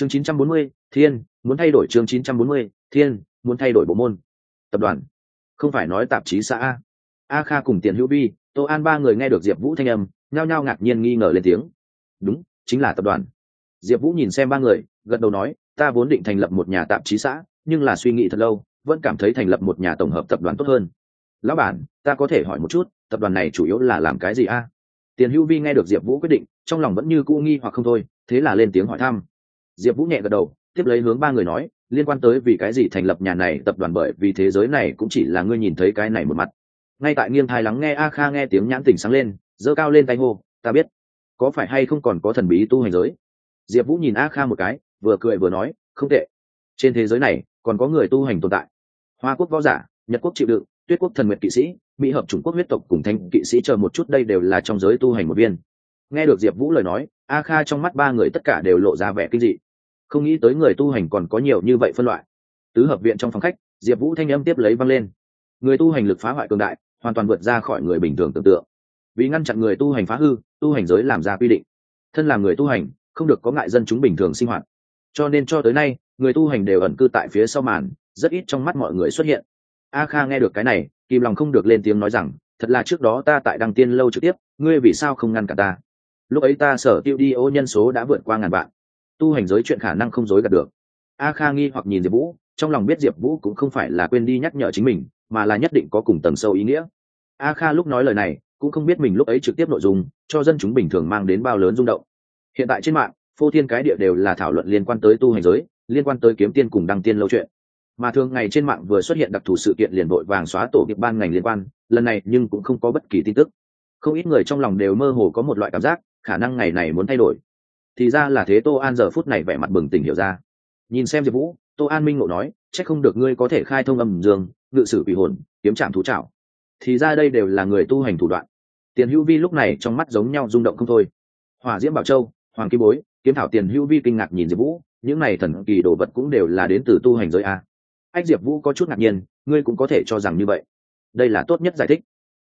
chương 940, thiên muốn thay đổi chương 940, thiên muốn thay đổi bộ môn. Tập đoàn. Không phải nói tạp chí xã a. A kha cùng tiền hữu vi tô an ba người nghe được diệp vũ thanh âm nhao nhao ngạc nhiên nghi ngờ lên tiếng. Đúng chính là tập đoàn. Diệp vũ nhìn xem ba người gật đầu nói ta vốn định thành lập một nhà tạp chí xã nhưng là suy nghĩ thật lâu vẫn cảm thấy thành lập một nhà tổng hợp tập đoàn tốt hơn. Lão bản ta có thể hỏi một chút tập đoàn này chủ yếu là làm cái gì a? Tiền hữu vi nghe được diệp vũ quyết định trong lòng vẫn như cũ nghi hoặc không thôi thế là lên tiếng hỏi thăm diệp vũ nhẹ gật đầu, tiếp lấy hướng ba người nói, liên quan tới vì cái gì thành lập nhà này tập đoàn bởi vì thế giới này cũng chỉ là ngươi nhìn thấy cái này một mặt. Ngay tại nghiêng thai lắng nghe a kha nghe tiếng nhãn tỉnh sáng lên, giơ cao lên tay hô, ta biết, có phải hay không còn có thần bí tu hành giới? Diệp vũ nhìn a kha một cái, vừa cười vừa nói, không tệ. Trên thế giới này, còn có người tu hành tồn tại. Hoa quốc võ giả, nhật quốc chịu đựng, tuyết quốc thần nguyệt kỵ sĩ, mỹ hợp trung quốc huyết tộc cùng thanh kỵ sĩ chờ một chút đây đều là trong giới tu hành một viên. Nghe được diệp vũ lời nói, a kha trong mắt ba người tất cả đều lộ ra vẻ kinh dị không nghĩ tới người tu hành còn có nhiều như vậy phân loại. Tứ hợp viện trong phòng khách, diệp vũ thanh âm tiếp lấy văng lên. Người tu hành lực phá hoại cường đại, hoàn toàn vượt ra khỏi người bình thường tưởng tượng. Vì ngăn chặn người tu hành phá hư, tu hành giới làm ra quy định. Thân là người tu hành, không được có ngại dân chúng bình thường sinh hoạt. Cho nên cho tới nay, người tu hành đều ẩn cư tại phía sau màn, rất ít trong mắt mọi người xuất hiện. A kha nghe được cái này, kìm lòng không được lên tiếng nói rằng, thật là trước đó ta tại đăng tiên lâu trực tiếp, ngươi vì sao không ngăn cả ta? Lúc ấy ta sở tiêu đi, ô nhân số đã vượt qua ngàn vạn tu hành giới chuyện khả năng không dối gạt được. A kha nghi hoặc nhìn diệp vũ, trong lòng biết diệp vũ cũng không phải là quên đi nhắc nhở chính mình, mà là nhất định có cùng tầng sâu ý nghĩa. A kha lúc nói lời này, cũng không biết mình lúc ấy trực tiếp nội dung, cho dân chúng bình thường mang đến bao lớn rung động. Hiện tại trên mạng, phô thiên cái địa đều là thảo luận liên quan tới tu hành giới, liên quan tới kiếm tiên cùng đăng tiên lâu chuyện. Mà thường ngày trên mạng vừa xuất hiện đặc thù sự kiện liền vội vàng xóa tổ nghiệp ban ngành liên quan, lần này nhưng cũng không có bất kỳ tin tức. Không ít người trong lòng đều mơ hồ có một loại cảm giác, khả năng ngày này muốn thay đổi thì ra là thế tô an giờ phút này vẻ mặt bừng tỉnh hiểu ra. Nhìn xem diệp vũ, tô an minh ngộ nói c h ắ c không được ngươi có thể khai thông âm dương, ngự sử quỷ hồn, kiếm trạm thú trảo. Thì ra đây đều là người tu hành thủ đoạn. Tiền hữu vi lúc này trong mắt giống nhau rung động không thôi. Hòa diễm bảo châu, hoàng kim bối, kiếm thảo tiền hữu vi kinh ngạc nhìn diệp vũ, những này thần kỳ đồ vật cũng đều là đến từ tu hành giới a. Ách diệp vũ có chút ngạc nhiên, ngươi cũng có thể cho rằng như vậy. Đây là tốt nhất giải thích.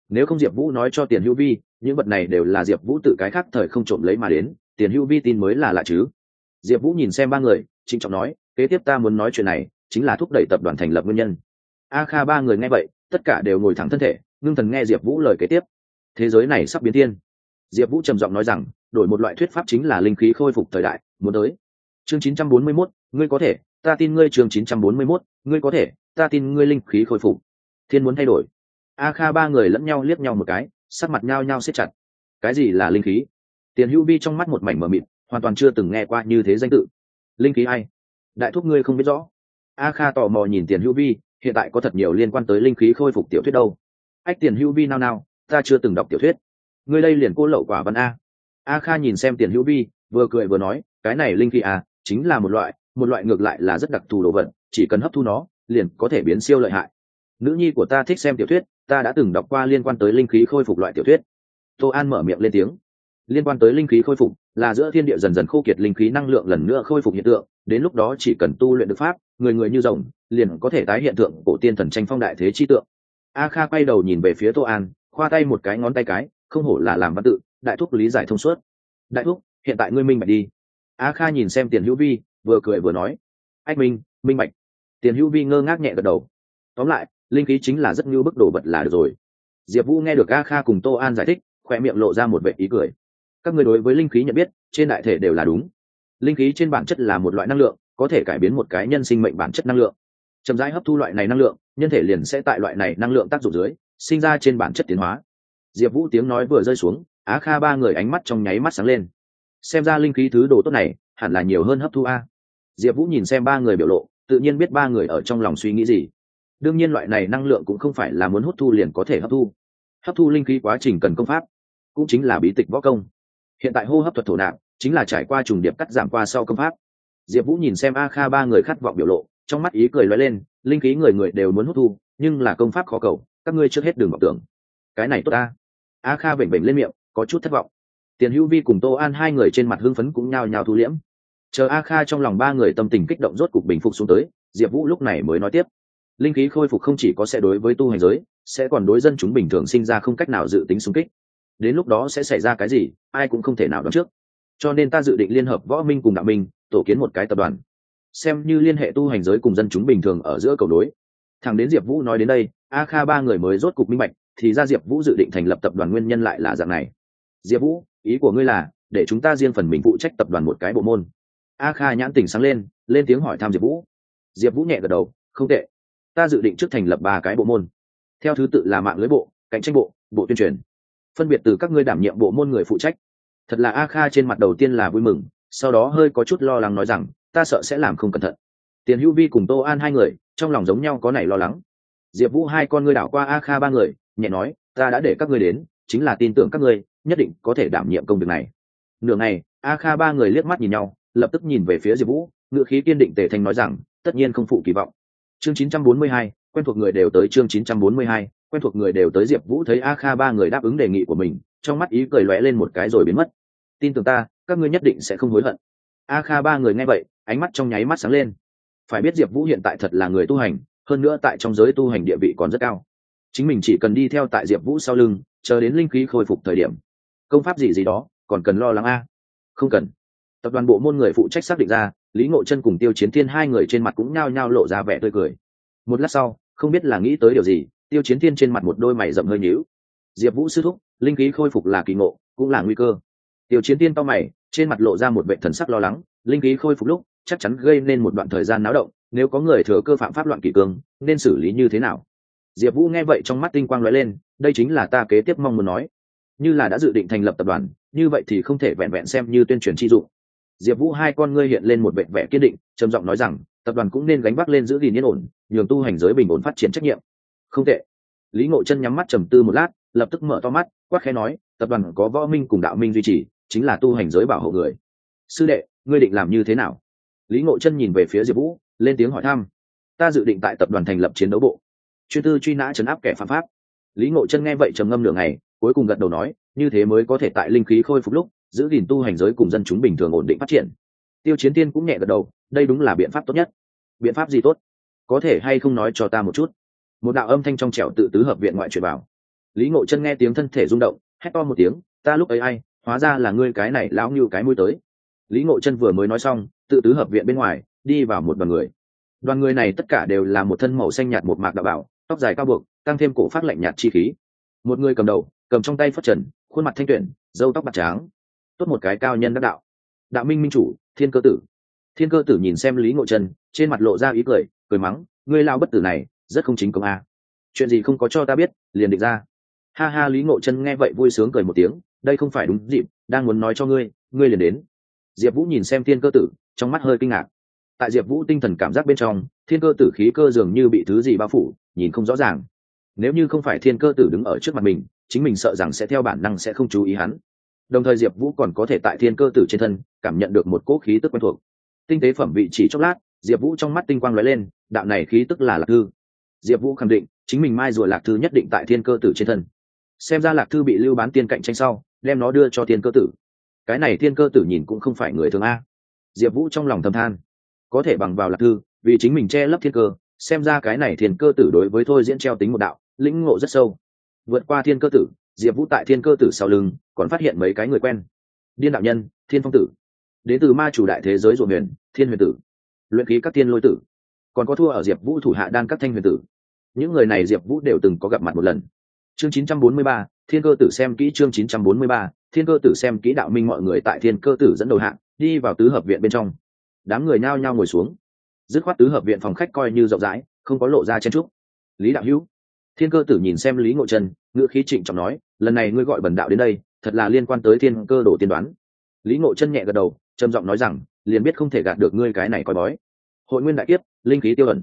Nếu không diệp vũ nói cho tiền hữu vi, những vật này đều là diệp vũ tự cái khác thời không trộm lấy mà đến tiền hữu vi tin mới là lạ chứ. Diệp vũ nhìn xem ba người trịnh trọng nói kế tiếp ta muốn nói chuyện này chính là thúc đẩy tập đoàn thành lập nguyên nhân. A kha ba người nghe vậy tất cả đều ngồi thẳng thân thể ngưng thần nghe diệp vũ lời kế tiếp. Thế giới này sắp biến thiên. Diệp vũ trầm giọng nói rằng đổi một loại thuyết pháp chính là linh khí khôi phục thời đại muốn tới. Chương 941, ngươi có thể ta tin ngươi chương 941, ngươi có thể ta tin ngươi linh khí khôi phục. Thiên muốn thay đổi. A kha ba người lẫn nhau liếc nhau một cái sắc mặt nhao nhao xếp chặt. Cái gì là linh khí? Tiền hữu vi trong mắt một mảnh mờ mịt, hoàn toàn chưa từng nghe qua như thế danh tự. Linh khí ai? Đại thúc ngươi không biết rõ. A kha tò mò nhìn tiền hữu vi, hiện tại có thật nhiều liên quan tới linh khí khôi phục tiểu thuyết đâu. Ách, tiền hữu vi nao nao, ta chưa từng đọc tiểu thuyết. Ngươi đây liền cô lậu quả văn a. A kha nhìn xem tiền hữu vi, vừa cười vừa nói, cái này linh khí à chính là một loại một loại ngược lại là rất đặc thù đồ vật, chỉ cần hấp thu nó, liền có thể biến siêu lợi hại. Nữ nhi của ta thích xem tiểu thuyết, ta đã từng đọc qua liên quan tới linh khí khôi phục loại tiểu thuyết. Tô an mở miệng lên tiếng liên quan tới linh khí khôi phục, là giữa thiên địa dần dần khô kiệt linh khí năng lượng lần nữa khôi phục hiện tượng, đến lúc đó chỉ cần tu luyện được pháp, người người như rồng, liền có thể tái hiện tượng cổ tiên thần tranh phong đại thế chi tượng. A kha quay đầu nhìn về phía tô an, khoa tay một cái, ngón tay cái, không hổ là làm văn tự, đại thúc lý giải thông suốt. Đại thúc, hiện tại ngươi minh bạch đi. A kha nhìn xem tiền hữu vi, vừa cười vừa nói. Ách minh minh bạch. Tiền hữu vi ngơ ngác nhẹ gật đầu. Tóm lại, linh khí chính là rất như bức đồ vật là được rồi. Diệp vũ nghe được a kha cùng tô an giải thích, khoe miệng lộ ra một vệ ý cười các người đối với linh khí nhận biết, trên đại thể đều là đúng. Linh khí trên bản chất là một loại năng lượng, có thể cải biến một cái nhân sinh mệnh bản chất năng lượng. Chậm rãi hấp thu loại này năng lượng, nhân thể liền sẽ tại loại này năng lượng tác dụng dưới, sinh ra trên bản chất tiến hóa. Diệp vũ tiếng nói vừa rơi xuống, á kha ba người ánh mắt trong nháy mắt sáng lên. Xem ra linh khí thứ đồ tốt này, hẳn là nhiều hơn hấp thu a. Diệp vũ nhìn xem ba người biểu lộ, tự nhiên biết ba người ở trong lòng suy nghĩ gì. Đương nhiên loại này năng lượng cũng không phải là muốn hút thu liền có thể hấp thu. Hấp thu linh khí quá trình cần công pháp, cũng chính là bí tịch võ công hiện tại hô hấp thuật thổ nạp chính là trải qua trùng điệp cắt giảm qua sau công pháp. Diệp vũ nhìn xem a kha ba người khát vọng biểu lộ, trong mắt ý cười loay lên, linh khí người người đều muốn hút thu, nhưng là công pháp khó cầu, các ngươi trước hết đừng vọng tưởng. Cái này tốt ta. A kha vểnh vểnh lên miệng, có chút thất vọng. Tiền hữu vi cùng tô an hai người trên mặt hưng phấn cũng nhao nhao thu liễm. Chờ a kha trong lòng ba người tâm tình kích động rốt cục bình phục xuống tới, diệp vũ lúc này mới nói tiếp. Linh khí khôi phục không chỉ có sẽ đối với tu hành giới, sẽ còn đối dân chúng bình thường sinh ra không cách nào dự tính xung kích đến lúc đó sẽ xảy ra cái gì, ai cũng không thể nào đoán trước. Cho nên ta dự định liên hợp võ minh cùng đạo minh, tổ kiến một cái tập đoàn. Xem như liên hệ tu hành giới cùng dân chúng bình thường ở giữa cầu đối thằng đến diệp vũ nói đến đây, a kha ba người mới rốt cục minh bạch, thì ra diệp vũ dự định thành lập tập đoàn nguyên nhân lại là dạng này. Diệp vũ, ý của ngươi là, để chúng ta riêng phần mình phụ trách tập đoàn một cái bộ môn. A kha nhãn tỉnh sáng lên lên tiếng hỏi thăm diệp vũ. Diệp vũ nhẹ gật đầu, không tệ. Ta dự định trước thành lập ba cái bộ môn. Theo thứ tự là mạng lưới bộ, cạnh tranh bộ bộ tuyên truyền phân biệt từ các ngươi đảm nhiệm bộ môn người phụ trách. Thật là a kha trên mặt đầu tiên là vui mừng sau đó hơi có chút lo lắng nói rằng ta sợ sẽ làm không cẩn thận. Tiền hữu vi cùng tô an hai người trong lòng giống nhau có này lo lắng. Diệp vũ hai con ngươi đảo qua a kha ba người nhẹ nói ta đã để các ngươi đến chính là tin tưởng các ngươi nhất định có thể đảm nhiệm công việc này. Nửa ngày a kha ba người liếc mắt nhìn nhau lập tức nhìn về phía diệp vũ ngự khí kiên định tề thanh nói rằng tất nhiên không phụ kỳ vọng. Chương 942, quen thuộc người đều tới chương 942, quen thuộc người đều tới diệp vũ thấy a kha ba người đáp ứng đề nghị của mình, trong mắt ý cười lóe lên một cái rồi biến mất. Tin tưởng ta, các ngươi nhất định sẽ không hối hận. A kha ba người nghe vậy, ánh mắt trong nháy mắt sáng lên. Phải biết diệp vũ hiện tại thật là người tu hành, hơn nữa tại trong giới tu hành địa vị còn rất cao. Chính mình chỉ cần đi theo tại diệp vũ sau lưng, chờ đến linh khí khôi phục thời điểm. Công pháp gì gì đó, còn cần lo lắng a? Không cần. Tập đoàn bộ môn người phụ trách xác định ra, lý ngộ chân cùng tiêu chiến thiên hai người trên mặt cũng nhao nhao lộ ra vẻ tươi cười. Một lát sau, không biết là nghĩ tới điều gì tiêu chiến thiên trên mặt một đôi mày rậm hơi nhíu. Diệp vũ sư thúc, linh khí khôi phục là kỳ ngộ, cũng là nguy cơ. Tiêu chiến thiên to mày, trên mặt lộ ra một vệ thần sắc lo lắng, linh khí khôi phục lúc, chắc chắn gây nên một đoạn thời gian náo động, nếu có người thừa cơ phạm pháp loạn kỷ cương, nên xử lý như thế nào? Diệp vũ nghe vậy trong mắt tinh quang lóe lên, đây chính là ta kế tiếp mong muốn nói. Như là đã dự định thành lập tập đoàn, như vậy thì không thể vẹn vẹn xem như tuyên truyền chi dụng. Diệp vũ hai con ngươi hiện lên một vệ vẻ kiên định, trầm giọng nói rằng, tập đoàn cũng nên gánh vác lên giữ gìn yên ổn, nhường tu hành giới bình ổn phát triển trách nhiệm không tệ. Lý ngộ chân nhắm mắt trầm tư một lát, lập tức mở to mắt, quát khẽ nói, tập đoàn có võ minh cùng đạo minh duy trì, chính là tu hành giới bảo hộ người. Sư đệ, ngươi định làm như thế nào? Lý ngộ chân nhìn về phía diệp vũ, lên tiếng hỏi thăm. Ta dự định tại tập đoàn thành lập chiến đấu bộ. Chuyên tư truy nã chấn áp kẻ phạm pháp. Lý ngộ chân nghe vậy trầm ngâm nửa ngày, cuối cùng gật đầu nói, như thế mới có thể tại linh khí khôi phục lúc, giữ gìn tu hành giới cùng dân chúng bình thường ổn định phát triển. Tiêu chiến tiên cũng nhẹ gật đầu, đây đúng là biện pháp tốt nhất. Biện pháp gì tốt? Có thể hay không nói cho ta một chút? Một đạo âm thanh trong trẻo tự tứ hợp viện ngoại truyền vào. Lý ngộ chân nghe tiếng thân thể rung động, hét to một tiếng, ta lúc ấy ai? Hóa ra là ngươi cái này lão như cái mũi tới. Lý ngộ chân vừa mới nói xong, tự tứ hợp viện bên ngoài, đi vào một đoàn người. Đoàn người này tất cả đều là một thân màu xanh nhạt một mạc đạo bảo, tóc dài cao buộc, tăng thêm cổ phát lạnh nhạt chi khí. Một người cầm đầu, cầm trong tay phất trần, khuôn mặt thanh tuyển dâu tóc bạc tráng tốt một cái cao nhân đắc đạo. Đạo minh minh chủ, thiên cơ tử. Thiên cơ tử nhìn xem lý ngộ chân, trên mặt lộ ra ý cười cười mắng, ngươi lao bất tử này rất không chính công a. À. Chuyện gì không có cho ta biết, liền định ra. Ha ha, lý ngộ chân nghe vậy vui sướng cười một tiếng, đây không phải đúng dịp, đang muốn nói cho ngươi ngươi liền đến. Diệp vũ nhìn xem thiên cơ tử, trong mắt hơi kinh ngạc. Tại diệp vũ tinh thần cảm giác bên trong, thiên cơ tử khí cơ dường như bị thứ gì bao phủ, nhìn không rõ ràng. Nếu như không phải thiên cơ tử đứng ở trước mặt mình, chính mình sợ rằng sẽ theo bản năng sẽ không chú ý hắn. Đồng thời diệp vũ còn có thể tại thiên cơ tử trên thân, cảm nhận được một cỗ khí tức quen thuộc. Tinh tế phẩm vị chỉ chốc lát, diệp vũ trong mắt tinh quang lóe lên, đạo này khí tức là lạc thư diệp vũ khẳng định, chính mình mai rùa lạc thư nhất định tại thiên cơ tử trên thân. Xem ra lạc thư bị lưu bán tiên cạnh tranh sau, đem nó đưa cho thiên cơ tử. Cái này thiên cơ tử nhìn cũng không phải người thường a. Diệp vũ trong lòng thầm than. Có thể bằng vào lạc thư, vì chính mình che lấp thiên cơ, xem ra cái này thiên cơ tử đối với thôi diễn treo tính một đạo, lĩnh ngộ rất sâu. Vượt qua thiên cơ tử, diệp vũ tại thiên cơ tử sau lưng, còn phát hiện mấy cái người quen. Điên đạo nhân, thiên phong tử. Đến từ ma chủ đại thế giới ruộng huyền, thiên huyền tử. Luyện khí các tiên lôi tử. Còn có thua ở diệp vũ thủ hạ đan các thanh huyền tử những người này diệp vũ đều từng có gặp mặt một lần. Chương 943, thiên cơ tử xem kỹ chương 943, thiên cơ tử xem kỹ đạo minh mọi người tại thiên cơ tử dẫn đầu hạng đi vào tứ hợp viện bên trong. Đám người nhao nhao ngồi xuống. Dứt khoát tứ hợp viện phòng khách coi như rộng rãi không có lộ ra chen trúc lý đạo hữu. Thiên cơ tử nhìn xem lý ngộ chân ngữ khí trịnh trọng nói lần này ngươi gọi bần đạo đến đây thật là liên quan tới thiên cơ đồ tiên đoán. Lý ngộ chân nhẹ gật đầu trầm giọng nói rằng liền biết không thể gạt được ngươi cái này coi bói. Hội nguyên đại kiếp linh khí tiêu ẩn.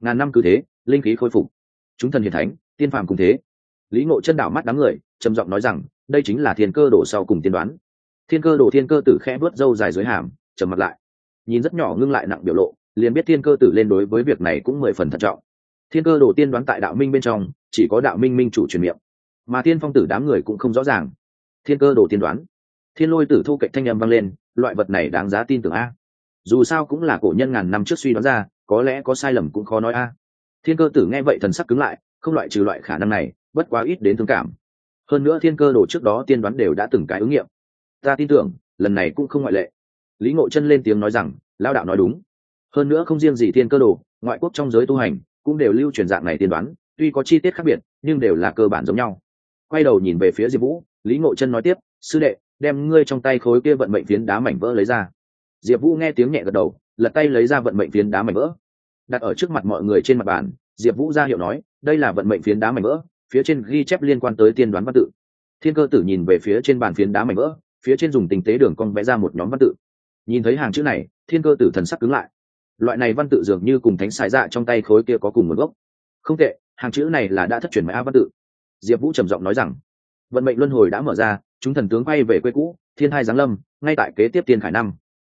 Ngàn năm cứ thế linh khí khôi phục. Chúng thần hiền thánh, tiên phàm cùng thế. Lý ngộ chân đảo mắt đám người, trầm giọng nói rằng, đây chính là thiên cơ đổ sau cùng tiên đoán. Thiên cơ đổ thiên cơ tử khẽ vớt râu dài dưới hàm, trầm mặt lại. Nhìn rất nhỏ ngưng lại nặng biểu lộ, liền biết thiên cơ tử lên đối với việc này cũng mười phần thận trọng. Thiên cơ đổ tiên đoán tại đạo minh bên trong, chỉ có đạo minh minh chủ truyền miệng. Mà thiên phong tử đám người cũng không rõ ràng. Thiên cơ đổ tiên đoán. Thiên lôi tử thu cạnh thanh âm vang lên, loại vật này đáng giá tin tưởng a. Dù sao cũng là cổ nhân ngàn năm trước suy đoán ra, có lẽ có sai lầm cũng khó nói a thiên cơ tử nghe vậy thần sắc cứng lại, không loại trừ loại khả năng này, bất quá ít đến thương cảm. Hơn nữa thiên cơ đồ trước đó tiên đoán đều đã từng cái ứng nghiệm. Ta tin tưởng, lần này cũng không ngoại lệ. Lý ngộ chân lên tiếng nói rằng lao đạo nói đúng. Hơn nữa không riêng gì thiên cơ đồ, ngoại quốc trong giới tu hành, cũng đều lưu truyền dạng này tiên đoán, tuy có chi tiết khác biệt, nhưng đều là cơ bản giống nhau. Quay đầu nhìn về phía diệp vũ, lý ngộ chân nói tiếp, sư đệ, đem ngươi trong tay khối kia vận mệnh phiến đá mảnh vỡ lấy ra. Diệp vũ nghe tiếng nhẹ gật đầu, lật tay lấy ra vận mệnh phiến đá mảnh vỡ đặt ở trước mặt mọi người trên mặt bàn, diệp vũ ra hiệu nói, đây là vận mệnh phiến đá mảnh vỡ, phía trên ghi chép liên quan tới tiên đoán văn tự. Thiên cơ tử nhìn về phía trên bàn phiến đá mảnh vỡ, phía trên dùng tình tế đường cong vẽ ra một nhóm văn tự. Nhìn thấy hàng chữ này, thiên cơ tử thần sắc cứng lại. Loại này văn tự dường như cùng thánh xài dạ trong tay khối kia có cùng nguồn gốc. Không tệ, hàng chữ này là đã thất truyền mã văn tự. Diệp vũ trầm giọng nói rằng, vận mệnh luân hồi đã mở ra, chúng thần tướng quay về quê cũ, thiên hai giáng lâm, ngay tại kế tiếp tiên khải năm.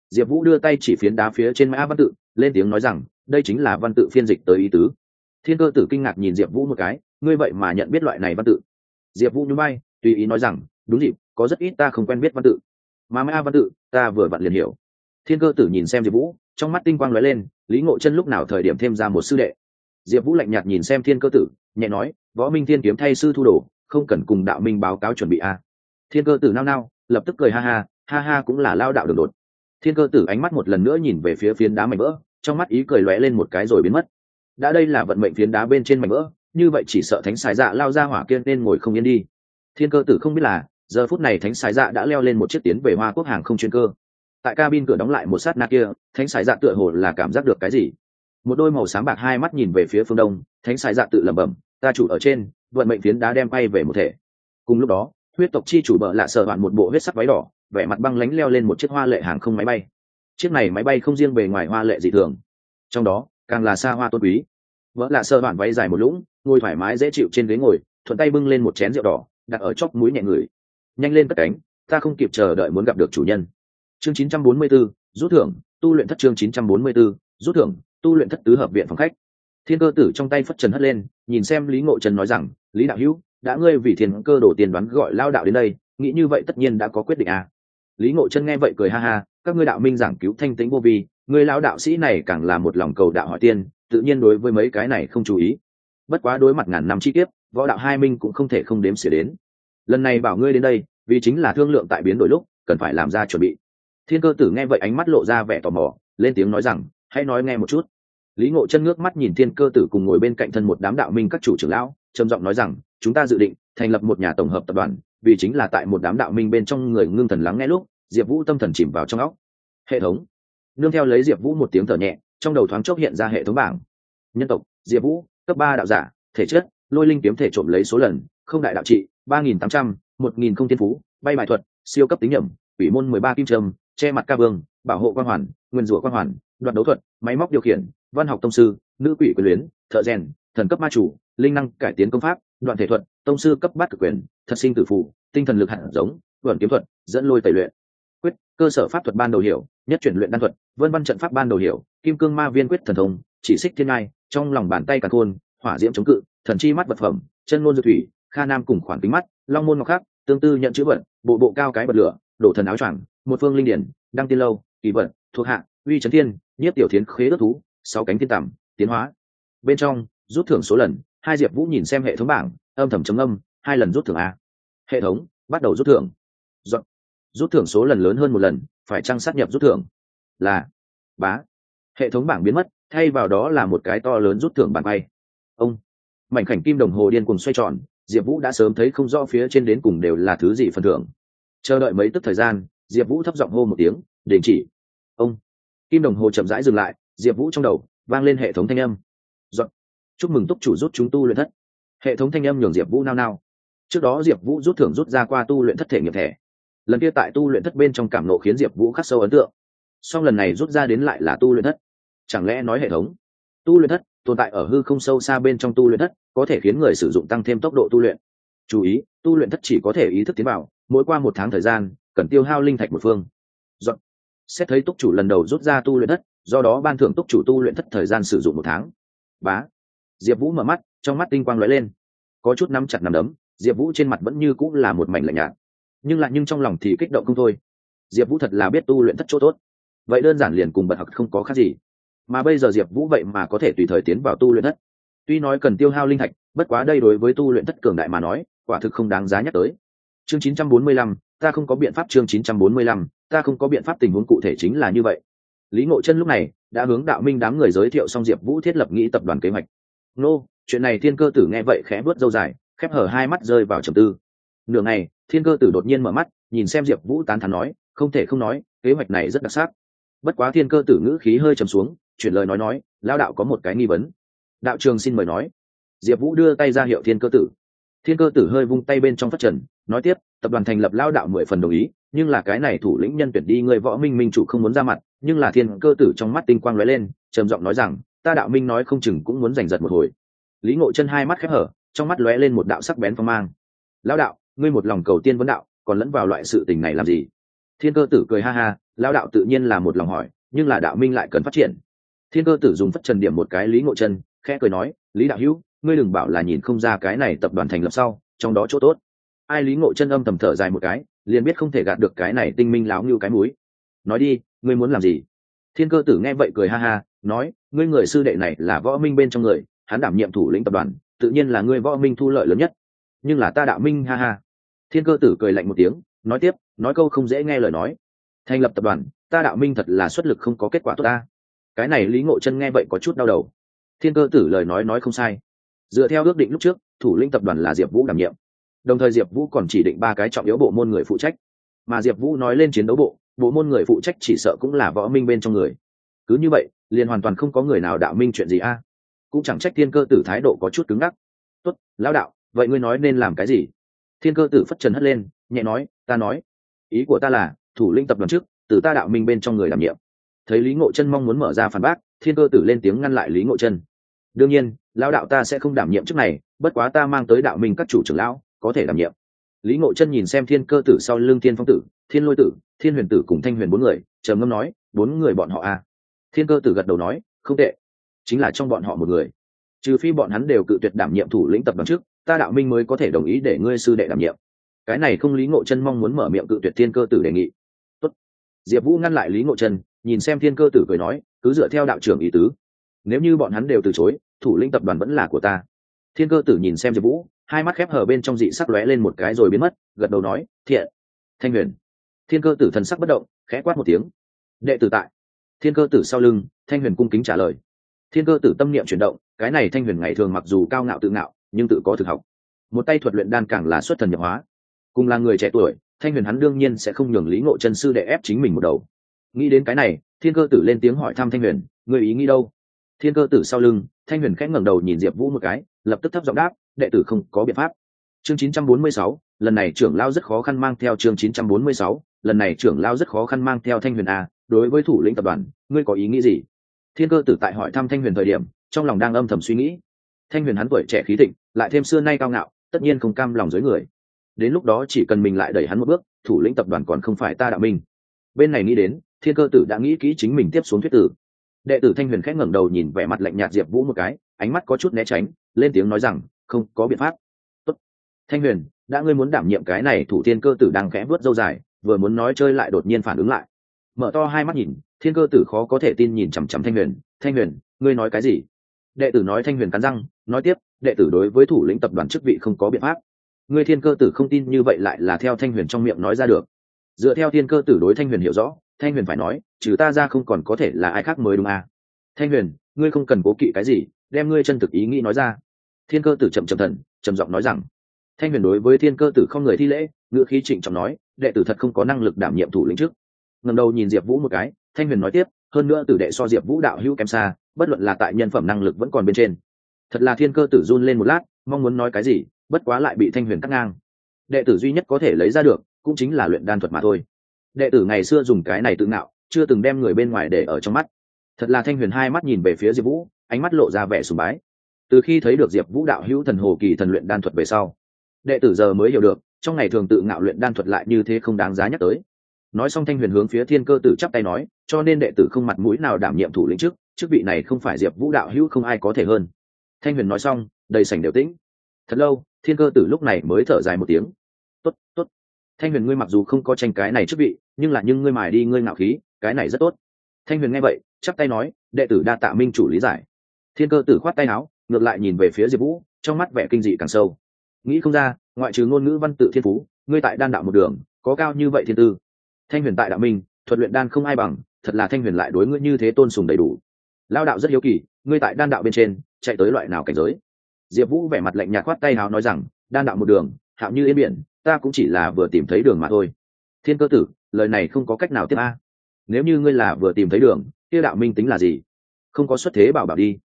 Diệp vũ đưa tay chỉ phiến đá phía trên mã văn tự, lên tiếng nói rằng đây chính là văn tự phiên dịch tới ý tứ. Thiên cơ tử kinh ngạc nhìn diệp vũ một cái, ngươi vậy mà nhận biết loại này văn tự. Diệp vũ nhún bay tùy ý nói rằng, đúng dịp, có rất ít ta không quen biết văn tự. Mà mã văn tự, ta vừa vặn liền hiểu. Thiên cơ tử nhìn xem diệp vũ, trong mắt tinh quang lóe lên, lý ngộ chân lúc nào thời điểm thêm ra một sư đệ. Diệp vũ lạnh nhạt nhìn xem thiên cơ tử, nhẹ nói, võ minh thiên kiếm thay sư thu đồ, không cần cùng đạo minh báo cáo chuẩn bị a. À. thiên cơ tử nao nao, lập tức cười ha ha ha ha cũng là lao đạo đường đột. Thiên cơ tử ánh mắt một lần nữa nhìn về phía phiến đá mảnh vỡ trong mắt ý cười lóe lên một cái rồi biến mất. Đã đây là vận mệnh phiến đá bên trên mảnh vỡ, như vậy chỉ sợ thánh sái dạ lao ra hỏa kiên nên ngồi không yên đi. Thiên cơ tử không biết là, giờ phút này thánh sái dạ đã leo lên một chiếc tiến về hoa quốc hàng không chuyên cơ. Tại cabin cửa đóng lại một sát na kia, thánh sái dạ tựa hồ là cảm giác được cái gì? Một đôi màu sáng bạc hai mắt nhìn về phía phương đông, thánh sái dạ tự lẩm bẩm, ta chủ ở trên, vận mệnh phiến đá đem bay về một thể. Cùng lúc đó, huyết tộc chi chủ bợ lạ sợ bạn một bộ huyết sắc váy đỏ, vẻ mặt băng lánh leo lên một chiếc hoa lệ hàng không máy bay chiếc này máy bay không riêng bề ngoài hoa lệ dị thường trong đó càng là xa hoa tôn quý. Vợ lạ sơ bản váy dài một lũng ngồi thoải mái dễ chịu trên ghế ngồi thuận tay bưng lên một chén rượu đỏ đặt ở chóp mũi nhẹ người. Nhanh lên cất cánh ta không kịp chờ đợi muốn gặp được chủ nhân. Chương 944, rút thưởng tu luyện thất chương 944, rút thưởng tu luyện thất tứ hợp viện phòng khách. Thiên cơ tử trong tay phất trần hất lên nhìn xem lý ngộ trần nói rằng lý đạo hữu đã ngươi vì thiên cơ đổ tiền đoán gọi lao đạo đến đây nghĩ như vậy tất nhiên đã có quyết định à. lý ngộ chân nghe vậy cười ha ha các ngươi đạo minh giảng cứu thanh tĩnh vô vi người lão đạo sĩ này càng là một lòng cầu đạo hỏi tiên, tự nhiên đối với mấy cái này không chú ý. Bất quá đối mặt ngàn năm chi kiếp, võ đạo hai minh cũng không thể không đếm xỉa đến. Lần này bảo ngươi đến đây, vì chính là thương lượng tại biến đổi lúc, cần phải làm ra chuẩn bị. Thiên cơ tử nghe vậy ánh mắt lộ ra vẻ tò mò, lên tiếng nói rằng, hãy nói nghe một chút. Lý ngộ chân ngước mắt nhìn thiên cơ tử cùng ngồi bên cạnh thân một đám đạo minh các chủ trưởng lão, trầm giọng nói rằng, chúng ta dự định thành lập một nhà tổng hợp tập đoàn, vì chính là tại một đám đạo minh bên trong người ngưng thần lắng nghe lúc diệp vũ tâm thần chìm vào trong óc. Hệ thống. Nương theo lấy diệp vũ một tiếng thở nhẹ trong đầu thoáng chốc hiện ra hệ thống bảng. Nhân tộc diệp vũ cấp ba đạo giả thể chất lôi linh kiếm thể trộm lấy số lần không đại đạo trị ba nghìn tám trăm một nghìn không thiên phú bay bài thuật siêu cấp tính nhầm, ủy môn mười ba kim trâm che mặt ca vương bảo hộ quan hoàn nguyên rủa quan hoàn đoạt đấu thuật máy móc điều khiển văn học tông sư nữ quỷ quyền luyến thợ rèn thần cấp ma chủ linh năng cải tiến công pháp đoạn thể thuật tông sư cấp bát cực quyền thật sinh tử phụ tinh thần lực hạt giống vẩn kiếm thuật dẫn lôi tẩy luyện quyết, cơ sở pháp thuật ban đầu hiểu, nhất chuyển luyện đan thuật, vân văn trận pháp ban đầu hiểu, kim cương ma viên quyết thần thông, chỉ xích thiên ngai, trong lòng bàn tay càn khôn, hỏa diễm chống cự, thần chi mắt vật phẩm, chân ngôn dược thủy, kha nam cùng khoản kính mắt, long môn ngọc khắc, tương tư nhận chữ vật, bộ bộ cao cái bật lửa, đổ thần áo choàng, một phương linh điển, đăng tiên lâu, kỳ vật, thuộc hạ, uy trấn thiên, nhiếp tiểu thiến khế ước thú, sáu cánh thiên tằm, tiến hóa. Bên trong, rút thưởng số lần, hai diệp vũ nhìn xem hệ thống bảng, âm thầm chấm âm hai lần rút thưởng a. Hệ thống, bắt đầu rút thưởng rút thưởng số lần lớn hơn một lần phải trăng sát nhập rút thưởng? Là. Bá. Hệ thống bảng biến mất thay vào đó là một cái to lớn rút thưởng bàn bay. Ông. Mảnh khảnh kim đồng hồ điên cùng xoay tròn diệp vũ đã sớm thấy không rõ phía trên đến cùng đều là thứ gì phần thưởng. Chờ đợi mấy tức thời gian diệp vũ thấp giọng hô một tiếng đình chỉ. Ông. Kim đồng hồ chậm rãi dừng lại diệp vũ trong đầu vang lên hệ thống thanh âm. Giọt, chúc mừng túc chủ rút chúng tu luyện thất. Hệ thống thanh âm nhường diệp vũ nao nao. Trước đó diệp vũ rút thưởng rút ra qua tu luyện thất thể nghiệp thẻ lần kia tại tu luyện thất bên trong cảm nộ khiến diệp vũ khắc sâu ấn tượng. Song lần này rút ra đến lại là tu luyện thất. Chẳng lẽ nói hệ thống? Tu luyện thất, tồn tại ở hư không sâu xa bên trong tu luyện thất, có thể khiến người sử dụng tăng thêm tốc độ tu luyện. Chú ý, tu luyện thất chỉ có thể ý thức tiến vào, mỗi qua một tháng thời gian, cần tiêu hao linh thạch một phương. Dọn. xét thấy túc chủ lần đầu rút ra tu luyện thất, do đó ban thưởng túc chủ tu luyện thất thời gian sử dụng một tháng. Bá. Diệp vũ mở mắt, trong mắt tinh quang lóe lên. Có chút nắm chặt nằm đấm, diệp vũ trên mặt vẫn như cũng là một mảnh lạnh nhạt nhưng lại nhưng trong lòng thì kích động không thôi. Diệp vũ thật là biết tu luyện thất chỗ tốt. Vậy đơn giản liền cùng bật học không có khác gì. Mà bây giờ diệp vũ vậy mà có thể tùy thời tiến vào tu luyện thất. Tuy nói cần tiêu hao linh thạch bất quá đây đối với tu luyện thất cường đại mà nói quả thực không đáng giá nhắc tới. Chương 945, ta không có biện pháp chương 945, ta không có biện pháp tình huống cụ thể chính là như vậy. Lý ngộ chân lúc này đã hướng đạo minh đám người giới thiệu xong diệp vũ thiết lập nghĩ tập đoàn kế hoạch. Nô chuyện này thiên cơ tử nghe vậy khẽ vớt dâu dài khép hở hai mắt rơi vào trầm tư nửa ngày, thiên cơ tử đột nhiên mở mắt, nhìn xem diệp vũ tán thắn nói, không thể không nói, kế hoạch này rất đặc sắc. Bất quá thiên cơ tử ngữ khí hơi trầm xuống, chuyển lời nói nói lao đạo có một cái nghi vấn. Đạo trường xin mời nói. Diệp vũ đưa tay ra hiệu thiên cơ tử. Thiên cơ tử hơi vung tay bên trong phát trần, nói tiếp, tập đoàn thành lập lao đạo mười phần đồng ý, nhưng là cái này thủ lĩnh nhân tuyển đi người võ minh minh chủ không muốn ra mặt, nhưng là thiên cơ tử trong mắt tinh quang lóe lên, trầm giọng nói rằng, ta đạo minh nói không chừng cũng muốn giành giật một hồi. Lý ngộ chân hai mắt khép hở, trong mắt lóe lên một đạo sắc bén phong mang. Lao đạo ngươi một lòng cầu tiên vấn đạo, còn lẫn vào loại sự tình này làm gì? Thiên cơ tử cười ha ha lao đạo tự nhiên là một lòng hỏi, nhưng là đạo minh lại cần phát triển. Thiên cơ tử dùng phất trần điểm một cái lý ngộ chân, khẽ cười nói, lý đạo hữu, ngươi đừng bảo là nhìn không ra cái này tập đoàn thành lập sau, trong đó chỗ tốt. Ai lý ngộ chân âm thầm thở dài một cái, liền biết không thể gạt được cái này tinh minh láo như cái múi nói đi, ngươi muốn làm gì? Thiên cơ tử nghe vậy cười ha ha, nói, ngươi người sư đệ này là võ minh bên trong người, hắn đảm nhiệm thủ lĩnh tập đoàn, tự nhiên là ngươi võ minh thu lợi lớn nhất. Nhưng là ta đạo minh, ha ha thiên cơ tử cười lạnh một tiếng, nói tiếp, nói câu không dễ nghe lời nói. Thành lập tập đoàn, ta đạo minh thật là xuất lực không có kết quả tốt ta. Cái này lý ngộ chân nghe vậy có chút đau đầu. Thiên cơ tử lời nói nói không sai. Dựa theo ước định lúc trước, thủ lĩnh tập đoàn là diệp vũ đảm nhiệm. Đồng thời diệp vũ còn chỉ định ba cái trọng yếu bộ môn người phụ trách. Mà diệp vũ nói lên chiến đấu bộ bộ môn người phụ trách chỉ sợ cũng là võ minh bên trong người. Cứ như vậy, liền hoàn toàn không có người nào đạo minh chuyện gì a. Cũng chẳng trách thiên cơ tử thái độ có chút cứng ngắc. Tốt, lão đạo, vậy ngươi nói nên làm cái gì? Thiên cơ tử phất trần hất lên, nhẹ nói, ta nói, ý của ta là, thủ linh tập đoàn trước, từ ta đạo minh bên trong người đảm nhiệm. Thấy lý ngộ chân mong muốn mở ra phản bác, thiên cơ tử lên tiếng ngăn lại lý ngộ chân. Đương nhiên, lão đạo ta sẽ không đảm nhiệm chức này, bất quá ta mang tới đạo minh các chủ trưởng lão, có thể đảm nhiệm. Lý ngộ chân nhìn xem thiên cơ tử sau lưng thiên phong tử, thiên lôi tử, thiên huyền tử cùng thanh huyền bốn người, trầm ngâm nói, bốn người bọn họ a à. thiên cơ tử gật đầu nói, không tệ, chính là trong bọn họ một người. Trừ phi bọn hắn đều cự tuyệt đảm nhiệm thủ lĩnh tập đoàn trước ta đạo minh mới có thể đồng ý để ngươi sư đệ đảm nhiệm. Cái này không lý ngộ chân mong muốn mở miệng cự tuyệt thiên cơ tử đề nghị. Tốt. diệp vũ ngăn lại lý ngộ chân, nhìn xem thiên cơ tử cười nói, cứ dựa theo đạo trưởng ý tứ. Nếu như bọn hắn đều từ chối, thủ lĩnh tập đoàn vẫn là của ta. Thiên cơ tử nhìn xem diệp vũ, hai mắt khép hờ bên trong dị sắc lóe lên một cái rồi biến mất, gật đầu nói, thiện. Thanh huyền. Thiên cơ tử thần sắc bất động, khẽ quát một tiếng. Đệ tử tại. Thiên cơ tử sau lưng, thanh huyền cung kính trả lời. Thiên cơ tử tâm niệm chuyển động, cái này thanh huyền ngày thường mặc dù cao ngạo tự ngạo nhưng tự có thực học. Một tay thuật luyện đan càng là xuất thần nhập hóa. Cùng là người trẻ tuổi thanh huyền hắn đương nhiên sẽ không nhường lý ngộ chân sư để ép chính mình một đầu. Nghĩ đến cái này thiên cơ tử lên tiếng hỏi thăm thanh huyền người ý nghĩ đâu? Thiên cơ tử sau lưng thanh huyền khẽ ngẩng đầu nhìn diệp vũ một cái lập tức thấp giọng đáp đệ tử không có biện pháp. Chương 946, lần này trưởng lao rất khó khăn mang theo chương 946, lần này trưởng lao rất khó khăn mang theo thanh huyền a đối với thủ lĩnh tập đoàn ngươi có ý nghĩ gì? Thiên cơ tử tại hỏi thăm thanh huyền thời điểm trong lòng đang âm thầm suy nghĩ thanh huyền hắn tuổi trẻ khí thịnh, lại thêm xưa nay cao ngạo, tất nhiên không cam lòng dưới người. Đến lúc đó chỉ cần mình lại đẩy hắn một bước, thủ lĩnh tập đoàn còn không phải ta đạo minh. Bên này nghĩ đến, thiên cơ tử đã nghĩ kỹ chính mình tiếp xuống thuyết tử. Đệ tử thanh huyền khẽ ngẩng đầu nhìn vẻ mặt lạnh nhạt diệp vũ một cái, ánh mắt có chút né tránh, lên tiếng nói rằng, không, có biện pháp. Tốt. thanh huyền, đã ngươi muốn đảm nhiệm cái này thủ thiên cơ tử đang khẽ vớt dâu dài, vừa muốn nói chơi lại đột nhiên phản ứng lại. Mở to hai mắt nhìn, thiên cơ tử khó có thể tin nhìn chằm chằm thanh huyền. Thanh huyền, ngươi nói cái gì? Đệ tử nói thanh huyền cắn răng, nói tiếp, đệ tử đối với thủ lĩnh tập đoàn chức vị không có biện pháp. Ngươi thiên cơ tử không tin như vậy lại là theo thanh huyền trong miệng nói ra được. Dựa theo thiên cơ tử đối thanh huyền hiểu rõ, thanh huyền phải nói, trừ ta ra không còn có thể là ai khác mới đúng à. thanh huyền, ngươi không cần cố kỵ cái gì, đem ngươi chân thực ý nghĩ nói ra. Thiên cơ tử chậm chậm thần, trầm giọng nói rằng, thanh huyền đối với thiên cơ tử không người thi lễ, ngữ khí trịnh trọng nói, đệ tử thật không có năng lực đảm nhiệm thủ lĩnh trước. Ngầm đầu nhìn diệp vũ một cái, thanh huyền nói tiếp, hơn nữa tử đệ so diệp vũ đạo hữu kém xa bất luận là tại nhân phẩm năng lực vẫn còn bên trên. Thật là thiên cơ tử run lên một lát, mong muốn nói cái gì, bất quá lại bị thanh huyền cắt ngang. Đệ tử duy nhất có thể lấy ra được, cũng chính là luyện đan thuật mà thôi. Đệ tử ngày xưa dùng cái này tự ngạo, chưa từng đem người bên ngoài để ở trong mắt. Thật là thanh huyền hai mắt nhìn về phía diệp vũ, ánh mắt lộ ra vẻ sùng bái. Từ khi thấy được diệp vũ đạo hữu thần hồ kỳ thần luyện đan thuật về sau, đệ tử giờ mới hiểu được, trong ngày thường tự ngạo luyện đan thuật lại như thế không đáng giá nhắc tới. Nói xong thanh huyền hướng phía thiên cơ tử chắp tay nói, cho nên đệ tử không mặt mũi nào đảm nhiệm thủ lĩnh trước chức vị này không phải diệp vũ đạo hữu không ai có thể hơn. Thanh huyền nói xong, đầy sảnh đều tĩnh. Thật lâu, thiên cơ tử lúc này mới thở dài một tiếng. Tốt tốt. Thanh huyền ngươi mặc dù không có tranh cái này chức vị, nhưng là nhưng ngươi mài đi ngươi ngạo khí, cái này rất tốt. Thanh huyền nghe vậy, chắp tay nói, đệ tử đa tạ minh chủ lý giải. Thiên cơ tử khoát tay áo, ngược lại nhìn về phía diệp vũ, trong mắt vẻ kinh dị càng sâu. Nghĩ không ra, ngoại trừ ngôn ngữ văn tự thiên phú, ngươi tại đan đạo một đường, có cao như vậy thiên tư. Thanh huyền tại đạo minh, thuật luyện đan không ai bằng, thật là thanh huyền lại đối ngươi như thế tôn sùng đầy đủ lao đạo rất hiếu kỳ, ngươi tại đan đạo bên trên, chạy tới loại nào cảnh giới? Diệp vũ vẻ mặt lạnh nhạt khoát tay hào nói rằng, đan đạo một đường, hạo như yên biển, ta cũng chỉ là vừa tìm thấy đường mà thôi. Thiên cơ tử, lời này không có cách nào tiếp a. Nếu như ngươi là vừa tìm thấy đường, kia đạo minh tính là gì? Không có xuất thế bảo bảo đi.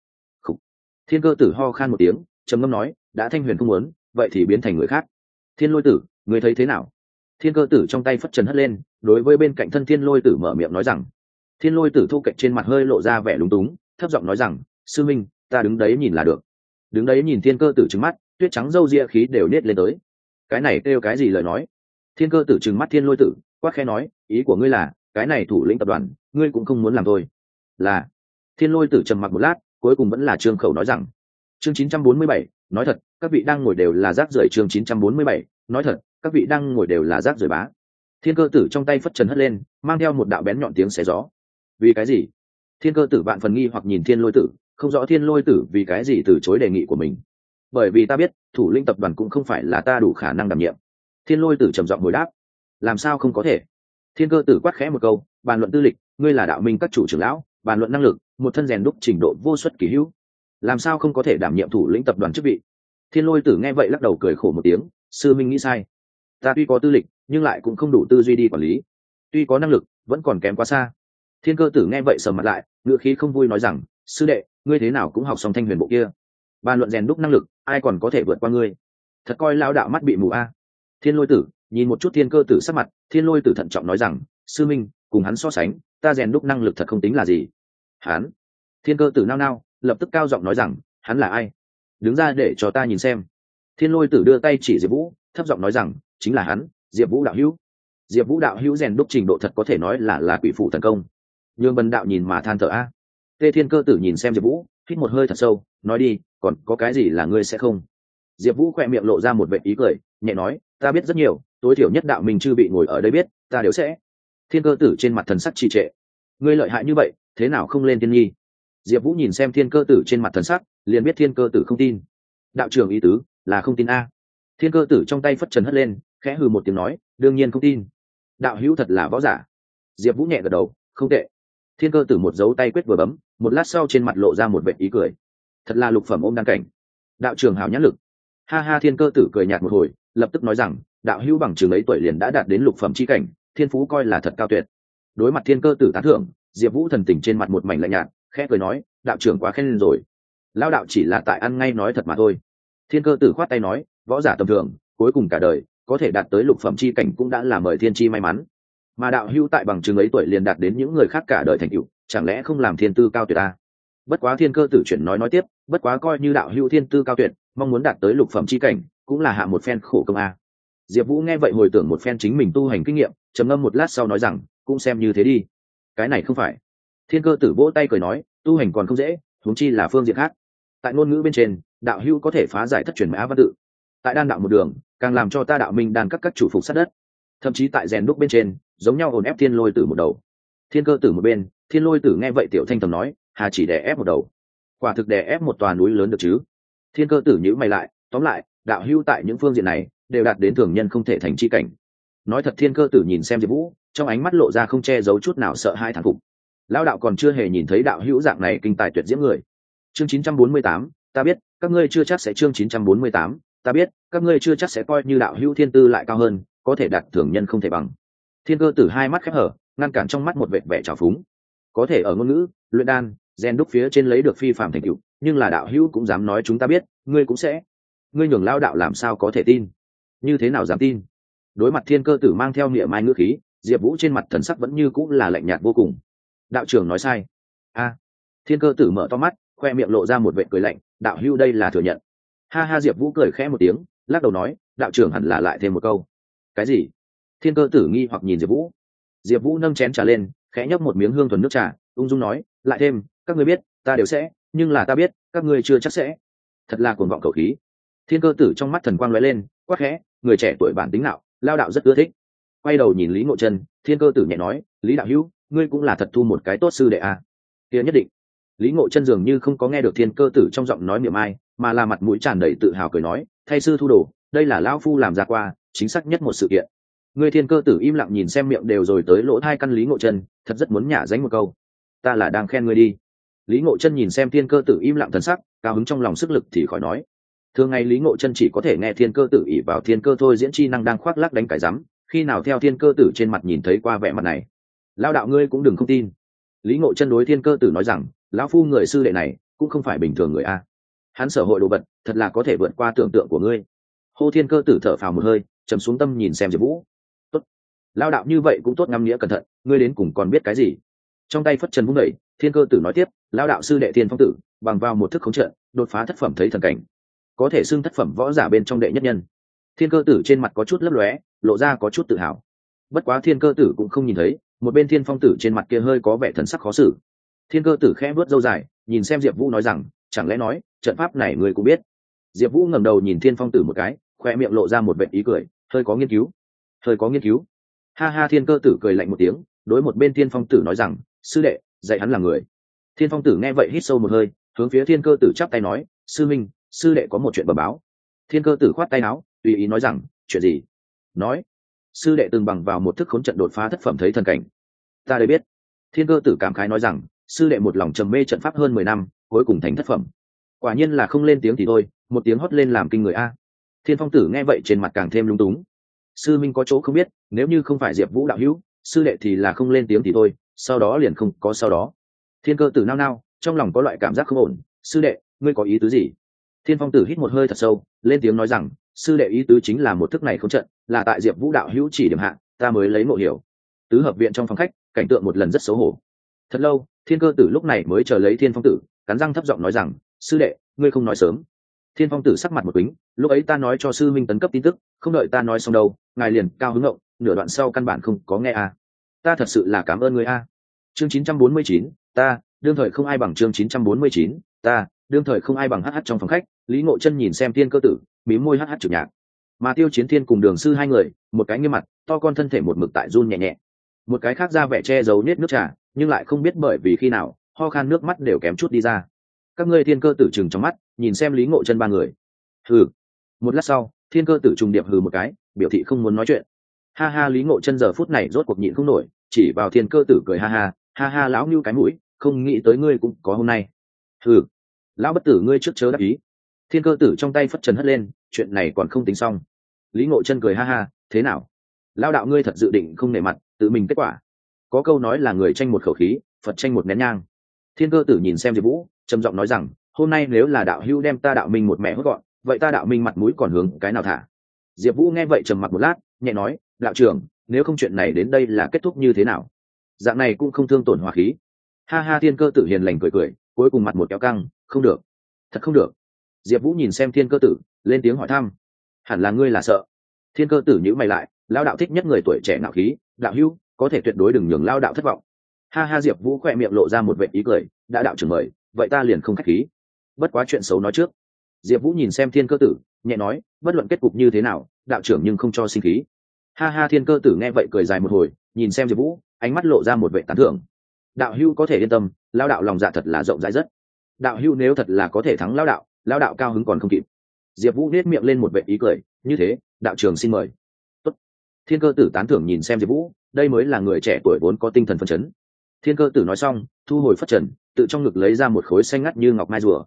Khủ. thiên cơ tử ho khan một tiếng, trầm ngâm nói, đã thanh huyền không muốn, vậy thì biến thành người khác. Thiên lôi tử, ngươi thấy thế nào? Thiên cơ tử trong tay phất trần hất lên, đối với bên cạnh thân thiên lôi tử mở miệng nói rằng thiên lôi tử thu cạnh trên mặt hơi lộ ra vẻ lúng túng thấp giọng nói rằng sư minh ta đứng đấy nhìn là được. Đứng đấy nhìn thiên cơ tử trứng mắt tuyết trắng râu ria khí đều nết lên tới. Cái này kêu cái gì lời nói? Thiên cơ tử trừng mắt thiên lôi tử quát khe nói ý của ngươi là cái này thủ lĩnh tập đoàn ngươi cũng không muốn làm thôi. Là. Thiên lôi tử trầm mặc một lát cuối cùng vẫn là trương khẩu nói rằng chương 947, nói thật các vị đang ngồi đều là rác rưởi chương 947, nói thật các vị đang ngồi đều là rác rưởi bá. Thiên cơ tử trong tay phất trần hất lên mang theo một đạo bén nhọn tiếng xé gió vì cái gì? Thiên cơ tử bạn phần nghi hoặc nhìn thiên lôi tử, không rõ thiên lôi tử vì cái gì từ chối đề nghị của mình. Bởi vì ta biết, thủ lĩnh tập đoàn cũng không phải là ta đủ khả năng đảm nhiệm. Thiên lôi tử trầm giọng hồi đáp, làm sao không có thể? Thiên cơ tử quát khẽ một câu, bàn luận tư lịch, ngươi là đạo minh các chủ trưởng lão, bàn luận năng lực, một thân rèn đúc trình độ vô suất kỳ hữu. Làm sao không có thể đảm nhiệm thủ lĩnh tập đoàn chức vị? Thiên lôi tử nghe vậy lắc đầu cười khổ một tiếng, sư minh nghĩ sai. Ta tuy có tư lịch, nhưng lại cũng không đủ tư duy đi quản lý. Tuy có năng lực, vẫn còn kém quá xa thiên cơ tử nghe vậy sờ mặt lại ngựa khí không vui nói rằng, sư đệ, ngươi thế nào cũng học xong thanh huyền bộ kia. Bàn luận rèn đúc năng lực, ai còn có thể vượt qua ngươi? Thật coi lao đạo mắt bị mù a. Thiên lôi tử, nhìn một chút thiên cơ tử sắc mặt, thiên lôi tử thận trọng nói rằng, sư minh, cùng hắn so sánh, ta rèn đúc năng lực thật không tính là gì. Hắn, thiên cơ tử nao nao, lập tức cao giọng nói rằng, hắn là ai? Đứng ra để cho ta nhìn xem. Thiên lôi tử đưa tay chỉ diệp vũ, thấp giọng nói rằng, chính là hắn, diệp vũ đạo hữu. Diệp vũ đạo hữu rèn đúc trình độ thật có thể nói là là quỷ phụ thần công nhường bần đạo nhìn mà than thở, a. Tê thiên cơ tử nhìn xem diệp vũ, hít một hơi thật sâu, nói đi, còn có cái gì là ngươi sẽ không? Diệp vũ khỏe miệng lộ ra một vệ ý cười, nhẹ nói, ta biết rất nhiều, tối thiểu nhất đạo mình chưa bị ngồi ở đây biết, ta đều sẽ. Thiên cơ tử trên mặt thần sắc trì trệ, ngươi lợi hại như vậy, thế nào không lên tiên nhi diệp vũ nhìn xem thiên cơ tử trên mặt thần sắc, liền biết thiên cơ tử không tin. Đạo trưởng ý tứ là không tin a. Thiên cơ tử trong tay phất trần hất lên, khẽ hừ một tiếng nói, đương nhiên không tin. Đạo hữu thật là võ giả. Diệp vũ nhẹ gật đầu, không tệ thiên cơ tử một dấu tay quyết vừa bấm, một lát sau trên mặt lộ ra một vệ ý cười. Thật là lục phẩm ôm đăng cảnh. Đạo trường hào nhãn lực. Ha ha, thiên cơ tử cười nhạt một hồi, lập tức nói rằng, đạo hữu bằng trường ấy tuổi liền đã đạt đến lục phẩm c h i cảnh, thiên phú coi là thật cao tuyệt. Đối mặt thiên cơ tử tán thưởng, diệp vũ thần tình trên mặt một mảnh lạnh nhạt, khẽ cười nói, đạo trưởng quá khen lên rồi. Lao đạo chỉ là tại ăn ngay nói thật mà thôi. Thiên cơ tử khoát tay nói, võ giả tầm thường, cuối cùng cả đời, có thể đạt tới lục phẩm c h i cảnh cũng đã là mời thiên chi may mắn mà đạo hữu tại bằng chứng ấy tuổi liền đạt đến những người khác cả đời thành cựu chẳng lẽ không làm thiên tư cao tuyệt ta? Bất quá thiên cơ tử chuyển nói nói tiếp, bất quá coi như đạo hữu thiên tư cao tuyệt, mong muốn đạt tới lục phẩm c h i cảnh, cũng là hạ một phen khổ công a. Diệp vũ nghe vậy hồi tưởng một phen chính mình tu hành kinh nghiệm, trầm ngâm một lát sau nói rằng, cũng xem như thế đi. Cái này không phải. Thiên cơ tử vỗ tay cười nói, tu hành còn không dễ, huống chi là phương diện khác. Tại ngôn ngữ bên trên, đạo hữu có thể phá giải thất truyền mã văn tự. Tại đan đạo một đường, càng làm cho ta đạo minh đan các các chủ phục sát đất. Thậm chí tại rèn đúc bên trên giống nhau ổn ép thiên lôi tử một đầu. Thiên cơ tử một bên thiên lôi tử nghe vậy tiểu thanh tầm nói hà chỉ đè ép một đầu. Quả thực đè ép một tòa núi lớn được chứ? Thiên cơ tử nhữ mày lại tóm lại đạo hưu tại những phương diện này đều đạt đến thường nhân không thể thành chi cảnh. Nói thật thiên cơ tử nhìn xem diệp vũ trong ánh mắt lộ ra không che giấu chút nào sợ hai thằng phục. Lao đạo còn chưa hề nhìn thấy đạo hữu dạng này kinh tài tuyệt diễm người. Chương 948, ta biết các ngươi chưa chắc sẽ chương 948, ta biết các ngươi chưa chắc sẽ coi như đạo hữu thiên tư lại cao hơn có thể đạt thường nhân không thể bằng thiên cơ tử hai mắt khép hở, ngăn cản trong mắt một vệt vẻ trào phúng. Có thể ở ngôn ngữ, luyện đan gen đúc phía trên lấy được phi phạm thành cựu nhưng là đạo hữu cũng dám nói chúng ta biết, ngươi cũng sẽ. Ngươi nhường lao đạo làm sao có thể tin? Như thế nào dám tin? Đối mặt thiên cơ tử mang theo niệm mai ngữ khí, diệp vũ trên mặt thần sắc vẫn như cũng là lạnh nhạt vô cùng. Đạo trưởng nói sai. A. Thiên cơ tử mở to mắt, khoe miệng lộ ra một vệ cười lạnh, đạo hữu đây là thừa nhận. Ha ha, diệp vũ cười khẽ một tiếng, lắc đầu nói, đạo trưởng hẳn là lại thêm một câu. Cái gì? Thiên cơ tử nghi hoặc nhìn diệp vũ. Diệp vũ nâng chén trà lên, khẽ nhấp một miếng hương thuần nước trà, ung dung nói, lại thêm, các ngươi biết, ta đều sẽ, nhưng là ta biết, các ngươi chưa chắc sẽ. Thật là cuồng vọng cầu khí. Thiên cơ tử trong mắt thần quang lóe lên quắc khẽ, người trẻ tuổi bản tính nào lao đạo rất ưa thích. Quay đầu nhìn lý ngộ chân thiên cơ tử nhẹ nói, lý đạo hữu, ngươi cũng là thật thu một cái tốt sư đệ à. kia nhất định. Lý ngộ chân dường như không có nghe được thiên cơ tử trong giọng nói miệng ai, mà là mặt mũi tràn đầy tự hào cười nói, thay sư thu đồ, đây là lão phu làm ra qua, chính xác nhất một sự kiện ngươi thiên cơ tử im lặng nhìn xem miệng đều rồi tới lỗ hai căn lý ngộ chân, thật rất muốn nhả dánh một câu. Ta là đang khen ngươi đi. Lý ngộ chân nhìn xem thiên cơ tử im lặng thần sắc, cao hứng trong lòng sức lực thì khỏi nói. Thường ngày lý ngộ chân chỉ có thể nghe thiên cơ tử ỉ vào thiên cơ thôi diễn chi năng đang khoác lắc đánh cái rắm, khi nào theo thiên cơ tử trên mặt nhìn thấy qua vẻ mặt này. Lao đạo ngươi cũng đừng không tin. Lý ngộ chân đối thiên cơ tử nói rằng, lão phu người sư đệ này, cũng không phải bình thường người a. Hắn sở hội đồ vật, thật là có thể vượt qua tưởng tượng của ngươi. Hô thiên cơ tử thở phào một hơi trầm xuống tâm nhìn xem diệp vũ lao đạo như vậy cũng tốt ngắm nghĩa cẩn thận, ngươi đến cùng còn biết cái gì? Trong tay phất trần vung đẩy thiên cơ tử nói tiếp, lao đạo sư đệ thiên phong tử, bằng vào một thức khống trợ đột phá thất phẩm thấy thần cảnh, có thể xưng thất phẩm võ giả bên trong đệ nhất nhân. Thiên cơ tử trên mặt có chút lấp lóe, lộ ra có chút tự hào. Bất quá thiên cơ tử cũng không nhìn thấy, một bên thiên phong tử trên mặt kia hơi có vẻ thần sắc khó xử. Thiên cơ tử khẽ vớt dâu dài, nhìn xem diệp vũ nói rằng, chẳng lẽ nói, trận pháp này người cũng biết? Diệp vũ ngẩng đầu nhìn thiên phong tử một cái, khoe miệng lộ ra một vệ ý cười, hơi có nghiên cứu, hơi có nghiên cứu ha ha, thiên cơ tử cười lạnh một tiếng, đối một bên thiên phong tử nói rằng, sư đệ, dạy hắn là người. Thiên phong tử nghe vậy hít sâu một hơi, hướng phía thiên cơ tử chắp tay nói, sư minh, sư đệ có một chuyện bẩm báo. Thiên cơ tử khoát tay áo, tùy ý nói rằng, chuyện gì? Nói, sư đệ từng bằng vào một thức khốn trận đột phá thất phẩm thấy thần cảnh. Ta đây biết. Thiên cơ tử cảm khái nói rằng, sư đệ một lòng trầm mê trận pháp hơn mười năm, cuối cùng thành thất phẩm. Quả nhiên là không lên tiếng thì thôi, một tiếng hót lên làm kinh người a. Thiên phong tử nghe vậy trên mặt càng thêm lung túng sư minh có chỗ không biết, nếu như không phải diệp vũ đạo hữu, sư đệ thì là không lên tiếng thì thôi, sau đó liền không có sau đó. Thiên cơ tử nao nao, trong lòng có loại cảm giác không ổn, sư đệ, ngươi có ý tứ gì? Thiên phong tử hít một hơi thật sâu, lên tiếng nói rằng, sư đệ ý tứ chính là một thức này không trận, là tại diệp vũ đạo hữu chỉ điểm hạ, ta mới lấy ngộ hiểu. Tứ hợp viện trong phòng khách, cảnh tượng một lần rất xấu hổ. Thật lâu, thiên cơ tử lúc này mới chờ lấy thiên phong tử, cắn răng thấp giọng nói rằng, sư đệ, ngươi không nói sớm. Thiên phong tử sắc mặt một kính lúc ấy ta nói cho sư minh tấn cấp tin tức, không đợi ta nói xong đâu ngài liền cao hứng ngộng nửa đoạn sau căn bản không có nghe a à. ta thật sự là cảm ơn người a. À. chương 949, ta đương thời không ai bằng chương 949, ta đương thời không ai bằng hh trong phòng khách lý ngộ chân nhìn xem thiên cơ tử mí môi hh trực nhạc. Mà tiêu chiến thiên cùng đường sư hai người một cái nghiêm mặt to con thân thể một mực tại run nhẹ nhẹ. Một cái khác ra vẻ che giấu nết nước trà nhưng lại không biết bởi vì khi nào ho khan nước mắt đều kém chút đi ra. Các ngươi thiên cơ tử chừng trong mắt nhìn xem lý ngộ chân ba người. Thử một lát sau thiên cơ tử trùng điệp hừ một cái, biểu thị không muốn nói chuyện. Ha ha, lý ngộ chân giờ phút này rốt cuộc nhịn không nổi, chỉ vào thiên cơ tử cười ha ha ha ha, lão như cái mũi, không nghĩ tới ngươi cũng có hôm nay. Hừ, lão bất tử ngươi trước chớ đáp ý. Thiên cơ tử trong tay phất trần hất lên, chuyện này còn không tính xong. Lý ngộ chân cười ha ha, thế nào? Lao đạo ngươi thật dự định không nể mặt, tự mình kết quả. Có câu nói là người tranh một khẩu khí, phật tranh một nén nhang. Thiên cơ tử nhìn xem diệp vũ, trầm giọng nói rằng, hôm nay nếu là đạo hưu đem ta đạo minh một mẹ hốt gọn vậy ta đạo minh mặt mũi còn hướng cái nào thả? Diệp vũ nghe vậy trầm mặt một lát, nhẹ nói, đạo trưởng, nếu không chuyện này đến đây là kết thúc như thế nào? Dạng này cũng không thương tổn hòa khí. Ha ha, thiên cơ tử hiền lành cười cười, cuối cùng mặt một kéo căng, không được. Thật không được. Diệp vũ nhìn xem thiên cơ tử, lên tiếng hỏi thăm. Hẳn là ngươi là sợ. Thiên cơ tử nhữ mày lại lao đạo thích nhất người tuổi trẻ nạo khí, đạo hữu, có thể tuyệt đối đừng nhường lao đạo thất vọng. Ha ha, diệp vũ khỏe miệng lộ ra một vệ ý cười, đã đạo trưởng mời, vậy ta liền không k h á c h khí. Bất quá chuyện xấu nói trước diệp vũ nhìn xem thiên cơ tử, nhẹ nói, bất luận kết cục như thế nào, đạo trưởng nhưng không cho sinh khí. Ha ha, thiên cơ tử nghe vậy cười dài một hồi, nhìn xem diệp vũ, ánh mắt lộ ra một vệ tán thưởng. Đạo hưu có thể yên tâm lao đạo lòng dạ thật là rộng rãi rất. Đạo hưu nếu thật là có thể thắng lao đạo lao đạo cao hứng còn không kịp. Diệp vũ nết miệng lên một vệ ý cười, như thế, đạo trường xin mời. Tốt. thiên cơ tử tán thưởng nhìn xem diệp vũ, đây mới là người trẻ tuổi vốn có tinh thần phấn chấn. Thiên cơ tử nói xong, thu hồi phất trần, tự trong ngực lấy ra một khối xanh ngắt như ngọc mai rùa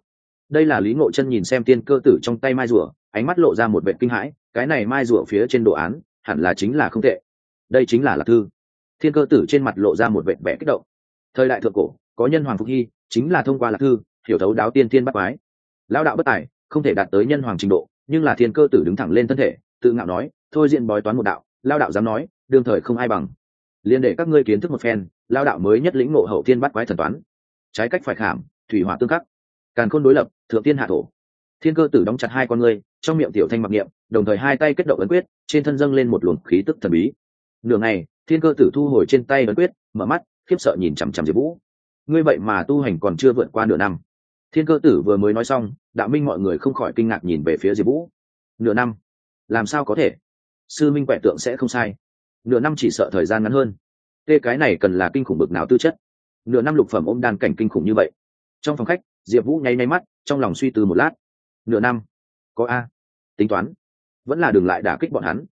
đây là lý ngộ chân nhìn xem tiên cơ tử trong tay mai rùa, ánh mắt lộ ra một vệ kinh hãi, cái này mai rùa phía trên đồ án, hẳn là chính là không tệ. Đây chính là lạc thư. Thiên cơ tử trên mặt lộ ra một vệ vẻ kích động. Thời đại thượng cổ, có nhân hoàng phục hy, chính là thông qua lạc thư, hiểu thấu đáo tiên thiên bắt quái. Lão đạo bất tài, không thể đạt tới nhân hoàng trình độ, nhưng là thiên cơ tử đứng thẳng lên thân thể, tự ngạo nói, thôi diện bói toán một đạo. Lao đạo dám nói, đương thời không ai bằng. Liên để các ngươi kiến thức một phen lao đạo mới nhất lĩnh ngộ hậu thiên bắt quái thần toán. Trái cách phải khảm, thủy hỏa tương khắc càn khôn đối lập, thượng tiên hạ thổ. Thiên cơ tử đóng chặt hai con ngươi, trong miệng tiểu thanh mặc niệm, đồng thời hai tay kết động ấn quyết, trên thân dâng lên một luồng khí tức thần bí. Nửa ngày, thiên cơ tử thu hồi trên tay ấn quyết, mở mắt, khiếp sợ nhìn chằm chằm diệp vũ. Ngươi vậy mà tu hành còn chưa vượt qua nửa năm. Thiên cơ tử vừa mới nói xong, đạo minh mọi người không khỏi kinh ngạc nhìn về phía diệp vũ. Nửa năm? Làm sao có thể? Sư minh quẻ tượng sẽ không sai. Nửa năm chỉ sợ thời gian ngắn hơn. Tê cái này cần là kinh khủng bực nào tư chất. Nửa năm lục phẩm ôm đan cảnh kinh khủng như vậy. Trong phòng khách diệp vũ nháy nháy mắt, trong lòng suy tư một lát. Nửa năm. Có a. Tính toán. Vẫn là đường lại đả kích bọn hắn.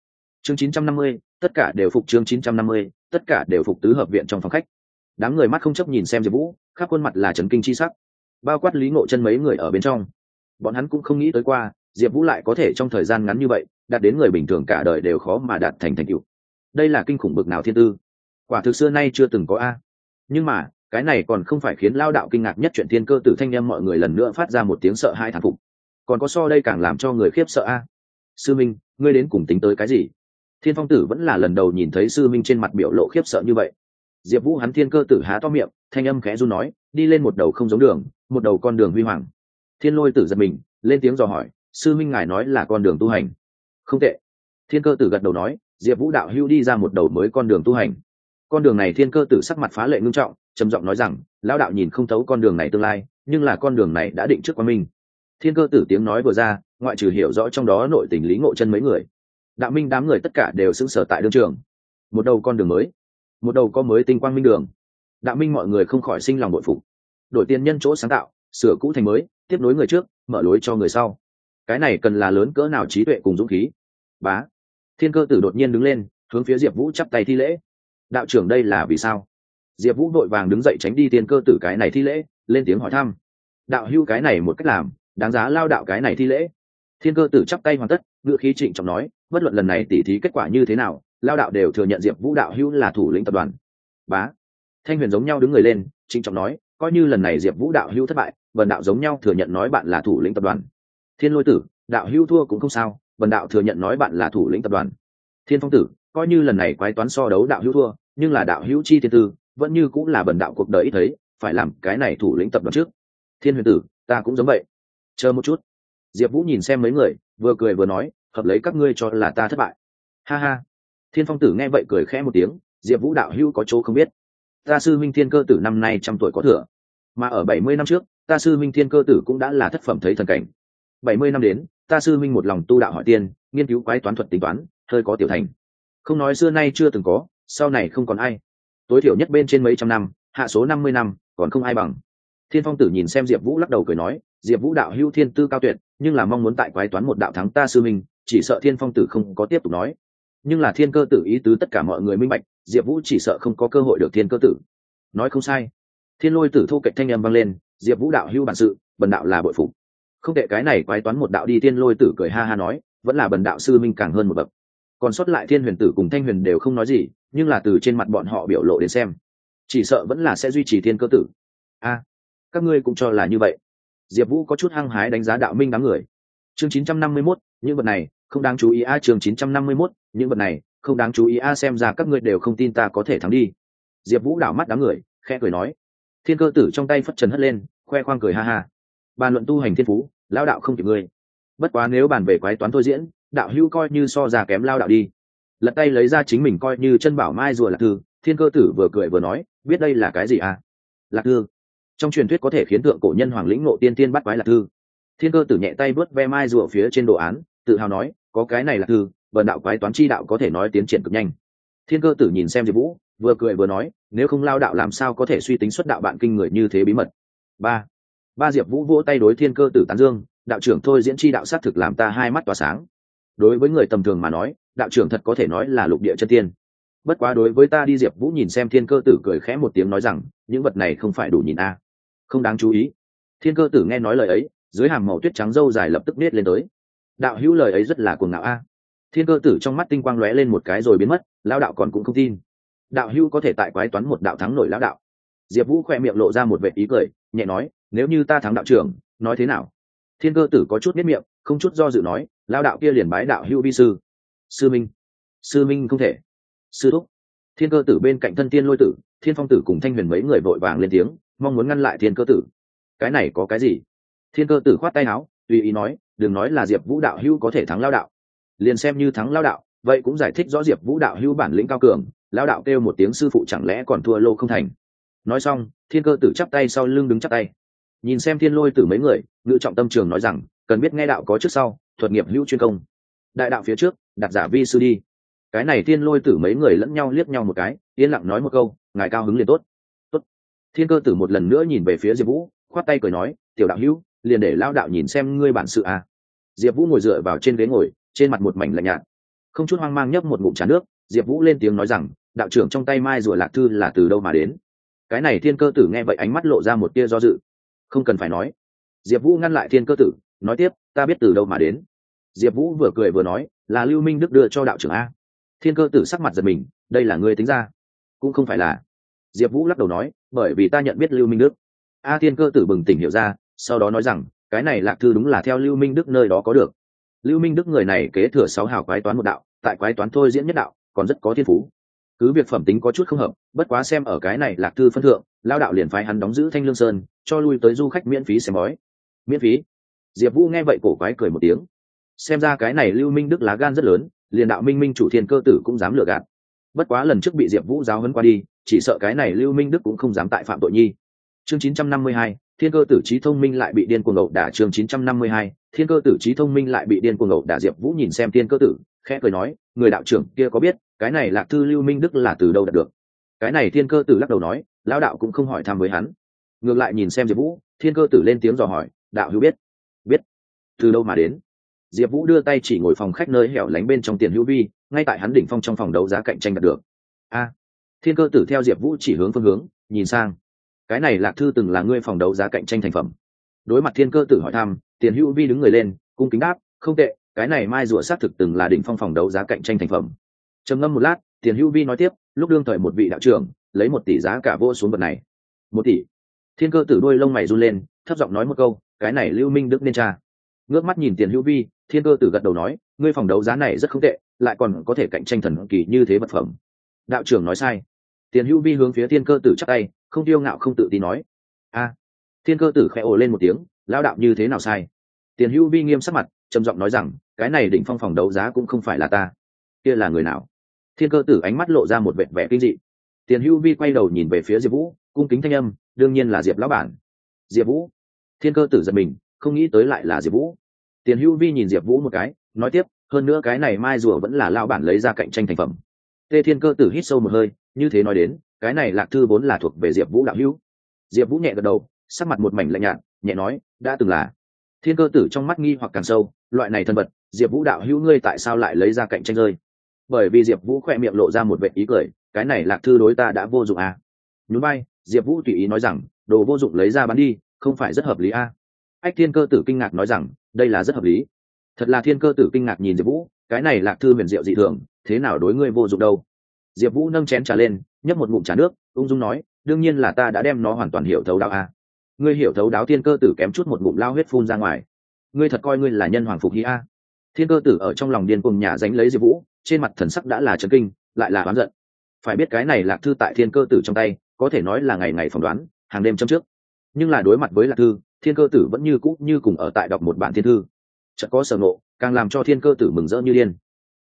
Chương chín trăm năm mươi, tất cả đều phục chương chín trăm năm mươi, tất cả đều phục tứ hợp viện trong phòng khách. Đám người mắt không chấp nhìn xem diệp vũ, khắp khuôn mặt là trấn kinh chi sắc. Bao quát lý ngộ chân mấy người ở bên trong. Bọn hắn cũng không nghĩ tới qua, diệp vũ lại có thể trong thời gian ngắn như vậy, đạt đến người bình thường cả đời đều khó mà đạt thành thành tựu. Đây là kinh khủng bực nào thiên tư. Quả thực xưa nay chưa từng có a. Nhưng mà cái này còn không phải khiến lao đạo kinh ngạc nhất chuyện thiên cơ tử thanh em mọi người lần nữa phát ra một tiếng sợ hai thản phục. Còn có so đây càng làm cho người khiếp sợ a. Sư minh, ngươi đến cùng tính tới cái gì? Thiên phong tử vẫn là lần đầu nhìn thấy sư minh trên mặt biểu lộ khiếp sợ như vậy. Diệp vũ hắn thiên cơ tử há to miệng, thanh âm khẽ run nói, đi lên một đầu không giống đường, một đầu con đường huy hoàng. Thiên lôi tử giật mình, lên tiếng dò hỏi, sư minh ngài nói là con đường tu hành. Không tệ. Thiên cơ tử gật đầu nói, diệp vũ đạo hưu đi ra một đầu mới con đường tu hành con đường này thiên cơ tử sắc mặt phá lệ ngưng trọng, trầm giọng nói rằng, lão đạo nhìn không thấu con đường này tương lai, nhưng là con đường này đã định trước qua mình. Thiên cơ tử tiếng nói vừa ra, ngoại trừ hiểu rõ trong đó nội tình lý ngộ chân mấy người, đạo minh đám người tất cả đều xứng sở tại đương trường. Một đầu con đường mới, một đầu có mới tinh quang minh đường. Đạo minh mọi người không khỏi sinh lòng bội phục. Đổi tiền nhân chỗ sáng tạo, sửa cũ thành mới, tiếp nối người trước, mở lối cho người sau. Cái này cần là lớn cỡ nào trí tuệ cùng dũng khí? Bá. Thiên cơ tử đột nhiên đứng lên, hướng phía diệp vũ chắp tay thi lễ đạo trưởng đây là vì sao? Diệp vũ vội vàng đứng dậy tránh đi thiên cơ tử cái này thi lễ, lên tiếng hỏi thăm. Đạo hưu cái này một cách làm, đáng giá lao đạo cái này thi lễ. Thiên cơ tử chắp tay hoàn tất, ngựa khí trịnh trọng nói, bất luận lần này tỉ thí kết quả như thế nào, lao đạo đều thừa nhận diệp vũ đạo hưu là thủ lĩnh tập đoàn. Bá. Thanh huyền giống nhau đứng người lên, trịnh trọng nói, coi như lần này diệp vũ đạo hưu thất bại vần đạo giống nhau thừa nhận nói bạn là thủ lĩnh tập đoàn. Thiên lôi tử, đạo hưu thua cũng không sao vần đạo thừa nhận nói bạn là thủ lĩnh tập đoàn. Thiên phong tử, coi như lần này quái toán so đấu đạo hưu thua nhưng là đạo hữu chi thiên tư, vẫn như cũng là bần đạo cuộc đời ít thấy, phải làm cái này thủ lĩnh tập đoàn trước. Thiên huyền tử, ta cũng giống vậy. Chờ một chút. Diệp vũ nhìn xem mấy người, vừa cười vừa nói, hợp lấy các ngươi cho là ta thất bại. Ha ha. Thiên phong tử nghe vậy cười khẽ một tiếng, diệp vũ đạo hữu có chỗ không biết. Ta sư minh thiên cơ tử năm nay trăm tuổi có thừa. Mà ở bảy mươi năm trước, ta sư minh thiên cơ tử cũng đã là thất phẩm thấy thần cảnh. Bảy mươi năm đến, ta sư minh một lòng tu đạo hỏi tiên, nghiên cứu quái toán thuật tính toán, hơi có tiểu thành. Không nói xưa nay chưa từng có sau này không còn ai. Tối thiểu nhất bên trên mấy trăm năm, hạ số năm mươi năm, còn không ai bằng. Thiên phong tử nhìn xem diệp vũ lắc đầu cười nói, diệp vũ đạo hữu thiên tư cao tuyệt, nhưng là mong muốn tại quái toán một đạo thắng ta sư minh chỉ sợ thiên phong tử không có tiếp tục nói. Nhưng là thiên cơ tử ý tứ tất cả mọi người minh bạch, diệp vũ chỉ sợ không có cơ hội được thiên cơ tử. Nói không sai. Thiên lôi tử thu cạnh thanh em vang lên, diệp vũ đạo hưu bản sự, bần đạo là bội phục. Không tệ cái này quái toán một đạo đi, thiên lôi tử cười ha ha nói, vẫn là bần đạo sư minh càng hơn một bậc còn sót lại thiên huyền tử cùng thanh huyền đều không nói gì nhưng là từ trên mặt bọn họ biểu lộ đến xem chỉ sợ vẫn là sẽ duy trì thiên cơ tử. A các ngươi cũng cho là như vậy. Diệp vũ có chút hăng hái đánh giá đạo minh đám người. Chương 951, những vật này không đáng chú ý a chương 951, những vật này không đáng chú ý a xem ra các ngươi đều không tin ta có thể thắng đi. Diệp vũ đảo mắt đám người khẽ cười nói. Thiên cơ tử trong tay phất trần hất lên khoe khoang cười ha ha. Bàn luận tu hành thiên phú lão đạo không kịp ngươi. Bất quá nếu bàn về quái toán thôi diễn đạo hữu coi như so ra kém lao đạo đi. Lật tay lấy ra chính mình coi như chân bảo mai rùa lạc thư, thiên cơ tử vừa cười vừa nói, biết đây là cái gì à? Lạc thư. Trong truyền thuyết có thể khiến tượng cổ nhân hoàng lĩnh ngộ tiên tiên bắt quái lạc thư. Thiên cơ tử nhẹ tay vớt ve mai rùa phía trên đồ án, tự hào nói, có cái này là thư vần đạo quái toán chi đạo có thể nói tiến triển cực nhanh. Thiên cơ tử nhìn xem diệp vũ, vừa cười vừa nói, nếu không lao đạo làm sao có thể suy tính xuất đạo bạn kinh người như thế bí mật. Ba. Ba diệp vũ vỗ tay đối thiên cơ tử tán dương, đạo trưởng thôi diễn chi đạo s á t thực làm ta hai mắt tỏa sáng đối với người tầm thường mà nói, đạo trưởng thật có thể nói là lục địa chân tiên. Bất quá đối với ta đi diệp vũ nhìn xem thiên cơ tử cười khẽ một tiếng nói rằng, những vật này không phải đủ nhìn a. Không đáng chú ý. Thiên cơ tử nghe nói lời ấy, dưới hàm màu tuyết trắng dâu dài lập tức nết lên tới. Đạo hữu lời ấy rất là cuồng ngạo a. Thiên cơ tử trong mắt tinh quang lóe lên một cái rồi biến mất lao đạo còn cũng không tin. Đạo hữu có thể tại quái toán một đạo thắng nổi lão đạo. Diệp vũ khoe miệng lộ ra một vệ ý cười, nhẹ nói, nếu như ta thắng đạo trưởng, nói thế nào? Thiên cơ tử có chút nếp miệng, không chút do dự nói lao đạo kia liền bái đạo hữu vi sư. Sư minh. Sư minh không thể. Sư thúc. Thiên cơ tử bên cạnh thân tiên lôi tử, thiên phong tử cùng thanh huyền mấy người vội vàng lên tiếng, mong muốn ngăn lại thiên cơ tử. Cái này có cái gì? Thiên cơ tử khoát tay áo, tùy ý nói, đừng nói là diệp vũ đạo hữu có thể thắng lao đạo. Liền xem như thắng lao đạo, vậy cũng giải thích rõ diệp vũ đạo hữu bản lĩnh cao cường lao đạo kêu một tiếng sư phụ chẳng lẽ còn thua lô không thành. Nói xong, thiên cơ tử chắp tay sau lưng đứng chắp tay. Nhìn xem thiên lôi tử mấy người, ngự trọng tâm trường nói rằng, cần biết nghe đạo có trước sau thuật nghiệp hữu chuyên công. Đại đạo phía trước, đặt giả vi sư đi. Cái này thiên lôi tử mấy người lẫn nhau liếc nhau một cái, yên lặng nói một câu, ngài cao hứng liền tốt. Tốt. Thiên cơ tử một lần nữa nhìn về phía diệp vũ, khoát tay cười nói, tiểu đạo hữu, liền để lao đạo nhìn xem ngươi bản sự à. diệp vũ ngồi dựa vào trên ghế ngồi, trên mặt một mảnh lạnh nhạt. Không chút hoang mang nhấp một ngụm trà nước, diệp vũ lên tiếng nói rằng, đạo trưởng trong tay mai rùa lạc thư là từ đâu mà đến? Cái này thiên cơ tử nghe vậy ánh mắt lộ ra một tia do dự. Không cần phải nói. Diệp vũ ngăn lại thiên cơ tử, nói tiếp, ta biết từ đâu mà đến diệp vũ vừa cười vừa nói, là lưu minh đức đưa cho đạo trưởng a. Thiên cơ tử sắc mặt giật mình, đây là người tính ra? Cũng không phải là. Diệp vũ lắc đầu nói, bởi vì ta nhận biết lưu minh đức. A thiên cơ tử bừng tỉnh hiểu ra, sau đó nói rằng, cái này lạc thư đúng là theo lưu minh đức nơi đó có được. Lưu minh đức người này kế thừa sáu hào quái toán một đạo, tại quái toán thôi diễn nhất đạo, còn rất có thiên phú. Cứ việc phẩm tính có chút không hợp, bất quá xem ở cái này lạc thư phân thượng, lao đạo liền phái hắn đóng giữ thanh lương sơn, cho lui tới du khách miễn phí xem bói. Miễn phí? Diệp vũ nghe vậy cổ quái cười một tiếng xem ra cái này lưu minh đức lá gan rất lớn liền đạo minh minh chủ thiên cơ tử cũng dám lừa gạt. Bất quá lần trước bị diệp vũ giáo hấn qua đi chỉ sợ cái này lưu minh đức cũng không dám tại phạm tội nhi. Chương 952, thiên cơ tử trí thông minh lại bị điên cuồng ẩu đả. Chương 952, thiên cơ tử trí thông minh lại bị điên cuồng ẩu đả. Diệp vũ nhìn xem thiên cơ tử khẽ cười nói người đạo trưởng kia có biết cái này lạc thư lưu minh đức là từ đâu đạt được? Cái này thiên cơ tử lắc đầu nói lão đạo cũng không hỏi thăm với hắn. Ngược lại nhìn xem diệp vũ thiên cơ tử lên tiếng dò hỏi đạo hữu biết. Biết? Từ đâu mà đến? Diệp vũ đưa tay chỉ ngồi phòng khách nơi hẻo lánh bên trong tiền hữu vi, ngay tại hắn đỉnh phong trong phòng đấu giá cạnh tranh đạt được. A, thiên cơ tử theo diệp vũ chỉ hướng phương hướng, nhìn sang. Cái này lạc thư từng là ngươi phòng đấu giá cạnh tranh thành phẩm. Đối mặt thiên cơ tử hỏi thăm, tiền hữu vi đứng người lên, cung kính đáp, không tệ, cái này mai rùa xác thực từng là đỉnh phong phòng đấu giá cạnh tranh thành phẩm. Trầm ngâm một lát, tiền hữu vi nói tiếp, lúc đương thời một vị đạo trưởng, lấy một tỷ giá cả vô xuống vật này. Một tỷ? Thiên cơ tử đôi lông mày run lên, thấp giọng nói một câu, cái này lưu minh đức nên tra ngước mắt nhìn tiền hữu vi, thiên cơ tử gật đầu nói, ngươi phòng đấu giá này rất không tệ, lại còn có thể cạnh tranh thần kỳ như thế vật phẩm. Đạo trưởng nói sai. Tiền hữu vi hướng phía thiên cơ tử chắc tay, không tiêu ngạo không tự tin nói, a. Thiên cơ tử khẽ ồ lên một tiếng lao đạo như thế nào sai? Tiền hữu vi nghiêm sắc mặt, trầm giọng nói rằng, cái này đỉnh phong phòng đấu giá cũng không phải là ta. Kia là người nào? Thiên cơ tử ánh mắt lộ ra một vẻ vẻ kinh dị. Tiền hữu vi quay đầu nhìn về phía diệp vũ, cung kính thanh âm, đương nhiên là diệp lão bản. Diệp vũ? Thiên cơ tử giật mình không nghĩ tới lại là diệp vũ. Tiền hữu vi nhìn diệp vũ một cái, nói tiếp, hơn nữa cái này mai rùa vẫn là lao bản lấy ra cạnh tranh thành phẩm. Tê thiên cơ tử hít sâu một hơi, như thế nói đến, cái này lạc thư vốn là thuộc về diệp vũ đạo hữu. Diệp vũ nhẹ gật đầu, sắc mặt một mảnh lạnh nhạt, nhẹ nói, đã từng là. Thiên cơ tử trong mắt nghi hoặc càng sâu, loại này thân vật diệp vũ đạo hữu ngươi tại sao lại lấy ra cạnh tranh rơi? Bởi vì diệp vũ khoe miệng lộ ra một vệ ý cười, cái này lạc thư đối ta đã vô dụng à. nhún bay diệp vũ tùy ý nói rằng, đồ vô dụng lấy ra bán đi, không phải rất hợp lý à ách thiên cơ tử kinh ngạc nói rằng, đây là rất hợp lý. Thật là thiên cơ tử kinh ngạc nhìn diệp vũ, cái này lạc thư huyền diệu dị thường, thế nào đối ngươi vô dụng đâu? Diệp vũ nâng chén trà lên, nhấp một ngụm trà nước, ung dung nói, đương nhiên là ta đã đem nó hoàn toàn hiểu thấu đạo a. Ngươi hiểu thấu đáo thiên cơ tử kém chút một ngụm lao huyết phun ra ngoài. Ngươi thật coi ngươi là nhân hoàng phục hy a. Thiên cơ tử ở trong lòng điên cùng nhà dánh lấy diệp vũ, trên mặt thần sắc đã là trấn kinh, lại là oán giận. Phải biết cái này lạc thư tại thiên cơ tử trong tay, có thể nói là ngày ngày phỏng đoán, hàng đêm châm trước. Nhưng là đối mặt với lạc thư thiên cơ tử vẫn như cũ như cùng ở tại đọc một bản thiên thư. Chợt có sở ngộ, càng làm cho thiên cơ tử mừng rỡ như điên.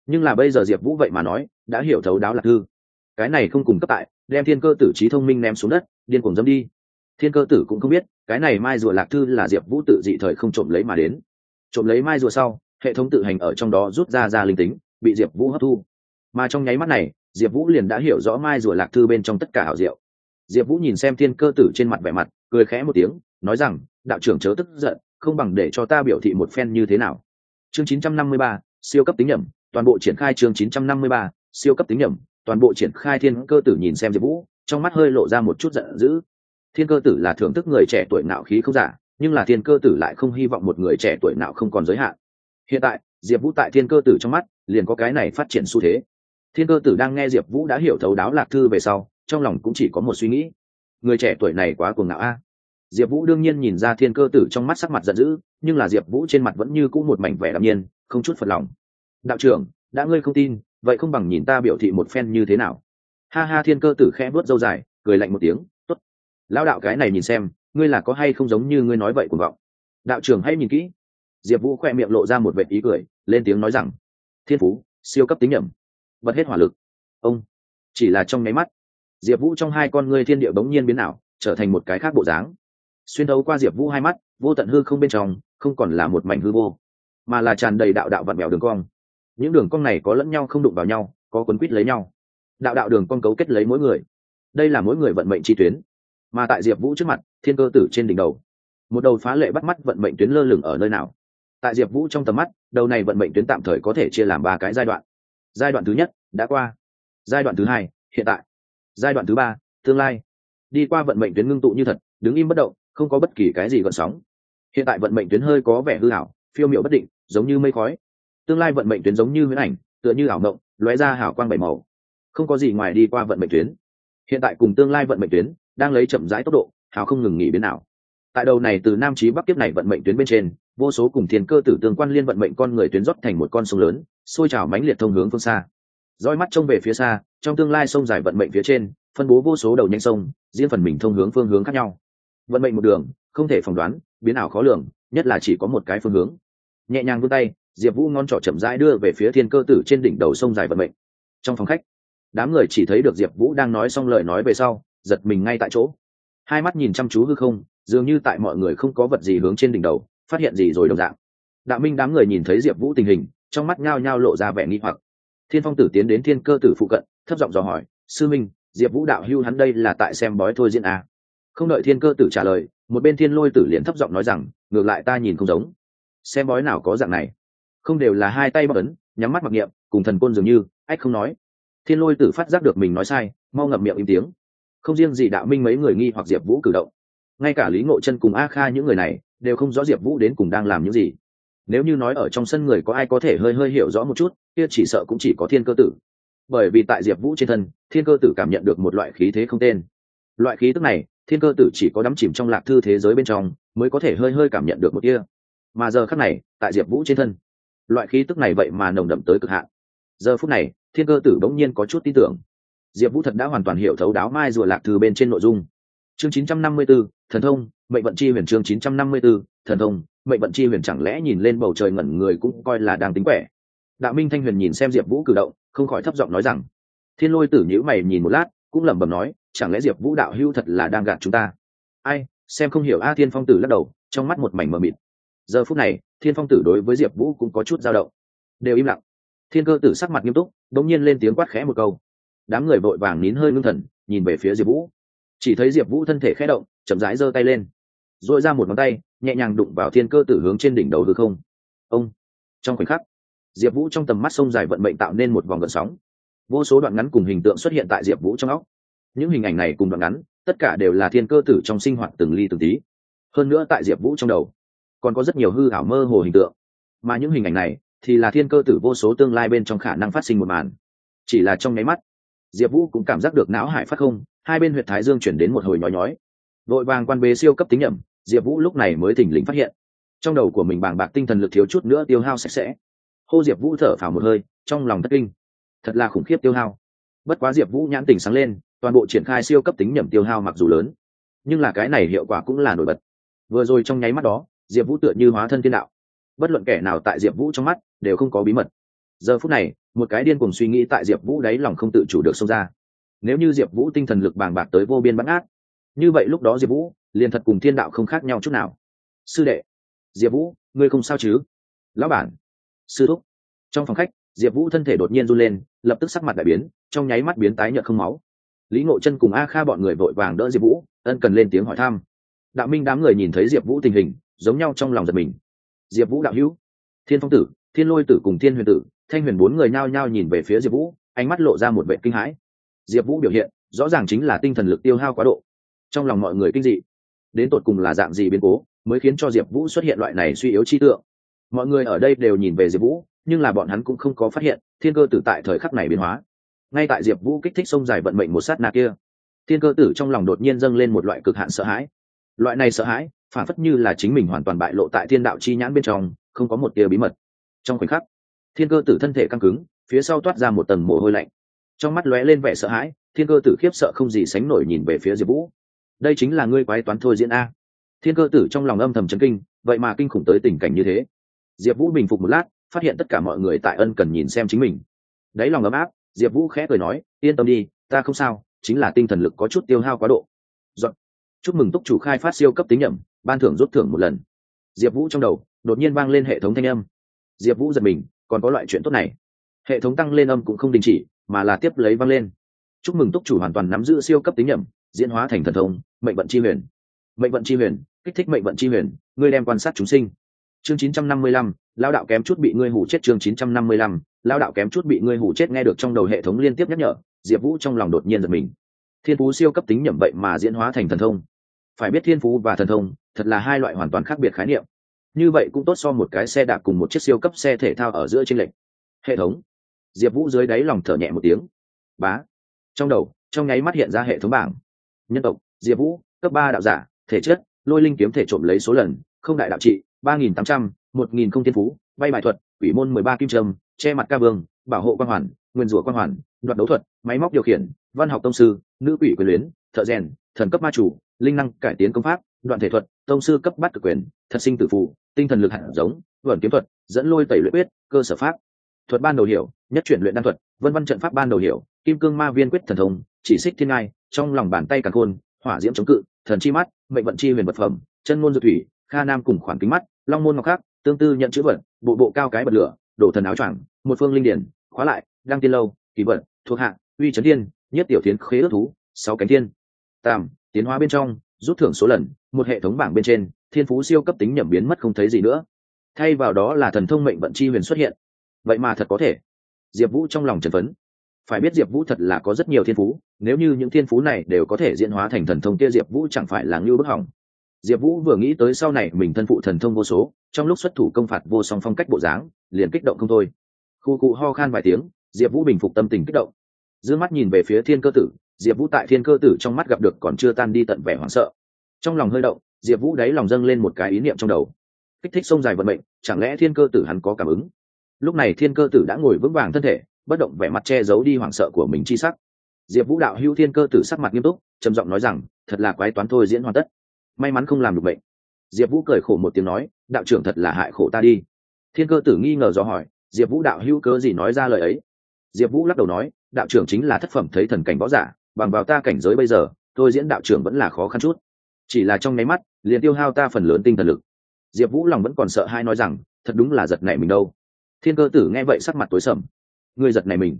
Nhưng là bây giờ diệp vũ vậy mà nói, đã hiểu thấu đáo lạc thư. Cái này không cùng cấp tại, đem thiên cơ tử trí thông minh ném xuống đất, điên cuồng dâm đi. Thiên cơ tử cũng không biết, cái này mai rùa lạc thư là diệp vũ tự dị thời không trộm lấy mà đến. Trộm lấy mai rùa sau, hệ thống tự hành ở trong đó rút ra ra linh tính, bị diệp vũ hấp thu. Mà trong nháy mắt này, diệp vũ liền đã hiểu rõ mai rùa lạc thư bên trong tất cả hảo diệu. Diệp vũ nhìn xem thiên cơ tử trên mặt vẻ mặt, cười khẽ một tiếng nói rằng đạo trưởng chớ tức giận không bằng để cho ta biểu thị một phen như thế nào. Chương 953, siêu cấp tính nhầm toàn bộ triển khai chương 953, siêu cấp tính nhầm toàn bộ triển khai thiên cơ tử nhìn xem diệp vũ trong mắt hơi lộ ra một chút giận dữ. Thiên cơ tử là thưởng thức người trẻ tuổi nạo khí không giả nhưng là thiên cơ tử lại không hy vọng một người trẻ tuổi nào không còn giới hạn. Hiện tại diệp vũ tại thiên cơ tử trong mắt liền có cái này phát triển xu thế. Thiên cơ tử đang nghe diệp vũ đã hiểu thấu đáo lạc thư về sau trong lòng cũng chỉ có một suy nghĩ. Người trẻ tuổi này quá cuồng ngạo a diệp vũ đương nhiên nhìn ra thiên cơ tử trong mắt sắc mặt giận dữ, nhưng là diệp vũ trên mặt vẫn như cũ một mảnh vẻ đạm nhiên, không chút phật lòng. Đạo trưởng, đã ngươi không tin, vậy không bằng nhìn ta biểu thị một phen như thế nào. Ha ha, thiên cơ tử khẽ vớt dâu dài, cười lạnh một tiếng t ố t lão đạo cái này nhìn xem, ngươi là có hay không giống như ngươi nói vậy cuồng vọng? Đạo trưởng hãy nhìn kỹ. Diệp vũ khoe miệng lộ ra một vệ ý cười, lên tiếng nói rằng, thiên phú, siêu cấp tính nhẩm, bật hết hỏa lực. Ông, chỉ là trong nháy mắt. Diệp vũ trong hai con ngươi thiên địa bỗng nhiên biến ảo, trở thành một cái khác bộ dáng xuyên thấu qua diệp vũ hai mắt, vô tận hư không bên trong, không còn là một mảnh hư vô, mà là tràn đầy đạo đạo vặn mèo đường cong. Những đường cong này có lẫn nhau không đụng vào nhau, có quấn quýt lấy nhau. Đạo đạo đường cong cấu kết lấy mỗi người. Đây là mỗi người vận mệnh chi tuyến. Mà tại diệp vũ trước mặt, thiên cơ tử trên đỉnh đầu. Một đầu phá lệ bắt mắt vận mệnh tuyến lơ lửng ở nơi nào? Tại diệp vũ trong tầm mắt, đầu này vận mệnh tuyến tạm thời có thể chia làm ba cái giai đoạn. Giai đoạn thứ nhất, đã qua. Giai đoạn thứ hai, hiện tại. Giai đoạn thứ ba, tương lai. Đi qua vận mệnh tuyến ngưng tụ như thật, đứng im bất động không có bất kỳ cái gì gợn sóng. Hiện tại vận mệnh tuyến hơi có vẻ hư hảo phiêu miệu bất định, giống như mây khói. Tương lai vận mệnh tuyến giống như huyễn ảnh, tựa như ảo mộng, lóe ra hảo quang bảy màu. Không có gì ngoài đi qua vận mệnh tuyến. Hiện tại cùng tương lai vận mệnh tuyến đang lấy chậm rãi tốc độ, hào không ngừng nghỉ biến nào tại đầu này từ nam chí bắc kiếp này vận mệnh tuyến bên trên, vô số cùng thiên cơ tử tương quan liên vận mệnh con người tuyến rót thành một con sông lớn xôi trào mãnh liệt thông hướng phương xa. Roi mắt trông về phía xa, trong tương lai sông dài vận mệnh phía trên, phân bố vô số đầu nhanh sông, riêng phần mình thông hướng phương hướng khác nhau vận mệnh một đường, không thể phỏng đoán, biến ảo khó lường, nhất là chỉ có một cái phương hướng. Nhẹ nhàng vươn tay, diệp vũ ngon trỏ chậm rãi đưa về phía thiên cơ tử trên đỉnh đầu sông dài vận mệnh. Trong phòng khách, đám người chỉ thấy được diệp vũ đang nói xong lời nói về sau, giật mình ngay tại chỗ. Hai mắt nhìn chăm chú hư không, dường như tại mọi người không có vật gì hướng trên đỉnh đầu, phát hiện gì rồi đồng dạng. Đạo minh đám người nhìn thấy diệp vũ tình hình, trong mắt nhao nhao lộ ra vẻ nghi hoặc. Thiên phong tử tiến đến thiên cơ tử phụ cận, thấp giọng dò hỏi, sư minh, diệp vũ đạo hưu hắn đây là tại xem bói thôi diễn à không đợi thiên cơ tử trả lời, một bên thiên lôi tử liền thấp giọng nói rằng, ngược lại ta nhìn không giống. Xem bói nào có dạng này. Không đều là hai tay bắc ấn, nhắm mắt mặc niệm, cùng thần côn dường như, ách không nói. Thiên lôi tử phát giác được mình nói sai, mau ngậm miệng im tiếng. Không riêng gì đạo minh mấy người nghi hoặc diệp vũ cử động. Ngay cả lý ngộ chân cùng a kha những người này, đều không rõ diệp vũ đến cùng đang làm những gì. Nếu như nói ở trong sân người có ai có thể hơi hơi hiểu rõ một chút, kia chỉ sợ cũng chỉ có thiên cơ tử. Bởi vì tại diệp vũ trên thân, thiên cơ tử cảm nhận được một loại khí thế không tên. Loại khí tức này thiên cơ tử chỉ có đắm chìm trong lạc thư thế giới bên trong mới có thể hơi hơi cảm nhận được một kia mà giờ khắc này tại diệp vũ trên thân loại khí tức này vậy mà nồng đậm tới cực hạn. Giờ phút này thiên cơ tử bỗng nhiên có chút tin tưởng. Diệp vũ thật đã hoàn toàn hiểu thấu đáo mai rùa lạc thư bên trên nội dung. Chương 954, thần thông mệnh vận chi huyền chương 954, thần thông mệnh vận chi huyền chẳng lẽ nhìn lên bầu trời ngẩn người cũng coi là đang tính quẻ. Đạo minh thanh huyền nhìn xem diệp vũ cử động không khỏi thấp giọng nói rằng thiên lôi tử nhữ mày nhìn một lát cũng lẩm bẩm nói, chẳng lẽ diệp vũ đạo hưu thật là đang gạt chúng ta? Ai, xem không hiểu a thiên phong tử lắc đầu, trong mắt một mảnh mờ mịt. Giờ phút này, thiên phong tử đối với diệp vũ cũng có chút dao động. Đều im lặng. Thiên cơ tử sắc mặt nghiêm túc đ ỗ n g nhiên lên tiếng quát khẽ một câu. Đám người vội vàng nín hơi ngưng thần, nhìn về phía diệp vũ. Chỉ thấy diệp vũ thân thể khẽ động, chậm rãi giơ tay lên r ồ i ra một ngón tay, nhẹ nhàng đụng vào thiên cơ tử hướng trên đỉnh đầu hư không. Ông! Trong khoảnh khắc, diệp vũ trong tầm mắt sông dài vận mệnh tạo nên một vòng gợn sóng vô số đoạn ngắn cùng hình tượng xuất hiện tại diệp vũ trong óc. Những hình ảnh này cùng đoạn ngắn, tất cả đều là thiên cơ tử trong sinh hoạt từng ly từng tí. Hơn nữa tại diệp vũ trong đầu, còn có rất nhiều hư ảo mơ hồ hình tượng. Mà những hình ảnh này thì là thiên cơ tử vô số tương lai bên trong khả năng phát sinh một màn. Chỉ là trong nháy mắt, diệp vũ cũng cảm giác được não hải phát không, hai bên h u y ệ t thái dương chuyển đến một hồi nhói nhói. Vội vàng quan bế siêu cấp tính nhầm diệp vũ lúc này mới thỉnh lình phát hiện. Trong đầu của mình bàng bạc tinh thần lực thiếu chút nữa tiêu hao sạch sẽ. Hô diệp vũ thở phào một hơi, trong lòng thất kinh thật là khủng khiếp tiêu hao. Bất quá diệp vũ nhãn tình sáng lên, toàn bộ triển khai siêu cấp tính nhầm tiêu hao mặc dù lớn, nhưng là cái này hiệu quả cũng là nổi bật. Vừa rồi trong nháy mắt đó, diệp vũ tựa như hóa thân thiên đạo. Bất luận kẻ nào tại diệp vũ trong mắt, đều không có bí mật. Giờ phút này, một cái điên cùng suy nghĩ tại diệp vũ đáy lòng không tự chủ được xông ra. Nếu như diệp vũ tinh thần lực bàng bạc tới vô biên bắt át như vậy lúc đó diệp vũ liền thật cùng thiên đạo không khác nhau chút nào. Sư đệ, diệp vũ, ngươi không sao chứ? Lão bản, sư thúc. Trong phòng khách, diệp vũ thân thể đột nhiên run lên lập tức sắc mặt đại biến, trong nháy mắt biến tái nhợt không máu. Lý ngộ chân cùng a kha bọn người vội vàng đỡ diệp vũ, ân cần lên tiếng hỏi thăm. Đạo minh đám người nhìn thấy diệp vũ tình hình, giống nhau trong lòng giật mình. Diệp vũ đạo hữu, thiên phong tử, thiên lôi tử cùng thiên huyền tử, thanh huyền bốn người nhao nhao nhìn về phía diệp vũ, ánh mắt lộ ra một vệ kinh hãi. Diệp vũ biểu hiện, rõ ràng chính là tinh thần lực tiêu hao quá độ. Trong lòng mọi người kinh dị. Đến tột cùng là dạng gì biến cố, mới khiến cho diệp vũ xuất hiện loại này suy yếu chi tượng? Mọi người ở đây đều nhìn về diệp vũ nhưng là bọn hắn cũng không có phát hiện, thiên cơ tử tại thời khắc này biến hóa. Ngay tại diệp vũ kích thích sông dài vận mệnh một sát nạ kia, thiên cơ tử trong lòng đột nhiên dâng lên một loại cực hạn sợ hãi. Loại này sợ hãi, phản phất như là chính mình hoàn toàn bại lộ tại thiên đạo chi nhãn bên trong, không có một tia bí mật. Trong khoảnh khắc, thiên cơ tử thân thể căng cứng, phía sau toát ra một tầng mồ hôi lạnh. Trong mắt lóe lên vẻ sợ hãi, thiên cơ tử khiếp sợ không gì sánh nổi nhìn về phía diệp vũ. Đây chính là ngươi quái toán thôi diễn a. Thiên cơ tử trong lòng âm thầm chấn kinh, vậy mà kinh khủng tới tình cảnh như thế. Diệp vũ bình phục một lát phát hiện tất cả mọi người tại ân cần nhìn xem chính mình. Đáy lòng ấm áp diệp vũ khẽ cười nói yên tâm đi ta không sao chính là tinh thần lực có chút tiêu hao quá độ. Dọn. chúc mừng túc chủ khai phát siêu cấp tính nhẩm ban thưởng rút thưởng một lần. Diệp vũ trong đầu đột nhiên vang lên hệ thống thanh âm. Diệp vũ giật mình còn có loại chuyện tốt này. Hệ thống tăng lên âm cũng không đình chỉ mà là tiếp lấy vang lên. Chúc mừng túc chủ hoàn toàn nắm giữ siêu cấp tính nhẩm diễn hóa thành thần thông mệnh vận chi huyền. Mệnh vận chi huyền kích thích mệnh vận chi huyền ngươi đem quan sát chúng sinh. Chương 955, lao đạo kém chút bị ngươi hủ chết chương chín trăm năm mươi lăm, lao đạo kém chút bị ngươi hủ chết nghe được trong đầu hệ thống liên tiếp nhắc nhở, diệp vũ trong lòng đột nhiên giật mình. Thiên phú siêu cấp tính nhẩm vậy mà diễn hóa thành thần thông. Phải biết thiên phú và thần thông, thật là hai loại hoàn toàn khác biệt khái niệm. Như vậy cũng tốt so một cái xe đạp cùng một chiếc siêu cấp xe thể thao ở giữa trên lệnh hệ thống. Diệp vũ dưới đáy lòng thở nhẹ một tiếng. Bá. Trong đầu, trong nháy mắt hiện ra hệ thống bảng. Nhân tộc, diệp vũ, cấp ba đạo giả, thể chất, lôi linh kiếm thể trộm lấy số lần, không đại đạo trị, ba nghìn tám trăm một nghìn không thiên phú, bay bài thuật, quỷ môn mười ba kim trâm, che mặt ca vương, bảo hộ quan hoàn, nguyên rủa quan hoàn, đoạt đấu thuật, máy móc điều khiển, văn học tông sư, nữ quỷ quyền luyến, thợ rèn, thần cấp ma chủ, linh năng cải tiến công pháp, đoạn thể thuật, tông sư cấp bắt cực quyền, thật sinh tử phụ tinh thần lực hạt giống vẩn kiếm thuật, dẫn lôi tẩy luyện quyết, cơ sở pháp. Thuật ban đầu hiểu, nhất chuyển luyện đan thuật, vân văn trận pháp ban đầu hiểu, kim cương ma viên quyết thần thông, chỉ xích thiên ngai, trong lòng bàn tay càng khôn, hỏa diễm chống cự, thần chi mắt, mệnh vận chi huyền vật phẩm, chân môn dược thủy, kha nam cùng khoản kính mắt, long môn ngọc khác tương tư nhận chữ vật, bộ bộ cao cái bật lửa, đổ thần áo choàng, một phương linh điển, khóa lại, đăng tiên lâu, kỳ vật, thuộc hạ, uy trấn thiên, nhất tiểu tiến khế ước thú, sáu cánh thiên. Tam tiến hóa bên trong, rút thưởng số lần, một hệ thống bảng bên trên, thiên phú siêu cấp tính nhẩm biến mất không thấy gì nữa. Thay vào đó là thần thông mệnh vận chi huyền xuất hiện. Vậy mà thật có thể. Diệp vũ trong lòng trần phấn. Phải biết diệp vũ thật là có rất nhiều thiên phú, nếu như những thiên phú này đều có thể diễn hóa thành thần thông kia, diệp vũ chẳng phải là ngưu bức hỏng diệp vũ vừa nghĩ tới sau này mình thân phụ thần thông vô số, trong lúc xuất thủ công phạt vô song phong cách bộ dáng, liền kích động không thôi. Khu cụ ho khan vài tiếng, diệp vũ bình phục tâm tình kích động. D ư ơ n mắt nhìn về phía thiên cơ tử, diệp vũ tại thiên cơ tử trong mắt gặp được còn chưa tan đi tận vẻ hoảng sợ. Trong lòng hơi động, diệp vũ đáy lòng dâng lên một cái ý niệm trong đầu. Kích thích sông dài vận mệnh, chẳng lẽ thiên cơ tử hắn có cảm ứng? Lúc này thiên cơ tử đã ngồi vững vàng thân thể, bất động vẻ mặt che giấu đi hoảng sợ của mình chi sắc. Diệp vũ đạo hữu thiên cơ tử sắc mặt nghiêm túc, trầm giọng nói rằng, thật là quái toán thôi diễn hoàn tất may mắn không làm được bệnh. Diệp vũ cười khổ một tiếng nói, đạo trưởng thật là hại khổ ta đi. Thiên cơ tử nghi ngờ do hỏi, diệp vũ đạo hữu cớ gì nói ra lời ấy? Diệp vũ lắc đầu nói, đạo trưởng chính là thất phẩm thấy thần cảnh võ giả, bằng vào ta cảnh giới bây giờ, tôi diễn đạo trưởng vẫn là khó khăn chút. Chỉ là trong nháy mắt, liền tiêu hao ta phần lớn tinh thần lực. Diệp vũ lòng vẫn còn sợ hai nói rằng, thật đúng là giật này mình đâu. Thiên cơ tử nghe vậy sắc mặt tối sầm. Ngươi giật này mình?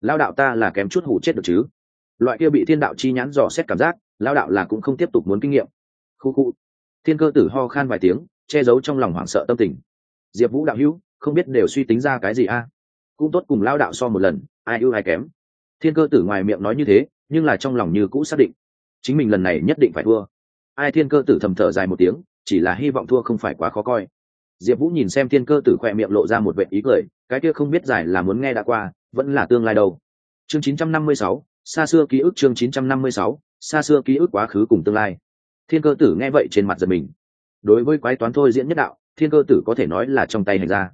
Lao đạo ta là kém chút hủ chết được chứ? Loại kia bị thiên đạo chi nhãn dò xét cảm giác lao đạo là cũng không tiếp tục muốn kinh nghiệm khu khu thiên cơ tử ho khan vài tiếng che giấu trong lòng hoảng sợ tâm tình. Diệp vũ đạo hữu không biết đều suy tính ra cái gì a? Cũng tốt cùng lao đạo so một lần ai ưu ai kém. Thiên cơ tử ngoài miệng nói như thế nhưng là trong lòng như cũ xác định. Chính mình lần này nhất định phải thua. Ai thiên cơ tử thầm thở dài một tiếng chỉ là hy vọng thua không phải quá khó coi. Diệp vũ nhìn xem thiên cơ tử khoe miệng lộ ra một vệ ý cười cái kia không biết giải là muốn nghe đã qua vẫn là tương lai đâu. Chương 956, xa xưa ký ức chương 956, xa xưa ký ức quá khứ cùng tương lai thiên cơ tử nghe vậy trên mặt giật mình. Đối với quái toán thôi diễn nhất đạo, thiên cơ tử có thể nói là trong tay hành ra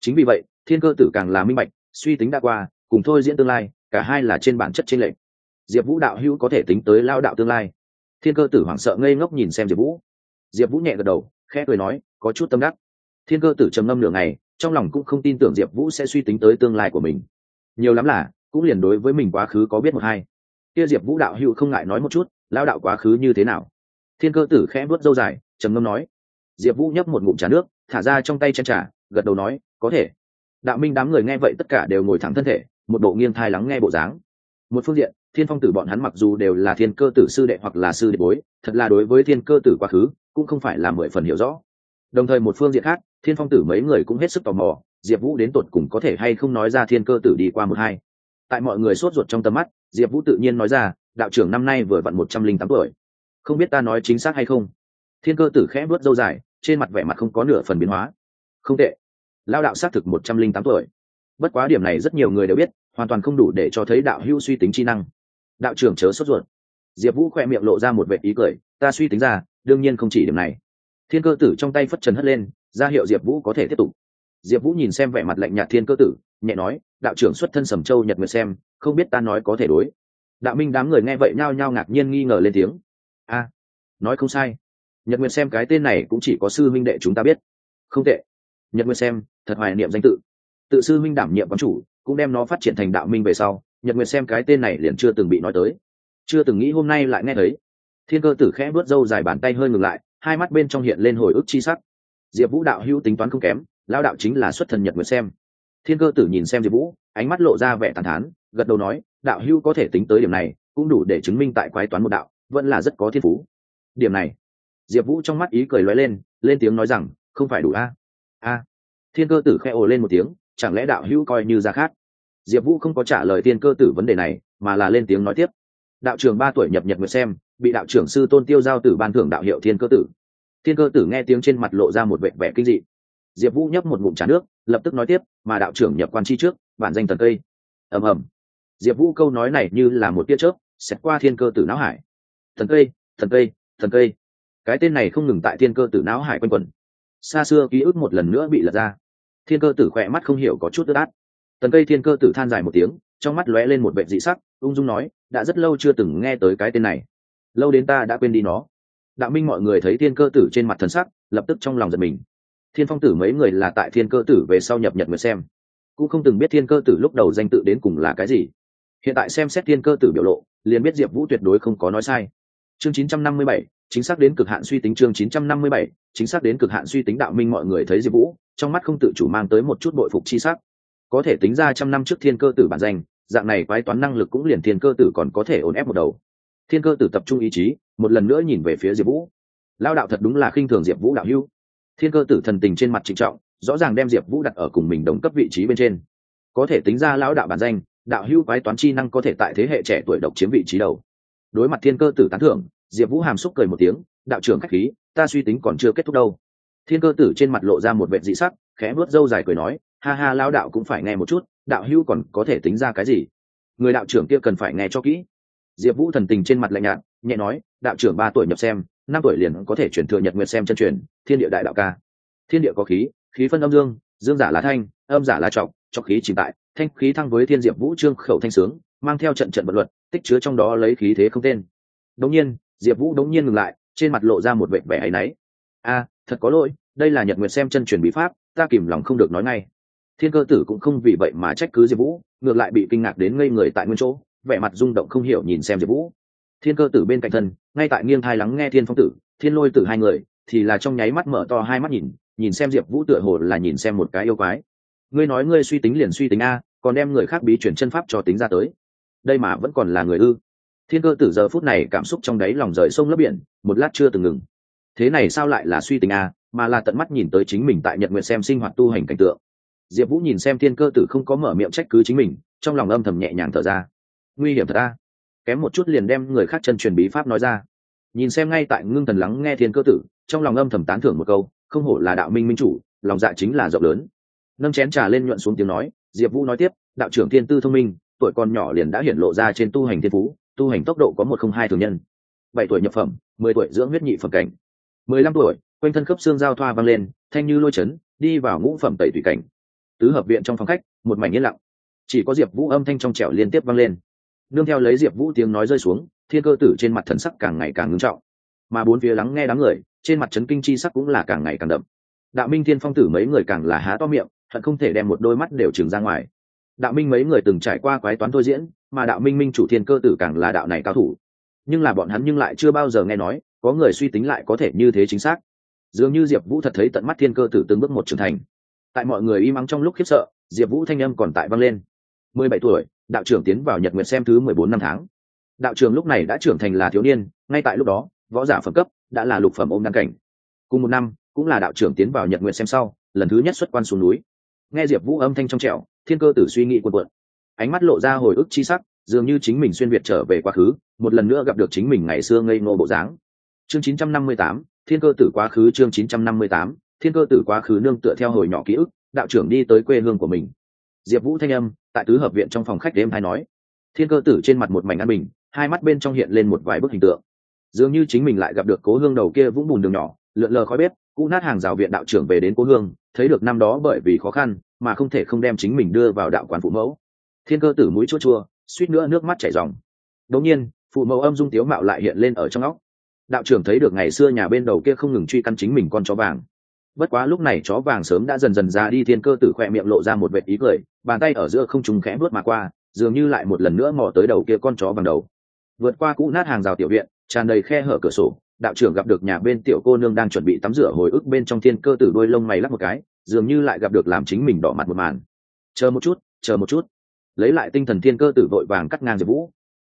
chính vì vậy, thiên cơ tử càng là minh bạch, suy tính đã qua, cùng thôi diễn tương lai, cả hai là trên bản chất trên lệnh diệp vũ đạo hữu có thể tính tới lao đạo tương lai. Thiên cơ tử hoảng sợ ngây ngốc nhìn xem diệp vũ. Diệp vũ nhẹ gật đầu, khẽ cười nói, có chút tâm đắc. Thiên cơ tử trầm ngâm nửa ngày, trong lòng cũng không tin tưởng diệp vũ sẽ suy tính tới tương lai của mình. Nhiều lắm là, cũng liền đối với mình quá khứ có biết một hai. Kia diệp vũ đạo hữu không ngại nói một chút, lao đạo quá khứ như thế nào? Thiên cơ tử khẽ vớt dâu dài, trầm ngâm nói. Diệp vũ nhấp một ngụm trà nước, thả ra trong tay chén trà, gật đầu nói, có thể. Đạo minh đám người nghe vậy tất cả đều ngồi thẳng thân thể, một bộ nghiêng thai lắng nghe bộ dáng. Một phương diện, thiên phong tử bọn hắn mặc dù đều là thiên cơ tử sư đệ hoặc là sư đệ bối, thật là đối với thiên cơ tử quá khứ, cũng không phải là mười phần hiểu rõ. Đồng thời một phương diện khác, thiên phong tử mấy người cũng hết sức tò mò, diệp vũ đến tột cùng có thể hay không nói ra thiên cơ tử đi qua một hai. Tại mọi người sốt ruột trong tầm mắt, diệp vũ tự nhiên nói ra, đạo trưởng năm nay vừa vặn một trăm linh tám tuổi không biết ta nói chính xác hay không. Thiên cơ tử khẽ vớt dâu dài, trên mặt vẻ mặt không có nửa phần biến hóa. Không tệ. Lao đạo xác thực một trăm linh tám tuổi. Bất quá điểm này rất nhiều người đều biết, hoàn toàn không đủ để cho thấy đạo hưu suy tính chi năng. Đạo trưởng chớ sốt ruột. Diệp vũ khoe miệng lộ ra một vệ ý cười, ta suy tính ra, đương nhiên không chỉ điểm này. Thiên cơ tử trong tay phất trần hất lên, ra hiệu diệp vũ có thể tiếp tục. Diệp vũ nhìn xem vẻ mặt lạnh nhạt thiên cơ tử, nhẹ nói, đạo trưởng xuất thân sầm châu nhật nguyệt xem, không biết ta nói có thể đối. Đạo minh đám người nghe vậy nhao nhao ngạc nhiên nghi ngờ lên tiếng nói không sai. Nhật nguyệt xem cái tên này cũng chỉ có sư minh đệ chúng ta biết. Không tệ. Nhật nguyệt xem, thật hoài niệm danh tự. Tự sư minh đảm nhiệm quán chủ, cũng đem nó phát triển thành đạo minh về sau, nhật nguyệt xem cái tên này liền chưa từng bị nói tới. Chưa từng nghĩ hôm nay lại nghe thấy. Thiên cơ tử khẽ vớt râu dài bàn tay hơi ngừng lại, hai mắt bên trong hiện lên hồi ức chi sắc. Diệp vũ đạo hữu tính toán không kém lao đạo chính là xuất thần nhật nguyệt xem. Thiên cơ tử nhìn xem diệp vũ, ánh mắt lộ ra vẻ tàn thán, gật đầu nói, đạo hữu có thể tính tới điểm này, cũng đủ để chứng minh tại quái toán một đạo, vẫn là rất có thiên phú điểm này. Diệp vũ trong mắt ý cười lóe lên lên tiếng nói rằng, không phải đủ a? A. Thiên cơ tử khe ồ lên một tiếng, chẳng lẽ đạo hữu coi như ra khác? Diệp vũ không có trả lời thiên cơ tử vấn đề này, mà là lên tiếng nói tiếp. Đạo trưởng ba tuổi nhập nhật nguyệt xem, bị đạo trưởng sư tôn tiêu giao tử ban thưởng đạo hiệu thiên cơ tử. Thiên cơ tử nghe tiếng trên mặt lộ ra một vệ vẻ kinh dị. Diệp vũ nhấp một ngụm trà nước, lập tức nói tiếp, mà đạo trưởng nhập quan chi trước, bản danh thần cây. Ầm ầm. Diệp vũ câu nói này như là một tia chớp xét qua thiên cơ tử não hải. Thần cây thần cây thần cây. Cái tên này không ngừng tại thiên cơ tử não hải quanh quẩn xa xưa ký ức một lần nữa bị lật ra. Thiên cơ tử khỏe mắt không hiểu có chút ướt át. Tần cây thiên cơ tử than dài một tiếng, trong mắt lóe lên một vệ dị sắc, ung dung nói, đã rất lâu chưa từng nghe tới cái tên này. Lâu đến ta đã quên đi nó. Đạo minh mọi người thấy thiên cơ tử trên mặt thần sắc, lập tức trong lòng giật mình. Thiên phong tử mấy người là tại thiên cơ tử về sau nhập nhật người xem. Cũng không từng biết thiên cơ tử lúc đầu danh tự đến cùng là cái gì. Hiện tại xem xét thiên cơ tử biểu lộ, liền biết diệp vũ tuyệt đối không có nói sai chương 957, chính xác đến cực hạn suy tính chương 957, chính xác đến cực hạn suy tính đạo minh mọi người thấy diệp vũ trong mắt không tự chủ mang tới một chút bội phục chi sắc. Có thể tính ra trăm năm trước thiên cơ tử bản danh dạng này quái toán năng lực cũng liền thiên cơ tử còn có thể ổn ép một đầu. Thiên cơ tử tập trung ý chí một lần nữa nhìn về phía diệp vũ. Lao đạo thật đúng là khinh thường diệp vũ đạo hưu thiên cơ tử thần tình trên mặt trịnh trọng rõ ràng đem diệp vũ đặt ở cùng mình đồng cấp vị trí bên trên. Có thể tính ra lão đạo bản danh đạo hưu quái toán chi năng có thể tại thế hệ trẻ tuổi độc chiếm vị trí đầu đối mặt thiên cơ tử tán thưởng, diệp vũ hàm xúc cười một tiếng, đạo trưởng khách khí, ta suy tính còn chưa kết thúc đâu. Thiên cơ tử trên mặt lộ ra một vệ dị sắc, khẽ vớt râu dài cười nói, ha ha lao đạo cũng phải nghe một chút, đạo hữu còn có thể tính ra cái gì? Người đạo trưởng kia cần phải nghe cho kỹ. Diệp vũ thần tình trên mặt lạnh nhạt, nhẹ nói, đạo trưởng ba tuổi nhập xem, năm tuổi liền có thể chuyển thừa nhật nguyệt xem chân truyền, thiên địa đại đạo ca. Thiên địa có khí khí phân âm dương dương giả lá thanh, âm giả lá trọng, cho khí chìm tại, thanh khí thăng với thiên diệp vũ trương khẩu thanh sướng, mang theo trận trận vật luật tích chứa trong đó lấy khí thế không tên. Đống nhiên, diệp vũ đống nhiên ngừng lại, trên mặt lộ ra một vệ vẻ áy náy. A thật có lỗi, đây là nhật nguyệt xem chân truyền bí pháp, ta kìm lòng không được nói ngay. Thiên cơ tử cũng không vì vậy mà trách cứ diệp vũ, ngược lại bị kinh ngạc đến ngây người tại nguyên chỗ, vẻ mặt rung động không hiểu nhìn xem diệp vũ. Thiên cơ tử bên cạnh thân, ngay tại nghiêng thai lắng nghe thiên phong tử, thiên lôi tử hai người, thì là trong nháy mắt mở to hai mắt nhìn nhìn xem diệp vũ tựa hồ là nhìn xem một cái yêu quái. Ngươi nói ngươi suy tính liền suy tính a, còn đem người khác bí chuyển chân pháp cho tính ra tới đây mà vẫn còn là người ư. Thiên cơ tử giờ phút này cảm xúc trong đáy lòng rời sông lấp biển, một lát chưa từng ngừng. Thế này sao lại là suy tính a à, mà là tận mắt nhìn tới chính mình tại nhật nguyện xem sinh hoạt tu hành cảnh tượng. Diệp vũ nhìn xem thiên cơ tử không có mở miệng trách cứ chính mình, trong lòng âm thầm nhẹ nhàng thở ra. Nguy hiểm thật a kém một chút liền đem người khác chân truyền bí pháp nói ra. Nhìn xem ngay tại ngưng thần lắng nghe thiên cơ tử, trong lòng âm thầm tán thưởng một câu, không hổ là đạo minh minh chủ, lòng dạ chính là rộng lớn. Nâng chén trà lên nhuận xuống tiếng nói, diệp vũ nói tiếp, đạo trưởng thiên tư thông minh tuổi còn nhỏ liền đã hiển lộ ra trên tu hành thiên phú, tu hành tốc độ có một không hai thường nhân. Bảy tuổi nhập phẩm, mười tuổi dưỡng huyết nhị phẩm cảnh. Mười lăm tuổi, quanh thân khớp xương giao thoa vang lên, thanh như lôi chấn, đi vào ngũ phẩm tẩy thủy cảnh. Tứ hợp viện trong phòng khách, một mảnh yên lặng. Chỉ có diệp vũ âm thanh trong trẻo liên tiếp vang lên. Nương theo lấy diệp vũ tiếng nói rơi xuống, thiên cơ tử trên mặt thần sắc càng ngày càng ngưng trọng. Mà bốn phía lắng nghe đám người, trên mặt trấn kinh chi sắc cũng là càng ngày càng đậm. Đạo minh thiên phong tử mấy người càng là há to miệng, hận không thể đem một đôi mắt đều trừng ra ngoài đạo minh mấy người từng trải qua quái toán thôi diễn, mà đạo minh minh chủ thiên cơ tử càng là đạo này cao thủ. Nhưng là bọn hắn nhưng lại chưa bao giờ nghe nói, có người suy tính lại có thể như thế chính xác. Dường như diệp vũ thật thấy tận mắt thiên cơ tử từng bước một trưởng thành. Tại mọi người im ắng trong lúc khiếp sợ, diệp vũ thanh âm còn tại vang lên. Mười bảy tuổi, đạo trưởng tiến vào nhật nguyện xem thứ mười bốn năm tháng. Đạo trưởng lúc này đã trưởng thành là thiếu niên, ngay tại lúc đó, võ giả phẩm cấp đã là lục phẩm ôm đăng cảnh. Cùng một năm, cũng là đạo trưởng tiến vào nhật nguyện xem sau, lần thứ nhất xuất quan xuống núi. Nghe diệp vũ âm thanh trong trẻo thiên cơ tử suy nghĩ quần quận ánh mắt lộ ra hồi ức chi sắc dường như chính mình xuyên việt trở về quá khứ một lần nữa gặp được chính mình ngày xưa ngây ngô bộ dáng. Chương 958, thiên cơ tử quá khứ chương 958, thiên cơ tử quá khứ nương tựa theo hồi nhỏ ký ức đạo trưởng đi tới quê hương của mình. Diệp vũ thanh âm tại tứ hợp viện trong phòng khách đêm hay nói. Thiên cơ tử trên mặt một mảnh an bình hai mắt bên trong hiện lên một vài bức hình tượng. Dường như chính mình lại gặp được cố hương đầu kia vũng bùn đường nhỏ lượn lờ khói bếp cũ nát hàng rào viện đạo trưởng về đến cố hương thấy được năm đó bởi vì khó khăn mà không thể không đem chính mình đưa vào đạo quán phụ mẫu. Thiên cơ tử mũi chua chua, suýt nữa nước mắt chảy ròng. Đống nhiên, phụ mẫu âm dung tiếu mạo lại hiện lên ở trong óc. Đạo trưởng thấy được ngày xưa nhà bên đầu kia không ngừng truy căn chính mình con chó vàng. Bất quá lúc này chó vàng sớm đã dần dần ra đi, thiên cơ tử khỏe miệng lộ ra một vệ ý cười, bàn tay ở giữa không trùng khẽ bước mà qua, dường như lại một lần nữa mò tới đầu kia con chó vàng đầu. Vượt qua cũ nát hàng rào tiểu viện, tràn đầy khe hở cửa sổ, đạo trưởng gặp được nhà bên tiểu cô nương đang chuẩn bị tắm rửa hồi ức bên trong thiên cơ tử đôi lông mày lắc một cái dường như lại gặp được làm chính mình đỏ mặt một màn. Chờ một chút, chờ một chút. Lấy lại tinh thần thiên cơ tử vội vàng cắt ngang diệp vũ.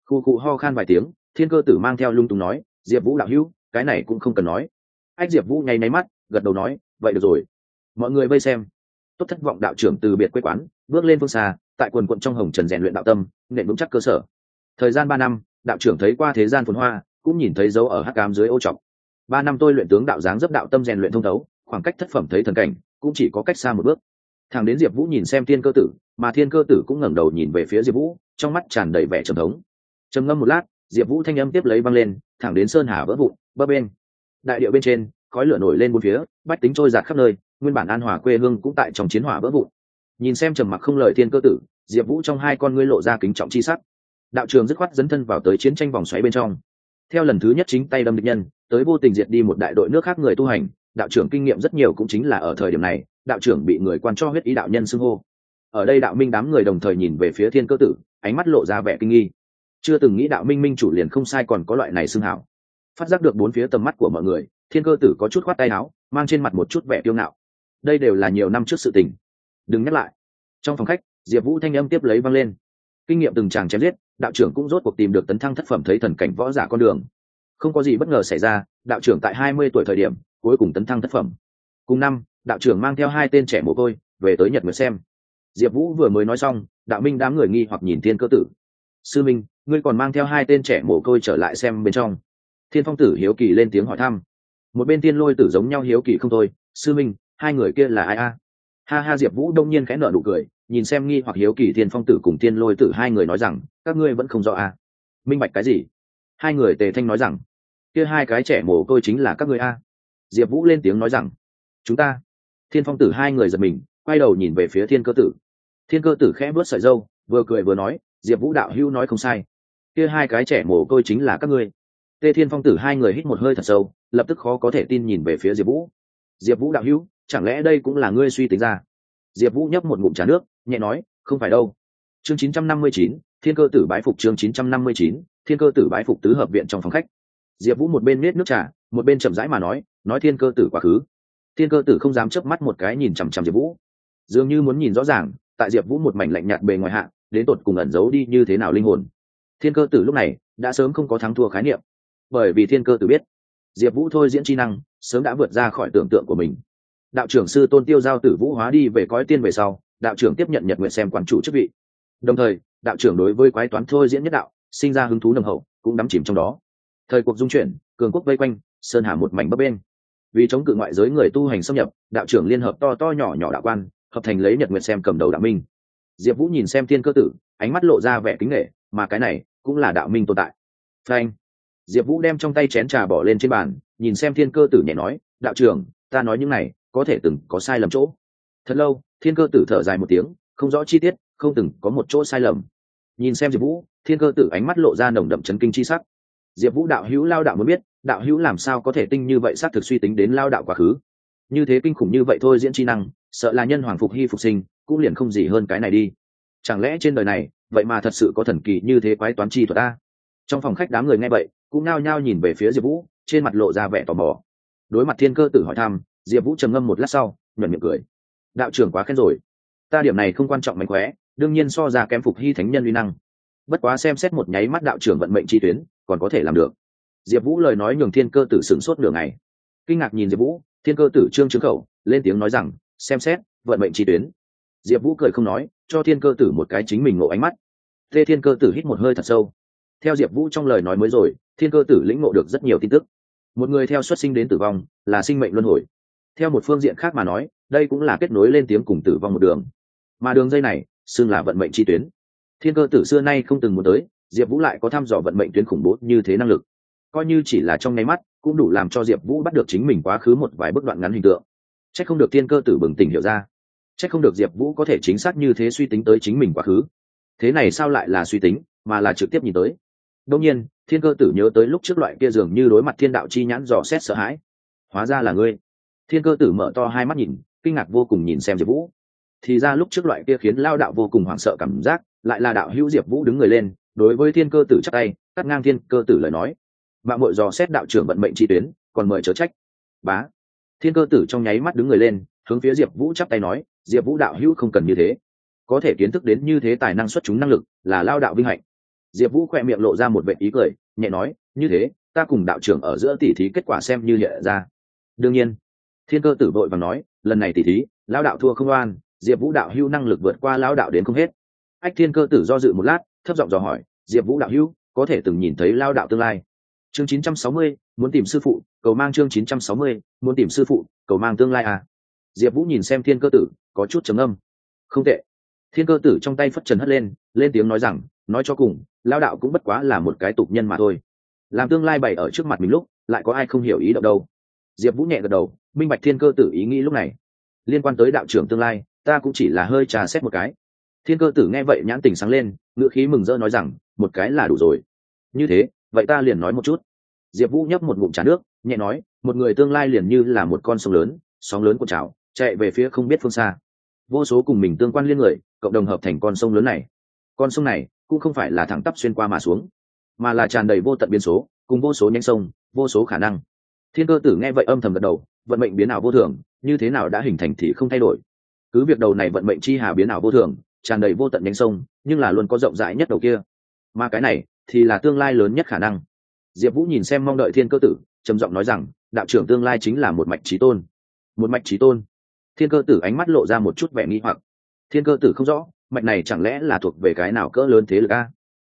Khu cụ ho khan vài tiếng, thiên cơ tử mang theo lung tung nói, diệp vũ đạo hữu, cái này cũng không cần nói. Ách diệp vũ nháy náy mắt, gật đầu nói, vậy được rồi. Mọi người vây xem. Tốt thất vọng đạo trưởng từ biệt quê quán, bước lên phương xa, tại quần quận trong hồng trần rèn luyện đạo tâm, nện vững chắc cơ sở. Thời gian ba năm, đạo trưởng thấy qua thế gian phồn hoa, cũng nhìn thấy dấu ở hắc cám dưới ô trọc. Ba năm tôi luyện tướng đạo dáng dấp đạo tâm rèn luyện thông thấu, khoảng cách thất phẩm thấy thần cảnh cũng chỉ có cách xa một bước. Thằng đến diệp vũ nhìn xem thiên cơ tử, mà thiên cơ tử cũng ngẩng đầu nhìn về phía diệp vũ, trong mắt tràn đầy vẻ trầm thống. Trầm ngâm một lát, diệp vũ thanh âm tiếp lấy băng lên, thẳng đến sơn hà vỡ vụn, bấp bên đại điệu bên trên, khói lửa nổi lên bốn phía, bách tính trôi giạt khắp nơi, nguyên bản an hòa quê hương cũng tại trong chiến hỏa vỡ vụn. Nhìn xem trầm mặc không lời thiên cơ tử, diệp vũ trong hai con ngươi lộ ra kính trọng chi sắc. Đạo trường dứt khoát dấn thân vào tới chiến tranh vòng xoáy bên trong. Theo lần thứ nhất chính tay đâm địch nhân, tới vô tình diệt đi một đại đội nước khác người tu hành đạo trưởng kinh nghiệm rất nhiều cũng chính là ở thời điểm này, đạo trưởng bị người quan cho huyết ý đạo nhân xưng hô. Ở đây đạo minh đám người đồng thời nhìn về phía thiên cơ tử, ánh mắt lộ ra vẻ kinh nghi. Chưa từng nghĩ đạo minh minh chủ liền không sai còn có loại này xưng hảo. Phát giác được bốn phía tầm mắt của mọi người, thiên cơ tử có chút khoát tay áo, mang trên mặt một chút vẻ kiêu ngạo. Đây đều là nhiều năm trước sự tình. Đừng nhắc lại. Trong phòng khách, diệp vũ thanh âm tiếp lấy văng lên. Kinh nghiệm từng chàng chém giết, đạo trưởng cũng rốt cuộc tìm được tấn thăng thất phẩm thấy thần cảnh võ giả con đường. Không có gì bất ngờ xảy ra, đạo trưởng tại hai mươi tuổi thời điểm cuối cùng tấn thăng thất phẩm. Cùng năm, đạo trưởng mang theo hai tên trẻ mồ côi, về tới nhật nguyệt xem. Diệp vũ vừa mới nói xong, đạo minh đám người nghi hoặc nhìn thiên cơ tử. Sư minh, ngươi còn mang theo hai tên trẻ mồ côi trở lại xem bên trong. Thiên phong tử hiếu kỳ lên tiếng hỏi thăm. Một bên tiên lôi tử giống nhau hiếu kỳ không thôi. Sư minh, hai người kia là ai a? Ha ha, diệp vũ đông nhiên khẽ nợ nụ cười, nhìn xem nghi hoặc hiếu kỳ thiên phong tử cùng tiên lôi tử hai người nói rằng, các ngươi vẫn không rõ a. Minh bạch cái gì? Hai người tề thanh nói rằng, kia hai cái trẻ mồ côi chính là các ngươi a diệp vũ lên tiếng nói rằng, chúng ta. Thiên phong tử hai người giật mình, quay đầu nhìn về phía thiên cơ tử. Thiên cơ tử khẽ bớt sợi dâu vừa cười vừa nói, diệp vũ đạo hữu nói không sai. Kia hai cái trẻ mồ côi chính là các ngươi. Tê thiên phong tử hai người hít một hơi thật sâu, lập tức khó có thể tin nhìn về phía diệp vũ. Diệp vũ đạo hữu, chẳng lẽ đây cũng là ngươi suy tính ra? Diệp vũ nhấp một ngụm trà nước, nhẹ nói, không phải đâu. Chương chín trăm năm mươi chín, thiên cơ tử bái phục chương chín trăm năm mươi chín, thiên cơ tử bái phục tứ hợp viện trong phòng khách. Diệp vũ một bên nết nước trà một bên chậm rãi mà nói nói thiên cơ tử quá khứ. Thiên cơ tử không dám chớp mắt một cái nhìn chằm chằm diệp vũ. Dường như muốn nhìn rõ ràng, tại diệp vũ một mảnh lạnh nhạt bề ngoài hạ, đến tột cùng ẩn giấu đi như thế nào linh hồn. Thiên cơ tử lúc này đã sớm không có thắng thua khái niệm. Bởi vì thiên cơ tử biết, diệp vũ thôi diễn chi năng, sớm đã vượt ra khỏi tưởng tượng của mình. Đạo trưởng sư tôn tiêu giao tử vũ hóa đi về cõi tiên về sau, đạo trưởng tiếp nhận nhật nguyện xem quản chủ chức vị. Đồng thời, đạo trưởng đối với quái toán thôi diễn nhất đạo, sinh ra hứng thú nồng hậu, cũng đắm chìm trong đó. Thời cuộc dung chuyển, cường quốc vây quanh sơn hà một mảnh bấp bên vì chống cự ngoại giới người tu hành xâm nhập, đạo trưởng liên hợp to to nhỏ nhỏ đạo quan, hợp thành lấy nhật nguyệt xem cầm đầu đạo minh. Diệp vũ nhìn xem thiên cơ tử, ánh mắt lộ ra vẻ kính nghệ mà cái này cũng là đạo minh tồn tại. Frank diệp vũ đem trong tay chén trà bỏ lên trên bàn, nhìn xem thiên cơ tử nhẹ nói, đạo trưởng, ta nói những này có thể từng có sai lầm chỗ. Thật lâu thiên cơ tử thở dài một tiếng, không rõ chi tiết, không từng có một chỗ sai lầm. Nhìn xem diệp vũ thiên cơ tử ánh mắt lộ ra nồng đậm chấn kinh chi sắc diệp vũ đạo hữu lao đạo muốn biết, đạo hữu làm sao có thể tinh như vậy xác thực suy tính đến lao đạo quá khứ? Như thế kinh khủng như vậy thôi diễn chi năng, sợ là nhân hoàng phục hy phục sinh, cũng liền không gì hơn cái này đi. Chẳng lẽ trên đời này, vậy mà thật sự có thần kỳ như thế quái toán chi thuật ta trong phòng khách đám người nghe vậy, cũng nao nhao nhìn về phía diệp vũ, trên mặt lộ ra vẻ tò mò. Đối mặt thiên cơ tử hỏi thăm, diệp vũ trầm ngâm một lát sau, nhuận miệng cười. Đạo trưởng quá khen rồi. Ta điểm này không quan trọng mạnh khóe, đương nhiên so ra kém phục hy thánh nhân uy năng. Bất quá xem xét một nháy mắt đạo trưởng vận mệnh chi tuyến còn có thể làm được. Diệp vũ lời nói nhường thiên cơ tử sửng sốt nửa ngày. Kinh ngạc nhìn diệp vũ, thiên cơ tử trương trứng khẩu, lên tiếng nói rằng, xem xét, vận mệnh chi tuyến. Diệp vũ cười không nói, cho thiên cơ tử một cái chính mình ngộ ánh mắt. Tê thiên cơ tử hít một hơi thật sâu. Theo diệp vũ trong lời nói mới rồi, thiên cơ tử lĩnh ngộ được rất nhiều tin tức. Một người theo xuất sinh đến tử vong, là sinh mệnh luân hồi. Theo một phương diện khác mà nói, đây cũng là kết nối lên tiếng cùng tử vong một đường. Mà đường dây này, xưng là vận mệnh chi tuyến. Thiên cơ tử xưa nay không từng muốn tới diệp vũ lại có thăm dò vận mệnh tuyến khủng bố như thế năng lực. Coi như chỉ là trong nháy mắt, cũng đủ làm cho diệp vũ bắt được chính mình quá khứ một vài bước đoạn ngắn hình tượng. C h ắ c không được thiên cơ tử bừng tỉnh hiểu ra. C h ắ c không được diệp vũ có thể chính xác như thế suy tính tới chính mình quá khứ. Thế này sao lại là suy tính, mà là trực tiếp nhìn tới? Đông nhiên, thiên cơ tử nhớ tới lúc trước loại kia dường như đối mặt thiên đạo chi nhãn dò xét sợ hãi. Hóa ra là ngươi. Thiên cơ tử mở to hai mắt nhìn, kinh ngạc vô cùng nhìn xem diệp vũ. Thì ra lúc trước loại kia khiến lao đạo vô cùng hoảng sợ cảm giác, lại là đạo hữu diệp vũ đứng người lên đối với thiên cơ tử chắc tay, cắt ngang thiên cơ tử lời nói. Mạng mội dò xét đạo trưởng vận mệnh tri tuyến, còn mời chớ trách. Bá. Thiên cơ tử trong nháy mắt đứng người lên, hướng phía diệp vũ chắp tay nói, diệp vũ đạo hữu không cần như thế. Có thể kiến thức đến như thế tài năng xuất chúng năng lực, là lao đạo vinh hạnh. Diệp vũ khoe miệng lộ ra một vệ ý cười, nhẹ nói, như thế, ta cùng đạo trưởng ở giữa tỉ thí kết quả xem như hiện ra. Đương nhiên, thiên cơ tử vội và nói, lần này tỉ thí, lao đạo thua không oan, diệp vũ đạo hữu năng lực vượt qua lao đạo đến không hết. Ách, thiên cơ tử do dự một lát, thấp giọng dò hỏi diệp vũ đạo hữu có thể từng nhìn thấy lao đạo tương lai. Chương 960, muốn tìm sư phụ cầu mang chương 960, muốn tìm sư phụ cầu mang tương lai à? Diệp vũ nhìn xem thiên cơ tử có chút trầm âm không tệ. Thiên cơ tử trong tay phất trần hất lên lên tiếng nói rằng nói cho cùng lao đạo cũng bất quá là một cái tục nhân mà thôi. Làm tương lai bày ở trước mặt mình lúc lại có ai không hiểu ý động đâu. Diệp vũ nhẹ gật đầu minh bạch thiên cơ tử ý nghĩ lúc này. Liên quan tới đạo trưởng tương lai ta cũng chỉ là hơi trà xét một cái thiên cơ tử nghe vậy nhãn tình sáng lên, ngữ khí mừng rỡ nói rằng, một cái là đủ rồi. Như thế, vậy ta liền nói một chút. Diệp vũ nhấp một ngụm trà nước, nhẹ nói, một người tương lai liền như là một con sông lớn, sóng lớn của trào, chạy về phía không biết phương xa. Vô số cùng mình tương quan liên người, cộng đồng hợp thành con sông lớn này. Con sông này cũng không phải là thẳng tắp xuyên qua mà xuống, mà là tràn đầy vô tận biến số, cùng vô số nhánh sông, vô số khả năng. Thiên cơ tử nghe vậy âm thầm gật đầu, vận mệnh biến ảo vô thường, như thế nào đã hình thành thì không thay đổi. Cứ việc đầu này vận mệnh chi hà biến ảo vô thường tràn đầy vô tận nhánh sông, nhưng là luôn có rộng rãi nhất đầu kia. Mà cái này thì là tương lai lớn nhất khả năng. Diệp vũ nhìn xem mong đợi thiên cơ tử, trầm giọng nói rằng, đạo trưởng tương lai chính là một mạch trí tôn. Một mạch trí tôn? Thiên cơ tử ánh mắt lộ ra một chút vẻ nghi hoặc. Thiên cơ tử không rõ, mạch này chẳng lẽ là thuộc về cái nào cỡ lớn thế lực a?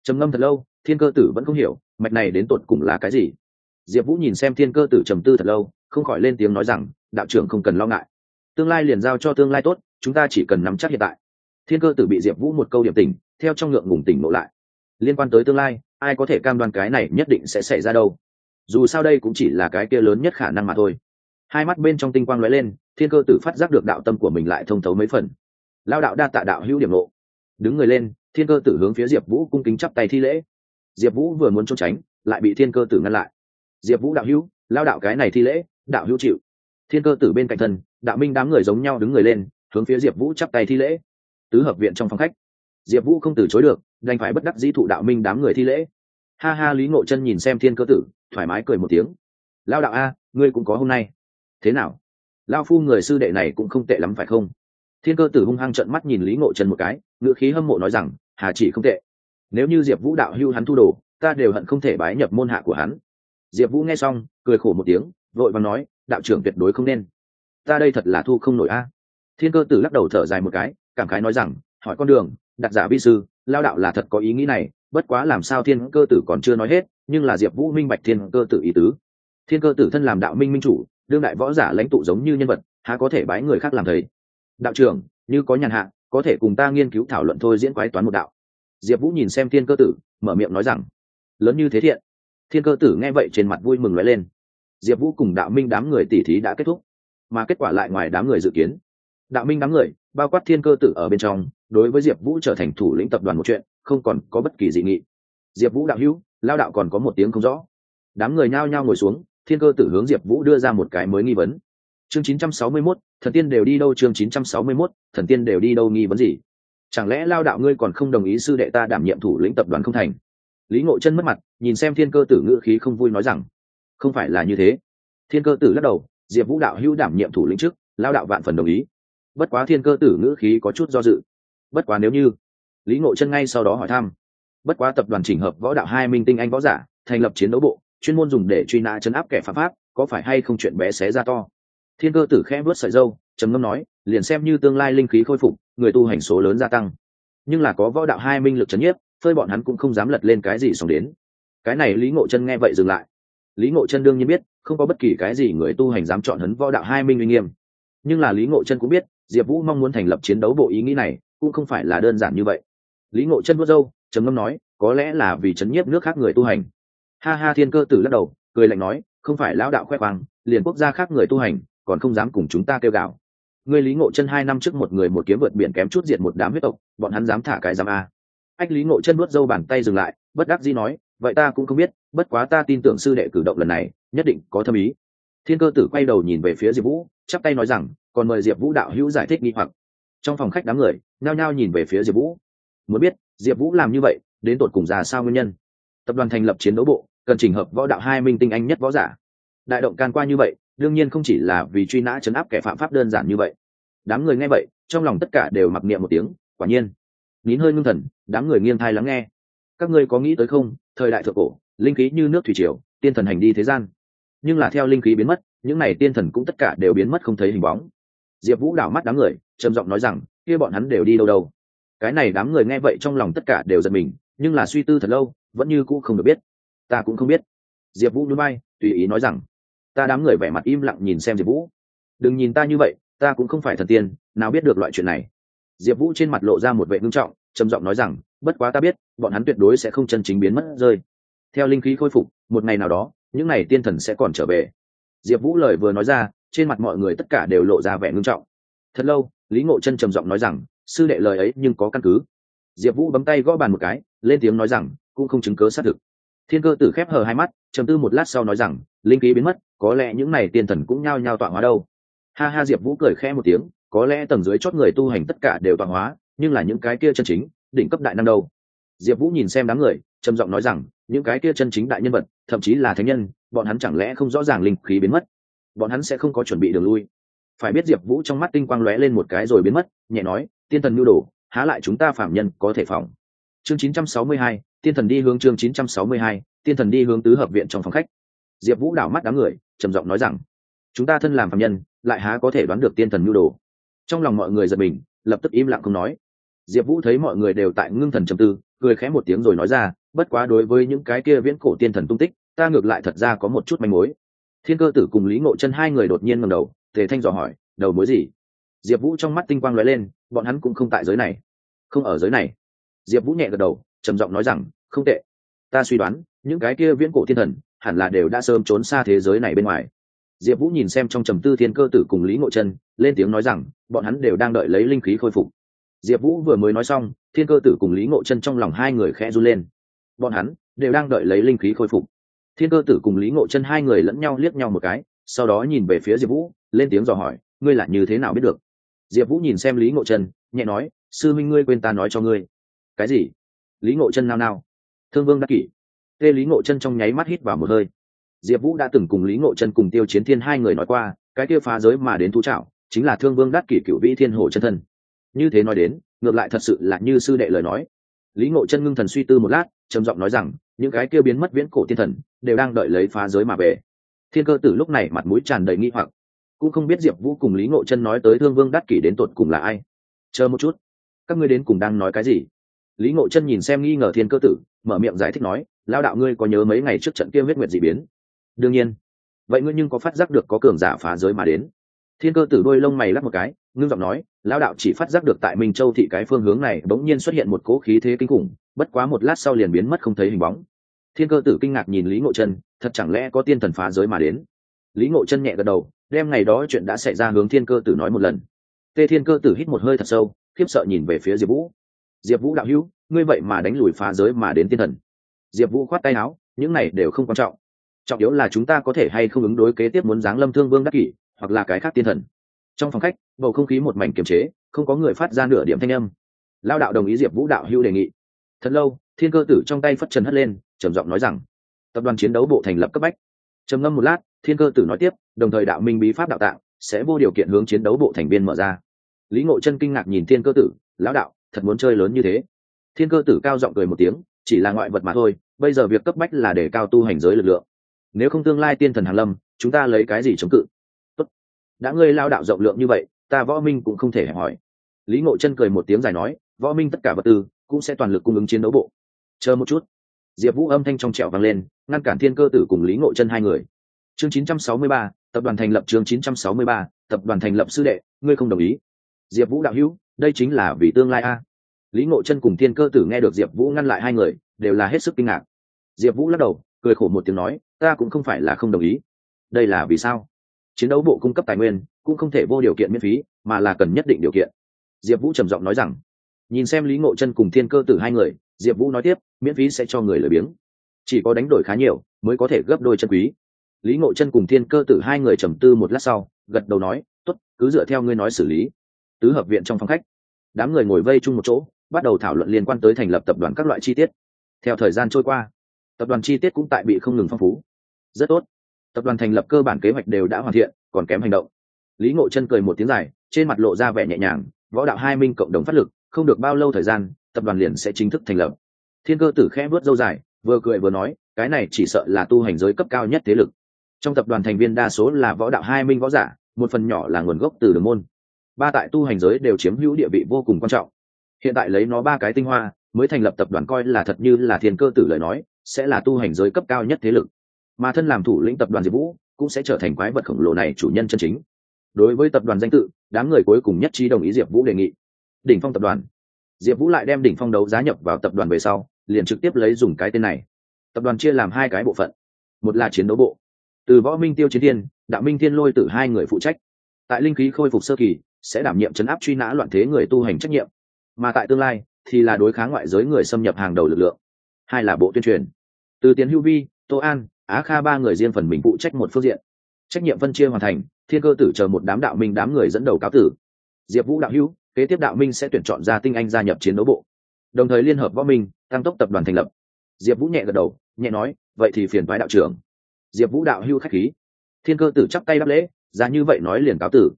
Trầm ngâm thật lâu, thiên cơ tử vẫn không hiểu, mạch này đến tột cùng là cái gì? Diệp vũ nhìn xem thiên cơ tử trầm tư thật lâu, không khỏi lên tiếng nói rằng, đạo trưởng không cần lo ngại. Tương lai liền giao cho tương lai tốt, chúng ta chỉ cần nắm chắc hiện tại thiên cơ tử bị diệp vũ một câu điểm tình theo trong ngượng ngùng tỉnh nộ lại. Liên quan tới tương lai, ai có thể cam đoan cái này nhất định sẽ xảy ra đâu? Dù sao đây cũng chỉ là cái kia lớn nhất khả năng mà thôi. Hai mắt bên trong tinh quang lóe lên, thiên cơ tử phát giác được đạo tâm của mình lại thông thấu mấy phần. Lao đạo đa tạ đạo hữu điểm lộ đứng người lên, thiên cơ tử hướng phía diệp vũ cung kính chắp tay thi lễ. Diệp vũ vừa muốn trốn tránh, lại bị thiên cơ tử ngăn lại. Diệp vũ đạo hữu, lao đạo cái này thi lễ, đạo hữu chịu. Thiên cơ tử bên cạnh thân, đạo minh đám người giống nhau đứng người lên, hướng phía diệp vũ chắp tay thi lễ tứ hợp viện trong phòng khách. Diệp vũ không từ chối được, đành phải bất đắc dĩ thụ đạo minh đám người thi lễ. Ha ha, lý ngộ chân nhìn xem thiên cơ tử, thoải mái cười một tiếng. Lao đạo a, ngươi cũng có hôm nay. Thế nào? Lao phu người sư đệ này cũng không tệ lắm phải không? Thiên cơ tử hung hăng trận mắt nhìn lý ngộ chân một cái, ngữ khí hâm mộ nói rằng, hà chỉ không tệ. Nếu như diệp vũ đạo hưu hắn thu đồ, ta đều hận không thể bái nhập môn hạ của hắn. Diệp vũ nghe xong, cười khổ một tiếng, vội và nói, đạo trưởng tuyệt đối không nên. Ta đây thật là thu không nổi a. Thiên cơ tử lắc đầu thở dài một cái cảm khái nói rằng, hỏi con đường đặc giả vi sư, lao đạo là thật có ý nghĩ này, bất quá làm sao thiên cơ tử còn chưa nói hết, nhưng là diệp vũ minh bạch thiên cơ tử ý tứ. Thiên cơ tử thân làm đạo minh minh chủ, đương đại võ giả lãnh tụ giống như nhân vật, há có thể bái người khác làm thầy? Đạo trưởng, như có nhàn hạ, có thể cùng ta nghiên cứu thảo luận thôi diễn quái toán một đạo. Diệp vũ nhìn xem thiên cơ tử, mở miệng nói rằng, lớn như thế thiện. Thiên cơ tử nghe vậy trên mặt vui mừng nói lên. Diệp vũ cùng đạo minh đám người tỉ thí đã kết thúc, mà kết quả lại ngoài đám người dự kiến đạo minh đám người bao quát thiên cơ tử ở bên trong đối với diệp vũ trở thành thủ lĩnh tập đoàn một chuyện không còn có bất kỳ dị nghị. Diệp vũ đạo hữu lao đạo còn có một tiếng không rõ. Đám người nhao nhao ngồi xuống thiên cơ tử hướng diệp vũ đưa ra một cái mới nghi vấn. Chương 961, thần tiên đều đi đâu? Chương 961, thần tiên đều đi đâu nghi vấn gì? Chẳng lẽ lao đạo ngươi còn không đồng ý sư đệ ta đảm nhiệm thủ lĩnh tập đoàn không thành? Lý ngộ chân mất mặt nhìn xem thiên cơ tử ngữ khí không vui nói rằng không phải là như thế. Thiên cơ tử lắc đầu diệp vũ đạo hữu đảm nhiệm thủ lĩnh trước lao đạo vạn phần đồng ý bất quá thiên cơ tử ngữ khí có chút do dự. Bất quá nếu như, lý ngộ chân ngay sau đó hỏi thăm, bất quá tập đoàn chỉnh hợp võ đạo hai minh tinh anh võ giả, thành lập chiến đấu bộ, chuyên môn dùng để truy nã chấn áp kẻ phạm pháp, có phải hay không chuyện bé xé ra to? Thiên cơ tử khẽ vớt sợi dâu, trầm ngâm nói, liền xem như tương lai linh khí khôi phục, người tu hành số lớn gia tăng. Nhưng là có võ đạo hai minh lực c h ấ n nhiếp, phơi bọn hắn cũng không dám lật lên cái gì xong đến. Cái này lý ngộ chân nghe vậy dừng lại. Lý ngộ chân đương nhiên biết, không có bất kỳ cái gì người tu hành dám chọn hấn võ đạo hai minh uy nghiêm. Nhưng là lý ngộ chân cũng biết diệp vũ mong muốn thành lập chiến đấu bộ ý nghĩ này, cũng không phải là đơn giản như vậy. Lý ngộ chân vớt dâu trầm ngâm nói, có lẽ là vì chấn nhiếp nước khác người tu hành. Ha ha, thiên cơ tử lắc đầu, cười lạnh nói, không phải lão đạo khoe khoang, liền quốc gia khác người tu hành, còn không dám cùng chúng ta kêu gạo. Người lý ngộ chân hai năm trước một người một kiếm vượt biển kém chút diệt một đám huyết tộc, bọn hắn dám thả cái giam a. Ách, lý ngộ chân nuốt dâu bàn tay dừng lại, bất đắc dĩ nói, vậy ta cũng không biết, bất quá ta tin tưởng sư đệ cử động lần này, nhất định có thâm ý thiên cơ tử quay đầu nhìn về phía diệp vũ, chắp tay nói rằng, còn mời diệp vũ đạo hữu giải thích nghi hoặc. Trong phòng khách đám người nhao nhao nhìn về phía diệp vũ. Muốn biết, diệp vũ làm như vậy, đến tột cùng ra sao nguyên nhân? Tập đoàn thành lập chiến đấu bộ, cần chỉnh hợp võ đạo hai minh tinh anh nhất võ giả. Đại động can qua như vậy, đương nhiên không chỉ là vì truy nã chấn áp kẻ phạm pháp đơn giản như vậy. Đám người nghe vậy, trong lòng tất cả đều mặc niệm một tiếng, quả nhiên. Nín hơi ngưng thần, đám người nghiêng thai lắng nghe. Các ngươi có nghĩ tới không? Thời đại thượng cổ, linh khí như nước thủy triều, tiên thần hành đi thế gian nhưng là theo linh khí biến mất, những n à y tiên thần cũng tất cả đều biến mất không thấy hình bóng. Diệp vũ đảo mắt đám người, trầm giọng nói rằng, kia bọn hắn đều đi đâu đâu? Cái này đám người nghe vậy trong lòng tất cả đều giật mình, nhưng là suy tư thật lâu, vẫn như cũ không được biết. Ta cũng không biết. Diệp vũ núi bay tùy ý nói rằng, ta đám người vẻ mặt im lặng nhìn xem diệp vũ. Đừng nhìn ta như vậy, ta cũng không phải thần tiên, nào biết được loại chuyện này. Diệp vũ trên mặt lộ ra một vệ ngưng trọng, trầm giọng nói rằng, bất quá ta biết, bọn hắn tuyệt đối sẽ không chân chính biến mất rơi. Theo linh khí khôi phục, một ngày nào đó những n à y tiên thần sẽ còn trở về. Diệp vũ lời vừa nói ra, trên mặt mọi người tất cả đều lộ ra vẻ ngưng trọng. Thật lâu, lý ngộ chân trầm giọng nói rằng, sư đệ lời ấy nhưng có căn cứ. Diệp vũ bấm tay gõ bàn một cái, lên tiếng nói rằng, cũng không chứng cớ xác thực. Thiên cơ tử khép hờ hai mắt, trầm tư một lát sau nói rằng, linh khí biến mất, có lẽ những n à y tiên thần cũng nhao nhao tọa hóa đâu. Ha ha, diệp vũ cười khẽ một tiếng, có lẽ tầng dưới chót người tu hành tất cả đều tọa hóa, nhưng là những cái kia chân chính, đỉnh cấp đại năng đâu? Diệp vũ nhìn xem đám người, trầm giọng nói rằng, những cái kia chân chính đại nhân vật thậm chí là thánh nhân bọn hắn chẳng lẽ không rõ ràng linh khí biến mất? Bọn hắn sẽ không có chuẩn bị đường lui. Phải biết diệp vũ trong mắt tinh quang lóe lên một cái rồi biến mất nhẹ nói tiên thần nhu đồ há lại chúng ta phạm nhân có thể phòng? Chương 962, tiên thần đi hướng chương 962, tiên thần đi hướng tứ hợp viện trong phòng khách. Diệp vũ đảo mắt đám người trầm giọng nói rằng chúng ta thân làm phạm nhân lại há có thể đoán được tiên thần nhu đồ? Trong lòng mọi người giật mình lập tức im lặng không nói diệp vũ thấy mọi người đều tại ngưng thần trầm tư, cười khẽ một tiếng rồi nói ra, bất quá đối với những cái kia viễn cổ tiên thần tung tích, ta ngược lại thật ra có một chút manh mối. Thiên cơ tử cùng lý ngộ chân hai người đột nhiên ngầm đầu, tề thanh dò hỏi, đầu mối gì? Diệp vũ trong mắt tinh quang lóe lên, bọn hắn cũng không tại giới này. Không ở giới này. Diệp vũ nhẹ gật đầu, trầm giọng nói rằng, không tệ. Ta suy đoán, những cái kia viễn cổ thiên thần hẳn là đều đã sớm trốn xa thế giới này bên ngoài. Diệp vũ nhìn xem trong trầm tư thiên cơ tử cùng lý ngộ chân, lên tiếng nói rằng, bọn hắn đều đang đợi lấy linh khí khôi phục diệp vũ vừa mới nói xong, thiên cơ tử cùng lý ngộ chân trong lòng hai người khẽ run lên. Bọn hắn đều đang đợi lấy linh khí khôi phục. Thiên cơ tử cùng lý ngộ chân hai người lẫn nhau liếc nhau một cái, sau đó nhìn về phía diệp vũ, lên tiếng dò hỏi, ngươi là như thế nào biết được? Diệp vũ nhìn xem lý ngộ chân, nhẹ nói, sư minh ngươi quên ta nói cho ngươi. Cái gì? Lý ngộ chân nao nao. Thương vương đắc kỷ. Tê lý ngộ chân trong nháy mắt hít vào một hơi. Diệp vũ đã từng cùng lý ngộ chân cùng tiêu chiến thiên hai người nói qua, cái kia phá giới mà đến thú trạo chính là thương vương đắc kỷ cựu vĩ thiên hồ chân thân như thế nói đến, ngược lại thật sự là như sư đệ lời nói. Lý ngộ chân ngưng thần suy tư một lát, trầm giọng nói rằng, những cái kia biến mất viễn cổ thiên thần, đều đang đợi lấy phá giới mà về. Thiên cơ tử lúc này mặt mũi tràn đầy nghi hoặc. Cũng không biết diệp vũ cùng lý ngộ chân nói tới thương vương đắc kỷ đến tột cùng là ai. Chờ một chút. Các ngươi đến cùng đang nói cái gì? Lý ngộ chân nhìn xem nghi ngờ thiên cơ tử, mở miệng giải thích nói lao đạo ngươi có nhớ mấy ngày trước trận kia huyết nguyệt d ị biến? Đương nhiên. Vậy ngươi nhưng có phát giác được có cường giả phá giới mà đến? Thiên cơ tử đôi lông mày lắc một cái, ngưng giọng nói lao đạo chỉ phát giác được tại minh châu thị cái phương hướng này, bỗng nhiên xuất hiện một cỗ khí thế kinh khủng, bất quá một lát sau liền biến mất không thấy hình bóng. Thiên cơ tử kinh ngạc nhìn lý ngộ chân thật chẳng lẽ có tiên thần phá giới mà đến? Lý ngộ chân nhẹ gật đầu đem ngày đó chuyện đã xảy ra hướng thiên cơ tử nói một lần. Tê thiên cơ tử hít một hơi thật sâu, khiếp sợ nhìn về phía diệp vũ. Diệp vũ đạo hữu, ngươi vậy mà đánh lùi phá giới mà đến tiên thần. Diệp vũ khoát tay áo, những này đều không quan trọng. Trọng yếu là chúng ta có thể hay không ứng đối kế tiếp muốn giáng lâm thương vương đắc kỷ hoặc là cái khác tiên thần. Trong phòng khách, bầu không khí một mảnh kiềm chế, không có người phát ra nửa điểm thanh âm. Lao đạo đồng ý diệp vũ đạo hữu đề nghị. Thật lâu, thiên cơ tử trong tay phất trần hất lên, trầm giọng nói rằng, tập đoàn chiến đấu bộ thành lập cấp bách. Trầm ngâm một lát, thiên cơ tử nói tiếp, đồng thời đạo minh bí pháp đạo tạng sẽ vô điều kiện hướng chiến đấu bộ thành viên mở ra. Lý ngộ chân kinh ngạc nhìn thiên cơ tử, lão đạo, thật muốn chơi lớn như thế? Thiên cơ tử cao giọng cười một tiếng, chỉ là ngoại vật mà thôi, bây giờ việc cấp bách là để cao tu hành giới lực lượng. Nếu không tương lai tiên thần hàn lâm, chúng ta lấy cái gì chống cự? Đã ngươi lao đạo rộng lượng như vậy ta võ minh cũng không thể hẹp hỏi. Lý ngộ chân cười một tiếng dài nói võ minh tất cả vật tư cũng sẽ toàn lực cung ứng chiến đấu bộ. Chờ một chút. Diệp vũ âm thanh trong trẹo vang lên ngăn cản thiên cơ tử cùng lý ngộ chân hai người. Chương 963, tập đoàn thành lập chương 963, tập đoàn thành lập sư đệ ngươi không đồng ý. Diệp vũ đạo hữu đây chính là vì tương lai a. Lý ngộ chân cùng thiên cơ tử nghe được diệp vũ ngăn lại hai người đều là hết sức kinh ngạc. Diệp vũ lắc đầu cười khổ một tiếng nói ta cũng không phải là không đồng ý. Đây là vì sao? Chiến đấu bộ cung cấp tài nguyên cũng không thể vô điều kiện miễn phí, mà là cần nhất định điều kiện. Diệp vũ trầm giọng nói rằng, nhìn xem lý ngộ chân cùng thiên cơ tử hai người, diệp vũ nói tiếp, miễn phí sẽ cho người lười biếng. Chỉ có đánh đổi khá nhiều mới có thể gấp đôi chân quý. Lý ngộ chân cùng thiên cơ tử hai người trầm tư một lát sau, gật đầu nói t ố t cứ dựa theo ngươi nói xử lý. Tứ hợp viện trong phòng khách. Đám người ngồi vây chung một chỗ, bắt đầu thảo luận liên quan tới thành lập tập đoàn các loại chi tiết. Theo thời gian trôi qua, tập đoàn chi tiết cũng tại bị không ngừng phong phú. Rất tốt tập đoàn thành lập cơ bản kế hoạch đều đã hoàn thiện, còn kém hành động. Lý ngộ chân cười một tiếng dài, trên mặt lộ ra vẻ nhẹ nhàng, võ đạo hai minh cộng đồng phát lực, không được bao lâu thời gian, tập đoàn liền sẽ chính thức thành lập. Thiên cơ tử khẽ vớt dâu dài, vừa cười vừa nói, cái này chỉ sợ là tu hành giới cấp cao nhất thế lực. Trong tập đoàn thành viên đa số là võ đạo hai minh võ giả, một phần nhỏ là nguồn gốc từ đường môn. Ba tại tu hành giới đều chiếm hữu địa vị vô cùng quan trọng. Hiện tại lấy nó ba cái tinh hoa, mới thành lập tập đoàn coi là thật như là thiên cơ tử lời nói, sẽ là tu hành giới cấp cao nhất thế lực mà thân làm thủ lĩnh tập đoàn diệp vũ cũng sẽ trở thành quái vật khổng lồ này chủ nhân chân chính. Đối với tập đoàn danh tự, đám người cuối cùng nhất trí đồng ý diệp vũ đề nghị. Đỉnh phong tập đoàn. Diệp vũ lại đem đỉnh phong đấu giá nhập vào tập đoàn về sau, liền trực tiếp lấy dùng cái tên này. Tập đoàn chia làm hai cái bộ phận. Một là chiến đấu bộ. Từ võ minh tiêu chiến thiên, đạo minh thiên lôi từ hai người phụ trách. Tại linh khí khôi phục sơ kỳ, sẽ đảm nhiệm chấn áp truy nã loạn thế người tu hành trách nhiệm. Mà tại tương lai, thì là đối kháng ngoại giới người xâm nhập hàng đầu lực lượng. Hai là bộ tuyên truyền. Từ tiến hữu vi, tô an á kha ba người riêng phần mình phụ trách một phương diện. Trách nhiệm phân chia hoàn thành, thiên cơ tử chờ một đám đạo minh đám người dẫn đầu cáo tử. Diệp vũ đạo hữu, kế tiếp đạo minh sẽ tuyển chọn ra tinh anh gia nhập chiến đấu bộ. Đồng thời liên hợp võ minh, tăng tốc tập đoàn thành lập. Diệp vũ nhẹ gật đầu, nhẹ nói, vậy thì phiền thoái đạo trưởng. Diệp vũ đạo hưu k h á c h khí. Thiên cơ tử chắp tay đáp lễ, ra như vậy nói liền cáo tử.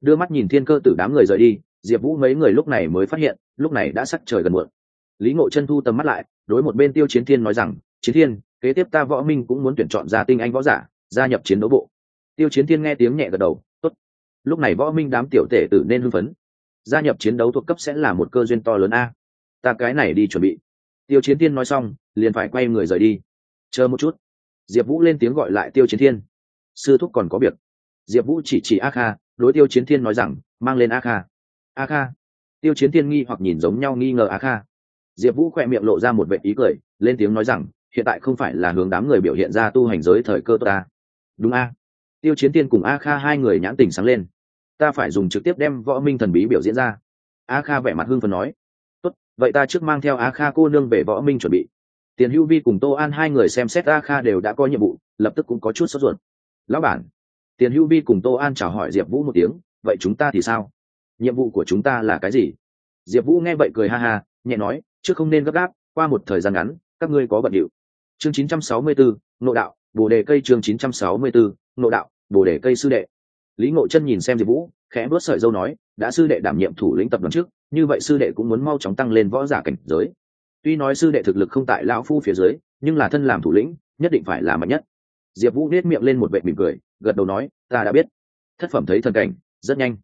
Đưa mắt nhìn thiên cơ tử đám người rời đi, diệp vũ mấy người lúc này mới phát hiện, lúc này đã sắc trời gần muộn. Lý ngộ chân thu tầm mắt lại, đối một bên tiêu chiến thiên nói rằng chiến thiên, kế tiếp ta võ minh cũng muốn tuyển chọn ra tinh anh võ giả, gia nhập chiến đấu bộ. Tiêu chiến thiên nghe tiếng nhẹ gật đầu, tốt. Lúc này võ minh đám tiểu tể tử nên hưng phấn. Gia nhập chiến đấu thuộc cấp sẽ là một cơ duyên to lớn a. Ta cái này đi chuẩn bị. Tiêu chiến thiên nói xong, liền phải quay người rời đi. Chờ một chút. Diệp vũ lên tiếng gọi lại tiêu chiến thiên. Sư thúc còn có việc. Diệp vũ chỉ chỉ a kha, đối tiêu chiến thiên nói rằng, mang lên a kha. A kha? Tiêu chiến thiên nghi hoặc nhìn giống nhau nghi ngờ a kha. Diệp vũ khỏe miệng lộ ra một vệ ý cười, lên tiếng nói rằng hiện tại không phải là hướng đám người biểu hiện ra tu hành giới thời cơ ta. Đúng a. Tiêu chiến tiên cùng a kha hai người nhãn tình sáng lên. Ta phải dùng trực tiếp đem võ minh thần bí biểu diễn ra. A kha vẻ mặt hưng phần nói. Tốt, vậy ta trước mang theo a kha cô nương về võ minh chuẩn bị. Tiền hữu vi cùng tô an hai người xem xét a kha đều đã có nhiệm vụ, lập tức cũng có chút sốt ruột. Lão bản, tiền hữu vi cùng tô an chào hỏi diệp vũ một tiếng, vậy chúng ta thì sao? Nhiệm vụ của chúng ta là cái gì? Diệp vũ nghe vậy cười ha ha, nhẹ nói chưa không nên gấp gáp, qua một thời gian ngắn, các ngươi có bận điệu chương 964, nội đạo bồ đề cây chương 964, nội đạo bồ đề cây sư đệ. Lý ngộ chân nhìn xem diệp vũ khẽ bước sợi dâu nói đã sư đệ đảm nhiệm thủ lĩnh tập đoàn trước như vậy sư đệ cũng muốn mau chóng tăng lên võ giả cảnh giới. Tuy nói sư đệ thực lực không tại lão phu phía dưới nhưng là thân làm thủ lĩnh nhất định phải là mạnh nhất. Diệp vũ nết miệng lên một vệ mỉm cười gật đầu nói ta đã biết. Thất phẩm thấy thần cảnh rất nhanh.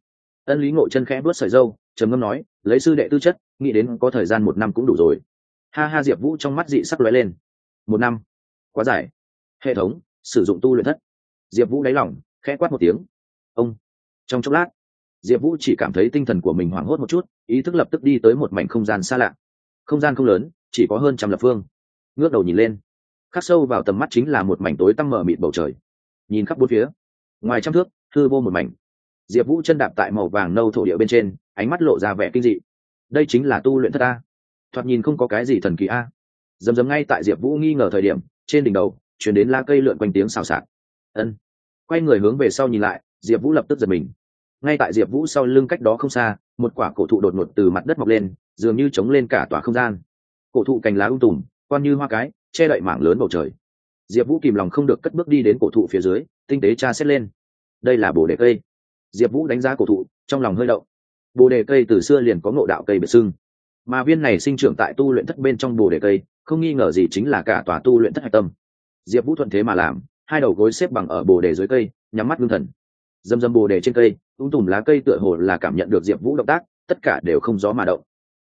Ân lý ngộ chân khẽ bước sợi dâu trầm ngâm nói lấy sư đệ tư chất nghĩ đến có thời gian một năm cũng đủ rồi. Ha ha diệp vũ trong mắt dị sắc lóe lên một năm, quá dài. Hệ thống, sử dụng tu luyện thất. Diệp vũ đáy lỏng khẽ quát một tiếng. Ông, trong chốc lát, diệp vũ chỉ cảm thấy tinh thần của mình hoảng hốt một chút, ý thức lập tức đi tới một mảnh không gian xa lạ. Không gian không lớn, chỉ có hơn trăm lập phương. Ngước đầu nhìn lên, khắc sâu vào tầm mắt chính là một mảnh tối tăm mở mịt bầu trời. Nhìn khắp bốn phía, ngoài trăm thước thư vô một mảnh. Diệp vũ chân đạp tại màu vàng nâu thổ địa bên trên, ánh mắt lộ ra vẻ kinh dị. Đây chính là tu luyện thất a. Thoạt nhìn không có cái gì thần kỳ a dầm dầm ngay tại diệp vũ nghi ngờ thời điểm, trên đỉnh đầu chuyển đến lá cây lượn quanh tiếng xào xạc. Ân. Quay người hướng về sau nhìn lại, diệp vũ lập tức giật mình. Ngay tại diệp vũ sau lưng cách đó không xa, một quả cổ thụ đột ngột từ mặt đất mọc lên, dường như chống lên cả tòa không gian. Cổ thụ cành lá ung tùm quan như hoa cái, che đậy mảng lớn bầu trời. Diệp vũ kìm lòng không được cất bước đi đến cổ thụ phía dưới, tinh tế tra xét lên. Đây là bồ đề cây. Diệp vũ đánh giá cổ thụ, trong lòng hơi đậu bồ đề cây từ xưa liền có ngộ đạo cây biệt sưng mà viên này sinh trưởng tại tu luyện thất bên trong bồ đề cây không nghi ngờ gì chính là cả tòa tu luyện thất hạch tâm. Diệp vũ thuận thế mà làm, hai đầu gối xếp bằng ở bồ đề dưới cây, nhắm mắt ngưng thần. Dâm dâm bồ đề trên cây, ung tùm lá cây tựa hồ là cảm nhận được diệp vũ động tác, tất cả đều không gió mà động.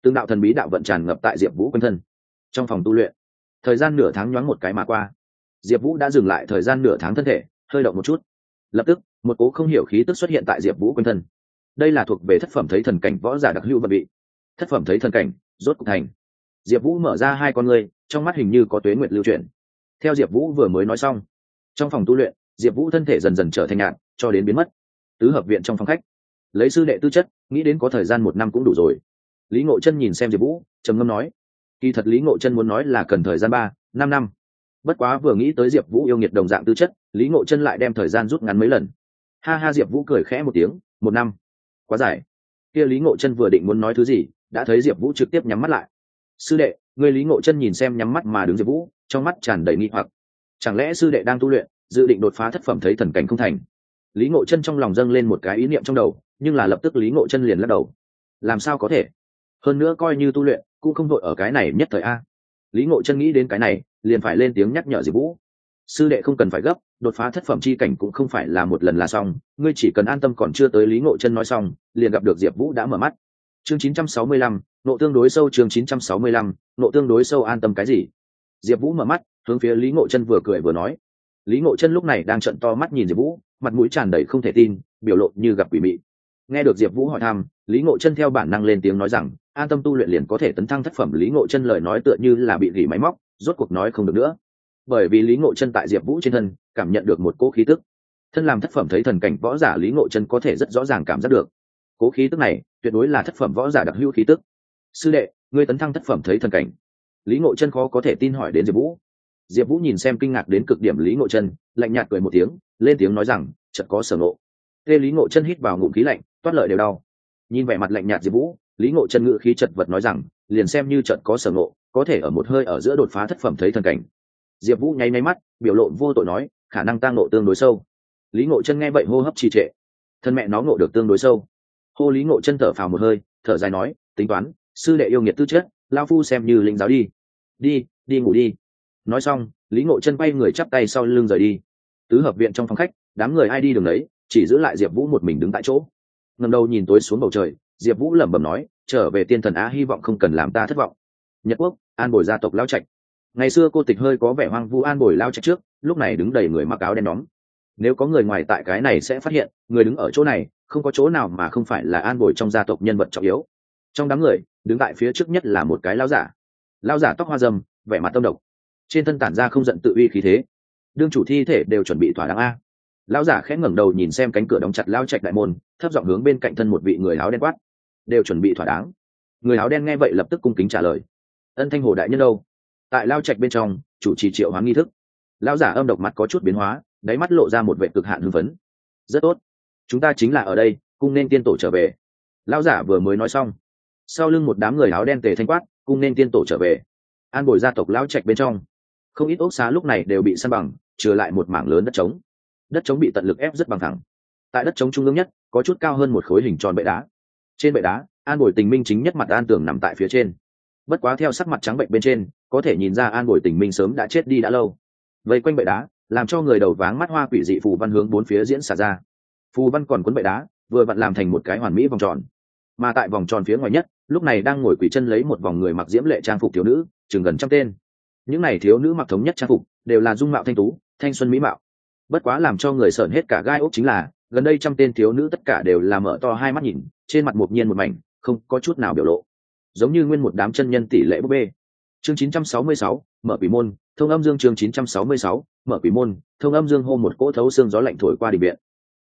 Tương đạo thần bí đạo vận tràn ngập tại diệp vũ quanh thân. Trong phòng tu luyện, thời gian nửa tháng nhoáng một cái mà qua. Diệp vũ đã dừng lại thời gian nửa tháng thân thể, hơi động một chút. Lập tức, một cố không hiểu khí tức xuất hiện tại diệp vũ quanh thân. Đây là thuộc về thất phẩm thấy thần cảnh võ giả đặc hữu vật bị. Thất phẩm thấy thần cảnh, rốt cục thành diệp vũ mở ra hai con người, trong mắt hình như có tuế nguyệt lưu chuyển. Theo diệp vũ vừa mới nói xong trong phòng tu luyện diệp vũ thân thể dần dần trở thành nhạn cho đến biến mất. Tứ hợp viện trong phòng khách lấy sư đệ tư chất nghĩ đến có thời gian một năm cũng đủ rồi. Lý ngộ chân nhìn xem diệp vũ trầm ngâm nói kỳ thật lý ngộ chân muốn nói là cần thời gian ba năm năm. Bất quá vừa nghĩ tới diệp vũ yêu nghiệt đồng dạng tư chất lý ngộ chân lại đem thời gian rút ngắn mấy lần. Ha ha diệp vũ cười khẽ một tiếng một năm? Quá dài. Kia lý ngộ chân vừa định muốn nói thứ gì đã thấy diệp vũ trực tiếp nhắm mắt lại sư đệ người lý ngộ chân nhìn xem nhắm mắt mà đứng diệp vũ trong mắt tràn đầy nghi hoặc. Chẳng lẽ sư đệ đang tu luyện dự định đột phá thất phẩm thấy thần cảnh không thành? Lý ngộ chân trong lòng dâng lên một cái ý niệm trong đầu nhưng là lập tức lý ngộ chân liền lắc đầu. Làm sao có thể? Hơn nữa coi như tu luyện cũng không đội ở cái này nhất thời a. Lý ngộ chân nghĩ đến cái này liền phải lên tiếng nhắc nhở diệp vũ. Sư đệ không cần phải gấp đột phá thất phẩm chi cảnh cũng không phải là một lần là xong ngươi chỉ cần an tâm còn chưa tới lý ngộ chân nói xong liền gặp được diệp vũ đã mở mắt. Chương 965, nộ tương đối sâu chương 965, nộ tương đối sâu an tâm cái gì? Diệp vũ mở mắt hướng phía lý ngộ chân vừa cười vừa nói. Lý ngộ chân lúc này đang trận to mắt nhìn diệp vũ mặt mũi tràn đầy không thể tin biểu lộ như gặp quỷ mị. Nghe được diệp vũ hỏi thăm lý ngộ chân theo bản năng lên tiếng nói rằng an tâm tu luyện liền có thể tấn thăng thất phẩm. Lý ngộ chân lời nói tựa như là bị gỉ máy móc rốt cuộc nói không được nữa. Bởi vì lý ngộ chân tại diệp vũ trên thân cảm nhận được một cỗ khí tức. Thân làm thất phẩm thấy thần cảnh võ giả lý ngộ chân có thể rất rõ ràng cảm giác được. Cố khí tức này tuyệt đối là thất phẩm võ giả đặc hữu khí tức sư đệ, ngươi tấn thăng thất phẩm thấy thần cảnh. Lý ngộ chân khó có thể tin hỏi đến diệp vũ. Diệp vũ nhìn xem kinh ngạc đến cực điểm lý ngộ chân, lạnh nhạt cười một tiếng, lên tiếng nói rằng, chợt có sở ngộ. Tê lý ngộ chân hít vào ngụm khí lạnh, toát lợi đều đau. Nhìn vẻ mặt lạnh nhạt diệp vũ, lý ngộ chân ngự khí chật vật nói rằng, liền xem như trận có sở ngộ, có thể ở một hơi ở giữa đột phá thất phẩm thấy thần cảnh. Diệp vũ nháy máy mắt, biểu lộ vô tội nói, khả năng tăng nộ tương đối sâu. Lý ngộ chân nghe vậy hô hấp trì trệ. Thân mẹ nó ngộ được tương đối sâu. Hô lý ngộ chân thở phào một hơi, thở dài nói, tính toán sư đệ yêu nghiệt tư chất lao phu xem như linh giáo đi. Đi đi ngủ đi. Nói xong, lý ngộ chân bay người chắp tay sau lưng rời đi. Tứ hợp viện trong phòng khách, đám người ai đi đường đấy chỉ giữ lại diệp vũ một mình đứng tại chỗ. Ngầm đầu nhìn tối xuống bầu trời, diệp vũ lẩm bẩm nói, trở về tiên thần á, hy vọng không cần làm ta thất vọng. Nhật quốc, an bồi gia tộc lao trạch. Ngày xưa cô tịch hơi có vẻ hoang vu an bồi lao trạch trước, lúc này đứng đầy người mặc áo đen đóm. Nếu có người ngoài tại cái này sẽ phát hiện, người đứng ở chỗ này, không có chỗ nào mà không phải là an bồi trong gia tộc nhân vật trọng yếu trong đám người, đứng tại phía trước nhất là một cái lao giả. Lao giả tóc hoa dâm vẻ mặt tâm độc. Trên thân tản ra không giận tự uy khí thế. Đương chủ thi thể đều chuẩn bị thỏa đáng a. Lão giả khẽ ngẩng đầu nhìn xem cánh cửa đóng chặt lao trạch đại môn, thấp giọng hướng bên cạnh thân một vị người áo đen quát. Đều chuẩn bị thỏa đáng. Người áo đen nghe vậy lập tức cung kính trả lời. Ân thanh hồ đại nhân đâu? Tại lao trạch bên trong, chủ trì triệu hoán nghi thức. Lao giả âm độc mặt có chút biến hóa, đáy mắt lộ ra một vệ cực hạn hưng phấn. Rất tốt. Chúng ta chính là ở đây, cung nên tiên tổ trở về. Lao giả vừa mới nói xong sau lưng một đám người áo đen tề thanh quát cùng nên tiên tổ trở về. An bồi gia tộc lão trạch bên trong, không ít ốc xá lúc này đều bị săn bằng, trừ lại một mảng lớn đất trống. Đất trống bị tận lực ép rất bằng thẳng. Tại đất trống trung ương nhất, có chút cao hơn một khối hình tròn bệ đá. Trên bệ đá, an bồi tình minh chính nhất mặt an tường nằm tại phía trên. Bất quá theo sắc mặt trắng bệnh bên trên, có thể nhìn ra an bồi tình minh sớm đã chết đi đã lâu. Vây quanh bệ đá, làm cho người đầu váng mắt hoa quỷ dị phù văn hướng bốn phía diễn xả ra. Phù văn còn cuốn bệ đá, vừa vặn làm thành một cái hoàn mỹ vòng tròn. Mà tại vòng tròn phía ngoài nhất lúc này đang ngồi quỷ chân lấy một vòng người mặc diễm lệ trang phục thiếu nữ chừng gần trăm tên. Những n à y thiếu nữ mặc thống nhất trang phục đều là dung mạo thanh tú thanh xuân mỹ mạo. Bất quá làm cho người sởn hết cả gai ốc chính là gần đây trăm tên thiếu nữ tất cả đều là mở to hai mắt nhìn trên mặt một nhiên một mảnh không có chút nào biểu lộ. Giống như nguyên một đám chân nhân tỷ lệ búp bê. Chương 966, mở quỷ môn thông âm dương chương 966, mở quỷ môn thông âm dương hô một cỗ thấu xương gió lạnh thổi qua đình viện.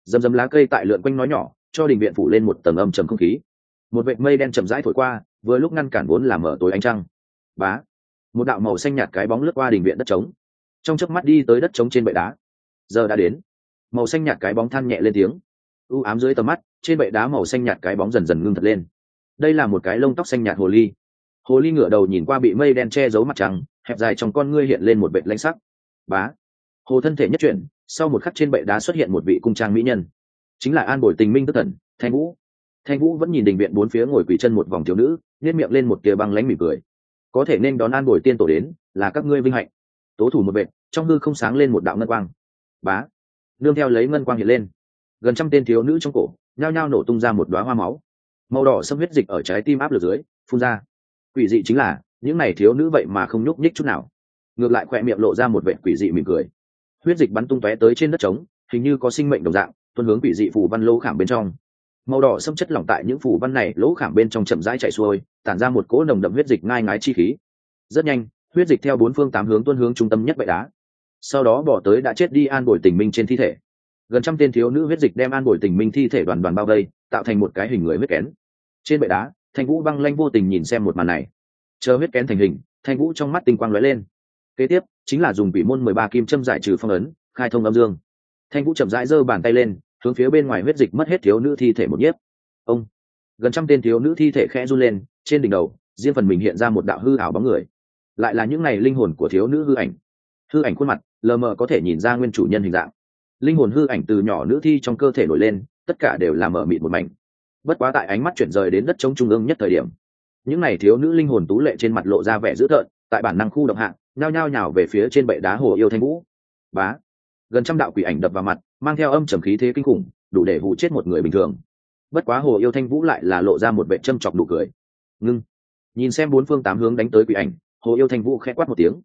Dầm dầm lá cây tại lượn quanh nói nhỏ cho đình viện phủ lên một tầng âm trầm không khí một vệt mây đen chậm rãi thổi qua vừa lúc ngăn cản vốn làm mở tối ánh trăng. Bá! Một đạo màu xanh nhạt cái bóng lướt qua đình viện đất trống. Trong chớp mắt đi tới đất trống trên bệ đá. Giờ đã đến. Màu xanh nhạt cái bóng than nhẹ lên tiếng. U ám dưới tầm mắt trên bệ đá màu xanh nhạt cái bóng dần dần ngưng thật lên. Đây là một cái lông tóc xanh nhạt hồ ly. Hồ ly ngửa đầu nhìn qua bị mây đen che giấu mặt trăng, hẹp dài trong con ngươi hiện lên một vệt lanh sắc. Bá! Hồ thân thể nhất chuyển sau một khắc trên bệ đá xuất hiện một vị cung trang mỹ nhân. Chính là an bồi tình minh tức thần thanh vũ thanh vũ vẫn nhìn đình viện bốn phía ngồi quỳ chân một vòng thiếu nữ nếp miệng lên một tia băng lánh mỉm cười. Có thể nên đón an bồi tiên tổ đến, là các ngươi vinh hạnh. Tố thủ một vệ trong hư không sáng lên một đạo ngân quang. Bá. Nương theo lấy ngân quang hiện lên. Gần trăm tên thiếu nữ trong cổ, nhao nhao nổ tung ra một đoá hoa máu. Màu đỏ xâm huyết dịch ở trái tim áp lực dưới, phun ra. Quỷ dị chính là, những này thiếu nữ vậy mà không nhúc nhích chút nào. Ngược lại khỏe miệng lộ ra một vệ quỷ dị mỉm cười. Huyết dịch bắn tung tóe tới trên đất trống, hình như có sinh mệnh đồng dạng tuân hướng quỷ dị phù văn lô khảm bên trong màu đỏ xâm chất lỏng tại những phủ văn này lỗ khảm bên trong chậm rãi chạy xuôi, tản ra một cỗ nồng đậm huyết dịch ngai ngái chi khí. Rất nhanh, huyết dịch theo bốn phương tám hướng tuân hướng trung tâm nhất bệ đá. Sau đó bỏ tới đã chết đi an bồi tình minh trên thi thể. Gần trăm tên thiếu nữ huyết dịch đem an bồi tình minh thi thể đoàn đoàn bao vây, tạo thành một cái hình người huyết kén. Trên bệ đá, thanh vũ băng lanh vô tình nhìn xem một màn này. Chờ huyết kén thành hình, thanh vũ trong mắt tinh quang lóe lên. Kế tiếp, chính là dùng quỷ môn mười ba kim châm giải trừ phong ấn, khai thông âm dương. Thanh vũ chậm rãi giơ bàn tay lên hướng phía bên ngoài huyết dịch mất hết thiếu nữ thi thể một nhiếp. Ông, gần trăm tên thiếu nữ thi thể khẽ run lên, trên đỉnh đầu, riêng phần mình hiện ra một đạo hư ảo bóng người. Lại là những ngày linh hồn của thiếu nữ hư ảnh. Hư ảnh khuôn mặt, lờ mờ có thể nhìn ra nguyên chủ nhân hình dạng. Linh hồn hư ảnh từ nhỏ nữ thi trong cơ thể nổi lên, tất cả đều là mở mịt một mảnh. Bất quá tại ánh mắt chuyển rời đến đất trống trung ương nhất thời điểm, những n à y thiếu nữ linh hồn tú lệ trên mặt lộ ra vẻ dữ tợn, tại bản năng khu động hạng nhao nhao nhào về phía trên bệ đá hồ yêu thanh vũ. Bá, gần trăm đạo quỷ ảnh đập vào mặt mang theo âm trầm khí thế kinh khủng, đủ để hụ chết một người bình thường. Bất quá hồ yêu thanh vũ lại là lộ ra một vệ châm chọc đủ cười. Ngưng. Nhìn xem bốn phương tám hướng đánh tới quỷ ảnh, hồ yêu thanh vũ khẽ quát một tiếng.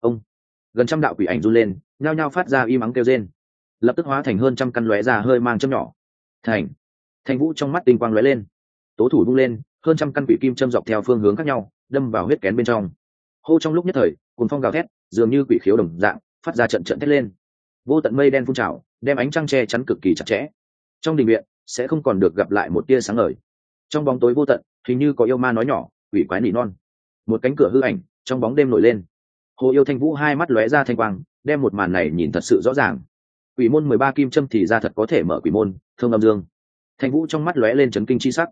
Ông. Gần trăm đạo quỷ ảnh run lên, nhao nhao phát ra y mắng kêu rên. Lập tức hóa thành hơn trăm căn lóe ra hơi mang châm nhỏ. Thành. Thanh vũ trong mắt tinh quang lóe lên. Tố thủ bung lên, hơn trăm căn quỷ kim châm dọc theo phương hướng khác nhau, đâm vào huyết kén bên trong. Hô trong lúc nhất thời cùng phong gào thét, dường như quỷ khiếu đồng dạng, phát ra trận trận thét lên. Vô tận mây đen phun trào đem ánh trăng che chắn cực kỳ chặt chẽ. Trong đình viện, sẽ không còn được gặp lại một tia sáng ngời. Trong bóng tối vô tận, hình như có yêu ma nói nhỏ, quỷ quái nỉ non. Một cánh cửa hư ảnh, trong bóng đêm nổi lên. Hồ yêu thanh vũ hai mắt lóe ra thanh quang, đem một màn này nhìn thật sự rõ ràng. Quỷ môn mười ba kim châm thì ra thật có thể mở quỷ môn, thương âm dương. Thanh vũ trong mắt lóe lên chấn kinh chi sắc.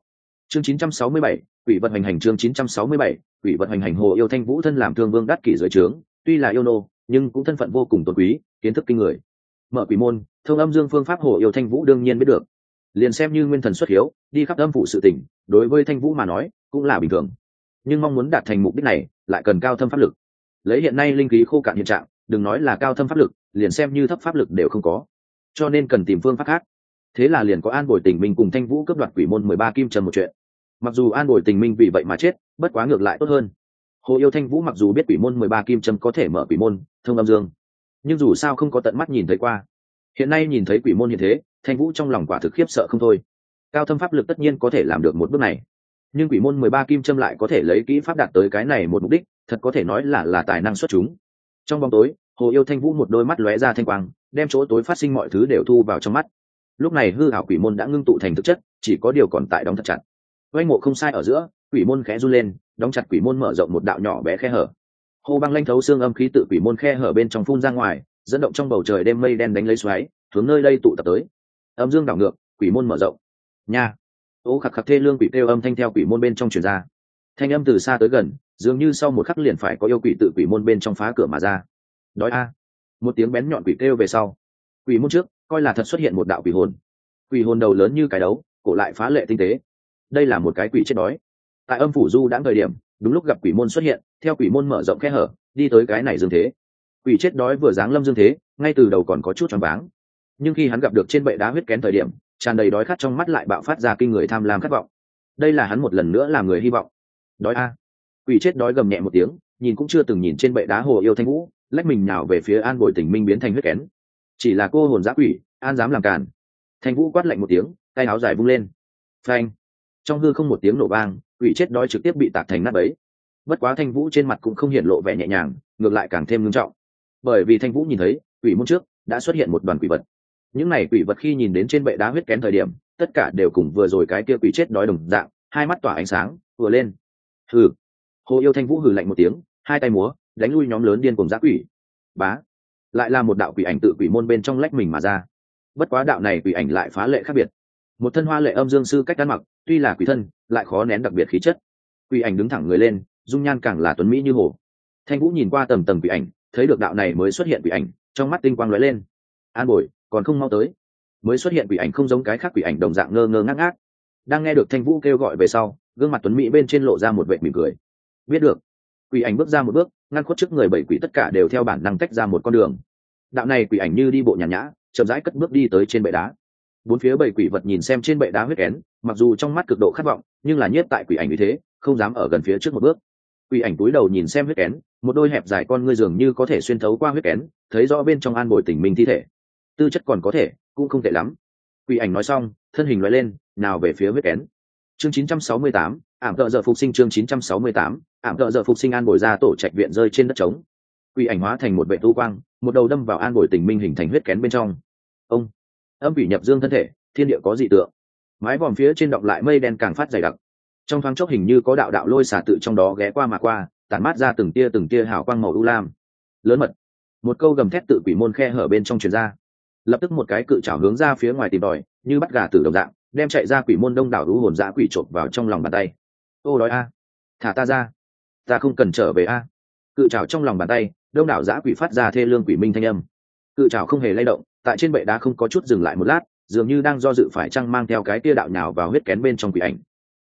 Chương chín trăm sáu mươi bảy, quỷ vật hành hành chương chín trăm sáu mươi bảy, quỷ vật hành hành hồ yêu thanh vũ thân làm thương vương đắc kỷ dưới trướng, tuy là yêu nô, nhưng cũng thân phận vô cùng tôn quý, kiến thức kinh người mở quỷ môn, thông âm dương phương pháp hồ yêu thanh vũ đương nhiên biết được. Liền xem như nguyên thần xuất hiếu, đi khắp âm phụ sự tỉnh, đối với thanh vũ mà nói, cũng là bình thường. Nhưng mong muốn đạt thành mục đích này, lại cần cao thâm pháp lực. Lấy hiện nay linh khí khô cạn hiện trạng, đừng nói là cao thâm pháp lực, liền xem như thấp pháp lực đều không có. Cho nên cần tìm phương pháp khác. Thế là liền có an bồi tình minh cùng thanh vũ cướp đoạt quỷ môn mười ba kim trần một chuyện. Mặc dù an bồi tình minh vì vậy mà chết, bất quá ngược lại tốt hơn. Hồ yêu thanh vũ mặc dù biết quỷ môn mười ba kim trâm có thể mở quỷ môn, thông âm dương nhưng dù sao không có tận mắt nhìn thấy qua. Hiện nay nhìn thấy quỷ môn như thế, thanh vũ trong lòng quả thực khiếp sợ không thôi. Cao thâm pháp lực tất nhiên có thể làm được một bước này. Nhưng quỷ môn mười ba kim châm lại có thể lấy kỹ pháp đạt tới cái này một mục đích, thật có thể nói là là tài năng xuất chúng. Trong bóng tối, hồ yêu thanh vũ một đôi mắt lóe ra thanh quang, đem chỗ tối phát sinh mọi thứ đều thu vào trong mắt. Lúc này hư hảo quỷ môn đã ngưng tụ thành thực chất, chỉ có điều còn tại đóng thật chặt. Oanh mộ không sai ở giữa, quỷ môn khẽ run lên, đóng chặt quỷ môn mở rộng một đạo nhỏ bé khe hở. Hô băng lanh thấu xương âm khí tự quỷ môn khe hở bên trong phun ra ngoài, dẫn động trong bầu trời đêm mây đen đánh lấy xoáy, hướng nơi đây tụ tập tới. Âm dương đảo ngược, quỷ môn mở rộng. Nha! Ô khạc khạc thê lương quỷ kêu âm thanh theo quỷ môn bên trong truyền ra. Thanh âm từ xa tới gần, dường như sau một khắc liền phải có yêu quỷ tự quỷ môn bên trong phá cửa mà ra. Đói a! Một tiếng bén nhọn quỷ kêu về sau. Quỷ môn trước, coi là thật xuất hiện một đạo quỷ hồn. Quỷ hồn đầu lớn như cái đấu, cổ lại phá lệ tinh tế. Đây là một cái quỷ chết đói. Tại âm phủ du đã thời điểm đúng lúc gặp quỷ môn xuất hiện, theo quỷ môn mở rộng khe hở, đi tới cái này dương thế. Quỷ chết đói vừa dáng lâm dương thế, ngay từ đầu còn có chút choáng váng. Nhưng khi hắn gặp được trên bệ đá huyết kén thời điểm, tràn đầy đói khát trong mắt lại bạo phát ra kinh người tham lam khát vọng. Đây là hắn một lần nữa làm người hy vọng. Đói a. Quỷ chết đói gầm nhẹ một tiếng, nhìn cũng chưa từng nhìn trên bệ đá hồ yêu thanh vũ, lách mình nào về phía an bồi tỉnh minh biến thành huyết kén. Chỉ là cô hồn giã quỷ, an dám làm càn. Thanh vũ quát lạnh một tiếng, tay áo dài vung lên. Phanh. Trong hư không một tiếng nổ vang quỷ chết đói trực tiếp bị tạc thành nát bấy. Bất quá thanh vũ trên mặt cũng không hiện lộ vẻ nhẹ nhàng, ngược lại càng thêm ngưng trọng. Bởi vì thanh vũ nhìn thấy, quỷ môn trước đã xuất hiện một đoàn quỷ vật. Những này quỷ vật khi nhìn đến trên bệ đá huyết kén thời điểm, tất cả đều cùng vừa rồi cái kia quỷ chết đói đồng dạng, hai mắt tỏa ánh sáng, vừa lên. Hừ. Hồ yêu thanh vũ hừ lạnh một tiếng, hai tay múa, đánh lui nhóm lớn điên cùng giã quỷ. Bá. Lại là một đạo quỷ ảnh tự quỷ môn bên trong lách mình mà ra. Bất quá đạo này quỷ ảnh lại phá lệ khác biệt một thân hoa lệ âm dương sư cách ăn mặc, tuy là quỷ thân, lại khó nén đặc biệt khí chất. Quỷ ảnh đứng thẳng người lên, dung nhan càng là tuấn mỹ như hồ. Thanh vũ nhìn qua tầm tầm quỷ ảnh, thấy được đạo này mới xuất hiện quỷ ảnh, trong mắt tinh quang lóe lên. An bồi, còn không mau tới. Mới xuất hiện quỷ ảnh không giống cái khác quỷ ảnh đồng dạng ngơ ngơ ngác ngác. Đang nghe được thanh vũ kêu gọi về sau, gương mặt tuấn mỹ bên trên lộ ra một vệ mỉm cười. Biết được. Quỷ ảnh bước ra một bước, ngăn khuất trước người bảy quỷ tất cả đều theo bản năng tách ra một con đường. Đạo này quỷ ảnh như đi bộ nhàn nhã, chậm rãi cất bước đi tới trên bệ đá bốn phía bảy quỷ vật nhìn xem trên bệ đá huyết kén mặc dù trong mắt cực độ khát vọng nhưng là nhất tại quỷ ảnh như thế không dám ở gần phía trước một bước. Quỷ ảnh túi đầu nhìn xem huyết kén một đôi hẹp dài con ngươi dường như có thể xuyên thấu qua huyết kén thấy rõ bên trong an bồi tình minh thi thể. Tư chất còn có thể cũng không tệ lắm. Quỷ ảnh nói xong thân hình loại lên nào về phía huyết kén. Chương 968, ảm thợ giờ phục sinh chương 968, ảm thợ giờ phục sinh an bồi ra tổ trạch viện rơi trên đất trống. Quỷ ảnh hóa thành một vệ tu quang một đầu đâm vào an bồi tình minh hình thành huyết kén bên trong. Ông! Âm vị nhập dương thân thể, thiên địa có dị tượng. Mái vòm phía trên đọng lại mây đen càng phát dày đặc. Trong thoáng chốc hình như có đạo đạo lôi xả tự trong đó ghé qua mà qua, tản mát ra từng tia từng tia hào quang màu u lam. Lớn mật. Một câu gầm thét tự quỷ môn khe hở bên trong truyền ra. Lập tức một cái cự trảo hướng ra phía ngoài tìm đòi, như bắt gà từ đồng dạng, đem chạy ra quỷ môn đông đảo rú hồn dã quỷ trộm vào trong lòng bàn tay. Ô đói a. Thả ta ra. Ta không cần trở về a. Cự trảo trong lòng bàn tay, đông đảo dã quỷ phát ra thê lương quỷ minh thanh âm. Cự trảo không hề lay động tại trên bệ đá không có chút dừng lại một lát, dường như đang do dự phải chăng mang theo cái tia đạo nào vào huyết kén bên trong quỷ ảnh.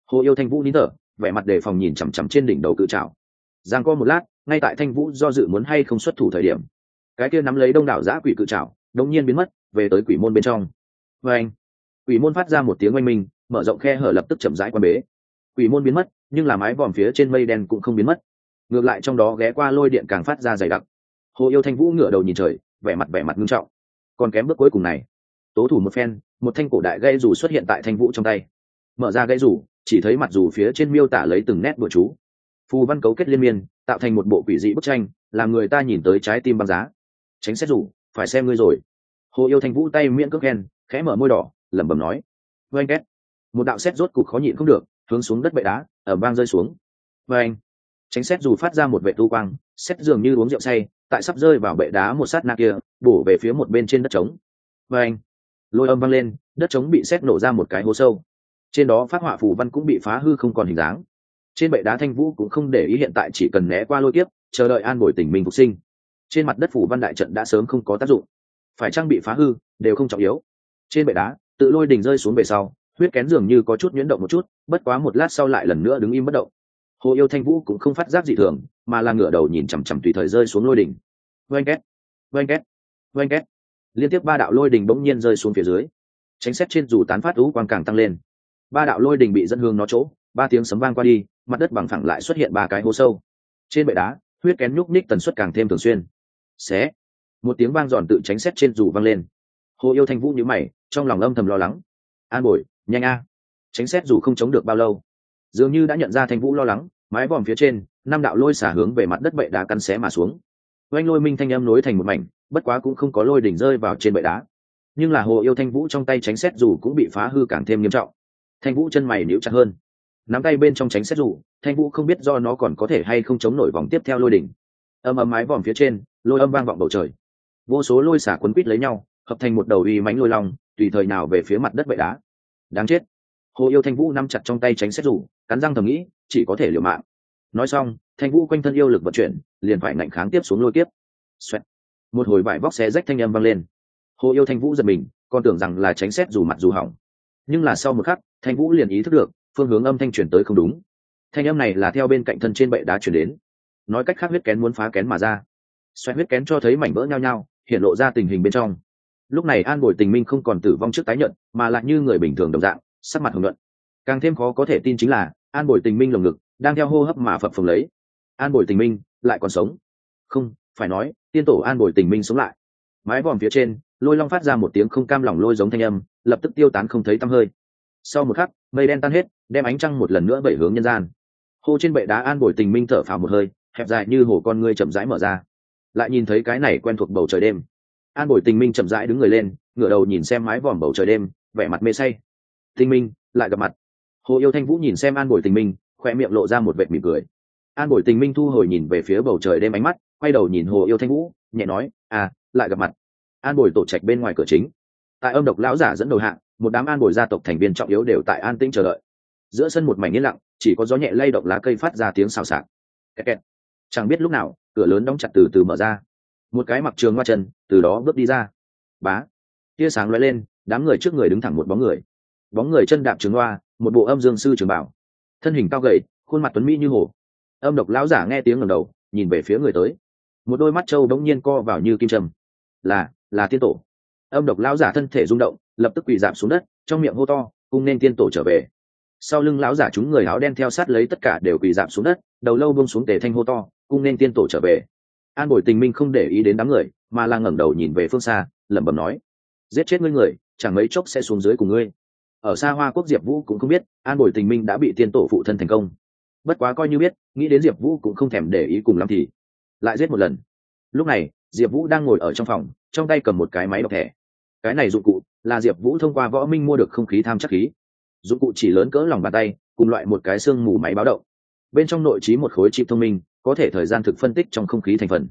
Hồ yêu thanh vũ nín thở, vẻ mặt đề phòng nhìn chằm chằm trên đỉnh đầu cự trào giang co một lát, ngay tại thanh vũ do dự muốn hay không xuất thủ thời điểm, cái kia nắm lấy đông đảo giã quỷ cự trào đống nhiên biến mất, về tới quỷ môn bên trong. Vê anh, quỷ môn phát ra một tiếng oanh minh, mở rộng khe hở lập tức chậm rãi qua bế. Quỷ môn biến mất, nhưng là mái vòm phía trên mây đen cũng không biến mất. Ngược lại trong đó ghé qua lôi điện càng phát ra dày đặc. Hồ yêu thanh vũ ngửa đầu nhìn trời, vẻ mặt vẻ mặt nghiêm trọng còn kém bước cuối cùng này. Tố thủ một phen, một thanh cổ đại gây dù xuất hiện tại thanh vũ trong tay. Mở ra gây dù chỉ thấy mặt dù phía trên miêu tả lấy từng nét bữa chú. Phù văn cấu kết liên miên, tạo thành một bộ quỷ dị bức tranh, làm người ta nhìn tới trái tim băng giá. Tránh xét rủ, phải xem ngươi rồi. Hồ yêu thanh vũ tay miễn cước khen, khẽ mở môi đỏ, lẩm bẩm nói. Vê két. Một đạo xét rốt cục khó nhịn không được, hướng xuống đất bệ đá ở bang rơi xuống. Vê anh tránh xét dù phát ra một vệ tu quang, xét dường như uống rượu say, tại sắp rơi vào bệ đá một sát na kia bổ về phía một bên trên đất trống. Vê anh, lôi âm văng lên, đất trống bị xét nổ ra một cái hố sâu. Trên đó phát họa phù văn cũng bị phá hư không còn hình dáng. Trên bệ đá thanh vũ cũng không để ý hiện tại, chỉ cần né qua lôi kiếp, chờ đợi an bồi tỉnh mình phục sinh. Trên mặt đất phủ văn đại trận đã sớm không có tác dụng. Phải trang bị phá hư, đều không trọng yếu. Trên bệ đá, tự lôi đỉnh rơi xuống về sau, huyết kén dường như có chút nhuyễn động một chút, bất quá một lát sau lại lần nữa đứng im bất động. Hồ yêu thanh vũ cũng không phát giác dị thường, mà là ngửa đầu nhìn chằm chằm tùy thời rơi xuống lôi đỉnh. Oanh két oanh két oanh két. Liên tiếp ba đạo lôi đình bỗng nhiên rơi xuống phía dưới. Tránh xét trên dù tán phát ú quang càng tăng lên. Ba đạo lôi đình bị dẫn hương nó chỗ, ba tiếng sấm vang qua đi, mặt đất bằng phẳng lại xuất hiện ba cái hố sâu. Trên bệ đá, huyết kén nhúc ních tần suất càng thêm thường xuyên. Xé. Một tiếng vang giòn tự tránh xét trên dù vang lên. Hồ yêu thanh vũ nhữ mày, trong lòng âm thầm lo lắng. An bồi, nhanh a. Tránh xét dù không chống được bao lâu. Dường như đã nhận ra thanh vũ lo lắng, mái vòm phía trên, năm đạo lôi xả hướng về mặt đất bệ đá căn xé mà xuống. Oanh lôi minh thanh âm nối thành một mảnh bất quá cũng không có lôi đỉnh rơi vào trên bệ đá. Nhưng là hồ yêu thanh vũ trong tay tránh xét dù cũng bị phá hư càng thêm nghiêm trọng. Thanh vũ chân mày níu chặt hơn. Nắm tay bên trong tránh xét dù, thanh vũ không biết do nó còn có thể hay không chống nổi vòng tiếp theo lôi đỉnh. Âm âm mái vòm phía trên, lôi âm vang vọng bầu trời. Vô số lôi xả quấn quít lấy nhau, hợp thành một đầu uy mánh lôi long, tùy thời nào về phía mặt đất bệ đá. Đáng chết. Hồ yêu thanh vũ nắm chặt trong tay tránh xét rủ cắn răng thầm nghĩ, chỉ có thể liều mạng. Nói xong, thanh vũ quanh thân yêu lực vận chuyển, liền phải ngạnh kháng tiếp xuống lôi tiếp Xoẹt một hồi vải vóc xé rách thanh âm vang lên. Hồ yêu thanh vũ giật mình còn tưởng rằng là tránh xét dù mặt dù hỏng. Nhưng là sau một khắc, thanh vũ liền ý thức được, phương hướng âm thanh chuyển tới không đúng. Thanh âm này là theo bên cạnh thân trên bệ đá chuyển đến. Nói cách khác huyết kén muốn phá kén mà ra. Xoẹt huyết kén cho thấy mảnh vỡ nhau nhau hiện lộ ra tình hình bên trong. Lúc này an bồi tình minh không còn tử vong trước tái nhận mà lại như người bình thường đồng dạng, sắc mặt hồng luận càng thêm khó có thể tin chính là, an bồi tình minh lồng ngực, đang theo hô hấp mà phập phồng lấy. An bồi tình minh, lại còn sống. Không phải nói, tiên tổ an bồi tình minh sống lại. Mái vòm phía trên, lôi long phát ra một tiếng không cam lòng lôi giống thanh âm, lập tức tiêu tán không thấy tăm hơi. Sau một khắc, mây đen tan hết, đem ánh trăng một lần nữa bảy hướng nhân gian. Hô trên bệ đá an bồi tình minh thở phào một hơi, hẹp dài như hồ con ngươi chậm rãi mở ra. Lại nhìn thấy cái này quen thuộc bầu trời đêm. An bồi tình minh chậm rãi đứng người lên, ngửa đầu nhìn xem mái vòm bầu trời đêm, vẻ mặt mê say. Tình minh, lại gặp mặt. Hồ yêu thanh vũ nhìn xem an bồi tình minh khoe miệng lộ ra một vệt mỉm cười. An bồi tình minh thu hồi nhìn về phía bầu trời đêm ánh mắt quay đầu nhìn hồ yêu thanh vũ, nhẹ nói à lại gặp mặt. An bồi tổ trạch bên ngoài cửa chính. Tại âm độc lão giả dẫn đầu hạng, một đám an bồi gia tộc thành viên trọng yếu đều tại an tĩnh chờ đợi. Giữa sân một mảnh yên lặng, chỉ có gió nhẹ lay động lá cây phát ra tiếng xào xạc. Kẹt kẹt. chẳng biết lúc nào, cửa lớn đóng chặt từ từ mở ra. Một cái mặc trường hoa chân, từ đó bước đi ra. Bá. Tia sáng lóe lên, đám người trước người đứng thẳng một bóng người. Bóng người chân đạp trường hoa, một bộ âm dương sư trường bảo. Thân hình cao gầy, khuôn mặt tuấn mỹ như hồ. Âm độc lão giả nghe tiếng ngầm đầu, nhìn về phía người tới một đôi mắt trâu bỗng nhiên co vào như kim trầm là là tiên tổ. Âm độc lão giả thân thể rung động, lập tức quỳ giảm xuống đất, trong miệng hô to cung nên tiên tổ trở về. Sau lưng lão giả chúng người áo đen theo sát lấy tất cả đều quỳ giảm xuống đất, đầu lâu bông xuống tề thanh hô to cung nên tiên tổ trở về. An bồi tình minh không để ý đến đám người, mà là ngẩng đầu nhìn về phương xa, lẩm bẩm nói, giết chết ngươi người, chẳng mấy chốc sẽ xuống dưới cùng ngươi. Ở xa hoa quốc diệp vũ cũng không biết, an bồi tình minh đã bị tiên tổ phụ thân thành công. Bất quá coi như biết, nghĩ đến diệp vũ cũng không thèm để ý cùng lắm thì lại giết một lần. Lúc này, diệp vũ đang ngồi ở trong phòng, trong tay cầm một cái máy đọc thẻ. Cái này dụng cụ là diệp vũ thông qua võ minh mua được không khí tham chắc khí. Dụng cụ chỉ lớn cỡ lòng bàn tay, cùng loại một cái xương mù máy báo động. Bên trong nội trí một khối chip thông minh, có thể thời gian thực phân tích trong không khí thành phần.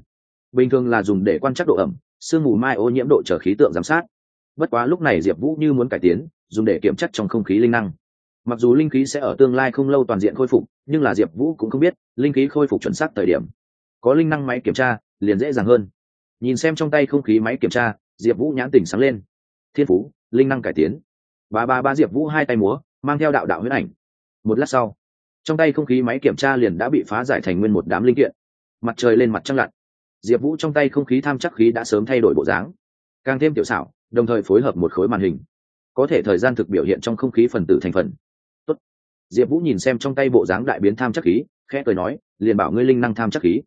Bình thường là dùng để quan trắc độ ẩm sương mù mai ô nhiễm độ trở khí tượng giám sát. Bất quá lúc này diệp vũ như muốn cải tiến, dùng để kiểm chắc trong không khí linh năng. Mặc dù linh khí sẽ ở tương lai không lâu toàn diện khôi phục, nhưng là diệp vũ cũng không biết, linh khí khôi phục chuẩn xác thời điểm có linh năng máy kiểm tra, liền dễ dàng hơn. Nhìn xem trong tay không khí máy kiểm tra, diệp vũ nhãn tỉnh sáng lên. Thiên phú, linh năng cải tiến. Ba ba ba diệp vũ hai tay múa, mang theo đạo đạo huyết ảnh. Một lát sau, trong tay không khí máy kiểm tra liền đã bị phá giải thành nguyên một đám linh kiện. Mặt trời lên mặt trăng lặn. Diệp vũ trong tay không khí tham chắc khí đã sớm thay đổi bộ dáng. Càng thêm tiểu xảo, đồng thời phối hợp một khối màn hình. Có thể thời gian thực biểu hiện trong không khí phần tử thành phần. Tốt. diệp vũ nhìn xem trong tay bộ dáng đại biến tham chắc khí, khẽ cười nói, liền bảo ngươi linh năng tham chắc khí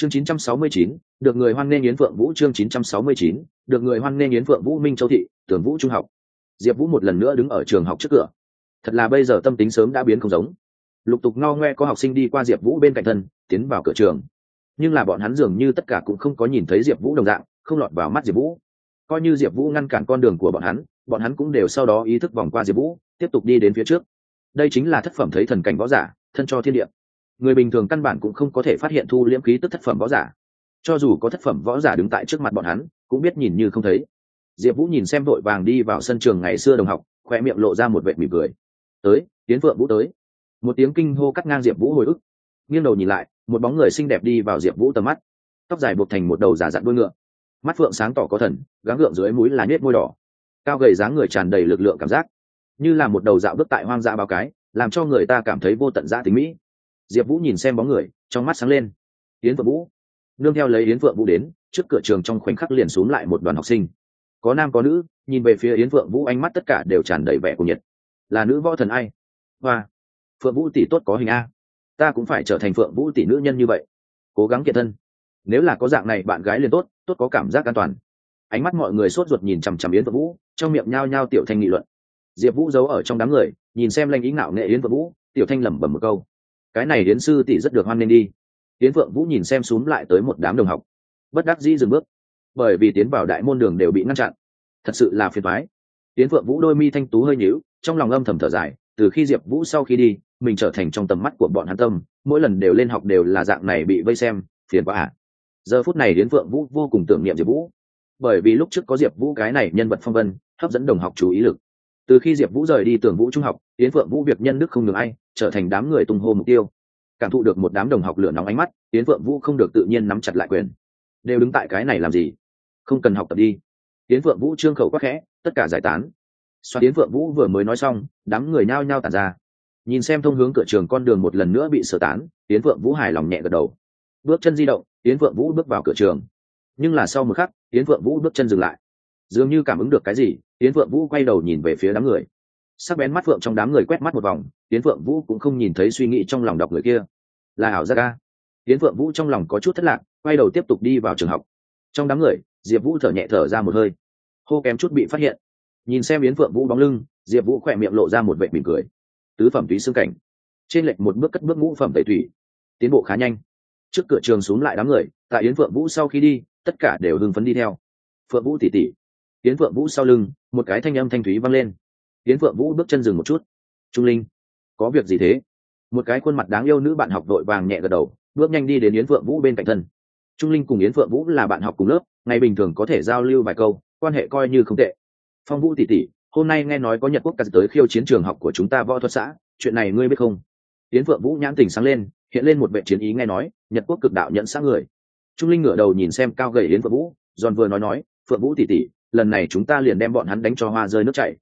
chương 969, được người hoan nghênh yến phượng vũ chương 969, được người hoan nghênh yến phượng vũ minh châu thị tưởng vũ trung học. Diệp vũ một lần nữa đứng ở trường học trước cửa. Thật là bây giờ tâm tính sớm đã biến không giống. Lục tục ngao ngoe có học sinh đi qua diệp vũ bên cạnh thân tiến vào cửa trường. Nhưng là bọn hắn dường như tất cả cũng không có nhìn thấy diệp vũ đồng dạng không lọt vào mắt diệp vũ. Coi như diệp vũ ngăn cản con đường của bọn hắn bọn hắn cũng đều sau đó ý thức vòng qua diệp vũ tiếp tục đi đến phía trước. Đây chính là thất phẩm thấy thần cảnh võ giả thân cho thiên địa người bình thường căn bản cũng không có thể phát hiện thu liễm khí tức thất phẩm võ giả. Cho dù có thất phẩm võ giả đứng tại trước mặt bọn hắn, cũng biết nhìn như không thấy. Diệp vũ nhìn xem vội vàng đi vào sân trường ngày xưa đồng học khoe miệng lộ ra một vệ mỉm cười. Tới tiến phượng vũ tới. Một tiếng kinh hô cắt ngang diệp vũ hồi ức. Nghiêng đầu nhìn lại, một bóng người xinh đẹp đi vào diệp vũ tầm mắt. Tóc dài buộc thành một đầu giả dặn đuôi ngựa. Mắt phượng sáng tỏ có thần, gắng gượng dưới mũi là nết môi đỏ. Cao gầy dáng người tràn đầy lực lượng cảm giác. Như là một đầu dạo bước tại hoang dã bao cái, làm cho người ta cảm thấy vô tận dã tính mỹ diệp vũ nhìn xem bóng người, trong mắt sáng lên. Yến phượng vũ. Nương theo lấy yến phượng vũ đến, trước cửa trường trong khoảnh khắc liền xuống lại một đoàn học sinh. Có nam có nữ, nhìn về phía yến phượng vũ ánh mắt tất cả đều tràn đầy vẻ cuồng nhiệt. Là nữ võ thần ai? Hoa. Phượng vũ tỷ tốt có hình a. Ta cũng phải trở thành phượng vũ tỷ nữ nhân như vậy. Cố gắng kiệt thân. Nếu là có dạng này bạn gái liền tốt tốt có cảm giác an toàn. Ánh mắt mọi người sốt ruột nhìn chằm chằm yến phượng vũ, trong miệng nhao nhao tiểu thanh nghị luận. Diệp vũ giấu ở trong đám người, nhìn xem lanh ý ngạo nghệ yến phượng vũ, tiểu thanh lẩm bẩm một câu cái này yến sư tỷ rất được hoan nên đi. Yến phượng vũ nhìn xem xúm lại tới một đám đồng học. Bất đắc dĩ dừng bước. Bởi vì tiến vào đại môn đường đều bị ngăn chặn. Thật sự là phiền thoái yến phượng vũ đôi mi thanh tú hơi nhíu, trong lòng âm thầm thở dài, từ khi diệp vũ sau khi đi, mình trở thành trong tầm mắt của bọn hắn tâm, mỗi lần đều lên học đều là dạng này bị vây xem, phiền quá à. Giờ phút này đến phượng vũ vô cùng tưởng niệm diệp vũ. Bởi vì lúc trước có diệp vũ cái này nhân vật phong vân, hấp dẫn đồng học chú ý lực. Từ khi diệp vũ rời đi tưởng vũ trung học tiến phượng vũ việc nhân đức không ngừng ai trở thành đám người tung hô mục tiêu. Cảm thụ được một đám đồng học lửa nóng ánh mắt tiến phượng vũ không được tự nhiên nắm chặt lại quyền. Đều đứng tại cái này làm gì? Không cần học tập đi. Tiến phượng vũ trương khẩu quắc khẽ, tất cả giải tán. Xoa tiến phượng vũ vừa mới nói xong, đám người nhao nhao tàn ra. Nhìn xem thông hướng cửa trường con đường một lần nữa bị sơ tán tiến phượng vũ hài lòng nhẹ gật đầu. Bước chân di động tiến phượng vũ bước vào cửa trường. Nhưng là sau một khắc tiến phượng vũ bước chân dừng lại. Dường như cảm ứng được cái gì tiến phượng vũ quay đầu nhìn về phía đám người sắc bén mắt phượng trong đám người quét mắt một vòng tiến phượng vũ cũng không nhìn thấy suy nghĩ trong lòng đọc người kia. Là ảo gia ca tiến phượng vũ trong lòng có chút thất lạc, quay đầu tiếp tục đi vào trường học. Trong đám người, diệp vũ thở nhẹ thở ra một hơi. Hô kém chút bị phát hiện. Nhìn xem yến phượng vũ bóng lưng, diệp vũ khỏe miệng lộ ra một vệ mỉm cười. Tứ phẩm túy xương cảnh. Trên lệch một bước cất bước ngũ phẩm tẩy thủy. Tiến bộ khá nhanh. Trước cửa trường xuống lại đám người, tại yến phượng vũ sau khi đi, tất cả đều hưng phấn đi theo. Phượng vũ tỉ tỉ. Yến phượng vũ sau lưng, một cái thanh âm thanh thúy vang lên yến phượng vũ bước chân dừng một chút. Trung linh, có việc gì thế? Một cái khuôn mặt đáng yêu nữ bạn học đội vàng nhẹ gật đầu, bước nhanh đi đến yến phượng vũ bên cạnh thân. Trung linh cùng yến phượng vũ là bạn học cùng lớp, ngày bình thường có thể giao lưu vài câu, quan hệ coi như không tệ. Phong vũ tỉ tỉ hôm nay nghe nói có nhật quốc cắt tới khiêu chiến trường học của chúng ta võ thuật xã, chuyện này ngươi biết không? Yến phượng vũ nhãn tình sáng lên, hiện lên một vệ chiến ý nghe nói, nhật quốc cực đạo nhận xác người. Trung linh ngửa đầu nhìn xem cao gầy yến phượng vũ, giòn vừa nói nói, phượng vũ tỉ tỉ lần này chúng ta liền đem bọn hắn đánh cho hoa rơi nước chảy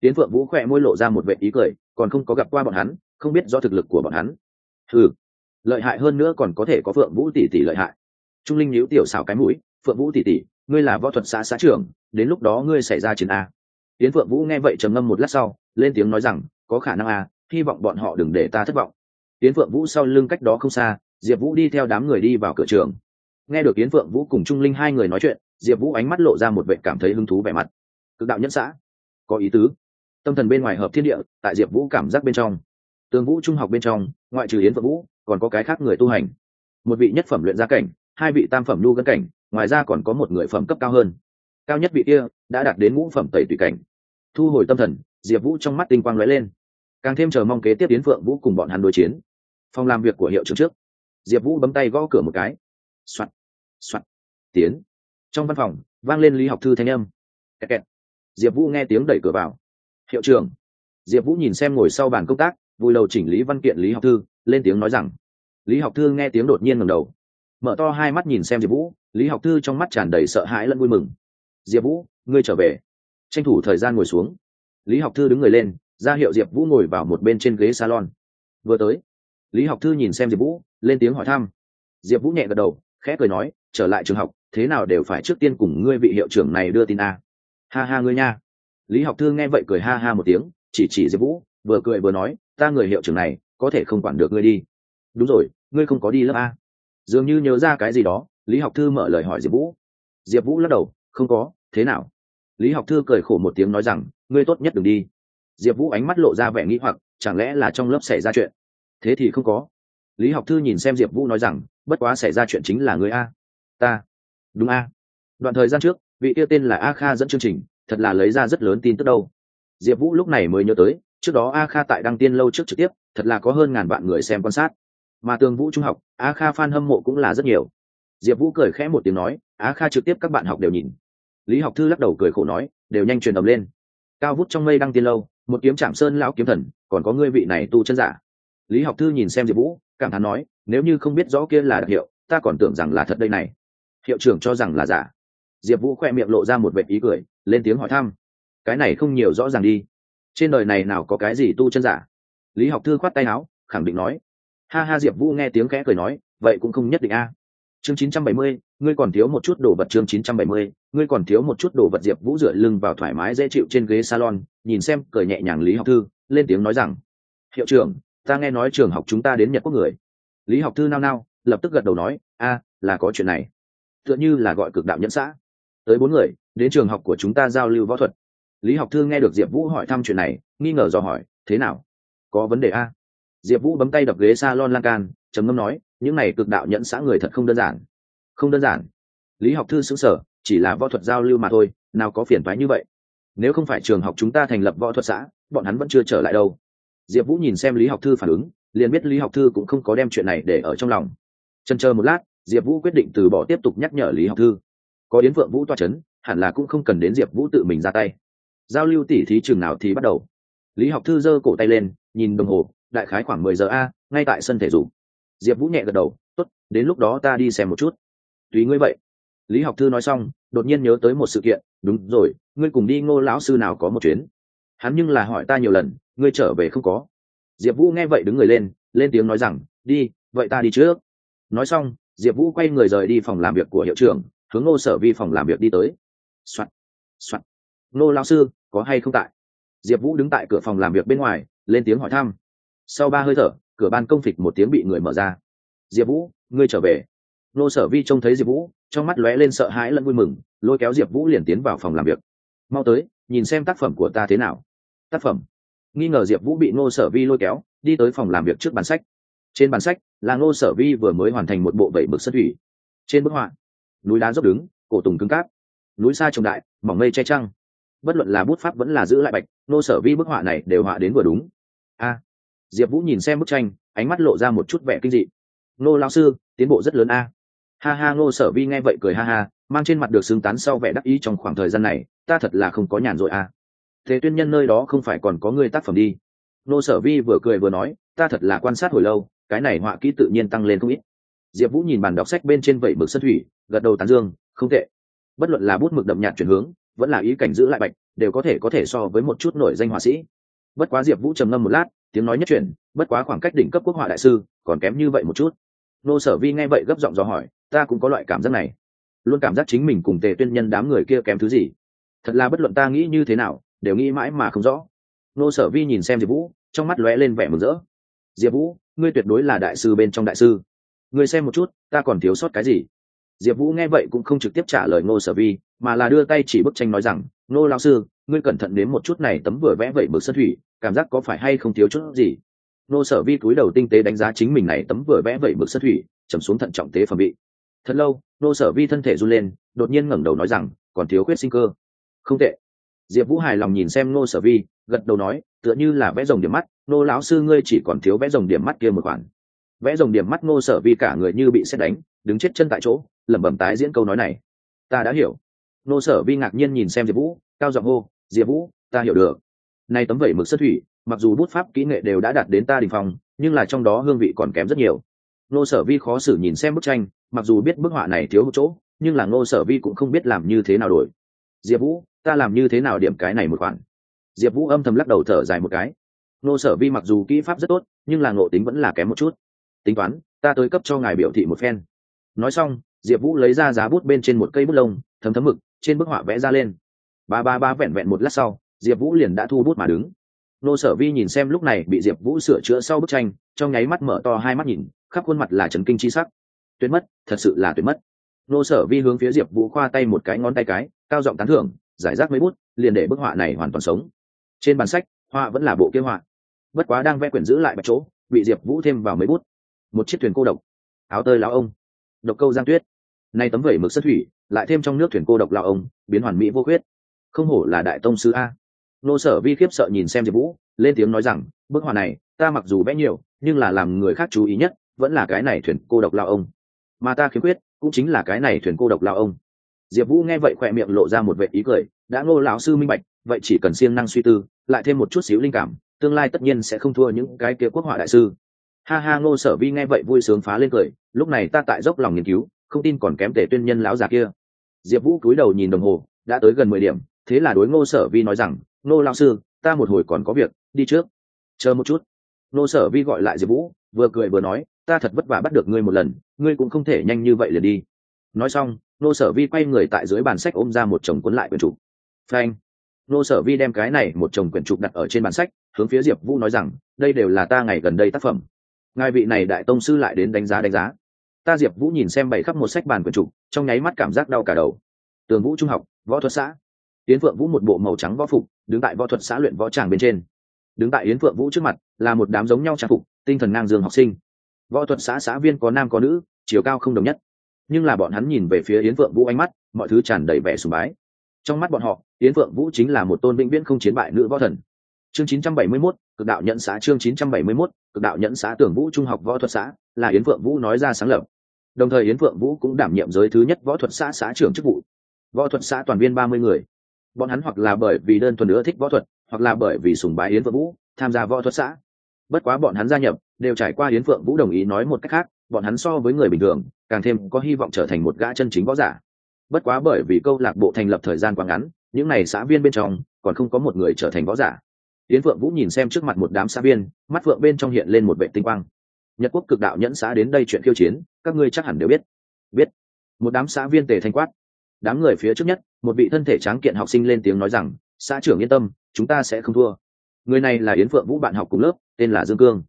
tiến phượng vũ khỏe môi lộ ra một vệ ý cười, còn không có gặp qua bọn hắn, không biết do thực lực của bọn hắn. Ừ lợi hại hơn nữa còn có thể có phượng vũ tỷ tỷ lợi hại. Trung linh nhíu tiểu xảo cái mũi, phượng vũ tỷ tỷ, ngươi là võ thuật xã xã trưởng, đến lúc đó ngươi xảy ra chiến a. Tiến phượng vũ nghe vậy trầm ngâm một lát sau, lên tiếng nói rằng, có khả năng a, hy vọng bọn họ đừng để ta thất vọng. Tiến phượng vũ sau lưng cách đó không xa, diệp vũ đi theo đám người đi vào cửa trường. Nghe được tiến phượng vũ cùng trung linh hai người nói chuyện, diệp vũ ánh mắt lộ ra một vệ cảm thấy hứng thú vẻ mặt. Cực đạo nhân xã, có ý tứ tâm thần bên ngoài hợp thiên địa, tại diệp vũ cảm giác bên trong. Tường vũ trung học bên trong, ngoại trừ yến phượng vũ, còn có cái khác người tu hành. Một vị nhất phẩm luyện gia cảnh, hai vị tam phẩm lưu gân cảnh, ngoài ra còn có một người phẩm cấp cao hơn. Cao nhất vị kia đã đạt đến ngũ phẩm tẩy tùy cảnh. Thu hồi tâm thần, diệp vũ trong mắt tinh quang lóe lên. Càng thêm chờ mong kế tiếp Yến phượng vũ cùng bọn hắn đối chiến. Phòng làm việc của hiệu trưởng trước. Diệp vũ bấm tay gõ cửa một cái. Soạn soạn tiến. Trong văn phòng, vang lên lý học thư thanh âm. Kẹt kẹt. diệp vũ nghe tiếng đẩy cửa vào hiệu trưởng. Diệp vũ nhìn xem ngồi sau bàn công tác, vui đầu chỉnh lý văn kiện, lý học thư, lên tiếng nói rằng, lý học thư nghe tiếng đột nhiên ngầm đầu, mở to hai mắt nhìn xem diệp vũ, lý học thư trong mắt tràn đầy sợ hãi lẫn vui mừng. Diệp vũ, ngươi trở về. Tranh thủ thời gian ngồi xuống, lý học thư đứng người lên, ra hiệu diệp vũ ngồi vào một bên trên ghế salon. Vừa tới. Lý học thư nhìn xem diệp vũ, lên tiếng hỏi thăm. Diệp vũ nhẹ gật đầu, khẽ cười nói, trở lại trường học, thế nào đều phải trước tiên cùng ngươi vị hiệu trưởng này đưa tin a. Ha ha ngươi nha lý học thư nghe vậy cười ha ha một tiếng, chỉ chỉ diệp vũ, vừa cười vừa nói, ta người hiệu trưởng này, có thể không quản được ngươi đi. Đúng rồi, ngươi không có đi lớp a. Dường như nhớ ra cái gì đó, lý học thư mở lời hỏi diệp vũ. Diệp vũ lắc đầu, không có, thế nào? Lý học thư cười khổ một tiếng nói rằng, ngươi tốt nhất đừng đi. Diệp vũ ánh mắt lộ ra vẻ nghĩ hoặc, chẳng lẽ là trong lớp xảy ra chuyện? Thế thì không có. Lý học thư nhìn xem diệp vũ nói rằng, bất quá xảy ra chuyện chính là người a. Ta. Đúng a. Đoạn thời gian trước, vị yêu tên là a kha dẫn chương trình thật là lấy ra rất lớn tin tức đâu. Diệp vũ lúc này mới nhớ tới, trước đó a kha tại đăng tiên lâu trước trực tiếp, thật là có hơn ngàn vạn người xem quan sát. Mà tường vũ trung học, a kha f a n hâm mộ cũng là rất nhiều. Diệp vũ cười khẽ một tiếng nói, a kha trực tiếp các bạn học đều nhìn. Lý học thư lắc đầu cười khổ nói, đều nhanh truyền ầm lên. Cao vút trong mây đăng tiên lâu, một kiếm trạm sơn lão kiếm thần, còn có ngươi vị này tu chân giả. Lý học thư nhìn xem diệp vũ, cảm thán nói, nếu như không biết rõ kia là đặc hiệu, ta còn tưởng rằng là thật đây này. Hiệu trưởng cho rằng là giả diệp vũ khoe miệng lộ ra một vệ ý cười lên tiếng hỏi thăm. Cái này không nhiều rõ ràng đi. Trên đời này nào có cái gì tu chân giả? Lý học thư khoát tay áo khẳng định nói. Ha ha diệp vũ nghe tiếng khẽ cười nói vậy cũng không nhất định a. Chương 970, ngươi còn thiếu một chút đồ vật chương 970, ngươi còn thiếu một chút đồ vật diệp vũ dựa lưng vào thoải mái dễ chịu trên ghế salon nhìn xem cười nhẹ nhàng lý học thư lên tiếng nói rằng hiệu trưởng ta nghe nói trường học chúng ta đến nhật quốc người. Lý học thư nao nao lập tức gật đầu nói a là có chuyện này. Tựa như là gọi cực đạo nhẫn xã tới bốn người, đến trường học của chúng ta giao lưu võ thuật. Lý học thư nghe được diệp vũ hỏi thăm chuyện này, nghi ngờ dò hỏi, thế nào? Có vấn đề a? Diệp vũ bấm tay đập ghế s a lon lan can, trầm ngâm nói, những này cực đạo nhẫn xã người thật không đơn giản. Không đơn giản? Lý học thư xứng sở chỉ là võ thuật giao lưu mà thôi, nào có phiền thoái như vậy. Nếu không phải trường học chúng ta thành lập võ thuật xã, bọn hắn vẫn chưa trở lại đâu. Diệp vũ nhìn xem lý học thư phản ứng, liền biết lý học thư cũng không có đem chuyện này để ở trong lòng. Trần chờ một lát, diệp vũ quyết định từ bỏ tiếp tục nhắc nhở lý học thư có đến vượng vũ toa c h ấ n hẳn là cũng không cần đến diệp vũ tự mình ra tay. Giao lưu tỉ thí trường nào thì bắt đầu. Lý học thư giơ cổ tay lên, nhìn đồng hồ, đại khái khoảng mười giờ a, ngay tại sân thể dục. Diệp vũ nhẹ gật đầu t ố t đến lúc đó ta đi xem một chút. Tùy ngươi vậy. Lý học thư nói xong, đột nhiên nhớ tới một sự kiện, đúng rồi, ngươi cùng đi ngô lão sư nào có một chuyến? Hắn nhưng là hỏi ta nhiều lần, ngươi trở về không có. Diệp vũ nghe vậy đứng người lên lên tiếng nói rằng, đi, vậy ta đi trước. Nói xong, diệp vũ quay người rời đi phòng làm việc của hiệu trưởng hướng ngô sở vi phòng làm việc đi tới. Soạn Soạn. ngô lao sư, có hay không tại? Diệp vũ đứng tại cửa phòng làm việc bên ngoài, lên tiếng hỏi thăm. Sau ba hơi thở, cửa ban công phịch một tiếng bị người mở ra. Diệp vũ, ngươi trở về. Ngô sở vi trông thấy diệp vũ, trong mắt lóe lên sợ hãi lẫn vui mừng, lôi kéo diệp vũ liền tiến vào phòng làm việc. Mau tới, nhìn xem tác phẩm của ta thế nào. Tác phẩm. Nghi ngờ diệp vũ bị ngô sở vi lôi kéo, đi tới phòng làm việc trước bàn sách. Trên bàn sách là ngô sở vi vừa mới hoàn thành một bộ vẩy mực sân thủy. Trên bức họa núi đá dốc đứng, cổ tùng cứng cáp. Núi xa trồng đại, mỏng mây che trăng. Bất luận là bút pháp vẫn là giữ lại bạch, nô sở vi bức họa này đều họa đến vừa đúng. A. Diệp vũ nhìn xem bức tranh, ánh mắt lộ ra một chút vẻ kinh dị. Nô lao sư, tiến bộ rất lớn a. Ha ha, nô sở vi nghe vậy cười ha ha, mang trên mặt được xứng tán sau vẻ đắc ý trong khoảng thời gian này, ta thật là không có nhàn rồi a. Thế tuyên nhân nơi đó không phải còn có người tác phẩm đi. Nô sở vi vừa cười vừa nói, ta thật là quan sát hồi lâu, cái này họa kỹ tự nhiên tăng lên không ít. Diệp vũ nhìn bàn đọc sách bên trên vẩy mực sân thủy gật đầu tán dương, không tệ. Bất luận là bút mực đậm nhạt chuyển hướng, vẫn là ý cảnh giữ lại bạch, đều có thể có thể so với một chút nổi danh họa sĩ. Bất quá diệp vũ trầm ngâm một lát, tiếng nói nhất chuyển, bất quá khoảng cách đỉnh cấp quốc họa đại sư, còn kém như vậy một chút. Nô sở vi nghe vậy gấp giọng dò hỏi, ta cũng có loại cảm giác này. Luôn cảm giác chính mình cùng tề tuyên nhân đám người kia kém thứ gì? Thật là bất luận ta nghĩ như thế nào, đều nghĩ mãi mà không rõ. Nô sở vi nhìn xem diệp vũ, trong mắt lóe lên vẻ mừng rỡ. Diệp vũ, ngươi tuyệt đối là đại sư bên trong đại sư. Ngươi xem một chút, ta còn thiếu sót cái gì? Diệp vũ nghe vậy cũng không trực tiếp trả lời ngô sở vi, mà là đưa tay chỉ bức tranh nói rằng, ngô lao sư, ngươi cẩn thận đến một chút này tấm vừa vẽ vậy mực sơn thủy, cảm giác có phải hay không thiếu chút gì? Ngô sở vi cúi đầu tinh tế đánh giá chính mình này tấm vừa vẽ vậy mực sơn thủy, chầm xuống thận trọng tế phẩm bị thật lâu, ngô sở vi thân thể run lên, đột nhiên ngẩng đầu nói rằng, còn thiếu khuyết sinh cơ. Không tệ. Diệp vũ hài lòng nhìn xem ngô sở vi, gật đầu nói, tựa như là vẽ rồng điểm mắt, ngô lão sư ngươi chỉ còn thiếu vẽ rồng điểm mắt kia một khoản. Vẽ rồng điểm mắt ngô sở vi cả người như bị xét đánh, đứng chết chân tại chỗ lẩm bẩm tái diễn câu nói này. Ta đã hiểu. Nô sở vi ngạc nhiên nhìn xem diệp vũ, cao giọng hô, diệp vũ, ta hiểu được. Nay tấm vẩy mực sất thủy, mặc dù bút pháp kỹ nghệ đều đã đạt đến ta đình phòng nhưng là trong đó hương vị còn kém rất nhiều. Nô sở vi khó xử nhìn xem bức tranh, mặc dù biết bức họa này thiếu một chỗ, nhưng là nô sở vi cũng không biết làm như thế nào đổi. Diệp vũ, ta làm như thế nào điểm cái này một khoản? Diệp vũ âm thầm lắc đầu thở dài một cái. Nô sở vi mặc dù kỹ pháp rất tốt, nhưng là ngộ tính vẫn là kém một chút. Tính toán, ta tới cấp cho ngài biểu thị một phen. Nói xong diệp vũ lấy ra giá bút bên trên một cây bút lông, thấm thấm mực, trên bức họa vẽ ra lên. Ba ba ba vẹn vẹn một lát sau, diệp vũ liền đã thu bút mà đứng. Nô sở vi nhìn xem lúc này bị diệp vũ sửa chữa sau bức tranh, trong nháy mắt mở to hai mắt nhìn, khắp khuôn mặt là trấn kinh c h i sắc. Tuyệt mất, thật sự là tuyệt mất. Nô sở vi hướng phía diệp vũ khoa tay một cái ngón tay cái, cao giọng tán thưởng, giải rác mấy bút, liền để bức họa này hoàn toàn sống. Trên bàn sách, họa vẫn là bộ kế họa. Bất quá đang vẽ quyển giữ lại bạch chỗ, bị diệp vũ thêm vào mấy bút. Một chiếc thuyền cô độc. Áo tơi lão ông. Độc câu giang tuyết nay tấm vẩy mực sất thủy, lại thêm trong nước thuyền cô độc lao ông, biến hoàn mỹ vô khuyết. Không hổ là đại tông sư a. Nô sở vi khiếp sợ nhìn xem diệp vũ, lên tiếng nói rằng, bức họa này, ta mặc dù vẽ nhiều, nhưng là làm người khác chú ý nhất, vẫn là cái này thuyền cô độc lao ông. Mà ta khiếm khuyết, cũng chính là cái này thuyền cô độc lao ông. Diệp vũ nghe vậy khỏe miệng lộ ra một vệ ý cười, đã ngô lão sư minh bạch, vậy chỉ cần siêng năng suy tư, lại thêm một chút xíu linh cảm, tương lai tất nhiên sẽ không thua những cái kia quốc họa đại sư. Ha ha, ngô sở vi nghe vậy vui sướng phá lên cười, lúc này ta tại dốc lòng nghiên cứu không tin còn kém tể tuyên nhân lão già kia. Diệp vũ cúi đầu nhìn đồng hồ, đã tới gần mười điểm, thế là đối ngô sở vi nói rằng, ngô lão sư, ta một hồi còn có việc, đi trước. Chờ một chút. Ngô sở vi gọi lại diệp vũ, vừa cười vừa nói, ta thật vất vả bắt được ngươi một lần, ngươi cũng không thể nhanh như vậy liền đi. Nói xong, ngô sở vi quay người tại dưới bàn sách ôm ra một chồng cuốn lại quyển trục. Frank ngô sở vi đem cái này một chồng quyển trục đặt ở trên bàn sách, hướng phía diệp vũ nói rằng, đây đều là ta ngày gần đây tác phẩm. Ngài vị này đại tông sư lại đến đánh giá đánh giá ta diệp vũ nhìn xem bảy khắp một sách bàn quyển trục trong nháy mắt cảm giác đau cả đầu. Tường vũ trung học võ thuật xã. Yến phượng vũ một bộ màu trắng võ phục đứng tại võ thuật xã luyện võ tràng bên trên. Đứng tại yến phượng vũ trước mặt là một đám giống nhau trang phục tinh thần ngang dương học sinh. Võ thuật xã xã viên có nam có nữ chiều cao không đồng nhất. Nhưng là bọn hắn nhìn về phía yến phượng vũ ánh mắt mọi thứ tràn đầy vẻ sùng bái. Trong mắt bọn họ yến phượng vũ chính là một tôn vĩnh viễn không chiến bại nữ võ thần. Chương 971, cực đạo nhẫn xã chương 971, cực đạo nhẫn xã tưởng vũ trung học võ thuật xã là yến phượng vũ nói ra sáng lập. Đồng thời yến phượng vũ cũng đảm nhiệm giới thứ nhất võ thuật xã xã trưởng chức vụ. Võ thuật xã toàn viên ba mươi người. Bọn hắn hoặc là bởi vì đơn thuần nữa thích võ thuật, hoặc là bởi vì sùng bái yến phượng vũ tham gia võ thuật xã. Bất quá bọn hắn gia nhập, đều trải qua yến phượng vũ đồng ý nói một cách khác, bọn hắn so với người bình thường, càng thêm có hy vọng trở thành một gã chân chính võ giả. Bất quá bởi vì câu lạc bộ thành lập thời gian quá ngắn, những n à y xã viên bên trong, còn không có một người trở thành võ giả. Yến phượng vũ nhìn xem trước mặt một đám xã viên, mắt phượng bên trong hiện lên một vệ tinh quang nhật quốc cực đạo nhẫn xã đến đây chuyện khiêu chiến, các ngươi chắc hẳn đều biết. Biết. Một đám xã viên tề thanh quát. Đám người phía trước nhất, một vị thân thể tráng kiện học sinh lên tiếng nói rằng, xã trưởng yên tâm, chúng ta sẽ không thua. Người này là yến phượng vũ bạn học cùng lớp, tên là dương cương.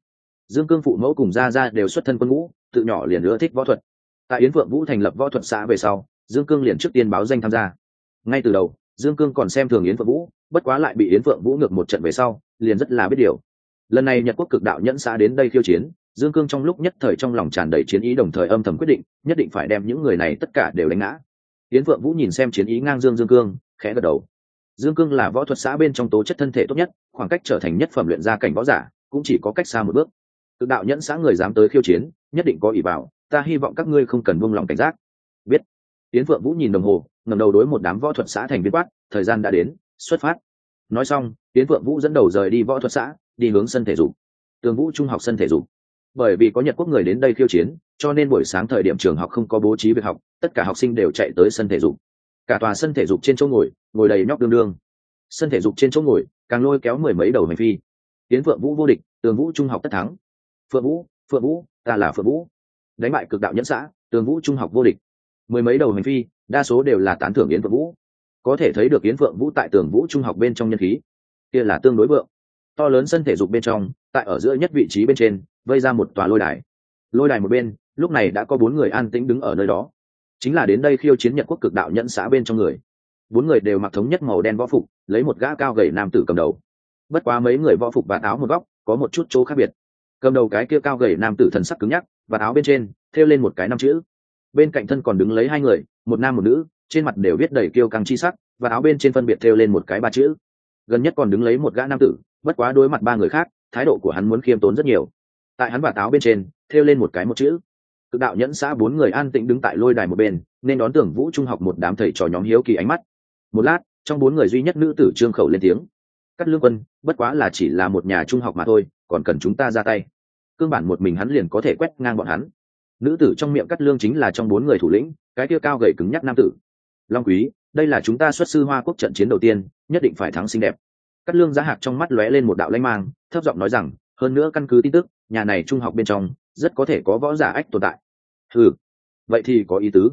Dương cương phụ mẫu cùng gia gia đều xuất thân quân ngũ, tự nhỏ liền ưa thích võ thuật. Tại yến phượng vũ thành lập võ thuật xã về sau, dương cương liền trước tiên báo danh tham gia. Ngay từ đầu, dương cương còn xem thường yến phượng vũ, bất quá lại bị yến phượng vũ ngược một trận về sau, liền rất là biết điều. Lần này nhật quốc cực đạo nhẫn xã đến đây khiêu chiến dương cương trong lúc nhất thời trong lòng tràn đầy chiến ý đồng thời âm thầm quyết định, nhất định phải đem những người này tất cả đều đánh ngã. Yến phượng vũ nhìn xem chiến ý ngang dương dương cương, khẽ gật đầu. Dương cương là võ thuật xã bên trong tố chất thân thể tốt nhất, khoảng cách trở thành nhất phẩm luyện gia cảnh võ giả, cũng chỉ có cách xa một bước. Tự đạo nhẫn xã người dám tới khiêu chiến, nhất định có ỷ bảo ta hy vọng các ngươi không cần buông lòng cảnh giác. Biết. Yến phượng vũ nhìn đồng hồ ngầm đầu đối một đám võ thuật xã thành viên quát, thời gian đã đến, xuất phát. Nói xong, yến phượng vũ dẫn đầu rời đi võ thuật xã, đi hướng sân thể dục. Tường vũ trung học sân thể dục bởi vì có nhật quốc người đến đây khiêu chiến, cho nên buổi sáng thời điểm trường học không có bố trí việc học, tất cả học sinh đều chạy tới sân thể dục. Cả tòa sân thể dục trên chỗ ngồi ngồi đầy nhóc đương đương. Sân thể dục trên chỗ ngồi, càng lôi kéo mười mấy đầu hành phi. Tiến phượng vũ vô địch, tường vũ trung học tất thắng. Phượng vũ phượng vũ, ta là phượng vũ. Đánh bại cực đạo nhẫn xã, tường vũ trung học vô địch. Mười mấy đầu hành phi, đa số đều là tán thưởng yến phượng vũ. Có thể thấy được yến phượng vũ tại tường vũ trung học bên trong nhân khí. Kia là tương đối vượng. To lớn sân thể dục bên trong tại ở giữa nhất vị trí bên trên, vây ra một tòa lôi đài. Lôi đài một bên, lúc này đã có bốn người an tĩnh đứng ở nơi đó. Chính là đến đây khiêu chiến nhật quốc cực đạo nhẫn xã bên trong người. Bốn người đều mặc thống nhất màu đen võ phục, lấy một gã cao gầy nam tử cầm đầu. Bất quá mấy người võ phục và áo một góc, có một chút chỗ khác biệt. Cầm đầu cái kia cao gầy nam tử thần sắc cứng nhắc, và áo bên trên, thêu lên một cái năm chữ. Bên cạnh thân còn đứng lấy hai người, một nam một nữ, trên mặt đều viết đầy kiêu căng chi sắc, và áo bên trên phân biệt thêu lên một cái ba chữ. Gần nhất còn đứng lấy một gã nam tử, bất quá đối mặt ba người khác thái độ của hắn muốn khiêm tốn rất nhiều. Tại hắn và táo bên trên, thêu lên một cái một chữ. Cực đạo nhẫn xã bốn người an tĩnh đứng tại lôi đài một bên, nên đón tưởng vũ trung học một đám thầy trò nhóm hiếu kỳ ánh mắt. Một lát, trong bốn người duy nhất nữ tử trương khẩu lên tiếng. Cắt lương quân, bất quá là chỉ là một nhà trung học mà thôi, còn cần chúng ta ra tay. Cương bản một mình hắn liền có thể quét ngang bọn hắn. Nữ tử trong miệng cắt lương chính là trong bốn người thủ lĩnh, cái kia cao gầy cứng nhắc nam tử. Long quý, đây là chúng ta xuất sư hoa quốc trận chiến đầu tiên, nhất định phải thắng xinh đẹp cắt lương giá hạc trong mắt lóe lên một đạo lanh mang thấp giọng nói rằng hơn nữa căn cứ tin tức nhà này trung học bên trong rất có thể có võ giả ách tồn tại. Hừ, vậy thì có ý tứ.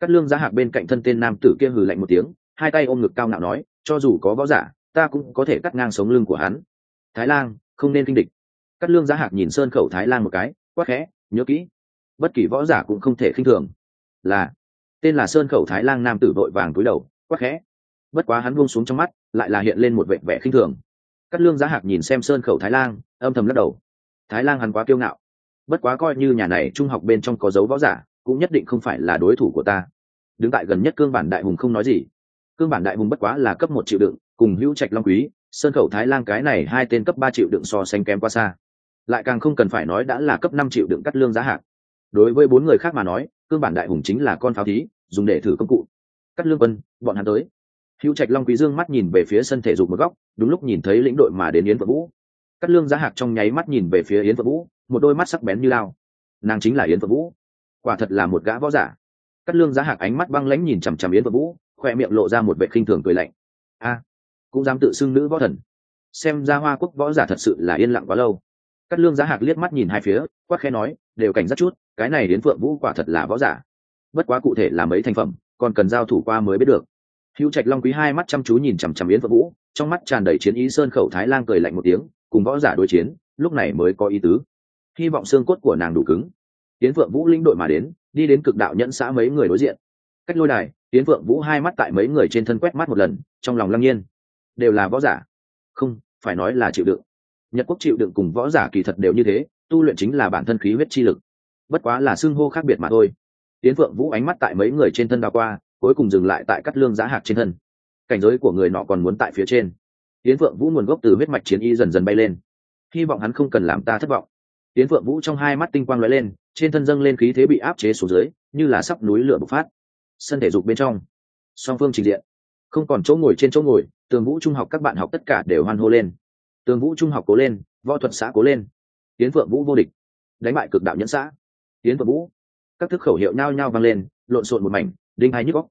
Cắt lương giá hạc bên cạnh thân tên nam tử kia hừ lạnh một tiếng hai tay ôm ngực cao ngạo nói cho dù có võ giả ta cũng có thể cắt ngang sống lưng của hắn. Thái lang không nên kinh địch. Cắt lương giá hạc nhìn sơn khẩu thái lang một cái quát khẽ nhớ kỹ bất kỳ võ giả cũng không thể khinh thường. Là. Tên là sơn khẩu thái lang nam tử vội vàng túi đầu quát khẽ bất quá hắn buông xuống trong mắt, lại là hiện lên một vẻ vẻ khinh thường. Cắt lương giá hạc nhìn xem sơn khẩu thái lang, âm thầm lắc đầu. Thái lang hắn quá kiêu ngạo. Bất quá coi như nhà này trung học bên trong có dấu võ giả, cũng nhất định không phải là đối thủ của ta. Đứng tại gần nhất cương bản đại hùng không nói gì. Cương bản đại hùng bất quá là cấp một triệu đựng, cùng hữu trạch long quý, sơn khẩu thái lang cái này hai tên cấp ba triệu đựng so sánh kém quá xa. Lại càng không cần phải nói đã là cấp năm triệu đựng cắt lương giá hạc. Đối với bốn người khác mà nói, cương bản đại hùng chính là con pháo thí, dùng để thử công cụ. Cắt lương quân, bọn hắn tới hữu trạch long quý dương mắt nhìn về phía sân thể dục một góc, đúng lúc nhìn thấy lĩnh đội mà đến yến vợ vũ. Cắt lương giá hạc trong nháy mắt nhìn về phía yến vợ vũ, một đôi mắt sắc bén như lao. Nàng chính là yến vợ vũ. Quả thật là một gã võ giả. Cắt lương giá hạc ánh mắt băng lãnh nhìn chằm chằm yến vợ vũ, khoe miệng lộ ra một vệ khinh thường cười lạnh. A, cũng dám tự xưng nữ võ thần. Xem ra hoa quốc võ giả thật sự là yên lặng quá lâu. Cắt lương giá hạc liếc mắt nhìn hai phía, quát khẽ nói, đều cảnh giác chút, cái này đến phượng vũ quả thật là võ giả. Bất quá cụ thể là mấy thành phẩm, còn cần giao thủ qua mới biết được hữu trạch long quý hai mắt chăm chú nhìn chằm chằm yến phượng vũ, trong mắt tràn đầy chiến ý sơn khẩu thái lang cười lạnh một tiếng, cùng võ giả đối chiến, lúc này mới có ý tứ. Hy vọng xương cốt của nàng đủ cứng. Yến phượng vũ linh đội mà đến, đi đến cực đạo nhẫn xã mấy người đối diện. Cách lôi đài, yến phượng vũ hai mắt tại mấy người trên thân quét mắt một lần, trong lòng lăng nhiên. Đều là võ giả. Không, phải nói là chịu đựng. Nhật quốc chịu đựng cùng võ giả kỳ thật đều như thế, tu luyện chính là bản thân khí huyết chi lực. Bất quá là xưng hô khác biệt mà thôi. Tiến phượng vũ ánh mắt tại mấy người trên thân đào qua cuối cùng dừng lại tại cắt lương giá hạc trên thân. Cảnh giới của người nọ còn muốn tại phía trên. Tiến phượng vũ nguồn gốc từ huyết mạch chiến y dần dần bay lên. Hy vọng hắn không cần làm ta thất vọng. Tiến phượng vũ trong hai mắt tinh quang lóe lên, trên thân dâng lên khí thế bị áp chế xuống dưới, như là sắp núi lửa bộc phát. Sân thể dục bên trong. Song phương trình diện. Không còn chỗ ngồi trên chỗ ngồi, tường vũ trung học các bạn học tất cả đều hoan hô lên. Tường vũ trung học cố lên, võ thuật xã cố lên. Tiến phượng vũ vô địch. Đánh bại cực đạo nhẫn xã. Tiến phượng vũ. Các thức khẩu hiệu nhao nhao vang lên, lộn xộn một mảnh đinh hai nhức góc.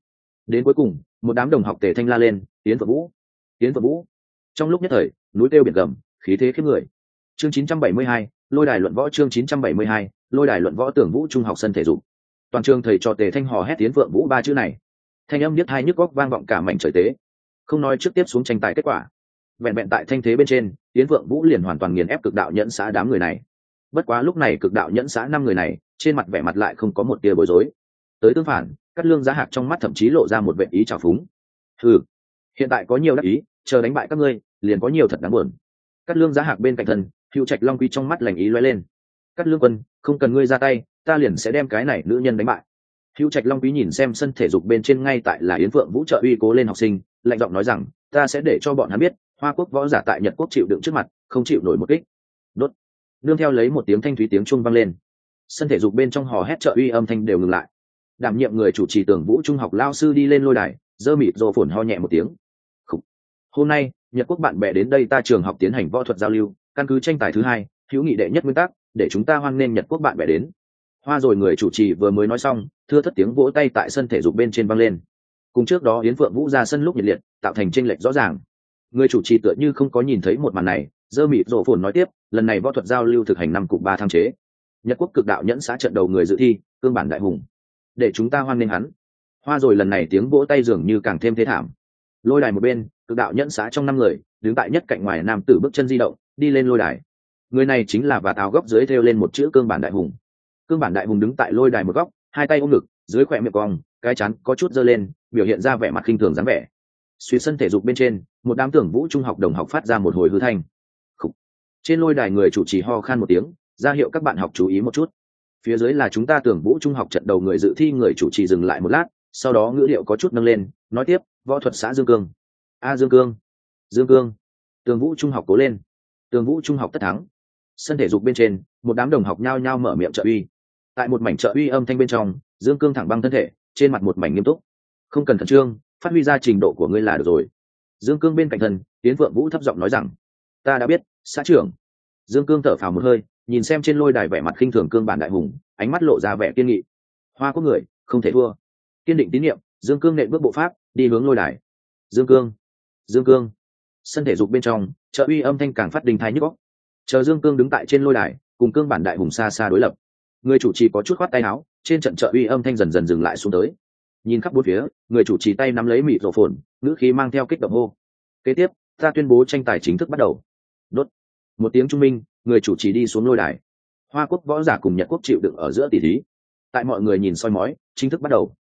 Đến cuối cùng một đám đồng học tề thanh la lên tiến phượng vũ tiến phượng vũ. Trong lúc nhất thời núi kêu biển gầm khí thế khiếp người. Chương 972, lôi đài luận võ chương 972, lôi đài luận võ tưởng vũ trung học sân thể dục. Toàn trường thầy cho tề thanh hò hét tiến phượng vũ ba chữ này. Thanh âm nhất hai nhức góc vang vọng cả mảnh trời tế. Không nói trước tiếp xuống tranh tài kết quả. Vẹn vẹn tại thanh thế bên trên tiến phượng vũ liền hoàn toàn nghiền ép cực đạo nhẫn xã đám người này. Bất quá lúc này cực đạo nhẫn xã năm người này trên mặt vẻ mặt lại không có một tia bối rối tới tương phản cắt lương giá hạc trong mắt thậm chí lộ ra một vệ ý trào phúng. Ừ hiện tại có nhiều đắc ý chờ đánh bại các ngươi liền có nhiều thật đáng buồn. Cắt lương giá hạc bên cạnh thần, hữu trạch long quy trong mắt lành ý loay lên. Cắt lương quân không cần ngươi ra tay ta liền sẽ đem cái này nữ nhân đánh bại. Hữu trạch long quý nhìn xem sân thể dục bên trên ngay tại là yến phượng vũ trợ uy cố lên học sinh lạnh giọng nói rằng ta sẽ để cho bọn hắn biết hoa quốc võ giả tại nhật quốc chịu đựng trước mặt không chịu nổi một kích. Đốt. Nương theo lấy một tiếng thanh thúy tiếng chuông vang lên. Sân thể dục bên trong hò hét trợ uy âm thanh đều ngừng lại đảm nhiệm người chủ trì tưởng vũ trung học lao sư đi lên lôi đài dơ mịt rồ phồn ho nhẹ một tiếng. Hôm nay, nhật quốc bạn bè đến đây ta trường học tiến hành võ thuật giao lưu, căn cứ tranh tài thứ hai, hữu nghị đệ nhất nguyên tắc, để chúng ta hoan nghênh nhật quốc bạn bè đến. Hoa rồi người chủ trì vừa mới nói xong, thưa thất tiếng vỗ tay tại sân thể dục bên trên văng lên. Cùng trước đó yến phượng vũ ra sân lúc nhiệt liệt, tạo thành tranh lệch rõ ràng. Người chủ trì tựa như không có nhìn thấy một màn này dơ mịt rộ phồn nói tiếp, lần này võ thuật giao lưu thực hành năm cục ba tham chế. Nhật quốc cực đạo nhẫn xã trận đầu người dự thi, cương bản đại hùng để chúng ta hoan nghênh hắn. Hoa rồi lần này tiếng vỗ tay dường như càng thêm thế thảm. Lôi đài một bên, cực đạo nhẫn xã trong năm người, đứng tại nhất cạnh ngoài nam tử bước chân di động, đi lên lôi đài. Người này chính là và tháo góc dưới theo lên một chữ cương bản đại hùng. Cương bản đại hùng đứng tại lôi đài một góc, hai tay ôm ngực, dưới khỏe miệng cong, cái chắn có chút dơ lên, biểu hiện ra vẻ mặt khinh thường dáng vẻ. Suy sân thể dục bên trên, một đám tưởng vũ trung học đồng học phát ra một hồi hư thanh. Trên lôi đài người chủ trì ho khan một tiếng, ra hiệu các bạn học chú ý một chút phía dưới là chúng ta tưởng vũ trung học trận đầu người dự thi người chủ trì dừng lại một lát, sau đó ngữ liệu có chút nâng lên, nói tiếp, võ thuật xã dương cương. A, dương cương. Dương cương. Tường vũ trung học cố lên. Tường vũ trung học tất thắng. Sân thể dục bên trên, một đám đồng học nhao nhao mở miệng trợ uy. Tại một mảnh trợ uy âm thanh bên trong, dương cương thẳng băng thân thể, trên mặt một mảnh nghiêm túc. Không cần khẩn trương, phát huy ra trình độ của ngươi là được rồi. Dương cương bên cạnh thân tiến vượng vũ thấp giọng nói rằng, ta đã biết, xã trưởng. Dương cương thở phào một hơi nhìn xem trên lôi đài vẻ mặt khinh thường cương bản đại hùng, ánh mắt lộ ra vẻ kiên nghị. Hoa có người, không thể thua. Kiên định tín nhiệm, dương cương nện bước bộ pháp, đi hướng lôi đài. Dương cương dương cương. Sân thể dục bên trong trợ uy âm thanh càng phát đình thái nhức góc chờ dương cương đứng tại trên lôi đài, cùng cương bản đại hùng xa xa đối lập. Người chủ trì có chút khoát tay áo, trên trận trợ uy âm thanh dần dần dừng lại xuống tới. Nhìn khắp bốn phía, người chủ trì tay nắm lấy mịt rổ phồn, ngữ khí mang theo kích động hô. Kế tiếp, ta tuyên bố tranh tài chính thức bắt đầu. Đốt một tiếng trung minh, người chủ trì đi xuống lôi đài. Hoa quốc võ giả cùng nhật quốc chịu đựng ở giữa tỷ thí. Tại mọi người nhìn soi mói, chính thức bắt đầu.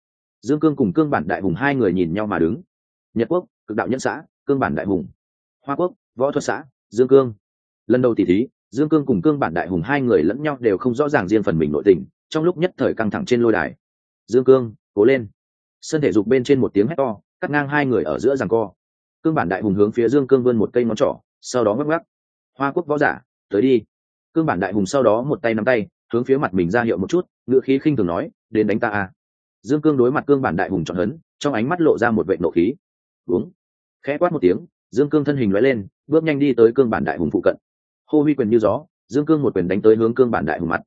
Dương cương cùng cương bản đại hùng hai người nhìn nhau mà đứng. Nhật quốc, cực đạo nhân xã, cương bản đại hùng. Hoa quốc, võ thuật xã, dương cương. Lần đầu tỷ thí, dương cương cùng cương bản đại hùng hai người lẫn nhau đều không rõ ràng riêng phần mình nội tình, trong lúc nhất thời căng thẳng trên lôi đài. Dương cương, cố lên. Sân thể dục bên trên một tiếng hét to, cắt ngang hai người ở giữa ràng co. Cương bản đại hùng hướng phía dương cương vươn một cây ngón trỏ, sau đó ngắc ngắc hoa quốc võ giả, tới đi. Cương bản đại hùng sau đó một tay nắm tay, hướng phía mặt mình ra hiệu một chút ngựa khí khinh thường nói, đến đánh ta à. dương cương đối mặt cương bản đại hùng chọn hấn, trong ánh mắt lộ ra một vệ nộ khí. Uống. Khẽ quát một tiếng, dương cương thân hình lóe lên, bước nhanh đi tới cương bản đại hùng phụ cận. Hô huy quyền như gió, dương cương một quyền đánh tới hướng cương bản đại hùng mặt.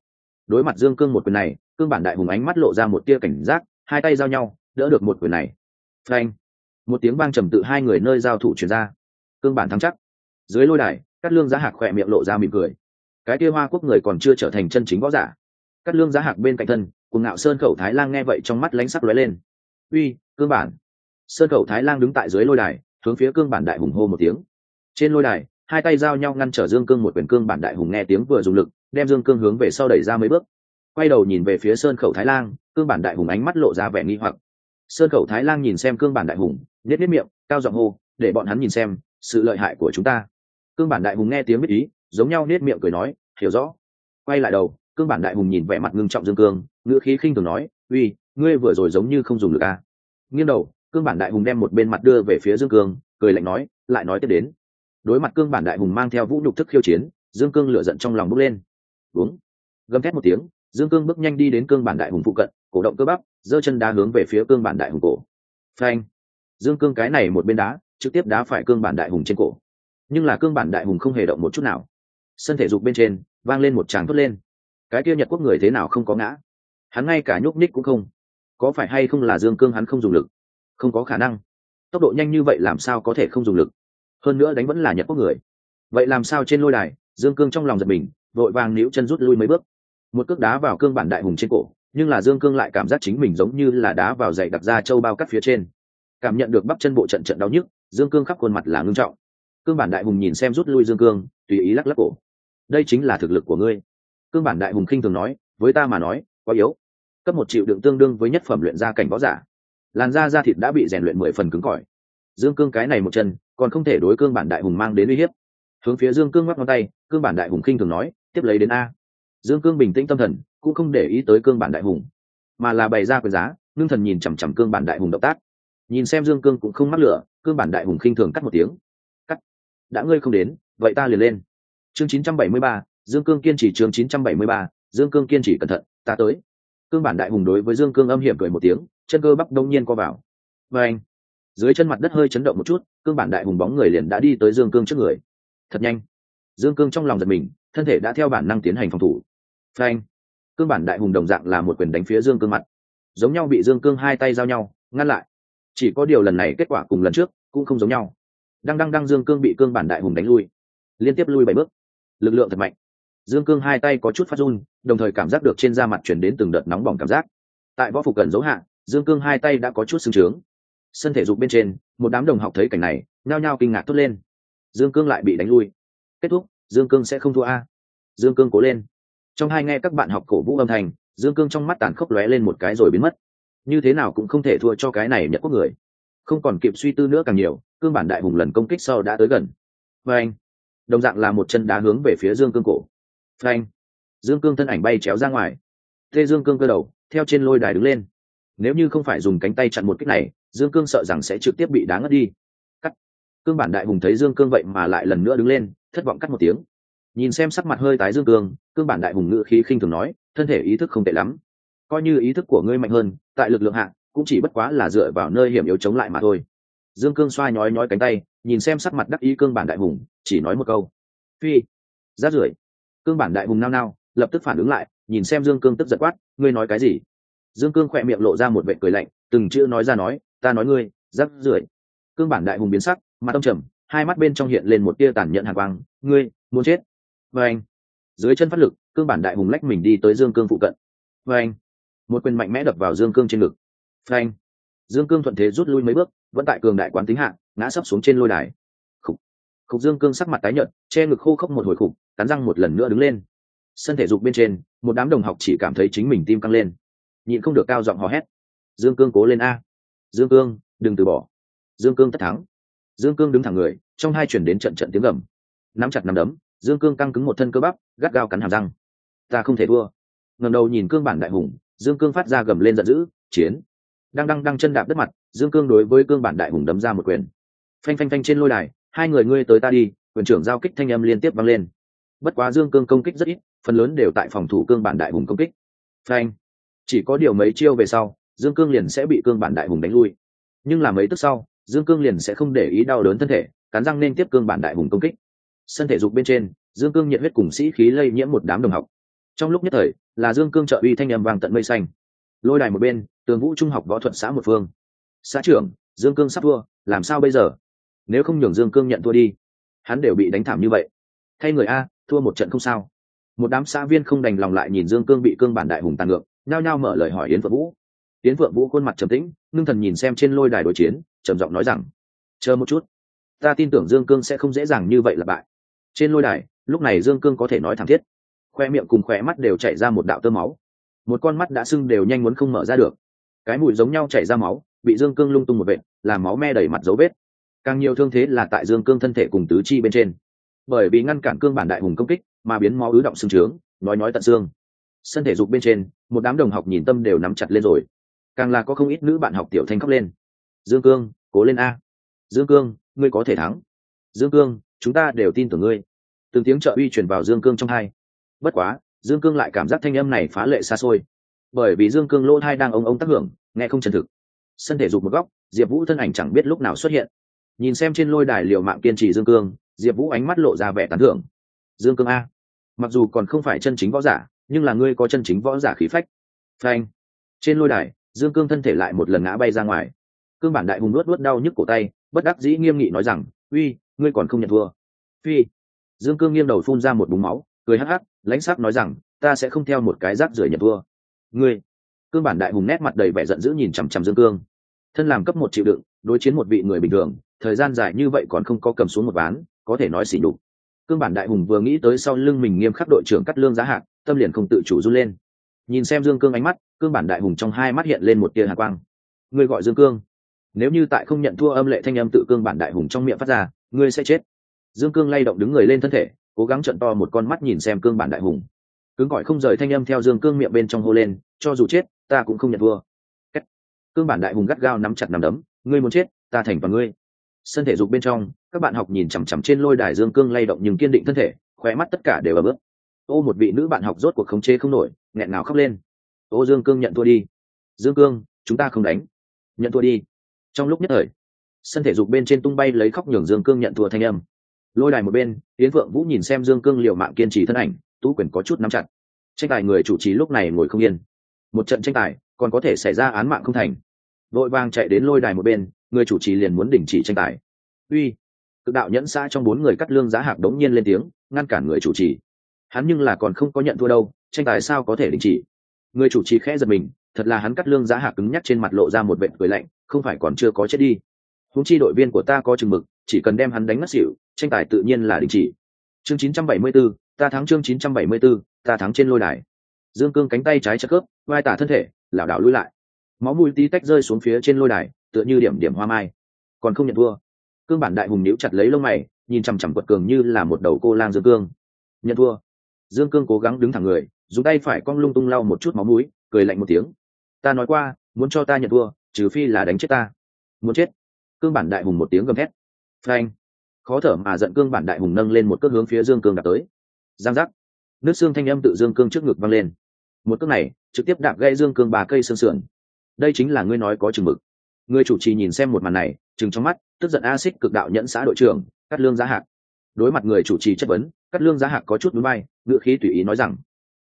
Đối mặt dương cương một quyền này, cương bản đại hùng ánh mắt lộ ra một tia cảnh giác, hai tay giao nhau, đỡ được một quyền này. Phanh. Một tiếng vang trầm tự hai người nơi giao thủ chuyển ra. Cương bản thắng chắc. Dưới lôi đài cắt lương giá hạc khỏe miệng lộ ra mỉm cười. Cái kia hoa quốc người còn chưa trở thành chân chính võ giả. Cắt lương giá hạc bên cạnh thân cùng ngạo sơn khẩu thái lang nghe vậy trong mắt lánh sắc lóe lên. Uy, cương bản. Sơn khẩu thái lang đứng tại dưới lôi đài, hướng phía cương bản đại hùng hô một tiếng. Trên lôi đài, hai tay giao nhau ngăn trở dương cương một quyền cương bản đại hùng nghe tiếng vừa dùng lực, đem dương cương hướng về sau đẩy ra mấy bước. Quay đầu nhìn về phía sơn khẩu thái lang, cương bản đại hùng ánh mắt lộ ra vẻ nghi hoặc. Sơn khẩu thái lang nhìn xem cương bản đại hùng nhét nhét miệng, cao giọng hô, để bọn hắn nhìn xem sự lợi hại của chúng ta cương bản đại hùng nghe tiếng biết ý, giống nhau nết miệng cười nói, hiểu rõ. Quay lại đầu, cương bản đại hùng nhìn vẻ mặt ngưng trọng dương cương, ngữ khí khinh thường nói, uy, ngươi vừa rồi giống như không dùng được a nghiêng đầu, cương bản đại hùng đem một bên mặt đưa về phía dương cương, cười lạnh nói, lại nói tiếp đến. Đối mặt cương bản đại hùng mang theo vũ nhục thức khiêu chiến, dương cương lửa giận trong lòng bốc lên. Uống. Gầm thét một tiếng, dương cương bước nhanh đi đến cương bản đại hùng phụ cận, cổ động cơ bắp, giơ chân đá hướng về phía cương bản đại hùng cổ. Phanh. Dương cương cái này một bên đá, trực tiếp đá phải cương bản đại hùng trên cổ nhưng là cương bản đại hùng không hề động một chút nào. Sân thể dục bên trên, vang lên một tràng thốt lên. Cái kia nhật quốc người thế nào không có ngã? Hắn ngay cả nhúc ních cũng không. Có phải hay không là dương cương hắn không dùng lực? Không có khả năng. Tốc độ nhanh như vậy làm sao có thể không dùng lực? Hơn nữa đánh vẫn là nhật quốc người. Vậy làm sao trên lôi đài, dương cương trong lòng giật mình, vội vàng níu chân rút lui mấy bước. Một cước đá vào cương bản đại hùng trên cổ, nhưng là dương cương lại cảm giác chính mình giống như là đá vào dày đặc ra châu bao cắt phía trên. Cảm nhận được bắp chân bộ trận trận đau nhức, dương cương khắp khuôn mặt là ngưng trọng cương bản đại hùng nhìn xem rút lui dương cương, tùy ý lắc lắc cổ. Đây chính là thực lực của ngươi. Cương bản đại hùng khinh thường nói, với ta mà nói, quá yếu. Cấp một triệu đựng tương đương với nhất phẩm luyện gia cảnh võ giả. Làn da da thịt đã bị rèn luyện mười phần cứng cỏi. Dương cương cái này một chân, còn không thể đối cương bản đại hùng mang đến uy hiếp. Hướng phía dương cương ngoắc ngón tay, cương bản đại hùng khinh thường nói, tiếp lấy đến a. Dương cương bình tĩnh tâm thần, cũng không để ý tới cương bản đại hùng, mà là bày ra quyền giá, ngưng thần nhìn chằm chằm cương bản đại hùng động tác. Nhìn xem dương cương cũng không mắc lửa, cương bản đại hùng khinh thường cắt một tiếng đã ngươi không đến vậy ta liền lên. Chương 973, dương cương kiên trì chương 973, dương cương kiên trì cẩn thận ta tới. Cương bản đại hùng đối với dương cương âm hiểm cười một tiếng chân cơ bắp đông nhiên co vào. Và anh dưới chân mặt đất hơi chấn động một chút cương bản đại hùng bóng người liền đã đi tới dương cương trước người. Thật nhanh. Dương cương trong lòng giật mình thân thể đã theo bản năng tiến hành phòng thủ. Phanh cương bản đại hùng đồng dạng là một quyền đánh phía dương cương mặt. Giống nhau bị dương cương hai tay giao nhau ngăn lại. Chỉ có điều lần này kết quả cùng lần trước cũng không giống nhau đang đang đang dương cương bị cương bản đại hùng đánh lui. Liên tiếp lui bảy bước. Lực lượng thật mạnh. Dương cương hai tay có chút phát run, đồng thời cảm giác được trên da mặt chuyển đến từng đợt nóng bỏng cảm giác. Tại võ phục cần dấu hạ, dương cương hai tay đã có chút xương trướng. Sân thể dục bên trên, một đám đồng học thấy cảnh này, nhao nhao kinh ngạc thốt lên. Dương cương lại bị đánh lui. Kết thúc, dương cương sẽ không thua a. Dương cương cố lên. Trong hai nghe các bạn học cổ vũ âm thanh, dương cương trong mắt tàn khốc lóe lên một cái rồi biến mất. Như thế nào cũng không thể thua cho cái này nhật quốc người không còn kịp suy tư nữa càng nhiều, cương bản đại hùng lần công kích sau đã tới gần. Và anh đồng dạng là một chân đá hướng về phía dương cương cổ. Phanh dương cương thân ảnh bay chéo ra ngoài. Tê dương cương cơ đầu, theo trên lôi đài đứng lên. Nếu như không phải dùng cánh tay chặn một kích này, dương cương sợ rằng sẽ trực tiếp bị đá ngất đi. Cắt. Cương bản đại hùng thấy dương cương vậy mà lại lần nữa đứng lên, thất vọng cắt một tiếng. Nhìn xem sắc mặt hơi tái dương cương cương bản đại hùng ngữ khí khinh thường nói, thân thể ý thức không tệ lắm. Coi như ý thức của ngươi mạnh hơn, tại lực lượng hạng cũng chỉ bất quá là dựa vào nơi hiểm yếu chống lại mà thôi. Dương cương xoa nhói nhói cánh tay, nhìn xem sắc mặt đắc ý cương bản đại hùng, chỉ nói một câu. Phi, rát rưởi. Cương bản đại hùng nao nao, lập tức phản ứng lại, nhìn xem dương cương tức giật quát, ngươi nói cái gì? Dương cương khỏe miệng lộ ra một vệ cười lạnh, từng chữ nói ra nói, ta nói ngươi, rát rưởi. Cương bản đại hùng biến sắc, mặt tâm trầm, hai mắt bên trong hiện lên một tia tàn nhẫn hàn quang, ngươi, muốn chết? Và anh. Dưới chân phát lực, cương bản đại hùng lách mình đi tới dương cương phụ cận. Và anh. Một quyền mạnh mẽ đập vào dương cương trên ngực phanh. Dương cương thuận thế rút lui mấy bước, vẫn tại cường đại quán tính hạng ngã sấp xuống trên lôi đài. Khục. Khục dương cương sắc mặt tái nhợt, che ngực khô khốc một hồi khục, cắn răng một lần nữa đứng lên. Sân thể dục bên trên, một đám đồng học chỉ cảm thấy chính mình tim căng lên. Nhịn không được cao giọng hò hét. Dương cương cố lên a. Dương cương, đừng từ bỏ. Dương cương tất thắng. Dương cương đứng thẳng người, trong hai chuyển đến trận trận tiếng gầm. Nắm chặt nắm đấm, dương cương căng cứng một thân cơ bắp, gắt gao cắn hàm răng. Ta không thể thua. Ngầm đầu nhìn cương bản đại hùng, dương cương phát ra gầm lên giận dữ, chiến đang đang đang chân đạp đất mặt, dương cương đối với cương bản đại hùng đấm ra một quyền. Phanh phanh phanh trên lôi đài, hai người ngươi tới ta đi, quyền trưởng giao kích thanh âm liên tiếp vang lên. Bất quá dương cương công kích rất ít, phần lớn đều tại phòng thủ cương bản đại hùng công kích. Phanh. Chỉ có điều mấy chiêu về sau, dương cương liền sẽ bị cương bản đại hùng đánh lui. Nhưng là mấy tức sau, dương cương liền sẽ không để ý đau đớn thân thể, cắn răng nên tiếp cương bản đại hùng công kích. Sân thể dục bên trên, dương cương nhiệt huyết cùng sĩ khí lây nhiễm một đám đồng học. Trong lúc nhất thời, là dương cương trợ uy thanh âm vang tận mây xanh lôi đài một bên, tường vũ trung học võ thuật xã một phương. Xã trưởng, dương cương sắp thua, làm sao bây giờ? Nếu không nhường dương cương nhận thua đi, hắn đều bị đánh thảm như vậy. Thay người a, thua một trận không sao. Một đám xã viên không đành lòng lại nhìn dương cương bị cương bản đại hùng tàn ngược, nhao nhao mở lời hỏi yến phượng vũ. Yến phượng vũ khuôn mặt trầm tĩnh, ngưng thần nhìn xem trên lôi đài đối chiến, trầm giọng nói rằng, chờ một chút, ta tin tưởng dương cương sẽ không dễ dàng như vậy là bại. Trên lôi đài, lúc này dương cương có thể nói thẳng thiết. Khoe miệng cùng khoe mắt đều chảy ra một đạo tơ máu một con mắt đã sưng đều nhanh muốn không mở ra được. Cái mùi giống nhau chảy ra máu, bị dương cương lung tung một vệt làm máu me đầy mặt dấu vết. Càng nhiều thương thế là tại dương cương thân thể cùng tứ chi bên trên. Bởi vì ngăn cản cương bản đại hùng công kích, mà biến máu ứ động xương trướng, nói nói tận xương. Sân thể dục bên trên, một đám đồng học nhìn tâm đều nắm chặt lên rồi. Càng là có không ít nữ bạn học tiểu thanh khóc lên. Dương cương, cố lên a. Dương cương, ngươi có thể thắng. Dương cương, chúng ta đều tin tưởng ngươi. Từng tiếng trợ uy truyền vào dương cương trong hai. Bất quá dương cương lại cảm giác thanh âm này phá lệ xa xôi. Bởi vì dương cương lỗ thai đang ông ông tác hưởng, nghe không chân thực. Sân thể dục một góc, diệp vũ thân ảnh chẳng biết lúc nào xuất hiện. Nhìn xem trên lôi đài liều mạng kiên trì dương cương, diệp vũ ánh mắt lộ ra vẻ tán thưởng. Dương cương a, mặc dù còn không phải chân chính võ giả, nhưng là ngươi có chân chính võ giả khí phách. Phanh. Trên lôi đài, dương cương thân thể lại một lần ngã bay ra ngoài. Cương bản đại hùng nuốt nuốt đau nhức cổ tay, bất đắc dĩ nghiêm nghị nói rằng, uy, ngươi còn không nhận thua. Phi. Dương cương nghiêng đầu phun ra một búng máu cười hắc hắc, lãnh sắc nói rằng, ta sẽ không theo một cái rác rưởi nhận thua. Ngươi? Cương bản đại hùng nét mặt đầy vẻ giận dữ nhìn chằm chằm dương cương. Thân làm cấp một chịu đựng, đối chiến một vị người bình thường, thời gian dài như vậy còn không có cầm xuống một ván, có thể nói xỉ đục cương bản đại hùng vừa nghĩ tới sau lưng mình nghiêm khắc đội trưởng cắt lương giá hạn tâm liền không tự chủ run lên. Nhìn xem dương cương ánh mắt, cương bản đại hùng trong hai mắt hiện lên một tia hạ quang. Ngươi gọi dương cương? Nếu như tại không nhận thua âm lệ thanh âm tự cương bản đại hùng trong miệng phát ra, ngươi sẽ chết. Dương cương lay động đứng người lên thân thể cố gắng trận to một con mắt nhìn xem cương bản đại hùng. Cứng gọi không rời thanh âm theo dương cương miệng bên trong hô lên, cho dù chết, ta cũng không nhận thua. Cương bản đại hùng gắt gao nắm chặt nắm đấm, ngươi muốn chết, ta thành và ngươi. Sân thể dục bên trong, các bạn học nhìn chằm chằm trên lôi đài dương cương lay động nhưng kiên định thân thể, khóe mắt tất cả đều ở bước ô, một vị nữ bạn học rốt cuộc khống chế không nổi, nghẹn ngào khóc lên. Ô, dương cương nhận thua đi. Dương cương, chúng ta không đánh. Nhận thua đi. Trong lúc nhất thời, sân thể dục bên trên tung bay lấy khóc nhường dương cương nhận thua thanh âm lôi đài một bên, yến phượng vũ nhìn xem dương cương liều mạng kiên trì thân ảnh, tú quyền có chút nắm chặt. Tranh tài người chủ trì lúc này ngồi không yên. Một trận tranh tài, còn có thể xảy ra án mạng không thành. Vội vàng chạy đến lôi đài một bên, người chủ trì liền muốn đình chỉ tranh tài. Uy! Cực đạo nhẫn xã trong bốn người cắt lương giá hạc đống nhiên lên tiếng, ngăn cản người chủ trì. Hắn nhưng là còn không có nhận thua đâu, tranh tài sao có thể đình chỉ? Người chủ trì khẽ giật mình, thật là hắn cắt lương giá hạc cứng nhắc trên mặt lộ ra một vệ cười lạnh, không phải còn chưa có chết đi. Húng chi đội viên của ta có chừng mực chỉ cần đem hắn đánh ngất xỉu tranh tài tự nhiên là đình chỉ. Chương 974, ta thắng chương 974, ta thắng trên lôi đài. Dương cương cánh tay trái chất khớp vai tả thân thể lảo đảo lui lại. Máu mũi tí tách rơi xuống phía trên lôi đài tựa như điểm điểm hoa mai. Còn không nhận thua. Cương bản đại hùng níu chặt lấy lông mày nhìn chằm chằm quật cường như là một đầu cô lang dương cương. Nhận thua. Dương cương cố gắng đứng thẳng người dùng tay phải cong lung tung lau một chút máu mũi cười lạnh một tiếng. Ta nói qua muốn cho ta nhận thua trừ phi là đánh chết ta. Muốn chết. Cương bản đại hùng một tiếng gầm thét. Phanh, khó thở mà giận cương bản đại hùng nâng lên một cước hướng phía dương cương đạp tới. Giang giác. Nước xương thanh âm tự dương cương trước ngực văng lên. Một cước này trực tiếp đạp gây dương cương ba cây xương sườn. Đây chính là ngươi nói có chừng mực. Người chủ trì nhìn xem một màn này chừng trong mắt tức giận a xích cực đạo nhẫn xã đội trưởng cắt lương giá hạc. Đối mặt người chủ trì chất vấn cắt lương giá hạc có chút núi bay ngựa khí tùy ý nói rằng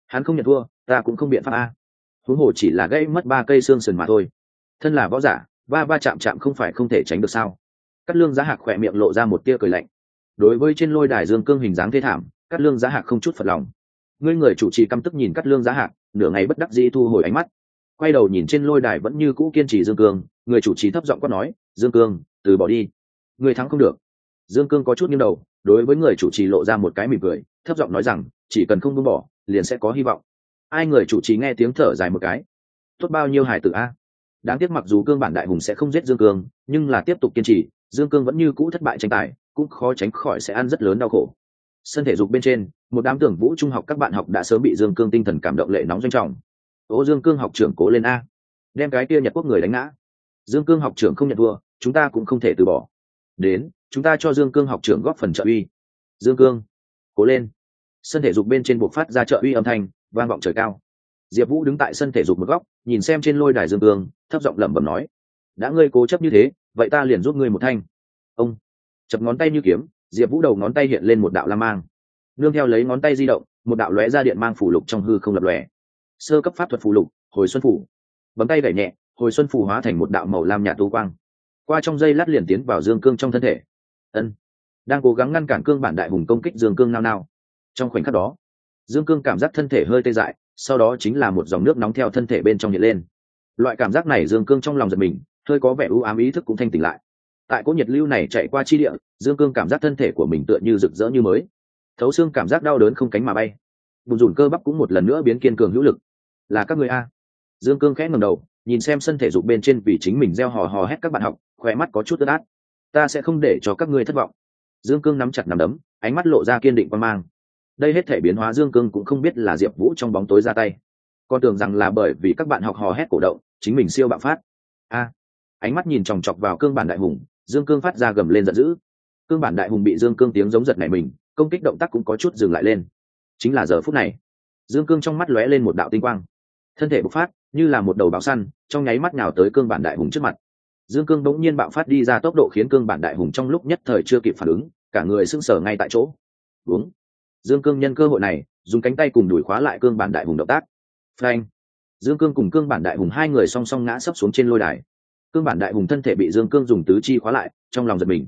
hắn không nhận thua ta cũng không biện pháp a. Huống hồ chỉ là gây mất ba cây xương sườn mà thôi. Thân là võ giả ba ba chạm chạm không phải không thể tránh được sao? Cắt lương giá hạc khỏe miệng lộ ra một tia cười lạnh. Đối với trên lôi đài dương cương hình dáng thế thảm cắt lương giá hạc không chút phật lòng. Ngươi người chủ trì căm tức nhìn cắt lương giá hạc, nửa ngày bất đắc dĩ thu hồi ánh mắt. Quay đầu nhìn trên lôi đài vẫn như cũ kiên trì dương cương, người chủ trì thấp giọng quát nói, dương cương, từ bỏ đi. Người thắng không được. Dương cương có chút nghiêng đầu, đối với người chủ trì lộ ra một cái mỉm cười, thấp giọng nói rằng, chỉ cần không buông bỏ, liền sẽ có hy vọng. Ai người chủ trì nghe tiếng thở dài một cái. Tốt bao nhiêu hải tử a. Đáng tiếc mặc dù cương bản đại hùng sẽ không giết dương cương, nhưng là tiếp tục kiên trì dương cương vẫn như cũ thất bại tranh tài, cũng khó tránh khỏi sẽ ăn rất lớn đau khổ. Sân thể dục bên trên, một đám tưởng vũ trung học các bạn học đã sớm bị dương cương tinh thần cảm động lệ nóng doanh trọng. Ô dương cương học trưởng cố lên a. Đem cái kia nhật quốc người đánh ngã. Dương cương học trưởng không nhận thua, chúng ta cũng không thể từ bỏ. Đến, chúng ta cho dương cương học trưởng góp phần trợ uy. Dương cương, cố lên. Sân thể dục bên trên buộc phát ra trợ uy âm thanh, vang vọng trời cao. Diệp vũ đứng tại sân thể dục một góc, nhìn xem trên lôi đài dương cương, thấp giọng lẩm bẩm nói, đã ngươi cố chấp như thế vậy ta liền giúp ngươi một thanh. Ông, chập ngón tay như kiếm, diệp vũ đầu ngón tay hiện lên một đạo la mang. Nương theo lấy ngón tay di động, một đạo lóe ra điện mang phủ lục trong hư không lập lòe. Sơ cấp pháp thuật phủ lục, hồi xuân phủ. Bấm tay gảy nhẹ, hồi xuân phủ hóa thành một đạo màu lam nhạt tu quang. Qua trong dây lát liền tiến vào dương cương trong thân thể. Ân. Đang cố gắng ngăn cản cương bản đại hùng công kích dương cương nao nao. Trong khoảnh khắc đó, dương cương cảm giác thân thể hơi tê dại, sau đó chính là một dòng nước nóng theo thân thể bên trong hiện lên. Loại cảm giác này dương cương trong lòng giật mình hơi có vẻ u ám ý thức cũng thanh tỉnh lại. Tại cỗ nhiệt lưu này chạy qua chi địa, dương cương cảm giác thân thể của mình tựa như rực rỡ như mới. Thấu xương cảm giác đau đớn không cánh mà bay. Bùn rùn cơ bắp cũng một lần nữa biến kiên cường hữu lực. Là các người a. Dương cương khẽ ngầm đầu, nhìn xem sân thể dục bên trên vì chính mình gieo hò hò hét các bạn học khỏe mắt có chút ướt át. Ta sẽ không để cho các ngươi thất vọng. Dương cương nắm chặt nắm đấm, ánh mắt lộ ra kiên định quan mang. Đây hết thể biến hóa dương cương cũng không biết là diệp vũ trong bóng tối ra tay. Con tưởng rằng là bởi vì các bạn học hò hét cổ động, chính mình siêu bạo phát. A ánh mắt nhìn chòng chọc vào cương bản đại hùng, dương cương phát ra gầm lên giận dữ. Cương bản đại hùng bị dương cương tiếng giống giật này mình, công kích động tác cũng có chút dừng lại lên. Chính là giờ phút này, dương cương trong mắt lóe lên một đạo tinh quang. Thân thể bộc phát, như là một đầu báo săn, trong nháy mắt nào tới cương bản đại hùng trước mặt. Dương cương bỗng nhiên bạo phát đi ra tốc độ khiến cương bản đại hùng trong lúc nhất thời chưa kịp phản ứng, cả người sưng sờ ngay tại chỗ. Đúng dương cương nhân cơ hội này, dùng cánh tay cùng đuổi khóa lại cương bản đại hùng động tác. Frank dương cương cùng cương bản đại hùng hai người song song ngã sấp xuống trên lôi đài cương bản đại hùng thân thể bị dương cương dùng tứ chi khóa lại, trong lòng giật mình.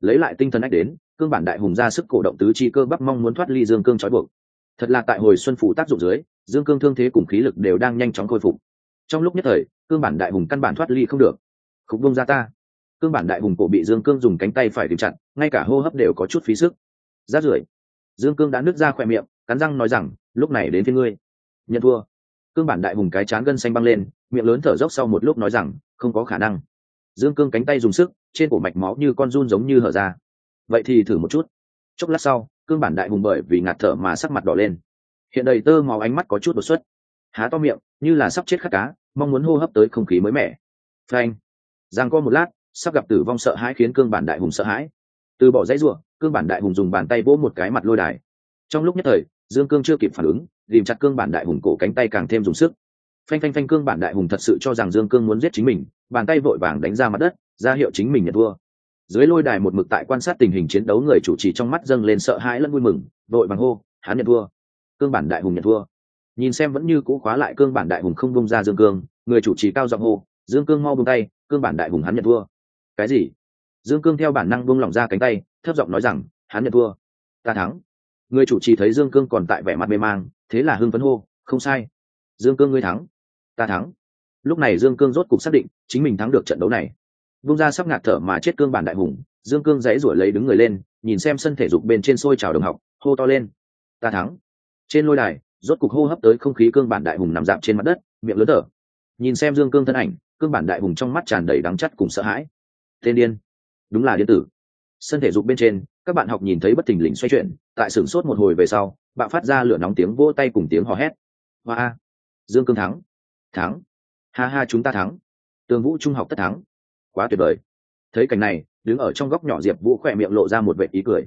Lấy lại tinh thần ách đến, cương bản đại hùng ra sức cổ động tứ chi cơ bắp mong muốn thoát ly dương cương trói buộc. Thật là tại hồi xuân phủ tác dụng dưới, dương cương thương thế cùng khí lực đều đang nhanh chóng khôi phục. Trong lúc nhất thời, cương bản đại hùng căn bản thoát ly không được. Khúc bông ra ta. Cương bản đại hùng cổ bị dương cương dùng cánh tay phải tìm chặn, ngay cả hô hấp đều có chút phí sức. Rát rưởi, dương cương đã nứt ra khỏe miệng, cắn răng nói rằng, lúc này đến phía ngươi. Nhận thua. Cương bản đại hùng cái chán gân xanh băng lên, miệng lớn thở dốc sau một lúc nói rằng không có khả năng. Dương cương cánh tay dùng sức, trên cổ mạch máu như con run giống như hở ra. Vậy thì thử một chút. Chốc lát sau, cương bản đại hùng bởi vì ngạt thở mà sắc mặt đỏ lên. Hiện đầy tơ máu ánh mắt có chút đột xuất. Há to miệng, như là sắp chết khát cá, mong muốn hô hấp tới không khí mới mẻ. Phanh. Giang co một lát, sắp gặp tử vong sợ hãi khiến cương bản đại hùng sợ hãi. Từ bỏ dãy ruộng, cương bản đại hùng dùng bàn tay vỗ một cái mặt lôi đài. Trong lúc nhất thời, dương cương chưa kịp phản ứng tìm chặt cương bản đại hùng cổ cánh tay càng thêm dùng sức phanh phanh phanh cương bản đại hùng thật sự cho rằng dương cương muốn giết chính mình, bàn tay vội vàng đánh ra mặt đất, ra hiệu chính mình nhận thua. Dưới lôi đài một mực tại quan sát tình hình chiến đấu người chủ trì trong mắt dâng lên sợ hãi lẫn vui mừng, vội vàng hô, hắn nhận thua. Cương bản đại hùng nhận thua. Nhìn xem vẫn như cũ khóa lại cương bản đại hùng không bông ra dương cương, người chủ trì cao giọng hô, dương cương mau bông tay, cương bản đại hùng hắn nhận thua. Cái gì? Dương cương theo bản năng buông lỏng ra cánh tay, thấp giọng nói rằng, hắn nhận thua. Ta thắng. Người chủ trì thấy dương cương còn tại vẻ mặt mê mang, thế là hưng phấn hô, không sai dương cương ngươi thắng. Ta thắng. Lúc này dương cương rốt cục xác định, chính mình thắng được trận đấu này. Vung ra sắp ngạt thở mà chết cương bản đại hùng, dương cương dãy ruổi lấy đứng người lên, nhìn xem sân thể dục bên trên sôi trào đồng học, hô to lên. Ta thắng. Trên lôi đài, rốt cục hô hấp tới không khí cương bản đại hùng nằm dạp trên mặt đất, miệng lớn thở. Nhìn xem dương cương thân ảnh, cương bản đại hùng trong mắt tràn đầy đắng chắt cùng sợ hãi. Tên điên. Đúng là điên tử. Sân thể dục bên trên, các bạn học nhìn thấy bất thình lình xoay chuyển, tại sửng sốt một hồi về sau, bạo phát ra lửa nóng tiếng vỗ tay cùng tiếng hò hét. Hoa dương cương thắng. Thắng. Ha ha chúng ta thắng. Tường vũ trung học tất thắng. Quá tuyệt vời. Thấy cảnh này đứng ở trong góc nhỏ diệp vũ khỏe miệng lộ ra một vệ ý cười.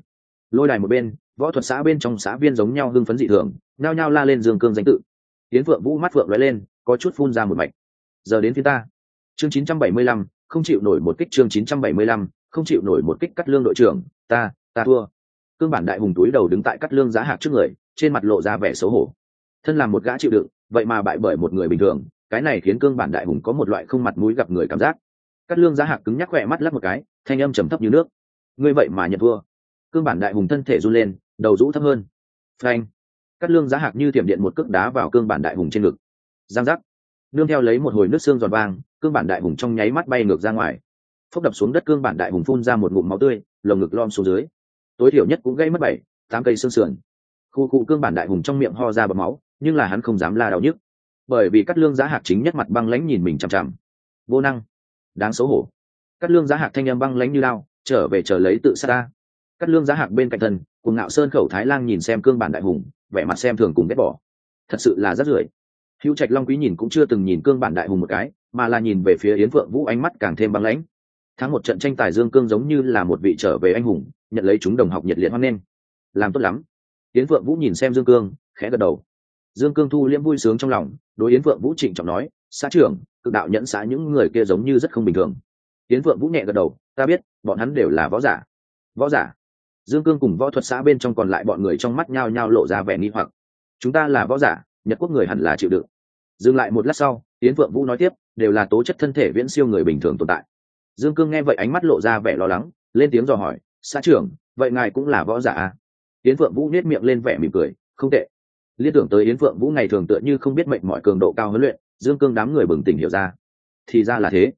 Lôi đài một bên võ thuật xã bên trong xã viên giống nhau hưng phấn dị thường nao nhao la lên dương cương danh tự. Tiến phượng vũ mắt phượng lóe lên có chút phun ra một mạch. Giờ đến phía ta. Chương 975, không chịu nổi một kích chương 975, không chịu nổi một kích cắt lương đội trưởng. Ta ta thua. Cương bản đại hùng túi đầu đứng tại cắt lương giá hạc trước người trên mặt lộ ra vẻ xấu hổ. Thân làm một gã chịu đựng vậy mà bại bởi một người bình thường, cái này khiến cương bản đại hùng có một loại không mặt mũi gặp người cảm giác. Cắt lương giá hạc cứng nhắc khỏe mắt lắp một cái, thanh âm trầm thấp như nước. Ngươi vậy mà nhận thua. Cương bản đại hùng thân thể run lên, đầu rũ thấp hơn. Phanh. Cắt lương giá hạc như tiệm điện một cước đá vào cương bản đại hùng trên ngực. Giang giác. Nương theo lấy một hồi nước xương giòn vang, cương bản đại hùng trong nháy mắt bay ngược ra ngoài. Phốc đập xuống đất cương bản đại hùng phun ra một ngụm máu tươi, lồng ngực lom xuống dưới. Tối thiểu nhất cũng gây mất bảy, tám cây xương sườn. Khu cụ cương bản đại hùng trong miệng ho ra bầm máu nhưng là hắn không dám la đau nhức. Bởi vì cắt lương giá hạc chính nhất mặt băng lãnh nhìn mình chằm chằm. Vô năng. Đáng xấu hổ. Cắt lương giá hạc thanh âm băng lãnh như lao, trở về chờ lấy tự sát ta. Cắt lương giá hạc bên cạnh thân cùng ngạo sơn khẩu thái lang nhìn xem cương bản đại hùng, vẻ mặt xem thường cùng ghét bỏ. Thật sự là rất rưởi. Hữu trạch long quý nhìn cũng chưa từng nhìn cương bản đại hùng một cái, mà là nhìn về phía yến phượng vũ ánh mắt càng thêm băng lãnh. Thắng một trận tranh tài dương cương giống như là một vị trở về anh hùng, nhận lấy chúng đồng học nhiệt liệt hoan nghênh. Làm tốt lắm. Yến phượng vũ nhìn xem dương cương, khẽ gật đầu dương cương thu liễm vui sướng trong lòng, đối yến phượng vũ trịnh trọng nói, xã trưởng, cực đạo nhẫn xã những người kia giống như rất không bình thường. Yến phượng vũ nhẹ gật đầu, ta biết, bọn hắn đều là võ giả. Võ giả? Dương cương cùng võ thuật xã bên trong còn lại bọn người trong mắt nhao nhao lộ ra vẻ nghi hoặc. Chúng ta là võ giả, nhật quốc người hẳn là chịu đựng. Dừng lại một lát sau, yến phượng vũ nói tiếp, đều là tố chất thân thể viễn siêu người bình thường tồn tại. Dương cương nghe vậy ánh mắt lộ ra vẻ lo lắng, lên tiếng dò hỏi, xã trưởng, vậy ngài cũng là võ giả à? yến phượng vũ nết miệng lên vẻ mỉm cười, không tệ liên tưởng tới yến phượng vũ ngày thường tựa như không biết mệnh mọi cường độ cao huấn luyện, dương cương đám người bừng tỉnh hiểu ra. Thì ra là thế.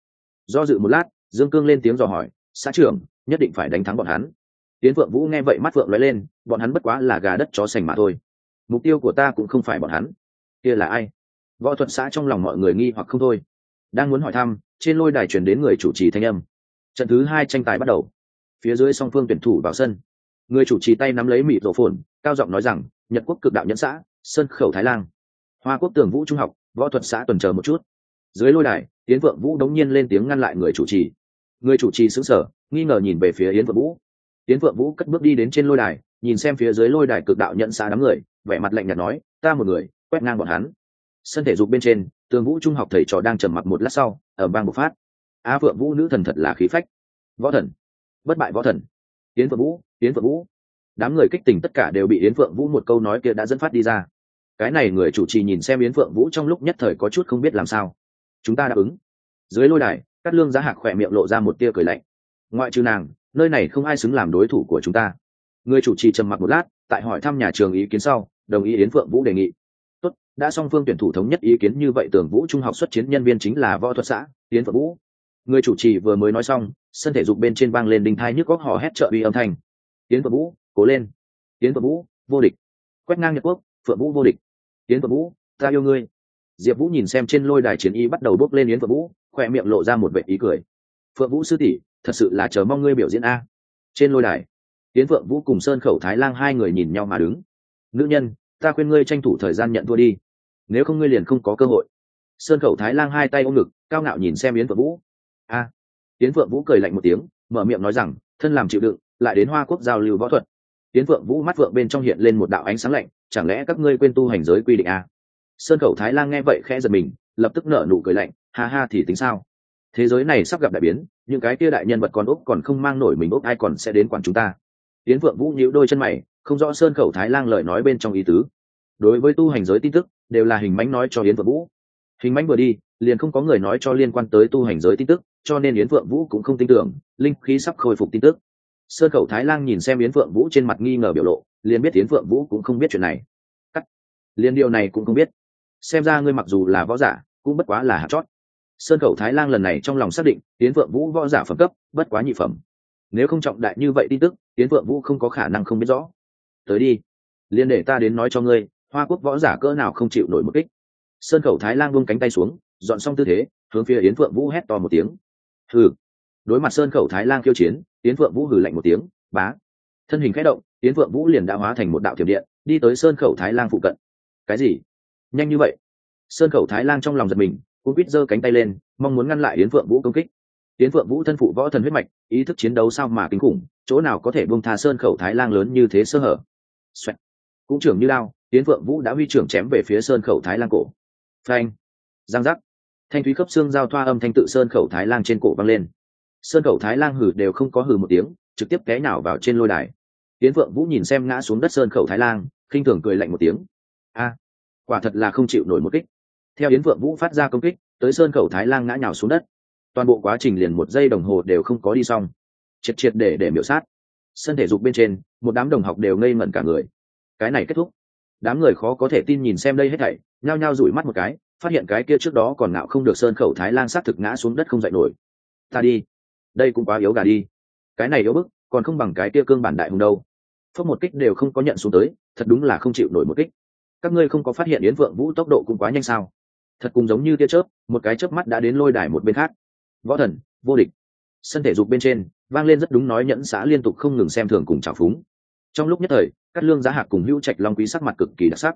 Do dự một lát, dương cương lên tiếng dò hỏi, xã trưởng, nhất định phải đánh thắng bọn hắn. Yến phượng vũ nghe vậy mắt phượng lóe lên, bọn hắn bất quá là gà đất chó sành mà thôi. Mục tiêu của ta cũng không phải bọn hắn. Kia là ai? Võ thuật xã trong lòng mọi người nghi hoặc không thôi. Đang muốn hỏi thăm, trên lôi đài chuyển đến người chủ trì thanh âm. Trận thứ hai tranh tài bắt đầu. Phía dưới song phương tuyển thủ vào sân. Người chủ trì tay nắm lấy mịt rổ phồn, cao giọng nói rằng nhật quốc cực đạo nhẫn xã, sơn khẩu thái lan hoa quốc tường vũ trung học, võ thuật xã tuần chờ một chút. Dưới lôi đài, yến vượng vũ đống nhiên lên tiếng ngăn lại người chủ trì. Người chủ trì xứng sở nghi ngờ nhìn về phía yến vượng vũ. Yến vượng vũ cất bước đi đến trên lôi đài, nhìn xem phía dưới lôi đài cực đạo nhận xã đám người, vẻ mặt lạnh nhạt nói, ta một người, quét ngang bọn hắn. Sân thể dục bên trên, tường vũ trung học thầy trò đang trầm mặc một lát sau, ở bang bộc phát. Á vượng vũ nữ thần thật là khí phách. Võ thần. Bất bại võ thần. Yến vượng vũ, yến vượng vũ đám người kích tình tất cả đều bị yến phượng vũ một câu nói kia đã dẫn phát đi ra. Cái này người chủ trì nhìn xem yến phượng vũ trong lúc nhất thời có chút không biết làm sao. Chúng ta đáp ứng. Dưới lôi đài cắt lương giá hạc khỏe miệng lộ ra một tia cười lạnh. Ngoại trừ nàng, nơi này không ai xứng làm đối thủ của chúng ta. Người chủ trì trầm mặc một lát, tại hỏi thăm nhà trường ý kiến sau, đồng ý yến phượng vũ đề nghị. Tốt, đã song phương tuyển thủ thống nhất ý kiến như vậy tưởng vũ trung học xuất chiến nhân viên chính là võ thuật xã, yến phượng vũ. Người chủ trì vừa mới nói xong, sân thể dục bên trên vang lên đinh thai nhức góc hò hét trợ uy âm thanh. Yến phượng vũ cố lên. Yến phượng vũ vô địch. Quét ngang nhật quốc phượng vũ vô địch. Yến phượng vũ ta yêu ngươi. Diệp vũ nhìn xem trên lôi đài chiến y bắt đầu bốc lên yến phượng vũ khoe miệng lộ ra một vệ ý cười. Phượng vũ sư tỷ thật sự là chờ mong ngươi biểu diễn a. Trên lôi đài yến phượng vũ cùng sơn khẩu thái lang hai người nhìn nhau mà đứng. Nữ nhân ta khuyên ngươi tranh thủ thời gian nhận thua đi. Nếu không ngươi liền không có cơ hội. Sơn khẩu thái lang hai tay ôm ngực cao ngạo nhìn xem yến phượng vũ. A. À, yến phượng vũ cười lạnh một tiếng mở miệng nói rằng thân làm chịu đựng lại đến hoa quốc giao lưu võ thuật tiến vượng vũ mắt vượng bên trong hiện lên một đạo ánh sáng lạnh, chẳng lẽ các ngươi quên tu hành giới quy định a sơn khẩu thái lang nghe vậy khẽ giật mình, lập tức nở nụ cười lạnh, ha ha, thì tính sao? Thế giới này sắp gặp đại biến, những cái kia đại nhân vật con úc còn không mang nổi mình úc ai còn sẽ đến quản chúng ta? Tiến vượng vũ nhíu đôi chân mày, không rõ sơn khẩu thái lang lời nói bên trong ý tứ. Đối với tu hành giới tin tức, đều là hình mánh nói cho yến Vượng vũ. Hình mánh vừa đi, liền không có người nói cho liên quan tới tu hành giới tin tức, cho nên yến Vượng vũ cũng không tin tưởng, linh khí sắp khôi phục tin tức sơn khẩu thái lang nhìn xem yến phượng vũ trên mặt nghi ngờ biểu lộ, liền biết yến phượng vũ cũng không biết chuyện này. Cắt. Liền điều này cũng không biết. Xem ra ngươi mặc dù là võ giả, cũng bất quá là hạt chót. Sơn khẩu thái lang lần này trong lòng xác định, Yến vượng vũ võ giả phẩm cấp, bất quá nhị phẩm. Nếu không trọng đại như vậy tin tức, Yến vượng vũ không có khả năng không biết rõ. Tới đi. Liên để ta đến nói cho ngươi, hoa quốc võ giả cỡ nào không chịu nổi một kích. Sơn khẩu thái lang buông cánh tay xuống, dọn xong tư thế, hướng phía yến phượng vũ hét to một tiếng. Thử đối mặt sơn khẩu thái lang khiêu chiến tiến phượng vũ hừ lạnh một tiếng, bá. Thân hình khẽ động tiến phượng vũ liền đã hóa thành một đạo thiểm điện, đi tới sơn khẩu thái lang phụ cận. Cái gì? Nhanh như vậy? Sơn khẩu thái lang trong lòng giật mình cũng quýt giơ cánh tay lên, mong muốn ngăn lại yến phượng vũ công kích. Yến phượng vũ thân phụ võ thần huyết mạch, ý thức chiến đấu sao mà kinh khủng, chỗ nào có thể buông tha sơn khẩu thái lang lớn như thế sơ hở? Xoẹt. cũng trưởng như lao, yến phượng vũ đã huy trưởng chém về phía sơn khẩu thái lang cổ. Phanh. Giang giác. Thanh thúy khớp xương giao thoa âm thanh tự sơn khẩu thái lang trên cổ vang lên sơn khẩu thái lang hử đều không có hử một tiếng, trực tiếp té nào vào trên lôi đài. Yến phượng vũ nhìn xem ngã xuống đất sơn khẩu thái lang, khinh thường cười lạnh một tiếng. A, quả thật là không chịu nổi một kích. Theo yến vượng vũ phát ra công kích, tới sơn khẩu thái lang ngã nhào xuống đất. Toàn bộ quá trình liền một giây đồng hồ đều không có đi xong. Triệt triệt để để miểu sát. Sân thể dục bên trên, một đám đồng học đều ngây ngẩn cả người. Cái này kết thúc. Đám người khó có thể tin nhìn xem đây hết thảy, nhao nhao rủi mắt một cái, phát hiện cái kia trước đó còn ngạo không được sơn khẩu thái lan sát thực ngã xuống đất không dậy nổi. Ta đi đây cũng quá yếu gà đi. Cái này yếu bức, còn không bằng cái kia cương bản đại hùng đâu. Phước một kích đều không có nhận xuống tới, thật đúng là không chịu nổi một kích. Các ngươi không có phát hiện yến vượng vũ tốc độ cũng quá nhanh sao? Thật cùng giống như tia chớp, một cái chớp mắt đã đến lôi đài một bên khác. Võ thần, vô địch. Sân thể dục bên trên, vang lên rất đúng nói nhẫn xã liên tục không ngừng xem thường cùng trào phúng. Trong lúc nhất thời cắt lương giá hạc cùng hữu trạch long quý sắc mặt cực kỳ đặc sắc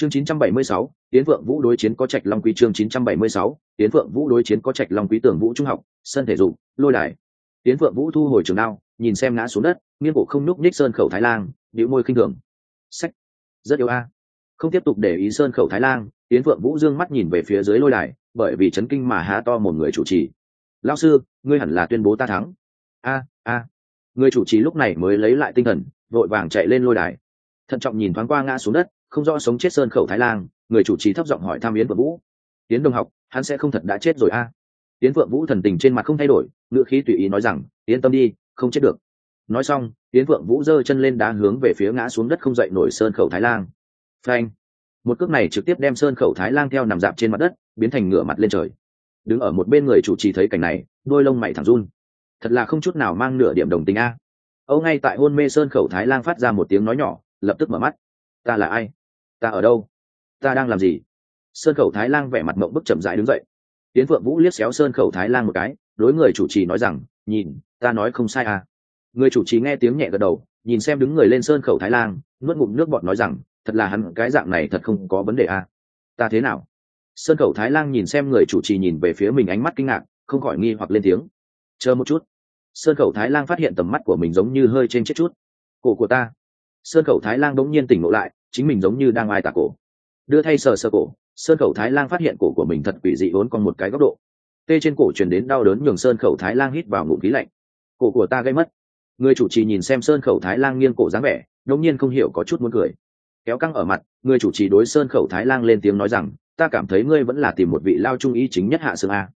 chương 976, tiến vượng vũ đối chiến có trạch long quý chương 976, tiến vượng vũ đối chiến có trạch long quý tưởng vũ trung học sân thể dục lôi đài. Tiến vượng vũ thu hồi trường đao nhìn xem ngã xuống đất nghiên cổ không núc ních sơn khẩu thái lang điệu môi khinh thường. Sách. Rất yếu a. Không tiếp tục để ý sơn khẩu thái lang tiến vượng vũ dương mắt nhìn về phía dưới lôi đài bởi vì chấn kinh mà há to một người chủ trì. Lao sư ngươi hẳn là tuyên bố ta thắng. A a. Người chủ trì lúc này mới lấy lại tinh thần vội vàng chạy lên lôi đài. Thận trọng nhìn thoáng qua ngã xuống đất không rõ sống chết sơn khẩu thái lan, người chủ trì thấp giọng hỏi tham yến vượng vũ. Tiến đồng học, hắn sẽ không thật đã chết rồi a. À? tiến vượng vũ thần tình trên mặt không thay đổi ngựa khí tùy ý nói rằng, yên tâm đi, không chết được. Nói xong tiến vượng vũ giơ chân lên đá hướng về phía ngã xuống đất không dậy nổi sơn khẩu thái lan. Phanh! Một cước này trực tiếp đem sơn khẩu thái lan theo nằm dạp trên mặt đất, biến thành ngửa mặt lên trời. Đứng ở một bên người chủ trì thấy cảnh này, đôi lông mày thẳng run. Thật là không chút nào mang nửa điểm đồng tình a. Âu ngay tại hôn mê sơn khẩu thái lan phát ra một tiếng nói nhỏ, lập tức mở mắt. Ta là ai? Ta ở đâu? Ta đang làm gì? Sơn khẩu thái lan vẻ mặt mộng bức chậm rãi đứng dậy. Tiến phượng vũ liếc xéo sơn khẩu thái lan một cái, đối người chủ trì nói rằng, nhìn, ta nói không sai à. Người chủ trì nghe tiếng nhẹ gật đầu, nhìn xem đứng người lên sơn khẩu thái lan nuốt ngụm nước bọt nói rằng, thật là hắn, cái dạng này thật không có vấn đề à. Ta thế nào? Sơn khẩu thái lan nhìn xem người chủ trì nhìn về phía mình ánh mắt kinh ngạc, không khỏi nghi hoặc lên tiếng. Chờ một chút. Sơn khẩu thái lan phát hiện tầm mắt của mình giống như hơi trên chết chút. Cổ của ta. Sơn khẩu thái lan đống nhiên tỉnh ngộ lại chính mình giống như đang ai tà cổ. Đưa thay sờ sờ cổ, sơn khẩu thái lan phát hiện cổ của mình thật quỷ dị vốn còn một cái góc độ. Tê trên cổ truyền đến đau đớn nhường sơn khẩu thái lan hít vào ngụm khí lạnh. Cổ của ta gây mất. Người chủ trì nhìn xem sơn khẩu thái lan nghiêng cổ dáng vẻ, đống nhiên không hiểu có chút muốn cười. Kéo căng ở mặt, người chủ trì đối sơn khẩu thái lan lên tiếng nói rằng, ta cảm thấy ngươi vẫn là tìm một vị lao trung ý chính nhất hạ xương a.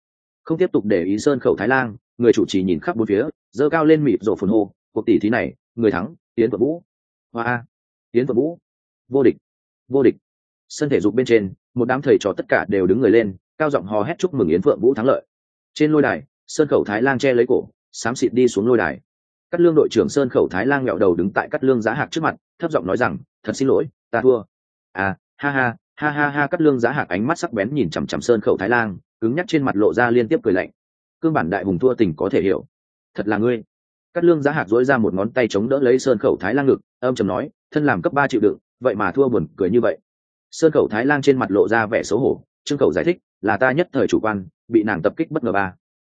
Không tiếp tục để ý sơn khẩu thái lan người chủ trì nhìn khắp bốn phía, giơ cao lên mịp rộ phun hô, cuộc tỷ thí này, người thắng tiến vợ vũ. Hoa a tiến vợ vũ vô địch vô địch. Sân thể dục bên trên, một đám thầy trò tất cả đều đứng người lên, cao giọng hò hét chúc mừng yến phượng vũ thắng lợi. Trên lôi đài sơn khẩu thái lan che lấy cổ, xám xịt đi xuống lôi đài. Cắt lương đội trưởng sơn khẩu thái lan nghẹo đầu đứng tại cắt lương giá hạc trước mặt, thấp giọng nói rằng, thật xin lỗi, ta thua. À ha ha ha ha ha, cắt lương giá hạc ánh mắt sắc bén nhìn chằm chằm sơn khẩu thái lan, cứng nhắc trên mặt lộ ra liên tiếp cười lạnh. Cương bản đại hùng thua tình có thể hiểu. Thật là ngươi cắt lương giá hạc dỗi ra một ngón tay chống đỡ lấy sơn khẩu thái lan ngực, âm chầm nói, thân làm cấp ba triệu đựng, vậy mà thua buồn cười như vậy. Sơn khẩu thái lan trên mặt lộ ra vẻ xấu hổ, trương khẩu giải thích, là ta nhất thời chủ quan, bị nàng tập kích bất ngờ ba.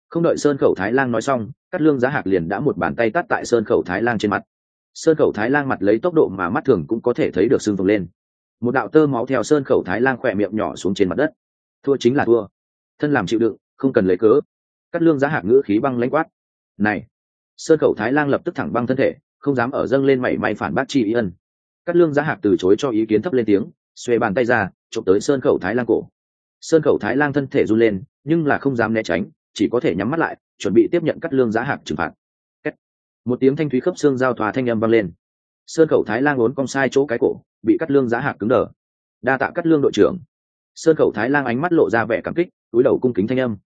Không đợi sơn khẩu thái lan nói xong cắt lương giá hạc liền đã một bàn tay tắt tại sơn khẩu thái lan trên mặt. Sơn khẩu thái lan mặt lấy tốc độ mà mắt thường cũng có thể thấy được sưng phồng lên. Một đạo tơ máu theo sơn khẩu thái lan khỏe miệng nhỏ xuống trên mặt đất. Thua chính là thua. Thân làm chịu đựng, không cần lấy cớ. Cắt lương giá hạc ngữ khí băng lãnh quát, này sơn khẩu thái lang lập tức thẳng băng thân thể, không dám ở dâng lên mảy may phản bác chi ý ân. Cắt lương giá hạc từ chối cho ý kiến thấp lên tiếng xuê bàn tay ra trộm tới sơn khẩu thái lang cổ. Sơn khẩu thái lang thân thể run lên, nhưng là không dám né tránh, chỉ có thể nhắm mắt lại, chuẩn bị tiếp nhận cắt lương giá hạc trừng phạt. Một tiếng thanh thúy khớp xương giao thoa thanh âm vang lên. Sơn khẩu thái lang ốn cong sai chỗ cái cổ, bị cắt lương giá hạc cứng đờ. Đa tạ cắt lương đội trưởng. Sơn khẩu thái lang ánh mắt lộ ra vẻ cảm kích, túi đầu cung kính thanh âm.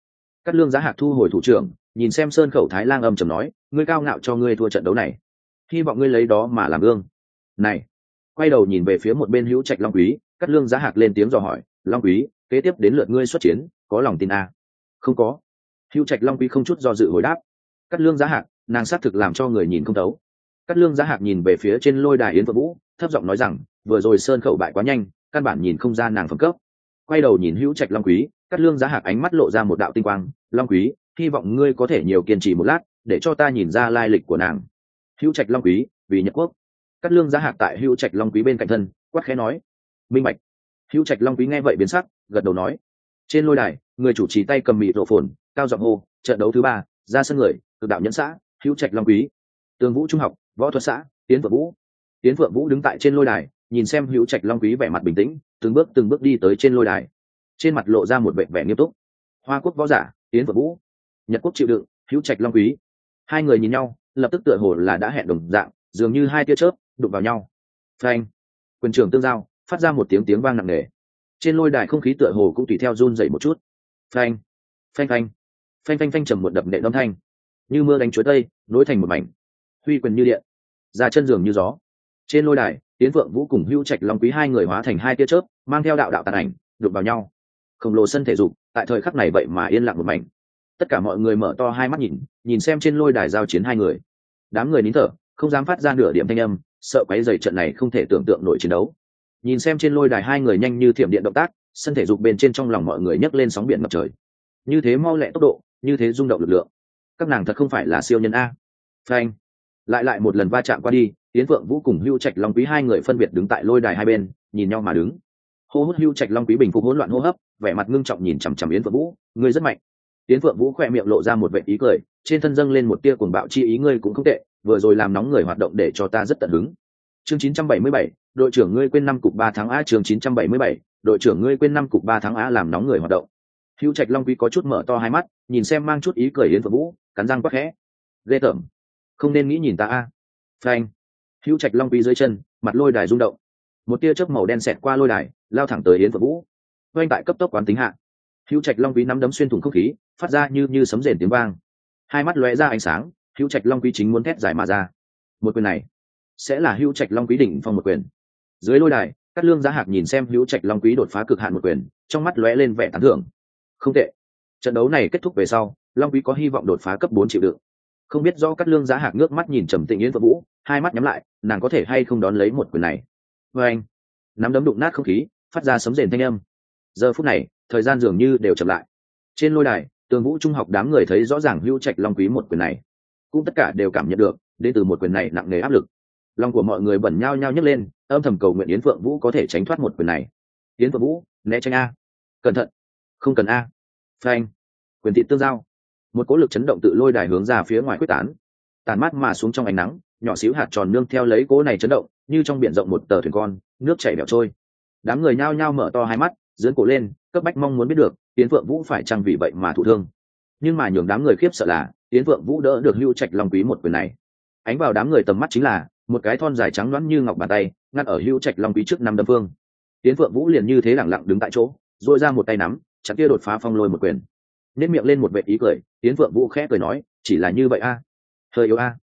Cắt lương giá hạc thu hồi thủ trưởng nhìn xem sơn khẩu thái lang âm chầm nói, ngươi cao ngạo cho ngươi thua trận đấu này. Hy vọng ngươi lấy đó mà làm gương. Này. Quay đầu nhìn về phía một bên hữu trạch long quý, cắt lương giá hạc lên tiếng dò hỏi, long quý, kế tiếp đến lượt ngươi xuất chiến, có lòng tin a à? không có. Hữu trạch long quý không chút do dự hồi đáp, cắt lương giá hạc, nàng xác thực làm cho người nhìn không tấu cắt lương giá hạc nhìn về phía trên lôi đài yến vợ vũ, thấp giọng nói rằng, vừa rồi sơn khẩu bại quá nhanh, căn bản nhìn không ra nàng phẩm cấp. Quay đầu nhìn hữu trạch long quý, cắt lương giá hạc ánh mắt lộ ra một đạo tinh quang, long quý hy vọng ngươi có thể nhiều kiên trì một lát, để cho ta nhìn ra lai lịch của nàng. Hữu trạch long quý, vì nhật quốc. Cắt lương giá hạc tại hữu trạch long quý bên cạnh thân, quát khẽ nói. Minh bạch. Hữu trạch long quý nghe vậy biến sắc, gật đầu nói. Trên lôi đài, người chủ trì tay cầm mịt rộ phồn, cao giọng hô, trận đấu thứ ba, ra sân người, cực đạo nhẫn xã, hữu trạch long quý. Tường vũ trung học, võ thuật xã, tiến vượng vũ. Tiến vượng vũ đứng tại trên lôi đài, nhìn xem hữu trạch long quý vẻ mặt bình tĩnh, từng bước từng bước đi tới trên lôi đài. Trên mặt lộ ra một vẻ vẻ nghiêm túc. Hoa quốc võ giả, tiến vượng vũ nhật quốc chịu đựng, hữu trạch long quý. Hai người nhìn nhau, lập tức tựa hồ là đã hẹn đồng dạng, dường như hai tia chớp đụng vào nhau. Phanh! Quyền trưởng tương giao, phát ra một tiếng tiếng vang nặng nề. Trên lôi đài không khí tựa hồ cũng tùy theo run dậy một chút. Phanh! Phanh phanh! Phanh phanh phanh trầm một đập nệ âm thanh. Như mưa đánh chuối tây, nối thành một mảnh. Huy quyền như điện, ra chân giường như gió. Trên lôi đài tiến vượng vũ cùng hưu trạch long quý hai người hóa thành hai tia chớp, mang theo đạo đạo tàn ảnh, đụng vào nhau. Khổng lồ sân thể dục, tại thời khắc này vậy mà yên lặng một mảnh tất cả mọi người mở to hai mắt nhìn nhìn xem trên lôi đài giao chiến hai người. Đám người nín thở, không dám phát ra nửa điểm thanh âm, sợ quấy dày trận này không thể tưởng tượng nổi chiến đấu. Nhìn xem trên lôi đài hai người nhanh như thiểm điện động tác, sân thể dục bên trên trong lòng mọi người nhấc lên sóng biển ngập trời. Như thế mau lẹ tốc độ, như thế rung động lực lượng. Các nàng thật không phải là siêu nhân a. Frank lại lại một lần va chạm qua đi tiến vượng vũ cùng hưu trạch long quý hai người phân biệt đứng tại lôi đài hai bên, nhìn nhau mà đứng. Hô hút hưu trạch long quý bình phục hỗn loạn hô hấp, vẻ mặt ngưng trọng nhìn chằm chằm yến vượng vũ, ngươi rất mạnh tiến vượng vũ khỏe miệng lộ ra một vệ ý cười trên thân dâng lên một tia cuồng bạo chi ý ngươi cũng không tệ vừa rồi làm nóng người hoạt động để cho ta rất tận hứng. Chương 977, đội trưởng ngươi quên năm cục ba tháng a chương 977, đội trưởng ngươi quên năm cục ba tháng a làm nóng người hoạt động. Hữu trạch long quý có chút mở to hai mắt nhìn xem mang chút ý cười yến vượng vũ cắn răng quắc khẽ. Ghê tởm. Không nên nghĩ nhìn ta a. Phanh. Hữu trạch long quý dưới chân mặt lôi đài rung động. Một tia chớp màu đen xẹt qua lôi đài lao thẳng tới yến vượng vũ. Oanh tại cấp tốc quán tính hạ. Hữu trạch long quý nắm đấm xuyên thủng không khí phát ra như như sấm rền tiếng vang. Hai mắt lóe ra ánh sáng, hữu trạch long quý chính muốn thét giải mà ra. Một quyền này, sẽ là hữu trạch long quý đỉnh phong một quyền. Dưới lôi đài, cát lương giá hạc nhìn xem hữu trạch long quý đột phá cực hạn một quyền, trong mắt lóe lên vẻ tán thưởng. Không tệ. Trận đấu này kết thúc về sau, long quý có hy vọng đột phá cấp bốn triệu đựng. Không biết do cát lương giá hạc nước mắt nhìn trầm tịnh yến vợ vũ, hai mắt nhắm lại, nàng có thể hay không đón lấy một quyền này? Vê anh, nắm đấm đụng nát không khí, phát ra sấm rền thanh âm. Giờ phút này, thời gian dường như đều chậm lại. Trên lôi đài tường vũ trung học đám người thấy rõ ràng hữu trạch long quý một quyền này, cũng tất cả đều cảm nhận được, đến từ một quyền này nặng nề áp lực. Lòng của mọi người bẩn nhao nhao nhấc lên, âm thầm cầu nguyện yến phượng vũ có thể tránh thoát một quyền này. Yến phượng vũ, né tránh a. Cẩn thận. Không cần a. Phanh. Quyền thị tương giao. Một cỗ lực chấn động tự lôi đài hướng ra phía ngoài quyết tán. Tàn mát mà xuống trong ánh nắng, nhỏ xíu hạt tròn nương theo lấy cỗ này chấn động, như trong biển rộng một tờ thuyền con, nước chảy bẻo trôi. Đám người nhao nhao mở to hai mắt dưỡng cổ lên, cấp bách mong muốn biết được tiến phượng vũ phải chăng vì vậy mà thụ thương? Nhưng mà nhường đám người khiếp sợ là tiến phượng vũ đỡ được hưu trạch long quý một quyền này. Ánh vào đám người tầm mắt chính là, một cái thon dài trắng loãng như ngọc bàn tay ngăn ở hưu trạch long quý trước năm đâm phương. Tiến phượng vũ liền như thế lẳng lặng đứng tại chỗ dội ra một tay nắm chặt kia đột phá phong lôi một quyền. Nếp miệng lên một vệ ý cười tiến phượng vũ khẽ cười nói, chỉ là như vậy a, hơi yếu a.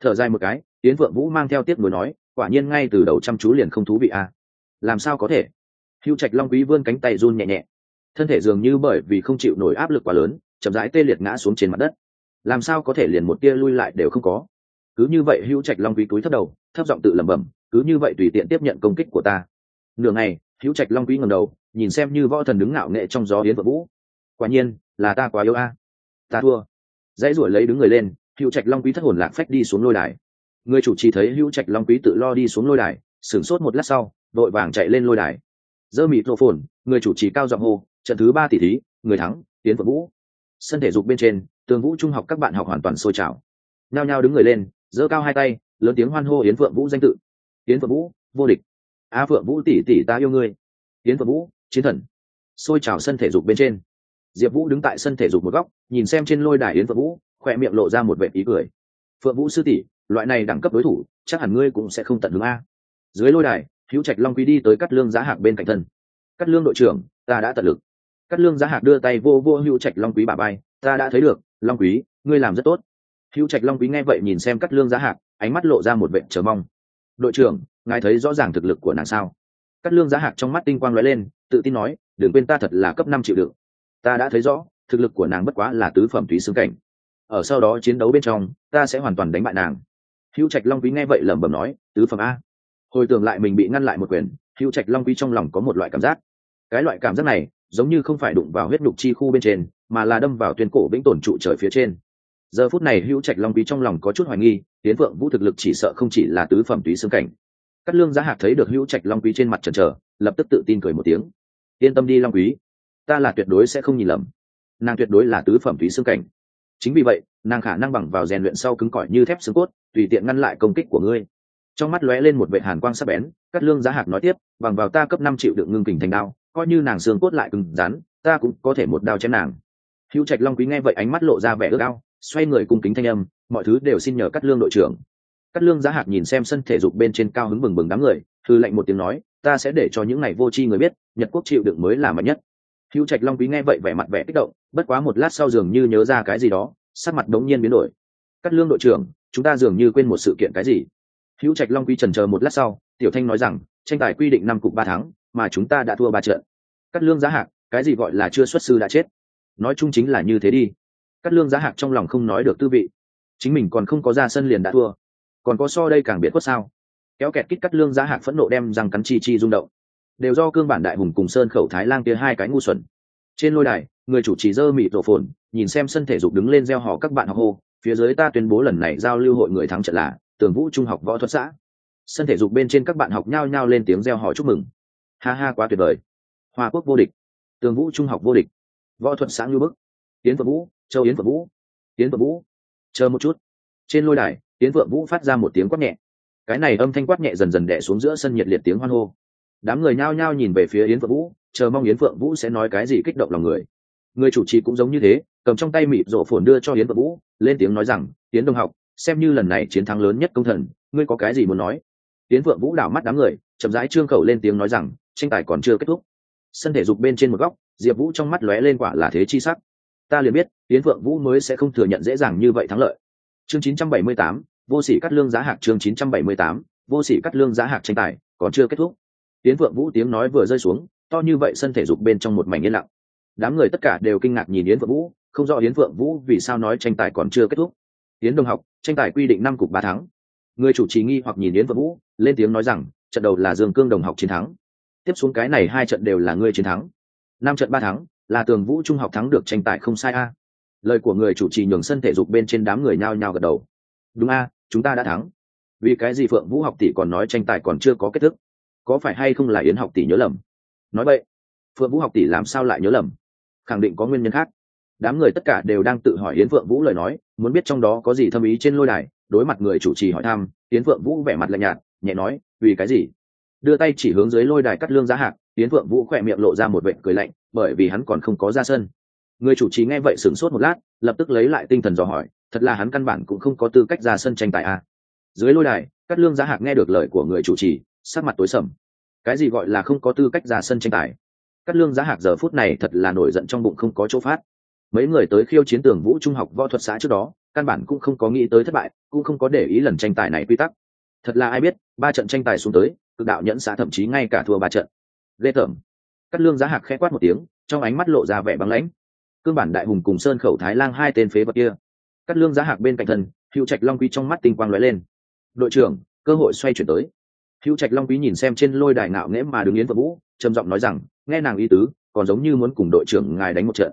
Thở dài một cái tiến phượng vũ mang theo tiếc nuối nói, quả nhiên ngay từ đầu chăm chú liền không thú vị a. Làm sao có thể? Hưu trạch long quý vươn cánh tay run nhẹ nhẹ thân thể dường như bởi vì không chịu nổi áp lực quá lớn, chậm rãi tê liệt ngã xuống trên mặt đất. Làm sao có thể liền một tia lui lại đều không có? Cứ như vậy hữu trạch long quý túi thấp đầu, thấp giọng tự lẩm bẩm, cứ như vậy tùy tiện tiếp nhận công kích của ta. Nửa ngày, hữu trạch long quý ngầm đầu, nhìn xem như võ thần đứng ngạo nghệ trong gió hiến vợ vũ. Quả nhiên, là ta quá yếu a. Ta thua. Dãy ruổi lấy đứng người lên, hữu trạch long quý thất hồn lạc phách đi xuống lôi đài. Người chủ trì thấy hữu trạch long quý tự lo đi xuống lôi đài, sửng sốt một lát sau, đội vàng chạy lên lôi đài. Dơ mịt rộ phồn, người chủ trì cao giọng hô trận thứ ba tỷ thí, người thắng tiến phượng vũ. Sân thể dục bên trên, tường vũ trung học các bạn học hoàn toàn sôi trào. Nhao nhao đứng người lên, giơ cao hai tay, lớn tiếng hoan hô yến phượng vũ danh tự. Yến phượng vũ, vô địch. A phượng vũ tỷ tỷ ta yêu ngươi. Yến phượng vũ, chiến thần. Sôi trào sân thể dục bên trên. Diệp vũ đứng tại sân thể dục một góc, nhìn xem trên lôi đài yến phượng vũ, khỏe miệng lộ ra một vệ ý cười. Phượng vũ sư tỷ, loại này đẳng cấp đối thủ, chắc hẳn ngươi cũng sẽ không tận hướng a. Dưới lôi đài, hữu trạch long quý đi tới cắt lương giá hạc bên cạnh thân. Cắt lương đội trưởng, ta đã tận lực cắt lương giá hạc đưa tay vô vô hữu trạch long quý bà bay ta đã thấy được, long quý, ngươi làm rất tốt. Hữu trạch long quý nghe vậy nhìn xem cắt lương giá hạc, ánh mắt lộ ra một vệ chờ mong. Đội trưởng, ngài thấy rõ ràng thực lực của nàng sao? Cắt lương giá hạc trong mắt tinh quang lóe lên, tự tin nói đừng quên ta thật là cấp năm triệu đựng ta đã thấy rõ, thực lực của nàng bất quá là tứ phẩm thúy xương cảnh. Ở sau đó chiến đấu bên trong, ta sẽ hoàn toàn đánh bại nàng. Hữu trạch long quý nghe vậy lẩm bẩm nói, tứ phẩm a. Hồi tưởng lại mình bị ngăn lại một quyền, hữu trạch long quý trong lòng có một loại cảm giác. Cái loại cảm giác này giống như không phải đụng vào huyết nhục chi khu bên trên, mà là đâm vào tuyến cổ vĩnh tổn trụ trời phía trên. Giờ phút này hữu trạch long quý trong lòng có chút hoài nghi tiến vượng vũ thực lực chỉ sợ không chỉ là tứ phẩm túy xương cảnh. Cát lương giá hạc thấy được hữu trạch long quý trên mặt trần trờ, lập tức tự tin cười một tiếng. Yên tâm đi long quý, ta là tuyệt đối sẽ không nhìn lầm. Nàng tuyệt đối là tứ phẩm túy xương cảnh. Chính vì vậy, nàng khả năng bằng vào rèn luyện sau cứng cỏi như thép xương cốt, tùy tiện ngăn lại công kích của ngươi. Trong mắt lóe lên một vệ hàn quang sắc bén, cát lương giá hạc nói tiếp, bằng vào ta cấp năm triệu được ngưng kình thành đao coi như nàng xương cốt lại cứng rắn, ta cũng có thể một đao chém nàng. Hữu trạch long quý nghe vậy ánh mắt lộ ra vẻ ước ao, xoay người cung kính thanh âm, mọi thứ đều xin nhờ cắt lương đội trưởng. Cắt lương giá hạc nhìn xem sân thể dục bên trên cao hứng bừng bừng đám người thư lệnh một tiếng nói, ta sẽ để cho những ngày vô tri người biết, nhật quốc chịu đựng mới là mạnh nhất. Hữu trạch long quý nghe vậy vẻ mặt vẻ kích động, bất quá một lát sau dường như nhớ ra cái gì đó, sắc mặt đống nhiên biến đổi. Cắt lương đội trưởng, chúng ta dường như quên một sự kiện cái gì? Hữu trạch long quý trần chờ một lát sau, tiểu thanh nói rằng, tranh tài quy định năm cục ba tháng mà chúng ta đã thua ba trận. Cắt lương giá hạc, cái gì gọi là chưa xuất sư đã chết? Nói chung chính là như thế đi. Cắt lương giá hạc trong lòng không nói được tư vị. Chính mình còn không có ra sân liền đã thua. Còn có so đây càng biệt quất sao? Kéo kẹt kít cắt lương giá hạc phẫn nộ đem răng cắn chi chi rung động. Đều do cương bản đại hùng cùng sơn khẩu thái lang kia hai cái ngu xuẩn. Trên lôi đài, người chủ trì dơ mị tổ phồn, nhìn xem sân thể dục đứng lên gieo hò các bạn học hô, phía dưới ta tuyên bố lần này giao lưu hội người thắng trận là tường vũ trung học võ thuật xã. Sân thể dục bên trên các bạn học nhao nhao lên tiếng gieo hò chúc mừng ha ha, quá tuyệt vời. Hoa quốc vô địch. Tường vũ trung học vô địch. Võ thuật xã ngư bức. Tiến vợ vũ, châu yến vợ vũ. Tiến vợ vũ. Chờ một chút. Trên lôi đài tiến vợ vũ phát ra một tiếng quát nhẹ. Cái này âm thanh quát nhẹ dần dần đẻ xuống giữa sân nhiệt liệt tiếng hoan hô. Đám người nhao nhao nhìn về phía yến phượng vũ, chờ mong yến phượng vũ sẽ nói cái gì kích động lòng người. Người chủ trì cũng giống như thế, cầm trong tay mịp rổ phồn đưa cho yến phượng vũ, lên tiếng nói rằng, yến đồng học, xem như lần này chiến thắng lớn nhất công thần, ngươi có cái gì muốn nói? Yến phượng vũ đảo mắt đám người, chậm rãi trương khẩu lên tiếng nói rằng tranh tài còn chưa kết thúc. Sân thể dục bên trên một góc diệp vũ trong mắt lóe lên quả là thế chi sắc. Ta liền biết tiến phượng vũ mới sẽ không thừa nhận dễ dàng như vậy thắng lợi. Chương 978, vô sỉ cắt lương giá hạc chương 978, vô sỉ cắt lương giá hạc tranh tài còn chưa kết thúc. Tiến vượng vũ tiếng nói vừa rơi xuống to như vậy sân thể dục bên trong một mảnh yên lặng. Đám người tất cả đều kinh ngạc nhìn yến vượng vũ không rõ yến vượng vũ vì sao nói tranh tài còn chưa kết thúc. Yến đồng học tranh tài quy định năm cục ba tháng người chủ trì nghi hoặc nhìn yến vượng vũ lên tiếng nói rằng trận đầu là dương cương đồng học chiến thắng tiếp xuống cái này hai trận đều là ngươi chiến thắng. Năm trận ba thắng, là tường vũ trung học thắng được tranh tài không sai a. Lời của người chủ trì nhường sân thể dục bên trên đám người nhao nhao gật đầu. Đúng a chúng ta đã thắng. Vì cái gì phượng vũ học tỷ còn nói tranh tài còn chưa có kết thúc? Có phải hay không là yến học tỷ nhớ lầm? Nói vậy phượng vũ học tỷ làm sao lại nhớ lầm? Khẳng định có nguyên nhân khác. Đám người tất cả đều đang tự hỏi yến phượng vũ lời nói muốn biết trong đó có gì thâm ý trên lôi đài đối mặt người chủ trì hỏi thăm yến phượng vũ vẻ mặt lạnh nhạt nhẹ nói vì cái gì? Đưa tay chỉ hướng dưới lôi đài cắt lương giá hạc tiến phượng vũ khỏe miệng lộ ra một vệ cười lạnh, bởi vì hắn còn không có ra sân. Người chủ trì nghe vậy sửng sốt một lát, lập tức lấy lại tinh thần dò hỏi, thật là hắn căn bản cũng không có tư cách ra sân tranh tài à. dưới lôi đài, cắt lương giá hạc nghe được lời của người chủ trì, sắc mặt tối sầm. Cái gì gọi là không có tư cách ra sân tranh tài? Cắt lương giá hạc giờ phút này thật là nổi giận trong bụng không có chỗ phát. Mấy người tới khiêu chiến tường vũ trung học võ thuật xã trước đó, căn bản cũng không có nghĩ tới thất bại, cũng không có để ý lần tranh tài này quy tắc. Thật là ai biết, ba trận tranh tài xuống tới cực đạo nhẫn xã thậm chí ngay cả thua ba trận. Ghê tởm. Cắt lương giá hạc khẽ quát một tiếng, trong ánh mắt lộ ra vẻ băng lãnh. Cương bản đại hùng cùng sơn khẩu thái lang hai tên phế vật kia. Cắt lương giá hạc bên cạnh thân, hữu trạch long quý trong mắt tinh quang lóe lên. Đội trưởng, cơ hội xoay chuyển tới. Hữu trạch long quý nhìn xem trên lôi đài ngạo nghễ mà đứng yến vợ vũ, trầm giọng nói rằng, nghe nàng ý tứ, còn giống như muốn cùng đội trưởng ngài đánh một trận.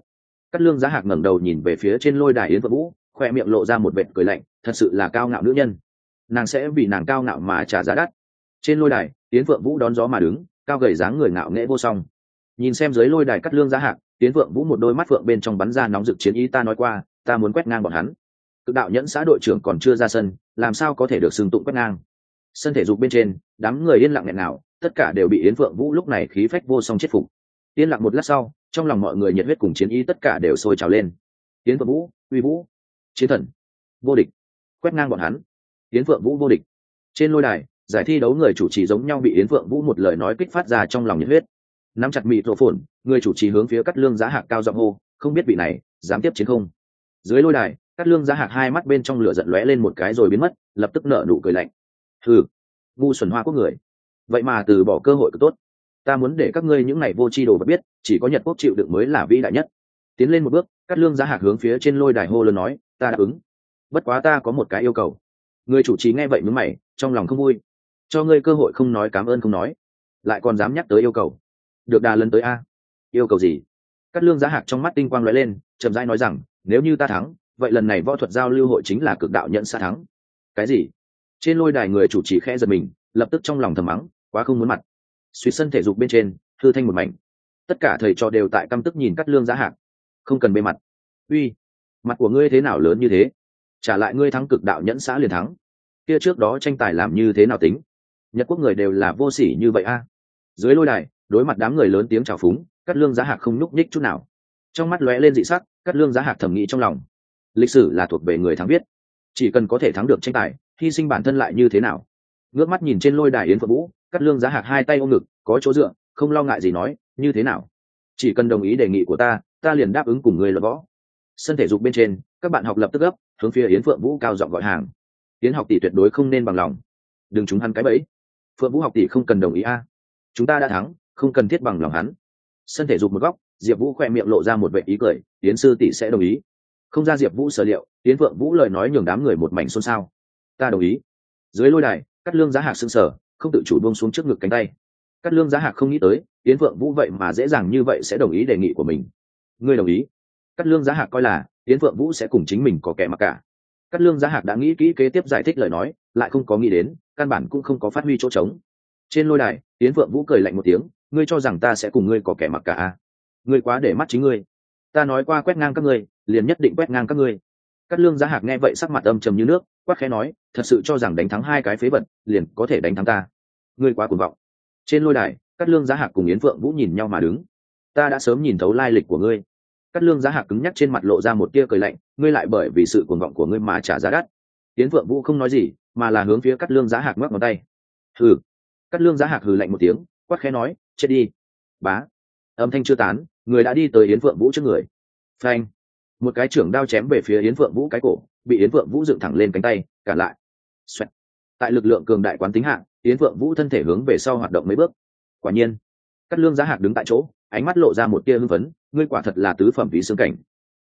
Cắt lương giá hạc ngẩng đầu nhìn về phía trên lôi đài yến vợ vũ, khoe miệng lộ ra một vệt cười lạnh, thật sự là cao ngạo nữ nhân. Nàng sẽ vì nàng cao ngạo mà trả giá đắt trên lôi đài tiến phượng vũ đón gió mà đứng, cao gầy dáng người ngạo nghễ vô song. Nhìn xem dưới lôi đài cắt lương giá hạc tiến vượng vũ một đôi mắt vượng bên trong bắn ra nóng rực chiến ý ta nói qua, ta muốn quét ngang bọn hắn. Cực đạo nhẫn xã đội trưởng còn chưa ra sân, làm sao có thể được xưng tụng quét ngang? Sân thể dục bên trên, đám người yên lặng nghẹn nào, tất cả đều bị yến vượng vũ lúc này khí phách vô song chết phục. Yên lặng một lát sau, trong lòng mọi người nhiệt huyết cùng chiến ý tất cả đều sôi trào lên. Yến vượng vũ, uy vũ, chiến thần, vô địch, quét ngang bọn hắn. Yến vượng vũ vô địch. Trên lôi đài giải thi đấu người chủ trì giống nhau bị yến vượng vũ một lời nói kích phát ra trong lòng nhiệt huyết. Nắm chặt mịt rộ phồn người chủ trì hướng phía cắt lương giá hạc cao giọng hô, không biết vị này, dám tiếp chiến không? Dưới lôi đài, cắt lương giá hạc hai mắt bên trong lửa giận lóe lên một cái rồi biến mất, lập tức nở nụ cười lạnh. Ừ ngu xuẩn hoa quốc người. Vậy mà từ bỏ cơ hội tốt. Ta muốn để các ngươi những ngày vô tri đồ vật biết, chỉ có nhật quốc chịu đựng mới là vĩ đại nhất. Tiến lên một bước, cắt lương giá hạc hướng phía trên lôi đài hô lớn nói, ta đáp ứng. Bất quá ta có một cái yêu cầu. Người chủ trì nghe vậy mướn mày, trong lòng không vui cho ngươi cơ hội không nói cảm ơn không nói, lại còn dám nhắc tới yêu cầu. Được đà lần tới a. Yêu cầu gì? Cắt lương giá hạc trong mắt tinh quang lóe lên, chậm rãi nói rằng, nếu như ta thắng, vậy lần này võ thuật giao lưu hội chính là cực đạo nhận xa thắng. Cái gì? Trên lôi đài người chủ trì khẽ giật mình, lập tức trong lòng thầm mắng, quá không muốn mặt. Suy sân thể dục bên trên thư thanh một mảnh. Tất cả thầy trò đều tại căm tức nhìn cắt lương giá hạc. Không cần bề mặt. Uy, mặt của ngươi thế nào lớn như thế? Trả lại ngươi thắng cực đạo nhẫn xã liền thắng. Kia trước đó tranh tài làm như thế nào tính? Nhật quốc người đều là vô sỉ như vậy a. Dưới lôi đài, đối mặt đám người lớn tiếng chào phúng cắt lương giá hạc không nhúc nhích chút nào. Trong mắt lóe lên dị sắc cắt lương giá hạc thẩm nghĩ trong lòng. Lịch sử là thuộc về người thắng viết chỉ cần có thể thắng được tranh tài, hy sinh bản thân lại như thế nào? Ngước mắt nhìn trên lôi đài yến phượng vũ cắt lương giá hạc hai tay ôm ngực, có chỗ dựa, không lo ngại gì nói, như thế nào? Chỉ cần đồng ý đề nghị của ta ta liền đáp ứng cùng người luật võ. Sân thể dục bên trên, các bạn học lập tức gấp, hướng phía yến phượng vũ cao giọng gọi hàng. Yến học tỷ tuyệt đối không nên bằng lòng. Đừng chúng hắn cái bẫy phượng vũ học tỷ không cần đồng ý a. Chúng ta đã thắng, không cần thiết bằng lòng hắn. Sân thể dục một góc, diệp vũ khoe miệng lộ ra một vệ ý cười Tiến sư tỷ sẽ đồng ý. Không ra diệp vũ sở liệu Tiến phượng vũ lời nói nhường đám người một mảnh xôn xao. Ta đồng ý. Dưới lôi đài cắt lương giá hạc xương sở không tự chủ buông xuống trước ngực cánh tay. Cắt lương giá hạc không nghĩ tới Tiến phượng vũ vậy mà dễ dàng như vậy sẽ đồng ý đề nghị của mình. Ngươi đồng ý. Cắt lương giá hạc coi là Tiến phượng vũ sẽ cùng chính mình có kẻ mặc cả. Cắt lương giá hạc đã nghĩ kỹ kế tiếp giải thích lời nói lại không có nghĩ đến, căn bản cũng không có phát huy chỗ trống. Trên lôi đài, yến phượng vũ cười lạnh một tiếng, ngươi cho rằng ta sẽ cùng ngươi có kẻ mặc cả à? ngươi quá để mắt chính ngươi. Ta nói qua quét ngang các ngươi, liền nhất định quét ngang các ngươi. Cắt lương giá hạc nghe vậy sắc mặt âm trầm như nước, quát khẽ nói, thật sự cho rằng đánh thắng hai cái phế vật, liền có thể đánh thắng ta. Ngươi quá cuồng vọng. Trên lôi đài cắt lương giá hạc cùng yến phượng vũ nhìn nhau mà đứng. Ta đã sớm nhìn thấu lai lịch của ngươi. Cắt lương giá hạc cứng nhắc trên mặt lộ ra một tia cười lạnh, ngươi lại bởi vì sự cuồng vọng của ngươi mà trả giá đắt yến phượng vũ không nói gì, mà là hướng phía cắt lương giá hạc ngoắc ngón tay. Hừ. Cắt lương giá hạc hừ lạnh một tiếng, quát khẽ nói, chết đi. Bá. Âm thanh chưa tán, người đã đi tới yến phượng vũ trước người. Phanh. Một cái trưởng đao chém về phía yến phượng vũ cái cổ, bị yến phượng vũ dựng thẳng lên cánh tay, cản lại. Xoẹt. tại lực lượng cường đại quán tính hạng, yến phượng vũ thân thể hướng về sau hoạt động mấy bước. Quả nhiên cắt lương giá hạc đứng tại chỗ, ánh mắt lộ ra một tia hưng phấn, ngươi quả thật là tứ phẩm vì xương cảnh.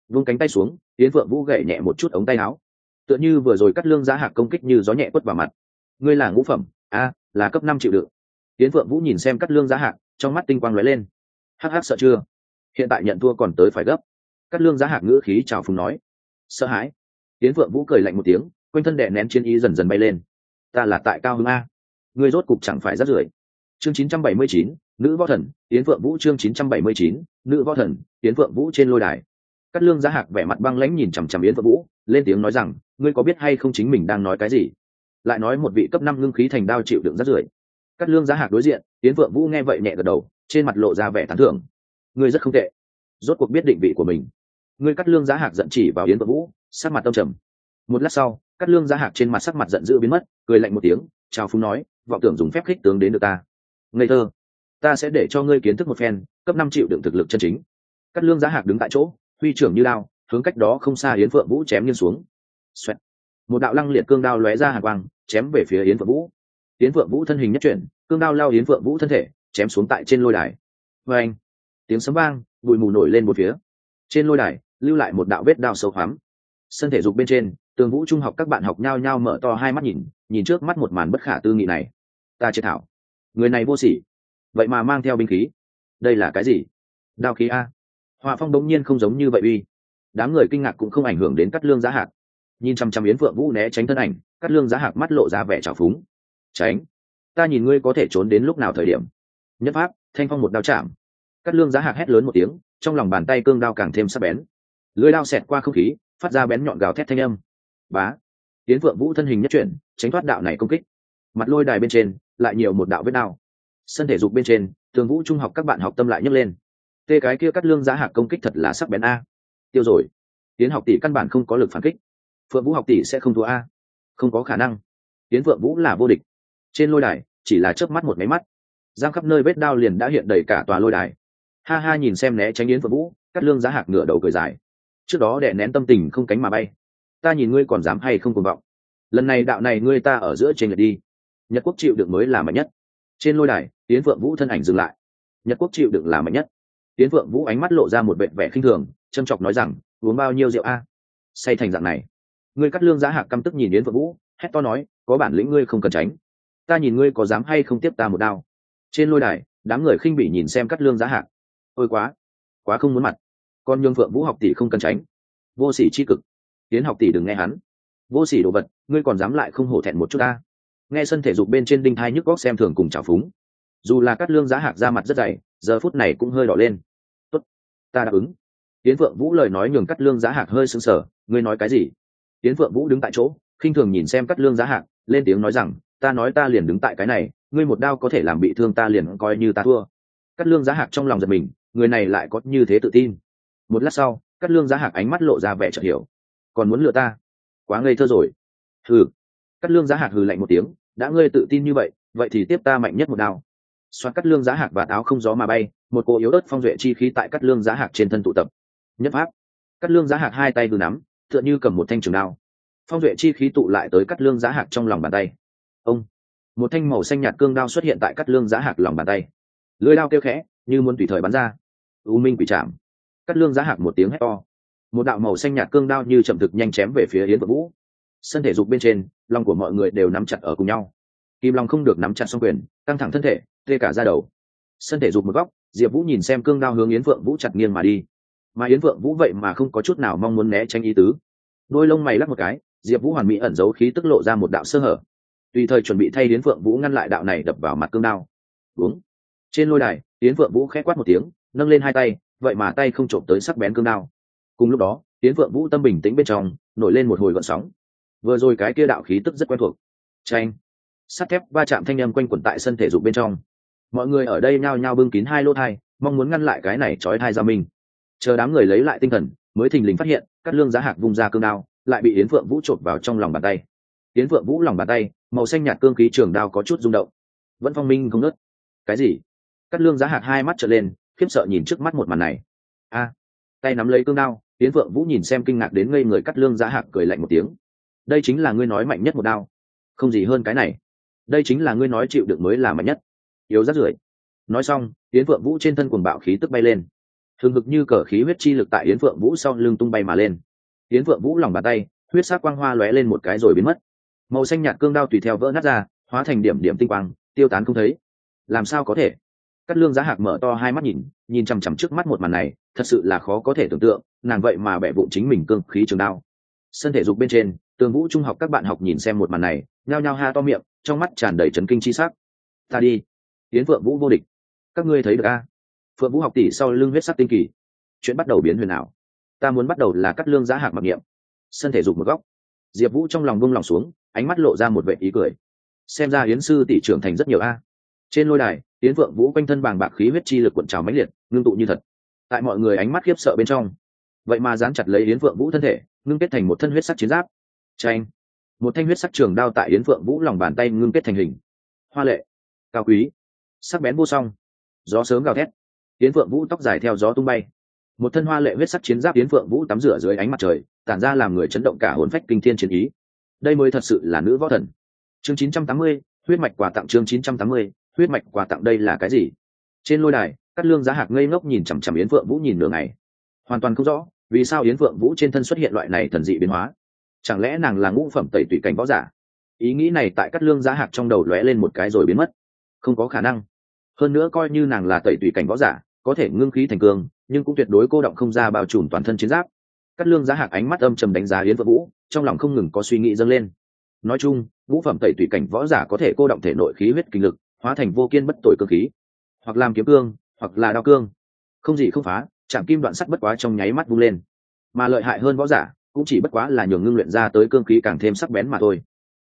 Vung cánh tay xuống, yến phượng vũ gậy nhẹ một chút ống tay áo tựa như vừa rồi cắt lương giá hạc công kích như gió nhẹ quất vào mặt. Ngươi là ngũ phẩm a là cấp năm triệu đựng. Tiến phượng vũ nhìn xem cắt lương giá hạc trong mắt tinh quang lóe lên. Hắc hắc sợ chưa? Hiện tại nhận thua còn tới phải gấp. Cắt lương giá hạc ngữ khí chào phùng nói. Sợ hãi. Tiến phượng vũ cười lạnh một tiếng quanh thân đệ nén chiến ý dần dần bay lên. Ta là tại cao hưng a. Ngươi rốt cục chẳng phải rất rưởi. Chương 979, nữ võ thần tiến phượng vũ chương 979, nữ võ thần tiến phượng vũ trên lôi đài. Cắt lương giá hạc vẻ mặt băng lãnh nhìn chằm chằm yến phượng vũ lên tiếng nói rằng, ngươi có biết hay không chính mình đang nói cái gì? Lại nói một vị cấp năm ngưng khí thành đao chịu đựng rất rưởi. Cắt lương giá hạc đối diện tiến Vượng vũ nghe vậy nhẹ gật đầu, trên mặt lộ ra vẻ tán thưởng. Ngươi rất không tệ. Rốt cuộc biết định vị của mình. Ngươi cắt lương giá hạc giận chỉ vào yến Vượng vũ, sắc mặt tâm trầm. Một lát sau cắt lương giá hạc trên mặt sắc mặt giận dữ biến mất, cười lạnh một tiếng, chào phúng nói, vọng tưởng dùng phép khích tướng đến được ta. Ngây thơ. Ta sẽ để cho ngươi kiến thức một phen, cấp năm triệu đựng thực lực chân chính. Cắt lương giá hạc đứng tại chỗ, huy trưởng như đao hướng cách đó không xa yến phượng vũ chém nghiêng xuống. Xoẹt. một đạo lăng liệt cương đao lóe ra hàng quang, chém về phía yến phượng vũ. Yến phượng vũ thân hình nhất chuyển, cương đao lao yến phượng vũ thân thể, chém xuống tại trên lôi đài. Vê anh tiếng sấm vang, bụi mù nổi lên một phía. Trên lôi đài, lưu lại một đạo vết đao sâu hoắm. Sân thể dục bên trên, tường vũ trung học các bạn học nhao nhao mở to hai mắt nhìn nhìn trước mắt một màn bất khả tư nghị này. Ta chế thảo. Người này vô sỉ. Vậy mà mang theo binh khí. Đây là cái gì? Đao khí a. Họa phong đống nhiên không giống như vậy uy đám người kinh ngạc cũng không ảnh hưởng đến cắt lương giá hạc. Nhìn chăm chăm yến phượng vũ né tránh thân ảnh, cắt lương giá hạc mắt lộ ra vẻ trào phúng. Tránh, ta nhìn ngươi có thể trốn đến lúc nào thời điểm. Nhất pháp, thanh phong một đao chạm. Cắt lương giá hạc hét lớn một tiếng, trong lòng bàn tay cương đao càng thêm sắc bén. Lưới đao xẹt qua không khí, phát ra bén nhọn gào thét thanh âm. Bá! Yến phượng vũ thân hình nhất chuyển, tránh thoát đạo này công kích. Mặt lôi đài bên trên, lại nhiều một đạo vết đao. Sân thể dục bên trên, tường vũ trung học các bạn học tâm lại nhấc lên. Tê cái kia cắt lương giá hạc công kích thật là sắc bén a tiêu rồi. Tiến học tỷ căn bản không có lực phản kích. Phượng vũ học tỷ sẽ không thua a. Không có khả năng. Tiến phượng vũ là vô địch. Trên lôi đài, chỉ là chớp mắt một máy mắt. Giang khắp nơi vết đao liền đã hiện đầy cả tòa lôi đài. Ha ha nhìn xem né tránh yến phượng vũ, cắt lương giá hạc ngửa đầu cười dài. Trước đó đệ nén tâm tình không cánh mà bay. Ta nhìn ngươi còn dám hay không cuồng vọng. Lần này đạo này ngươi ta ở giữa trên lượt đi. Nhật quốc chịu được mới là mạnh nhất. Trên lôi đài tiến phượng vũ thân ảnh dừng lại. Nhật quốc chịu đựng là mạnh nhất. Tiến phượng vũ ánh mắt lộ ra một vẻ vẻ khinh thường châm chọc nói rằng, uống bao nhiêu rượu a? Say thành dạng này. Ngươi cắt lương giá hạc căm tức nhìn đến phượng vũ, hét to nói, có bản lĩnh ngươi không cần tránh. Ta nhìn ngươi có dám hay không tiếp ta một đao. Trên lôi đài, đám người khinh bỉ nhìn xem cắt lương giá hạc. Ôi quá quá không muốn mặt. Con nhường phượng vũ học tỷ không cần tránh. Vô sỉ c h i cực. Tiến học tỷ đừng nghe hắn. Vô sỉ đồ vật, ngươi còn dám lại không hổ thẹn một chút ta? Nghe sân thể dục bên trên đinh thai nhức góc xem thường cùng trào phúng. Dù là cắt lương giá hạc ra mặt rất dày, giờ phút này cũng hơi đỏ lên. Tốt, ta đáp ứng tiến phượng vũ lời nói nhường cắt lương giá hạc hơi sưng sờ, ngươi nói cái gì? Tiến phượng vũ đứng tại chỗ, khinh thường nhìn xem cắt lương giá hạc, lên tiếng nói rằng, ta nói ta liền đứng tại cái này, ngươi một đao có thể làm bị thương ta liền coi như ta thua. Cắt lương giá hạc trong lòng giật mình, người này lại có như thế tự tin. Một lát sau cắt lương giá hạc ánh mắt lộ ra vẻ chợt hiểu. Còn muốn lừa ta? Quá ngây thơ rồi. Hừ. Cắt lương giá hạc hừ lạnh một tiếng, đã ngươi tự tin như vậy vậy thì tiếp ta mạnh nhất một đao. Xoát cắt lương giá hạc và táo không gió mà bay, một cô yếu ớt phong duệ chi khí tại cắt lương giá hạc trên thân tụ tập nhất pháp. Cắt lương giá hạc hai tay vừa nắm, tựa như cầm một thanh trường đao. Phong duệ chi khí tụ lại tới cắt lương giá hạc trong lòng bàn tay. Ông, một thanh màu xanh nhạt cương đao xuất hiện tại cắt lương giá hạc lòng bàn tay. Lưới đao kêu khẽ, như muốn tùy thời bắn ra. U minh quỷ chạm cắt lương giá hạc một tiếng hét to. Một đạo màu xanh nhạt cương đao như chậm thực nhanh chém về phía yến vợ vũ. Sân thể dục bên trên, lòng của mọi người đều nắm chặt ở cùng nhau. Kim long không được nắm chặt xong quyền, căng thẳng thân thể, tê cả ra đầu. Sân thể dục một góc, diệp vũ nhìn xem cương đao hướng yến phượng vũ chặt nghiêng mà đi mà yến Vượng vũ vậy mà không có chút nào mong muốn né tránh ý tứ. Đôi lông mày lắc một cái, diệp vũ hoàn mỹ ẩn giấu khí tức lộ ra một đạo sơ hở. Tùy thời chuẩn bị thay yến Vượng vũ ngăn lại đạo này đập vào mặt cương đao. Đúng. Trên lôi đài, yến Vượng vũ khẽ quát một tiếng, nâng lên hai tay, vậy mà tay không trộm tới sắc bén cương đao. Cùng lúc đó, yến Vượng vũ tâm bình tĩnh bên trong, nổi lên một hồi gọn sóng. Vừa rồi cái kia đạo khí tức rất quen thuộc. Tranh sắt thép va chạm thanh â m quanh quẩn tại sân thể dục bên trong. Mọi người ở đây nhao nhao bưng kín hai lô thai, mong muốn ngăn lại cái này trói thai ra mình chờ đám người lấy lại tinh thần, mới thình lình phát hiện cắt lương giá hạc vung ra cương đao, lại bị yến phượng vũ chộp vào trong lòng bàn tay. Yến phượng vũ lòng bàn tay, màu xanh nhạt cương khí trường đao có chút rung động. Vẫn phong minh không nớt cái gì? Cắt lương giá hạc hai mắt trở lên, khiếp sợ nhìn trước mắt một màn này. A! Tay nắm lấy cương đao, yến phượng vũ nhìn xem kinh ngạc đến ngây người cắt lương giá hạc cười lạnh một tiếng. Đây chính là ngươi nói mạnh nhất một đao. Không gì hơn cái này. Đây chính là ngươi nói chịu được mới là mạnh nhất. Yếu rất rưởi. Nói xong, yến phượng vũ trên thân quần bạo khí tức bay lên thường hực như cờ khí huyết chi lực tại yến phượng vũ sau lưng tung bay mà lên. Yến phượng vũ lòng bàn tay, huyết sắc quang hoa lóe lên một cái rồi biến mất. Màu xanh nhạt cương đao tùy theo vỡ nát ra, hóa thành điểm điểm tinh quang, tiêu tán không thấy. Làm sao có thể? Cắt lương giá hạc mở to hai mắt nhìn nhìn chằm chằm trước mắt một màn này, thật sự là khó có thể tưởng tượng, nàng vậy mà bẻ vụn chính mình cương khí trường đao. Sân thể dục bên trên, tường vũ trung học các bạn học nhìn xem một màn này, nhao nhao ha to miệng, trong mắt tràn đầy trấn kinh chi sắc. Ta đi. Tiến phượng vũ vô địch. Các ngươi thấy được a phượng vũ học tỷ sau lưng huyết sắc tinh kỳ. Chuyện bắt đầu biến huyền ảo. Ta muốn bắt đầu là cắt lương giá hạc mặc niệm. Sân thể dục một góc. Diệp vũ trong lòng vung lòng xuống, ánh mắt lộ ra một vệ ý cười. Xem ra yến sư tỷ trưởng thành rất nhiều a. Trên lôi đài, yến phượng vũ quanh thân bàng bạc khí huyết chi lực cuộn trào mãnh liệt, ngưng tụ như thật. Tại mọi người ánh mắt khiếp sợ bên trong, vậy mà dán chặt lấy yến phượng vũ thân thể, ngưng kết thành một thân huyết sắc chiến giáp. Tranh một thanh huyết sắc trường đao tại yến phượng vũ lòng bàn tay ngưng kết thành hình. Hoa lệ, cao quý, sắc bén vô song. Gió sớm gào thét yến phượng vũ tóc dài theo gió tung bay. Một thân hoa lệ huyết sắc chiến giáp yến phượng vũ tắm rửa dưới ánh mặt trời tản ra làm người chấn động cả hồn phách kinh thiên chiến ý. Đây mới thật sự là nữ võ thần. Chương 980, huyết mạch quà tặng chương 980, huyết mạch quà tặng đây là cái gì? Trên lôi đài cát lương giá hạc ngây ngốc nhìn chằm chằm yến phượng vũ nhìn nửa ngày. Hoàn toàn không rõ vì sao yến phượng vũ trên thân xuất hiện loại này thần dị biến hóa? Chẳng lẽ nàng là ngũ phẩm tẩy tùy cảnh võ giả? Ý nghĩ này tại cát lương giá hạc trong đầu lóe lên một cái rồi biến mất. Không có khả năng. Hơn nữa coi như nàng là tẩy tùy cảnh võ giả có thể ngưng khí thành cương, nhưng cũng tuyệt đối cô động không ra bao trùm toàn thân chiến giáp. Cát lương giá hạc ánh mắt âm trầm đánh giá yến vợ vũ, trong lòng không ngừng có suy nghĩ dâng lên. Nói chung, vũ phẩm tẩy tùy cảnh võ giả có thể cô động thể nội khí huyết kinh lực, hóa thành vô kiên bất tội cơ khí, hoặc làm kiếm cương, hoặc là đao cương. Không gì không phá chạm kim đoạn sắt bất quá trong nháy mắt vung lên. Mà lợi hại hơn võ giả, cũng chỉ bất quá là nhường ngưng luyện ra tới cương khí càng thêm sắc bén mà thôi.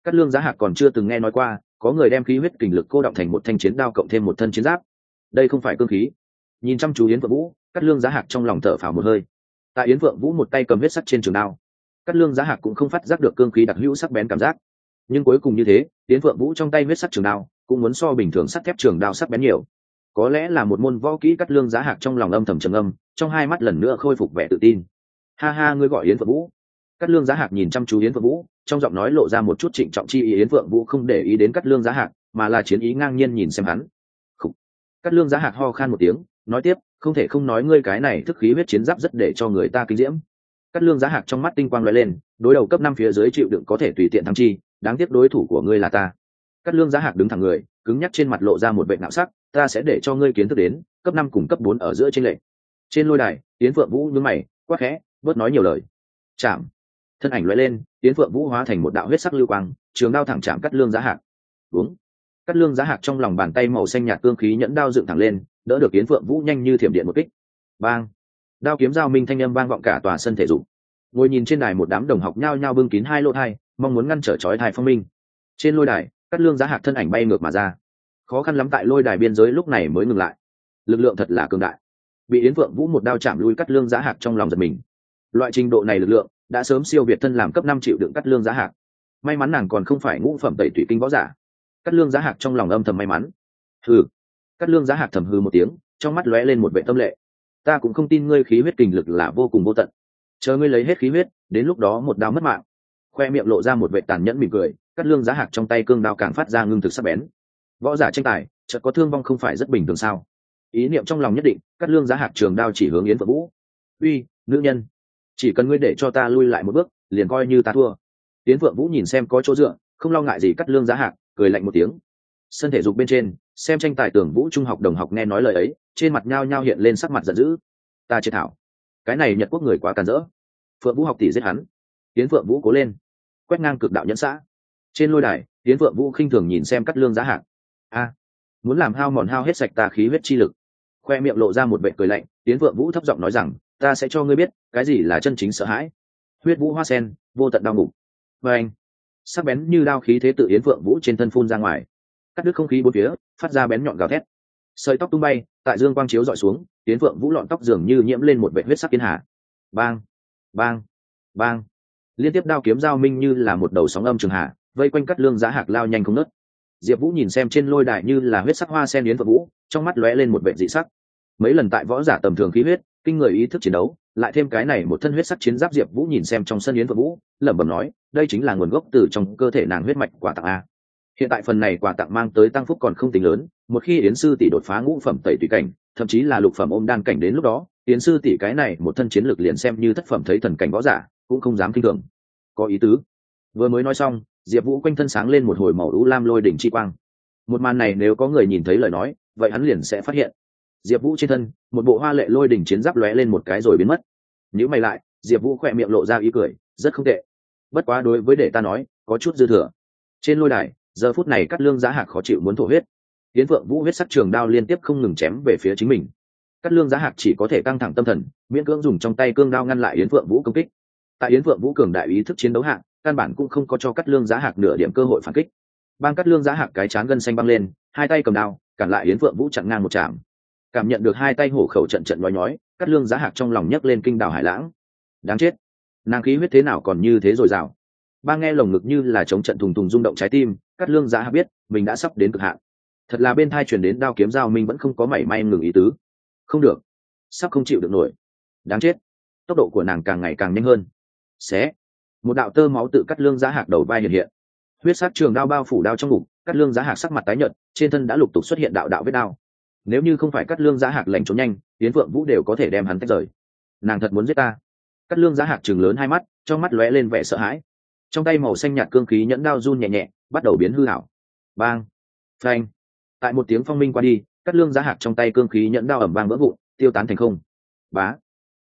Cát lương giá hạc còn chưa từng nghe nói qua, có người đem khí huyết kình lực cô động thành một thanh chiến đao cộng thêm một thân chiến giáp. Đây không phải cương khí nhìn chăm chú yến vợ vũ cát lương giá hạc trong lòng thở phào một hơi tại yến vượng vũ một tay cầm huyết sắt trên trường đao cát lương giá hạc cũng không phát giác được cương khí đặc hữu sắc bén cảm giác nhưng cuối cùng như thế yến vượng vũ trong tay huyết sắt trường đao cũng muốn so bình thường sắt thép trường đao sắc bén nhiều có lẽ là một môn võ kỹ cắt lương giá hạc trong lòng âm thầm trầm âm trong hai mắt lần nữa khôi phục vẻ tự tin ha ha ngươi gọi yến phượng vũ cắt lương giá hạc nhìn chăm chú yến phượng vũ trong giọng nói lộ ra một chút trịnh trọng chi ý yến phượng vũ không để ý đến cắt lương giá hạc mà là chiến ý ngang nhiên nhìn xem hắn cắt lương giá hạc ho khan một tiếng nói tiếp, không thể không nói ngươi cái này thức khí huyết chiến giáp rất để cho người ta kinh diễm. Cắt lương giá hạc trong mắt tinh quang lóe lên, đối đầu cấp năm phía dưới chịu đựng có thể tùy tiện thăng chi, đáng tiếc đối thủ của ngươi là ta. Cắt lương giá hạc đứng thẳng người, cứng nhắc trên mặt lộ ra một vệ nạo sắc, ta sẽ để cho ngươi kiến thức đến, cấp năm cùng cấp bốn ở giữa trên lệ trên lôi đài tiến phượng vũ nhướng mày quắc khẽ, bớt nói nhiều lời. Chạm. Thân ảnh lóe lên tiến phượng vũ hóa thành một đạo huyết sắc lưu quang, trường đao thẳng chạm cắt lương giá hạc. Đúng cắt lương giá hạc trong lòng bàn tay màu xanh nhạt cương khí nhẫn đao dựng thẳng lên, đỡ được Yến phượng vũ nhanh như thiểm điện một kích. Bang! Đao kiếm giao minh thanh âm vang vọng cả tòa sân thể dục. Ngồi nhìn trên đài một đám đồng học nhao nhao bưng kín hai lỗ thai, mong muốn ngăn trở chói thai phong minh. Trên lôi đài, cắt lương giá hạc thân ảnh bay ngược mà ra. Khó khăn lắm tại lôi đài biên giới lúc này mới ngừng lại. Lực lượng thật là cường đại. Bị yến phượng vũ một đao chạm lui cắt lương giá hạc trong lòng giật mình. Loại trình độ này lực lượng, đã sớm siêu việt thân làm cấp năm triệu đựng cắt lương giá hạc. May mắn nàng còn không phải ngũ phẩm tẩy thủy kinh võ giả cắt lương giá hạc trong lòng âm thầm may mắn. Hừ. Cắt lương giá hạc thầm hư một tiếng, trong mắt lóe lên một vệ tâm lệ. Ta cũng không tin ngươi khí huyết kình lực là vô cùng vô tận. Chờ ngươi lấy hết khí huyết, đến lúc đó một đao mất mạng. Khoe miệng lộ ra một vệ tàn nhẫn mỉm cười cắt lương giá hạc trong tay cương đao càng phát ra ngưng thực sắc bén. Võ giả tranh tài, chợt có thương vong không phải rất bình thường sao? Ý niệm trong lòng nhất định cắt lương giá hạc trường đao chỉ hướng yến phượng vũ. Uy, nữ nhân, chỉ cần ngươi để cho ta lui lại một bước, liền coi như ta thua. Yến phượng vũ nhìn xem có chỗ dựa, không lo ngại gì cắt lương giá hạc cười lạnh một tiếng. Sân thể dục bên trên, xem tranh tài tưởng vũ trung học đồng học nghe nói lời ấy, trên mặt nhao nhao hiện lên sắc mặt giận dữ. Ta chế thảo. Cái này nhật quốc người quá càn rỡ. Phượng vũ học tỷ giết hắn. Tiến phượng vũ cố lên. Quét ngang cực đạo nhẫn xã. Trên lôi đài, tiến phượng vũ khinh thường nhìn xem cắt lương giá hạng a, muốn làm hao mòn hao hết sạch ta khí huyết chi lực. Khoe miệng lộ ra một vệ cười lạnh, tiến phượng vũ thấp giọng nói rằng, ta sẽ cho ngươi biết, cái gì là chân chính sợ hãi. Huyết vũ hoa sen, vô tận đau ngục. Và anh sắc bén như đao khí thế tự yến phượng vũ trên thân phun ra ngoài. Cắt đứt không khí bốn phía, phát ra bén nhọn gào thét. Sợi tóc tung bay, tại dương quang chiếu dọi xuống, yến phượng vũ lọn tóc dường như nhiễm lên một vệ huyết sắc kiến hà bang bang bang. Liên tiếp đao kiếm giao minh như là một đầu sóng âm trường hạ, vây quanh cắt lương giá hạc lao nhanh không nớt. Diệp vũ nhìn xem trên lôi đài như là huyết sắc hoa sen yến phượng vũ, trong mắt lóe lên một vệ dị sắc. Mấy lần tại võ giả tầm thường khí huyết, kinh người ý thức chiến đấu lại thêm cái này một thân huyết sắc chiến giáp diệp vũ nhìn xem trong sân yến phượng vũ, lẩm bẩm nói, đây chính là nguồn gốc từ trong cơ thể nàng huyết mạch quả tặng a. Hiện tại phần này quà tặng mang tới tăng phúc còn không tính lớn, một khi yến sư tỷ đột phá ngũ phẩm tẩy tùy cảnh, thậm chí là lục phẩm ôm đan cảnh đến lúc đó, yến sư tỷ cái này một thân chiến lược liền xem như thất phẩm thấy thần cảnh võ giả, cũng không dám kinh thường. Có ý tứ. Vừa mới nói xong, diệp vũ quanh thân sáng lên một hồi màu lũ lam lôi đỉnh chi quang. Một màn này nếu có người nhìn thấy lời nói, vậy hắn liền sẽ phát hiện. Diệp vũ trên thân, một bộ hoa lệ lôi đỉnh chiến giáp lóe lên một cái rồi biến mất nếu mày lại, diệp vũ khỏe miệng lộ ra ý cười, rất không tệ. Bất quá đối với để ta nói, có chút dư thừa. Trên lôi đài, giờ phút này cắt lương giá hạc khó chịu muốn thổ huyết. Tiến phượng vũ huyết sắc trường đao liên tiếp không ngừng chém về phía chính mình. Cắt lương giá hạc chỉ có thể căng thẳng tâm thần, miễn cưỡng dùng trong tay cương đao ngăn lại yến phượng vũ công kích. Tại yến phượng vũ cường đại ý thức chiến đấu hạng căn bản cũng không có cho cắt lương giá hạc nửa điểm cơ hội phản kích. Bang cắt lương giá hạc cái chán gân xanh băng lên, hai tay cầm đao, cản lại yến phượng vũ chặn ngang một chạm cảm nhận được hai tay hổ khẩu trận trận nói nhói, cắt lương giá hạc trong lòng nhấc lên kinh đảo hải lãng. Đáng chết. Nàng khí huyết thế nào còn như thế rồi rào ba nghe lồng ngực như là chống trận thùng thùng rung động trái tim, cắt lương giá Hạc biết, mình đã sắp đến cực hạn. Thật là bên thai truyền đến đao kiếm dao minh vẫn không có mảy may ngừng ý tứ. Không được. Sắp không chịu được nổi. Đáng chết. Tốc độ của nàng càng ngày càng nhanh hơn. Xé. Một đạo tơ máu tự cắt lương giá hạc đầu vai hiện hiện. Huyết sát trường đao bao phủ đao trong ngục, cắt lương giá hạc sắc mặt tái nhợt, trên thân đã lục tục xuất hiện đạo đạo vết đao nếu như không phải cắt lương giá hạc lệnh trốn nhanh tiến phượng vũ đều có thể đem hắn tách rời. Nàng thật muốn giết ta. Cắt lương giá hạc chừng lớn hai mắt, trong mắt lóe lên vẻ sợ hãi. Trong tay màu xanh nhạt cương khí nhẫn đao run nhẹ nhẹ, bắt đầu biến hư hảo bang! Phanh! Tại một tiếng phong minh qua đi cắt lương giá hạc trong tay cương khí nhẫn đao ẩm vang vỡ vụn, tiêu tán thành không. Bá!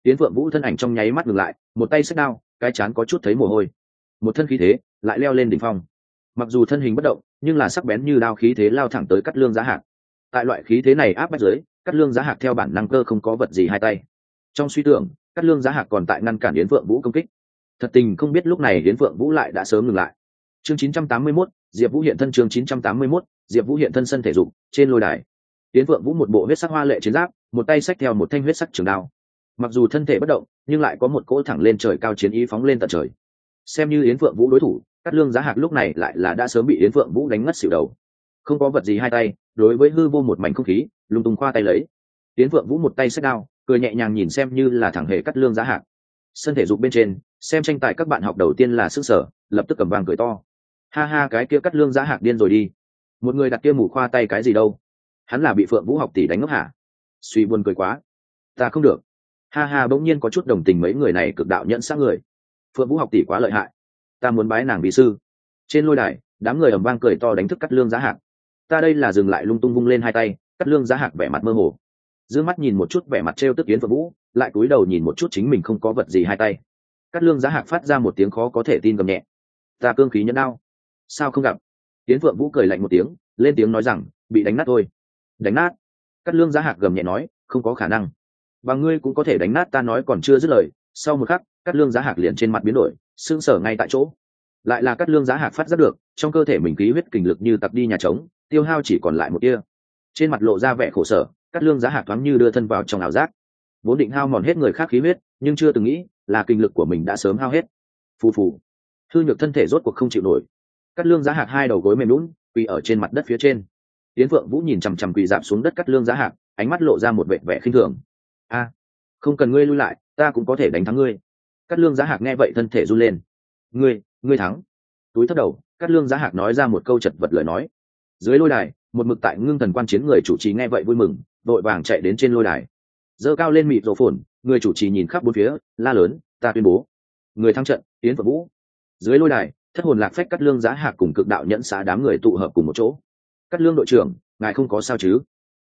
Tiến phượng vũ thân ảnh trong nháy mắt ngừng lại, một tay xách đao, cái chán có chút thấy mồ hôi. Một thân khí thế lại leo lên đỉnh phong. Mặc dù thân hình bất động, nhưng là sắc bén như đao khí thế lao thẳng tới cắt lương giá hạc tại loại khí thế này áp bách dưới cắt lương giá hạc theo bản năng cơ không có vật gì hai tay. Trong suy tưởng cắt lương giá hạc còn tại ngăn cản yến phượng vũ công kích. Thật tình không biết lúc này yến phượng vũ lại đã sớm ngừng lại. Chương 981, diệp vũ hiện thân chương 981, diệp vũ hiện thân sân thể dục trên lôi đài. Yến phượng vũ một bộ huyết sắc hoa lệ chiến giáp một tay xách theo một thanh huyết sắc trường đao. Mặc dù thân thể bất động nhưng lại có một cỗ thẳng lên trời cao chiến ý phóng lên tận trời. Xem như yến phượng vũ đối thủ cắt lương giá hạc lúc này lại là đã sớm bị yến phượng vũ đánh ngất xỉu đầu không có vật gì hai tay, đối với hư vô một mảnh không khí, lung tung khoa tay lấy. Tiến phượng vũ một tay xách đao, cười nhẹ nhàng nhìn xem như là thẳng hề cắt lương giá hạc. Sân thể dục bên trên, xem tranh tài các bạn học đầu tiên là sức sở, lập tức cầm vàng cười to. Ha ha, cái kia cắt lương giá hạc điên rồi đi. Một người đặt kia mù khoa tay cái gì đâu? Hắn là bị phượng vũ học tỷ đánh ngốc hả? Suy buồn cười quá. Ta không được. Ha ha, bỗng nhiên có chút đồng tình mấy người này cực đạo nhẫn xác người. Phượng vũ học tỷ quá lợi hại. Ta muốn bái nàng bị sư. Trên lôi đài, đám người ầm vang cười to đánh thức cắt lương giá hạc ta đây là dừng lại lung tung vung lên hai tay cắt lương giá hạc vẻ mặt mơ hồ. D mắt nhìn một chút vẻ mặt trêu tức yến phượng vũ lại cúi đầu nhìn một chút chính mình không có vật gì hai tay. Cắt lương giá hạc phát ra một tiếng khó có thể tin gầm nhẹ. Ta cương khí nhẫn đau, sao không gặp? Yến phượng vũ cười lạnh một tiếng lên tiếng nói rằng bị đánh nát thôi. Đánh nát? Cắt lương giá hạc gầm nhẹ nói không có khả năng. Và ngươi cũng có thể đánh nát ta nói còn chưa dứt lời. Sau một khắc cắt lương giá hạc liền trên mặt biến đổi sưng sở ngay tại chỗ. Lại là cắt lương giá hạc phát giác được trong cơ thể mình khí huyết kình lực như tặc đi nhà trống tiêu hao chỉ còn lại một kia trên mặt lộ ra vẻ khổ sở, cắt lương giá hạc thoáng như đưa thân vào trong ảo giác. Vốn định hao mòn hết người khác khí huyết, nhưng chưa từng nghĩ là kinh lực của mình đã sớm hao hết. Phù phù. Thư nhược thân thể rốt cuộc không chịu nổi. Cắt lương giá hạc hai đầu gối mềm lún quỳ ở trên mặt đất phía trên. Tiến phượng vũ nhìn chằm chằm quỳ dạp xuống đất cắt lương giá hạc, ánh mắt lộ ra một vẻ vẻ khinh thường. A, không cần ngươi lui lại, ta cũng có thể đánh thắng ngươi. Cắt lương giá hạc nghe vậy thân thể run lên. Ngươi ngươi thắng. Túi thất đầu, cắt lương giá hạc nói ra một câu chật vật lời nói dưới lôi đài, một mực tại ngưng thần quan chiến người chủ trì nghe vậy vui mừng, đội vàng chạy đến trên lôi đài. Dơ cao lên mịt rổ phồn, người chủ trì nhìn khắp bốn phía, la lớn, ta tuyên bố. Người thắng trận tiến phật vũ. Dưới lôi đài, thất hồn lạc phách cắt lương giá hạc cùng cực đạo nhẫn xá đám người tụ hợp cùng một chỗ. Cắt lương đội trưởng, ngài không có sao chứ?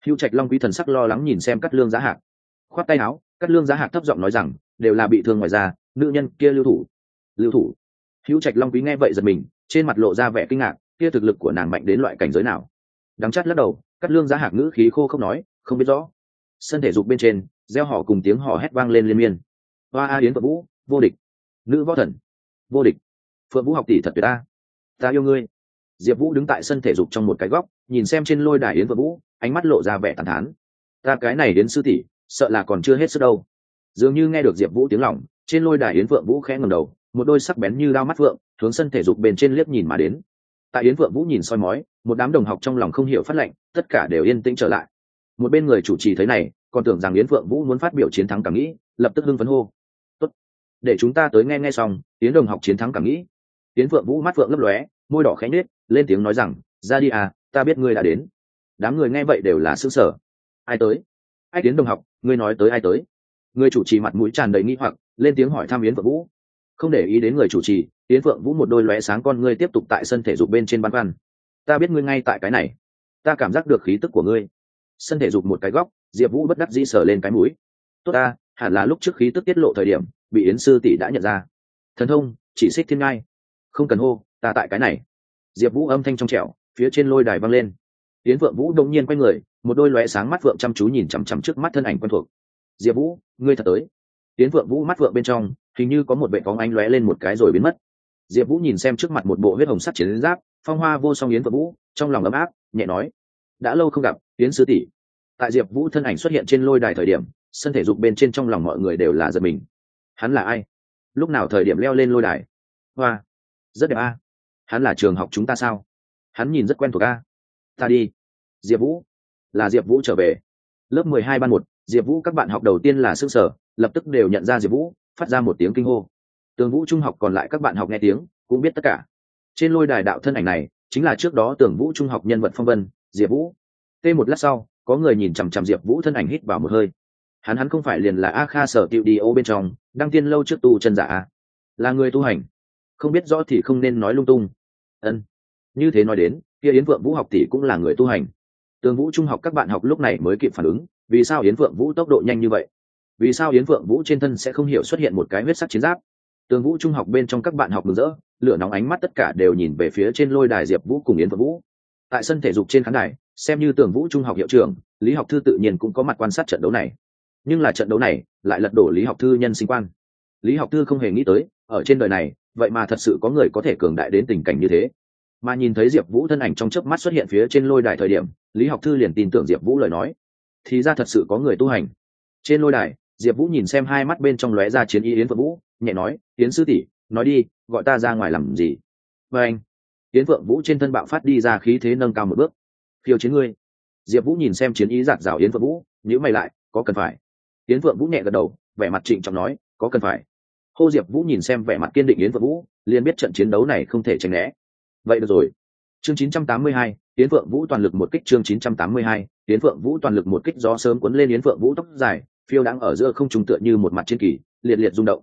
Hữu trạch long quý thần sắc lo lắng nhìn xem cắt lương giá hạc khoát tay áo cắt lương giá hạc thấp giọng nói rằng, đều là bị thương ngoài ra nữ nhân kia lưu thủ. Lưu thủ? Hữu trạch long quý nghe vậy giật mình, trên mặt lộ ra vẻ kinh ngạc kia thực lực của nàng mạnh đến loại cảnh giới nào? Đắng chắt lắc đầu, cắt lương giá hạc ngữ khí khô không nói, không biết rõ. Sân thể dục bên trên gieo họ cùng tiếng hò hét vang lên liên miên. Hoa a yến phượng vũ, vô địch. Nữ võ thần, vô địch. Phượng vũ học tỷ thật tuyệt ta. Ta yêu ngươi. Diệp vũ đứng tại sân thể dục trong một cái góc, nhìn xem trên lôi đài yến phượng vũ, ánh mắt lộ ra vẻ tàn thán. Ta cái này đến sư tỷ, sợ là còn chưa hết sức đâu. Dường như nghe được diệp vũ tiếng lỏng trên lôi đài yến phượng vũ khẽ ngầm đầu, một đôi sắc bén như đao mắt phượng, hướng sân thể dục bên trên liếc nhìn mà đến tại yến phượng vũ nhìn soi mói, một đám đồng học trong lòng không hiểu phát lệnh, tất cả đều yên tĩnh trở lại. Một bên người chủ trì thấy này, còn tưởng rằng yến phượng vũ muốn phát biểu chiến thắng cảm nghĩ, lập tức hưng phấn hô. Tốt. để chúng ta tới nghe nghe xong, yến đồng học chiến thắng cảm nghĩ. Yến phượng vũ mắt phượng lấp lóe, môi đỏ khẽ nhếch, lên tiếng nói rằng, ra đi à ta biết ngươi đã đến. Đám người nghe vậy đều là xứ sở ai tới? Ai đến đồng học, ngươi nói tới ai tới? Người chủ trì mặt mũi tràn đầy nghi hoặc, lên tiếng hỏi thăm yến phượng vũ. Không để ý đến người chủ trì yến phượng vũ một đôi lóe sáng con ngươi tiếp tục tại sân thể dục bên trên băn khoăn. Ta biết ngươi ngay tại cái này. Ta cảm giác được khí tức của ngươi. Sân thể dục một cái góc, diệp vũ bất đắc dĩ sờ lên cái mũi. Tốt ta, hẳn là lúc trước khí tức tiết lộ thời điểm, bị yến sư tỷ đã nhận ra. Thần thông, chỉ xích thiên ngai. Không cần hô, ta tại cái này. Diệp vũ âm thanh trong trẻo, phía trên lôi đài văng lên. Yến phượng vũ đông nhiên quay người, một đôi lóe sáng mắt phượng chăm chú nhìn chằm chằm trước mắt thân ảnh quen thuộc. Diệp vũ, ngươi thật tới. Yến phượng vũ mắt phượng bên trong, hình như có một vệ phóng ánh lóe lên một cái rồi biến mất diệp vũ nhìn xem trước mặt một bộ huyết hồng sắt chiến giáp, phong hoa vô song yến vợ vũ, trong lòng ấm áp, nhẹ nói, đã lâu không gặp, yến sư tỷ. Tại diệp vũ thân ảnh xuất hiện trên lôi đài thời điểm, sân thể dục bên trên trong lòng mọi người đều là giật mình. Hắn là ai? Lúc nào thời điểm leo lên lôi đài? Hoa, rất đẹp a. Hắn là trường học chúng ta sao? Hắn nhìn rất quen thuộc a. Ta đi. Diệp vũ, là diệp vũ trở về. Lớp mười hai ban một, diệp vũ các bạn học đầu tiên là s ư ơ n g sở, lập tức đều nhận ra diệp vũ, phát ra một tiếng kinh hô tường vũ trung học còn lại các bạn học nghe tiếng, cũng biết tất cả. Trên lôi đài đạo thân ảnh này, chính là trước đó tưởng vũ trung học nhân vật phong vân, diệp vũ. T một lát sau, có người nhìn chằm chằm diệp vũ thân ảnh hít vào một hơi. Hắn hắn không phải liền là a kha sở tiệu đi ô bên trong đăng tiên lâu trước tu chân giả a. Là người tu hành. Không biết rõ thì không nên nói lung tung. Ân. Như thế nói đến, kia yến vượng vũ học tỷ cũng là người tu hành. Tường vũ trung học các bạn học lúc này mới kịp phản ứng, vì sao yến vượng vũ tốc độ nhanh như vậy? Vì sao yến vượng vũ trên thân sẽ không hiểu xuất hiện một cái huyết sắc chiến giáp? Tường vũ trung học bên trong các bạn học mừng rỡ, lửa nóng ánh mắt tất cả đều nhìn về phía trên lôi đài diệp vũ cùng yến phượng vũ. Tại sân thể dục trên khán đài, xem như tường vũ trung học hiệu trưởng, lý học thư tự nhiên cũng có mặt quan sát trận đấu này. Nhưng là trận đấu này lại lật đổ lý học thư nhân sinh quan. Lý học thư không hề nghĩ tới, ở trên đời này, vậy mà thật sự có người có thể cường đại đến tình cảnh như thế. Mà nhìn thấy diệp vũ thân ảnh trong chớp mắt xuất hiện phía trên lôi đài thời điểm, lý học thư liền tin tưởng diệp vũ lời nói. Thì ra thật sự có người tu hành. Trên lôi đài, diệp vũ nhìn xem hai mắt bên trong lóe ra chiến ý yến phượng vũ nhẹ nói tiến sư tỷ nói đi gọi ta ra ngoài làm gì? Và anh. Tiến phượng vũ trên thân bạo phát đi ra khí thế nâng cao một bước. Khiêu chiến ngươi. Diệp vũ nhìn xem chiến ý giạt rào yến phượng vũ nhữ mày lại có cần phải? Yến phượng vũ nhẹ gật đầu vẻ mặt trịnh trọng nói có cần phải. Hô diệp vũ nhìn xem vẻ mặt kiên định yến phượng vũ liền biết trận chiến đấu này không thể tránh né. Vậy được rồi. Chương 982, yến phượng vũ toàn lực một kích chương 982, yến phượng vũ toàn lực một kích do sớm cuốn lên yến phượng vũ tóc dài phiêu đang ở giữa không trùng tựa như một mặt chiến kỳ liệt liệt rung động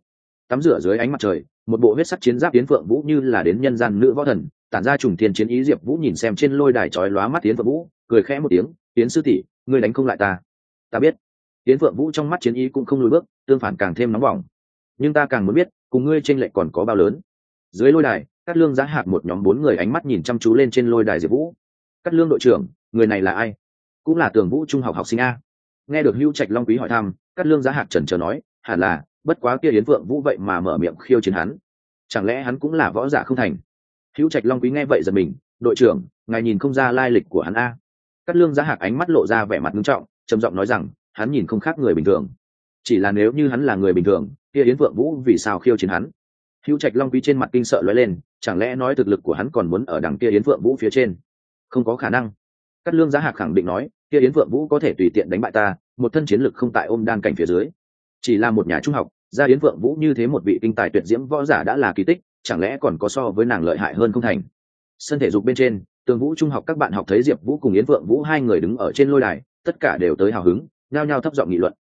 tắm rửa dưới ánh mặt trời, một bộ huyết sắc chiến giáp tiến phượng vũ như là đến nhân gian nữ võ thần, tản ra trùng thiên chiến ý diệp vũ nhìn xem trên lôi đài chói lóa mắt tiến phượng vũ, cười khẽ một tiếng tiến sư tỷ, ngươi đánh không lại ta. Ta biết. Tiến phượng vũ trong mắt chiến ý cũng không lùi bước, tương phản càng thêm nóng bỏng. Nhưng ta càng muốn biết, cùng ngươi tranh lệch còn có bao lớn? Dưới lôi đài, cát lương giá hạt một nhóm bốn người ánh mắt nhìn chăm chú lên trên lôi đài diệp vũ. Cát lương đội trưởng, người này là ai? Cũng là tường vũ trung học học sinh a. Nghe được hưu trạch long quý hỏi thăm, cát lương giá hạt trần trờ nói, hẳn là bất quá kia yến vượng vũ vậy mà mở miệng khiêu chiến hắn. Chẳng lẽ hắn cũng là võ giả không thành? Hữu trạch long quý nghe vậy giật mình, đội trưởng, ngài nhìn không ra lai lịch của hắn a. Cắt lương giá hạc ánh mắt lộ ra vẻ mặt nghiêm trọng, trầm giọng nói rằng, hắn nhìn không khác người bình thường. Chỉ là nếu như hắn là người bình thường, kia yến vượng vũ vì sao khiêu chiến hắn? Hữu trạch long quý trên mặt kinh sợ lóe lên, chẳng lẽ nói thực lực của hắn còn muốn ở đằng kia yến vượng vũ phía trên? Không có khả năng. Cắt lương giá hạc khẳng định nói, kia yến vượng vũ có thể tùy tiện đánh bại ta, một thân chiến lực không tại ôm đan cảnh phía dưới chỉ là một nhà trung học, gia yến phượng vũ như thế một vị kinh tài tuyệt diễm võ giả đã là kỳ tích, chẳng lẽ còn có so với nàng lợi hại hơn không thành? Sân thể dục bên trên, tường vũ trung học các bạn học thấy diệp vũ cùng yến phượng vũ hai người đứng ở trên lôi đài, tất cả đều tới hào hứng, nhao nhao thấp giọng nghị luận.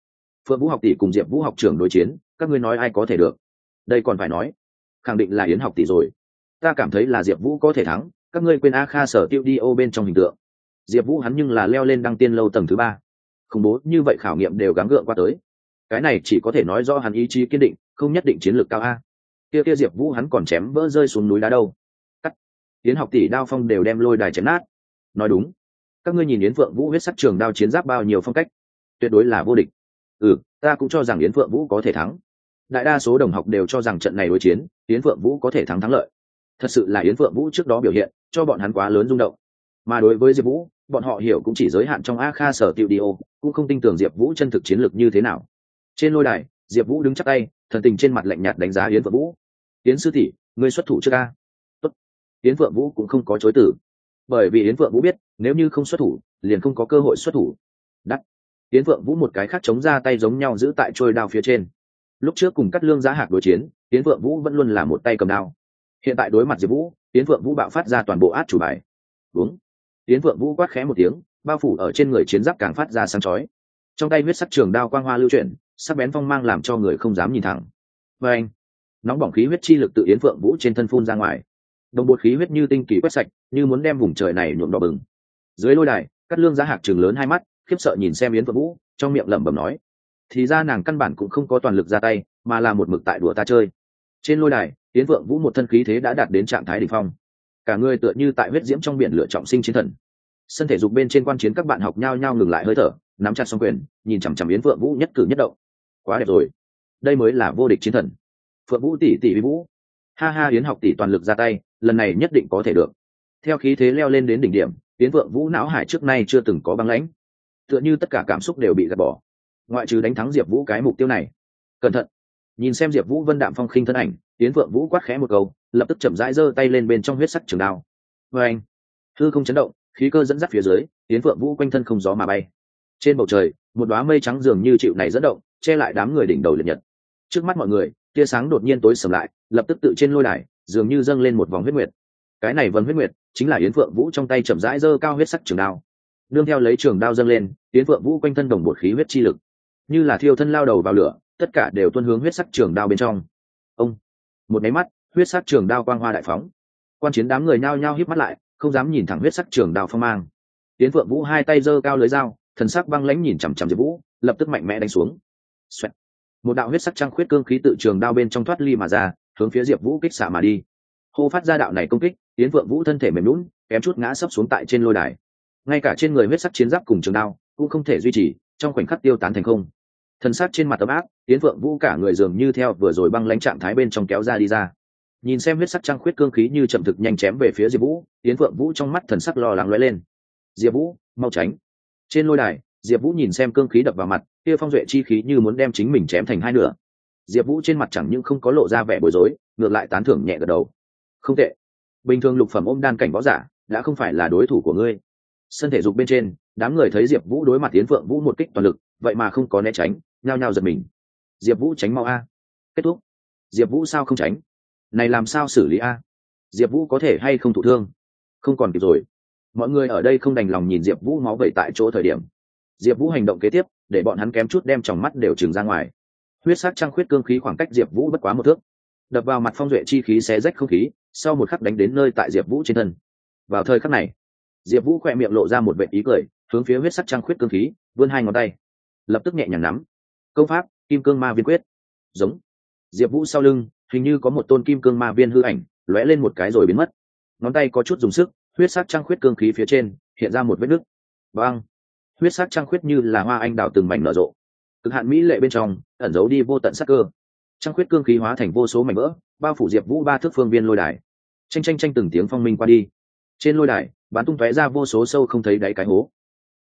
Phượng vũ học tỷ cùng diệp vũ học trưởng đối chiến, các ngươi nói ai có thể được? Đây còn phải nói, khẳng định là yến học tỷ rồi. Ta cảm thấy là diệp vũ có thể thắng, các ngươi quên a kha sở tiêu đi ô bên trong hình tượng. Diệp vũ hắn nhưng là leo lên đăng tiên lâu tầng thứ ba. Khủng bố, như vậy khảo nghiệm đều gắng gượng qua tới cái này chỉ có thể nói do hắn ý chí kiên định, không nhất định chiến lược cao a. Kia kia diệp vũ hắn còn chém vỡ rơi xuống núi đá đâu. Cắt. Tiến học tỷ, đao phong đều đem lôi đài chém nát. Nói đúng. Các ngươi nhìn yến phượng vũ huyết sắc trường đao chiến giáp bao nhiêu phong cách. Tuyệt đối là vô địch. Ừ ta cũng cho rằng yến phượng vũ có thể thắng. Đại đa số đồng học đều cho rằng trận này đối chiến, yến phượng vũ có thể thắng thắng lợi. Thật sự là yến phượng vũ trước đó biểu hiện, cho bọn hắn quá lớn rung động. Mà đối với diệp vũ, bọn họ hiểu cũng chỉ giới hạn trong a kha sở tiệu đi ô cũng không tin tưởng diệp vũ chân thực chiến lược như thế nào trên lôi đài, diệp vũ đứng chắc tay, thần tình trên mặt lạnh nhạt đánh giá yến phượng vũ. Yến sư thị ngươi xuất thủ trước ca Tốt. yến phượng vũ cũng không có chối tử bởi vì yến phượng vũ biết, nếu như không xuất thủ, liền không có cơ hội xuất thủ. Đắt. Yến phượng vũ một cái khác chống ra tay giống nhau giữ tại trôi đao phía trên. Lúc trước cùng cắt lương giá hạc đối chiến, yến phượng vũ vẫn luôn là một tay cầm đao. Hiện tại đối mặt diệp vũ, yến phượng vũ bạo phát ra toàn bộ át chủ bài. Đúng yến phượng vũ quát khẽ một tiếng, bao phủ ở trên người chiến giáp càng phát ra sáng chói. Trong tay huyết sắc trường đao quang hoa lưu chuyển sắc bén phong mang làm cho người không dám nhìn thẳng. Và anh, nóng bỏng khí huyết chi lực tự yến phượng vũ trên thân phun ra ngoài. Đồng bột khí huyết như tinh kỳ quét sạch, như muốn đem vùng trời này nhuộm đỏ bừng. Dưới lôi đài cắt lương giá hạc trường lớn hai mắt, khiếp sợ nhìn xem yến phượng vũ, trong miệng lẩm bẩm nói, thì ra nàng căn bản cũng không có toàn lực ra tay, mà là một mực tại đùa ta chơi. Trên lôi đài, yến phượng vũ một thân khí thế đã đạt đến trạng thái đỉnh phong. Cả người tựa như tại huyết diễm trong biển lửa trọng sinh chiến thần. Sân thể dục bên trên quan chiến các bạn học nhao nhao ngừng lại hơi thở, nắm chặt xong quyền, nhìn chằm chằm yến phượng vũ nhất cử nhất động quá đẹp rồi. Đây mới là vô địch chiến thần. Phượng vũ tỷ tỷ vi vũ. Ha ha, yến học tỷ toàn lực ra tay, lần này nhất định có thể được. Theo khí thế leo lên đến đỉnh điểm, yến phượng vũ não hải trước nay chưa từng có băng lãnh. Tựa như tất cả cảm xúc đều bị gạt bỏ. Ngoại trừ đánh thắng diệp vũ cái mục tiêu này. Cẩn thận. Nhìn xem diệp vũ vân đạm phong khinh thân ảnh, yến phượng vũ quát khẽ một câu, lập tức chậm rãi giơ tay lên bên trong huyết sắc trường đao. Vê anh. Thư không chấn động, khí cơ dẫn dắt phía dưới, yến phượng vũ quanh thân không gió mà bay. Trên bầu trời, một đoá mây trắng dường như chịu này dẫn động che lại đám người đỉnh đầu liệt nhật. Trước mắt mọi người, tia sáng đột nhiên tối sầm lại, lập tức tự trên lôi đài, dường như dâng lên một vòng huyết nguyệt. Cái này vân huyết nguyệt chính là yến phượng vũ trong tay chậm rãi dơ cao huyết sắc trường đao. Đương theo lấy trường đao dâng lên, yến phượng vũ quanh thân đồng bột khí huyết chi lực, như là thiêu thân lao đầu vào lửa, tất cả đều tuân hướng huyết sắc trường đao bên trong. Ông, một máy mắt, huyết sắc trường đao quang hoa đại phóng. Quan chiến đám người nhao nhao híp mắt lại, không dám nhìn thẳng huyết sắc trường đao phong mang. Tiến phượng vũ hai tay giơ cao lưới dao, thần sắc băng lãnh nhìn chằm chằm diệp vũ, lập tức mạnh mẽ đánh xuống. Xoẹt. một đạo huyết sắc trăng khuyết cương khí tự trường đao bên trong thoát ly mà ra, hướng phía diệp vũ kích xạ mà đi. Hô phát ra đạo này công kích tiến vượng vũ thân thể mềm lún kém chút ngã sấp xuống tại trên lôi đài. Ngay cả trên người huyết sắc chiến giáp cùng trường đao, cũng không thể duy trì, trong khoảnh khắc tiêu tán thành không. Thần sắc trên mặt tấm áp tiến vượng vũ cả người dường như theo vừa rồi băng lãnh trạng thái bên trong kéo ra đi ra. Nhìn xem huyết sắc trăng khuyết cương khí như chậm thực nhanh chém về phía diệp vũ tiến phượng vũ trong mắt thần sắc lo lắng lóe lên. Diệp vũ, mau tránh. Trên lôi đài, diệp vũ nhìn xem cương khí đập vào mặt kia phong duệ chi khí như muốn đem chính mình chém thành hai nửa. Diệp vũ trên mặt chẳng những không có lộ ra vẻ bối rối, ngược lại tán thưởng nhẹ gật đầu. Không tệ. Bình thường lục phẩm ôm đan cảnh võ giả, đã không phải là đối thủ của ngươi. Sân thể dục bên trên, đám người thấy diệp vũ đối mặt tiến phượng vũ một kích toàn lực, vậy mà không có né tránh, nhao nhao giật mình. Diệp vũ tránh mau a. Kết thúc. Diệp vũ sao không tránh? Này làm sao xử lý a? Diệp vũ có thể hay không thụ thương? Không còn kịp rồi. Mọi người ở đây không đành lòng nhìn diệp vũ máu vẩy tại chỗ thời điểm. Diệp vũ hành động kế tiếp để bọn hắn kém chút đem tròng mắt đều trừng ra ngoài. Huyết sắc trăng khuyết cương khí khoảng cách diệp vũ bất quá một thước. Đập vào mặt phong duệ chi khí xé rách không khí, sau một khắc đánh đến nơi tại diệp vũ trên thân. Vào thời khắc này, diệp vũ khoe miệng lộ ra một vệ ý cười, hướng phía huyết sắc trăng khuyết cương khí, vươn hai ngón tay. Lập tức nhẹ nhàng nắm. Công pháp, kim cương ma viên quyết. Giống. Diệp vũ sau lưng, hình như có một tôn kim cương ma viên hư ảnh, lóe lên một cái rồi biến mất. Ngón tay có chút dùng sức, huyết sắc trăng khuyết cương khí phía trên, hiện ra một vết nứt. Băng huyết sắc trăng khuyết như là hoa anh đào từng mảnh nở rộ. Cực hạn mỹ lệ bên trong, ẩn giấu đi vô tận sắc cơ. Trăng khuyết cương khí hóa thành vô số mảnh vỡ, bao phủ diệp vũ ba thước phương viên lôi đài. Tranh tranh tranh từng tiếng phong minh qua đi. Trên lôi đài, bắn tung tóe ra vô số sâu không thấy đáy cái hố.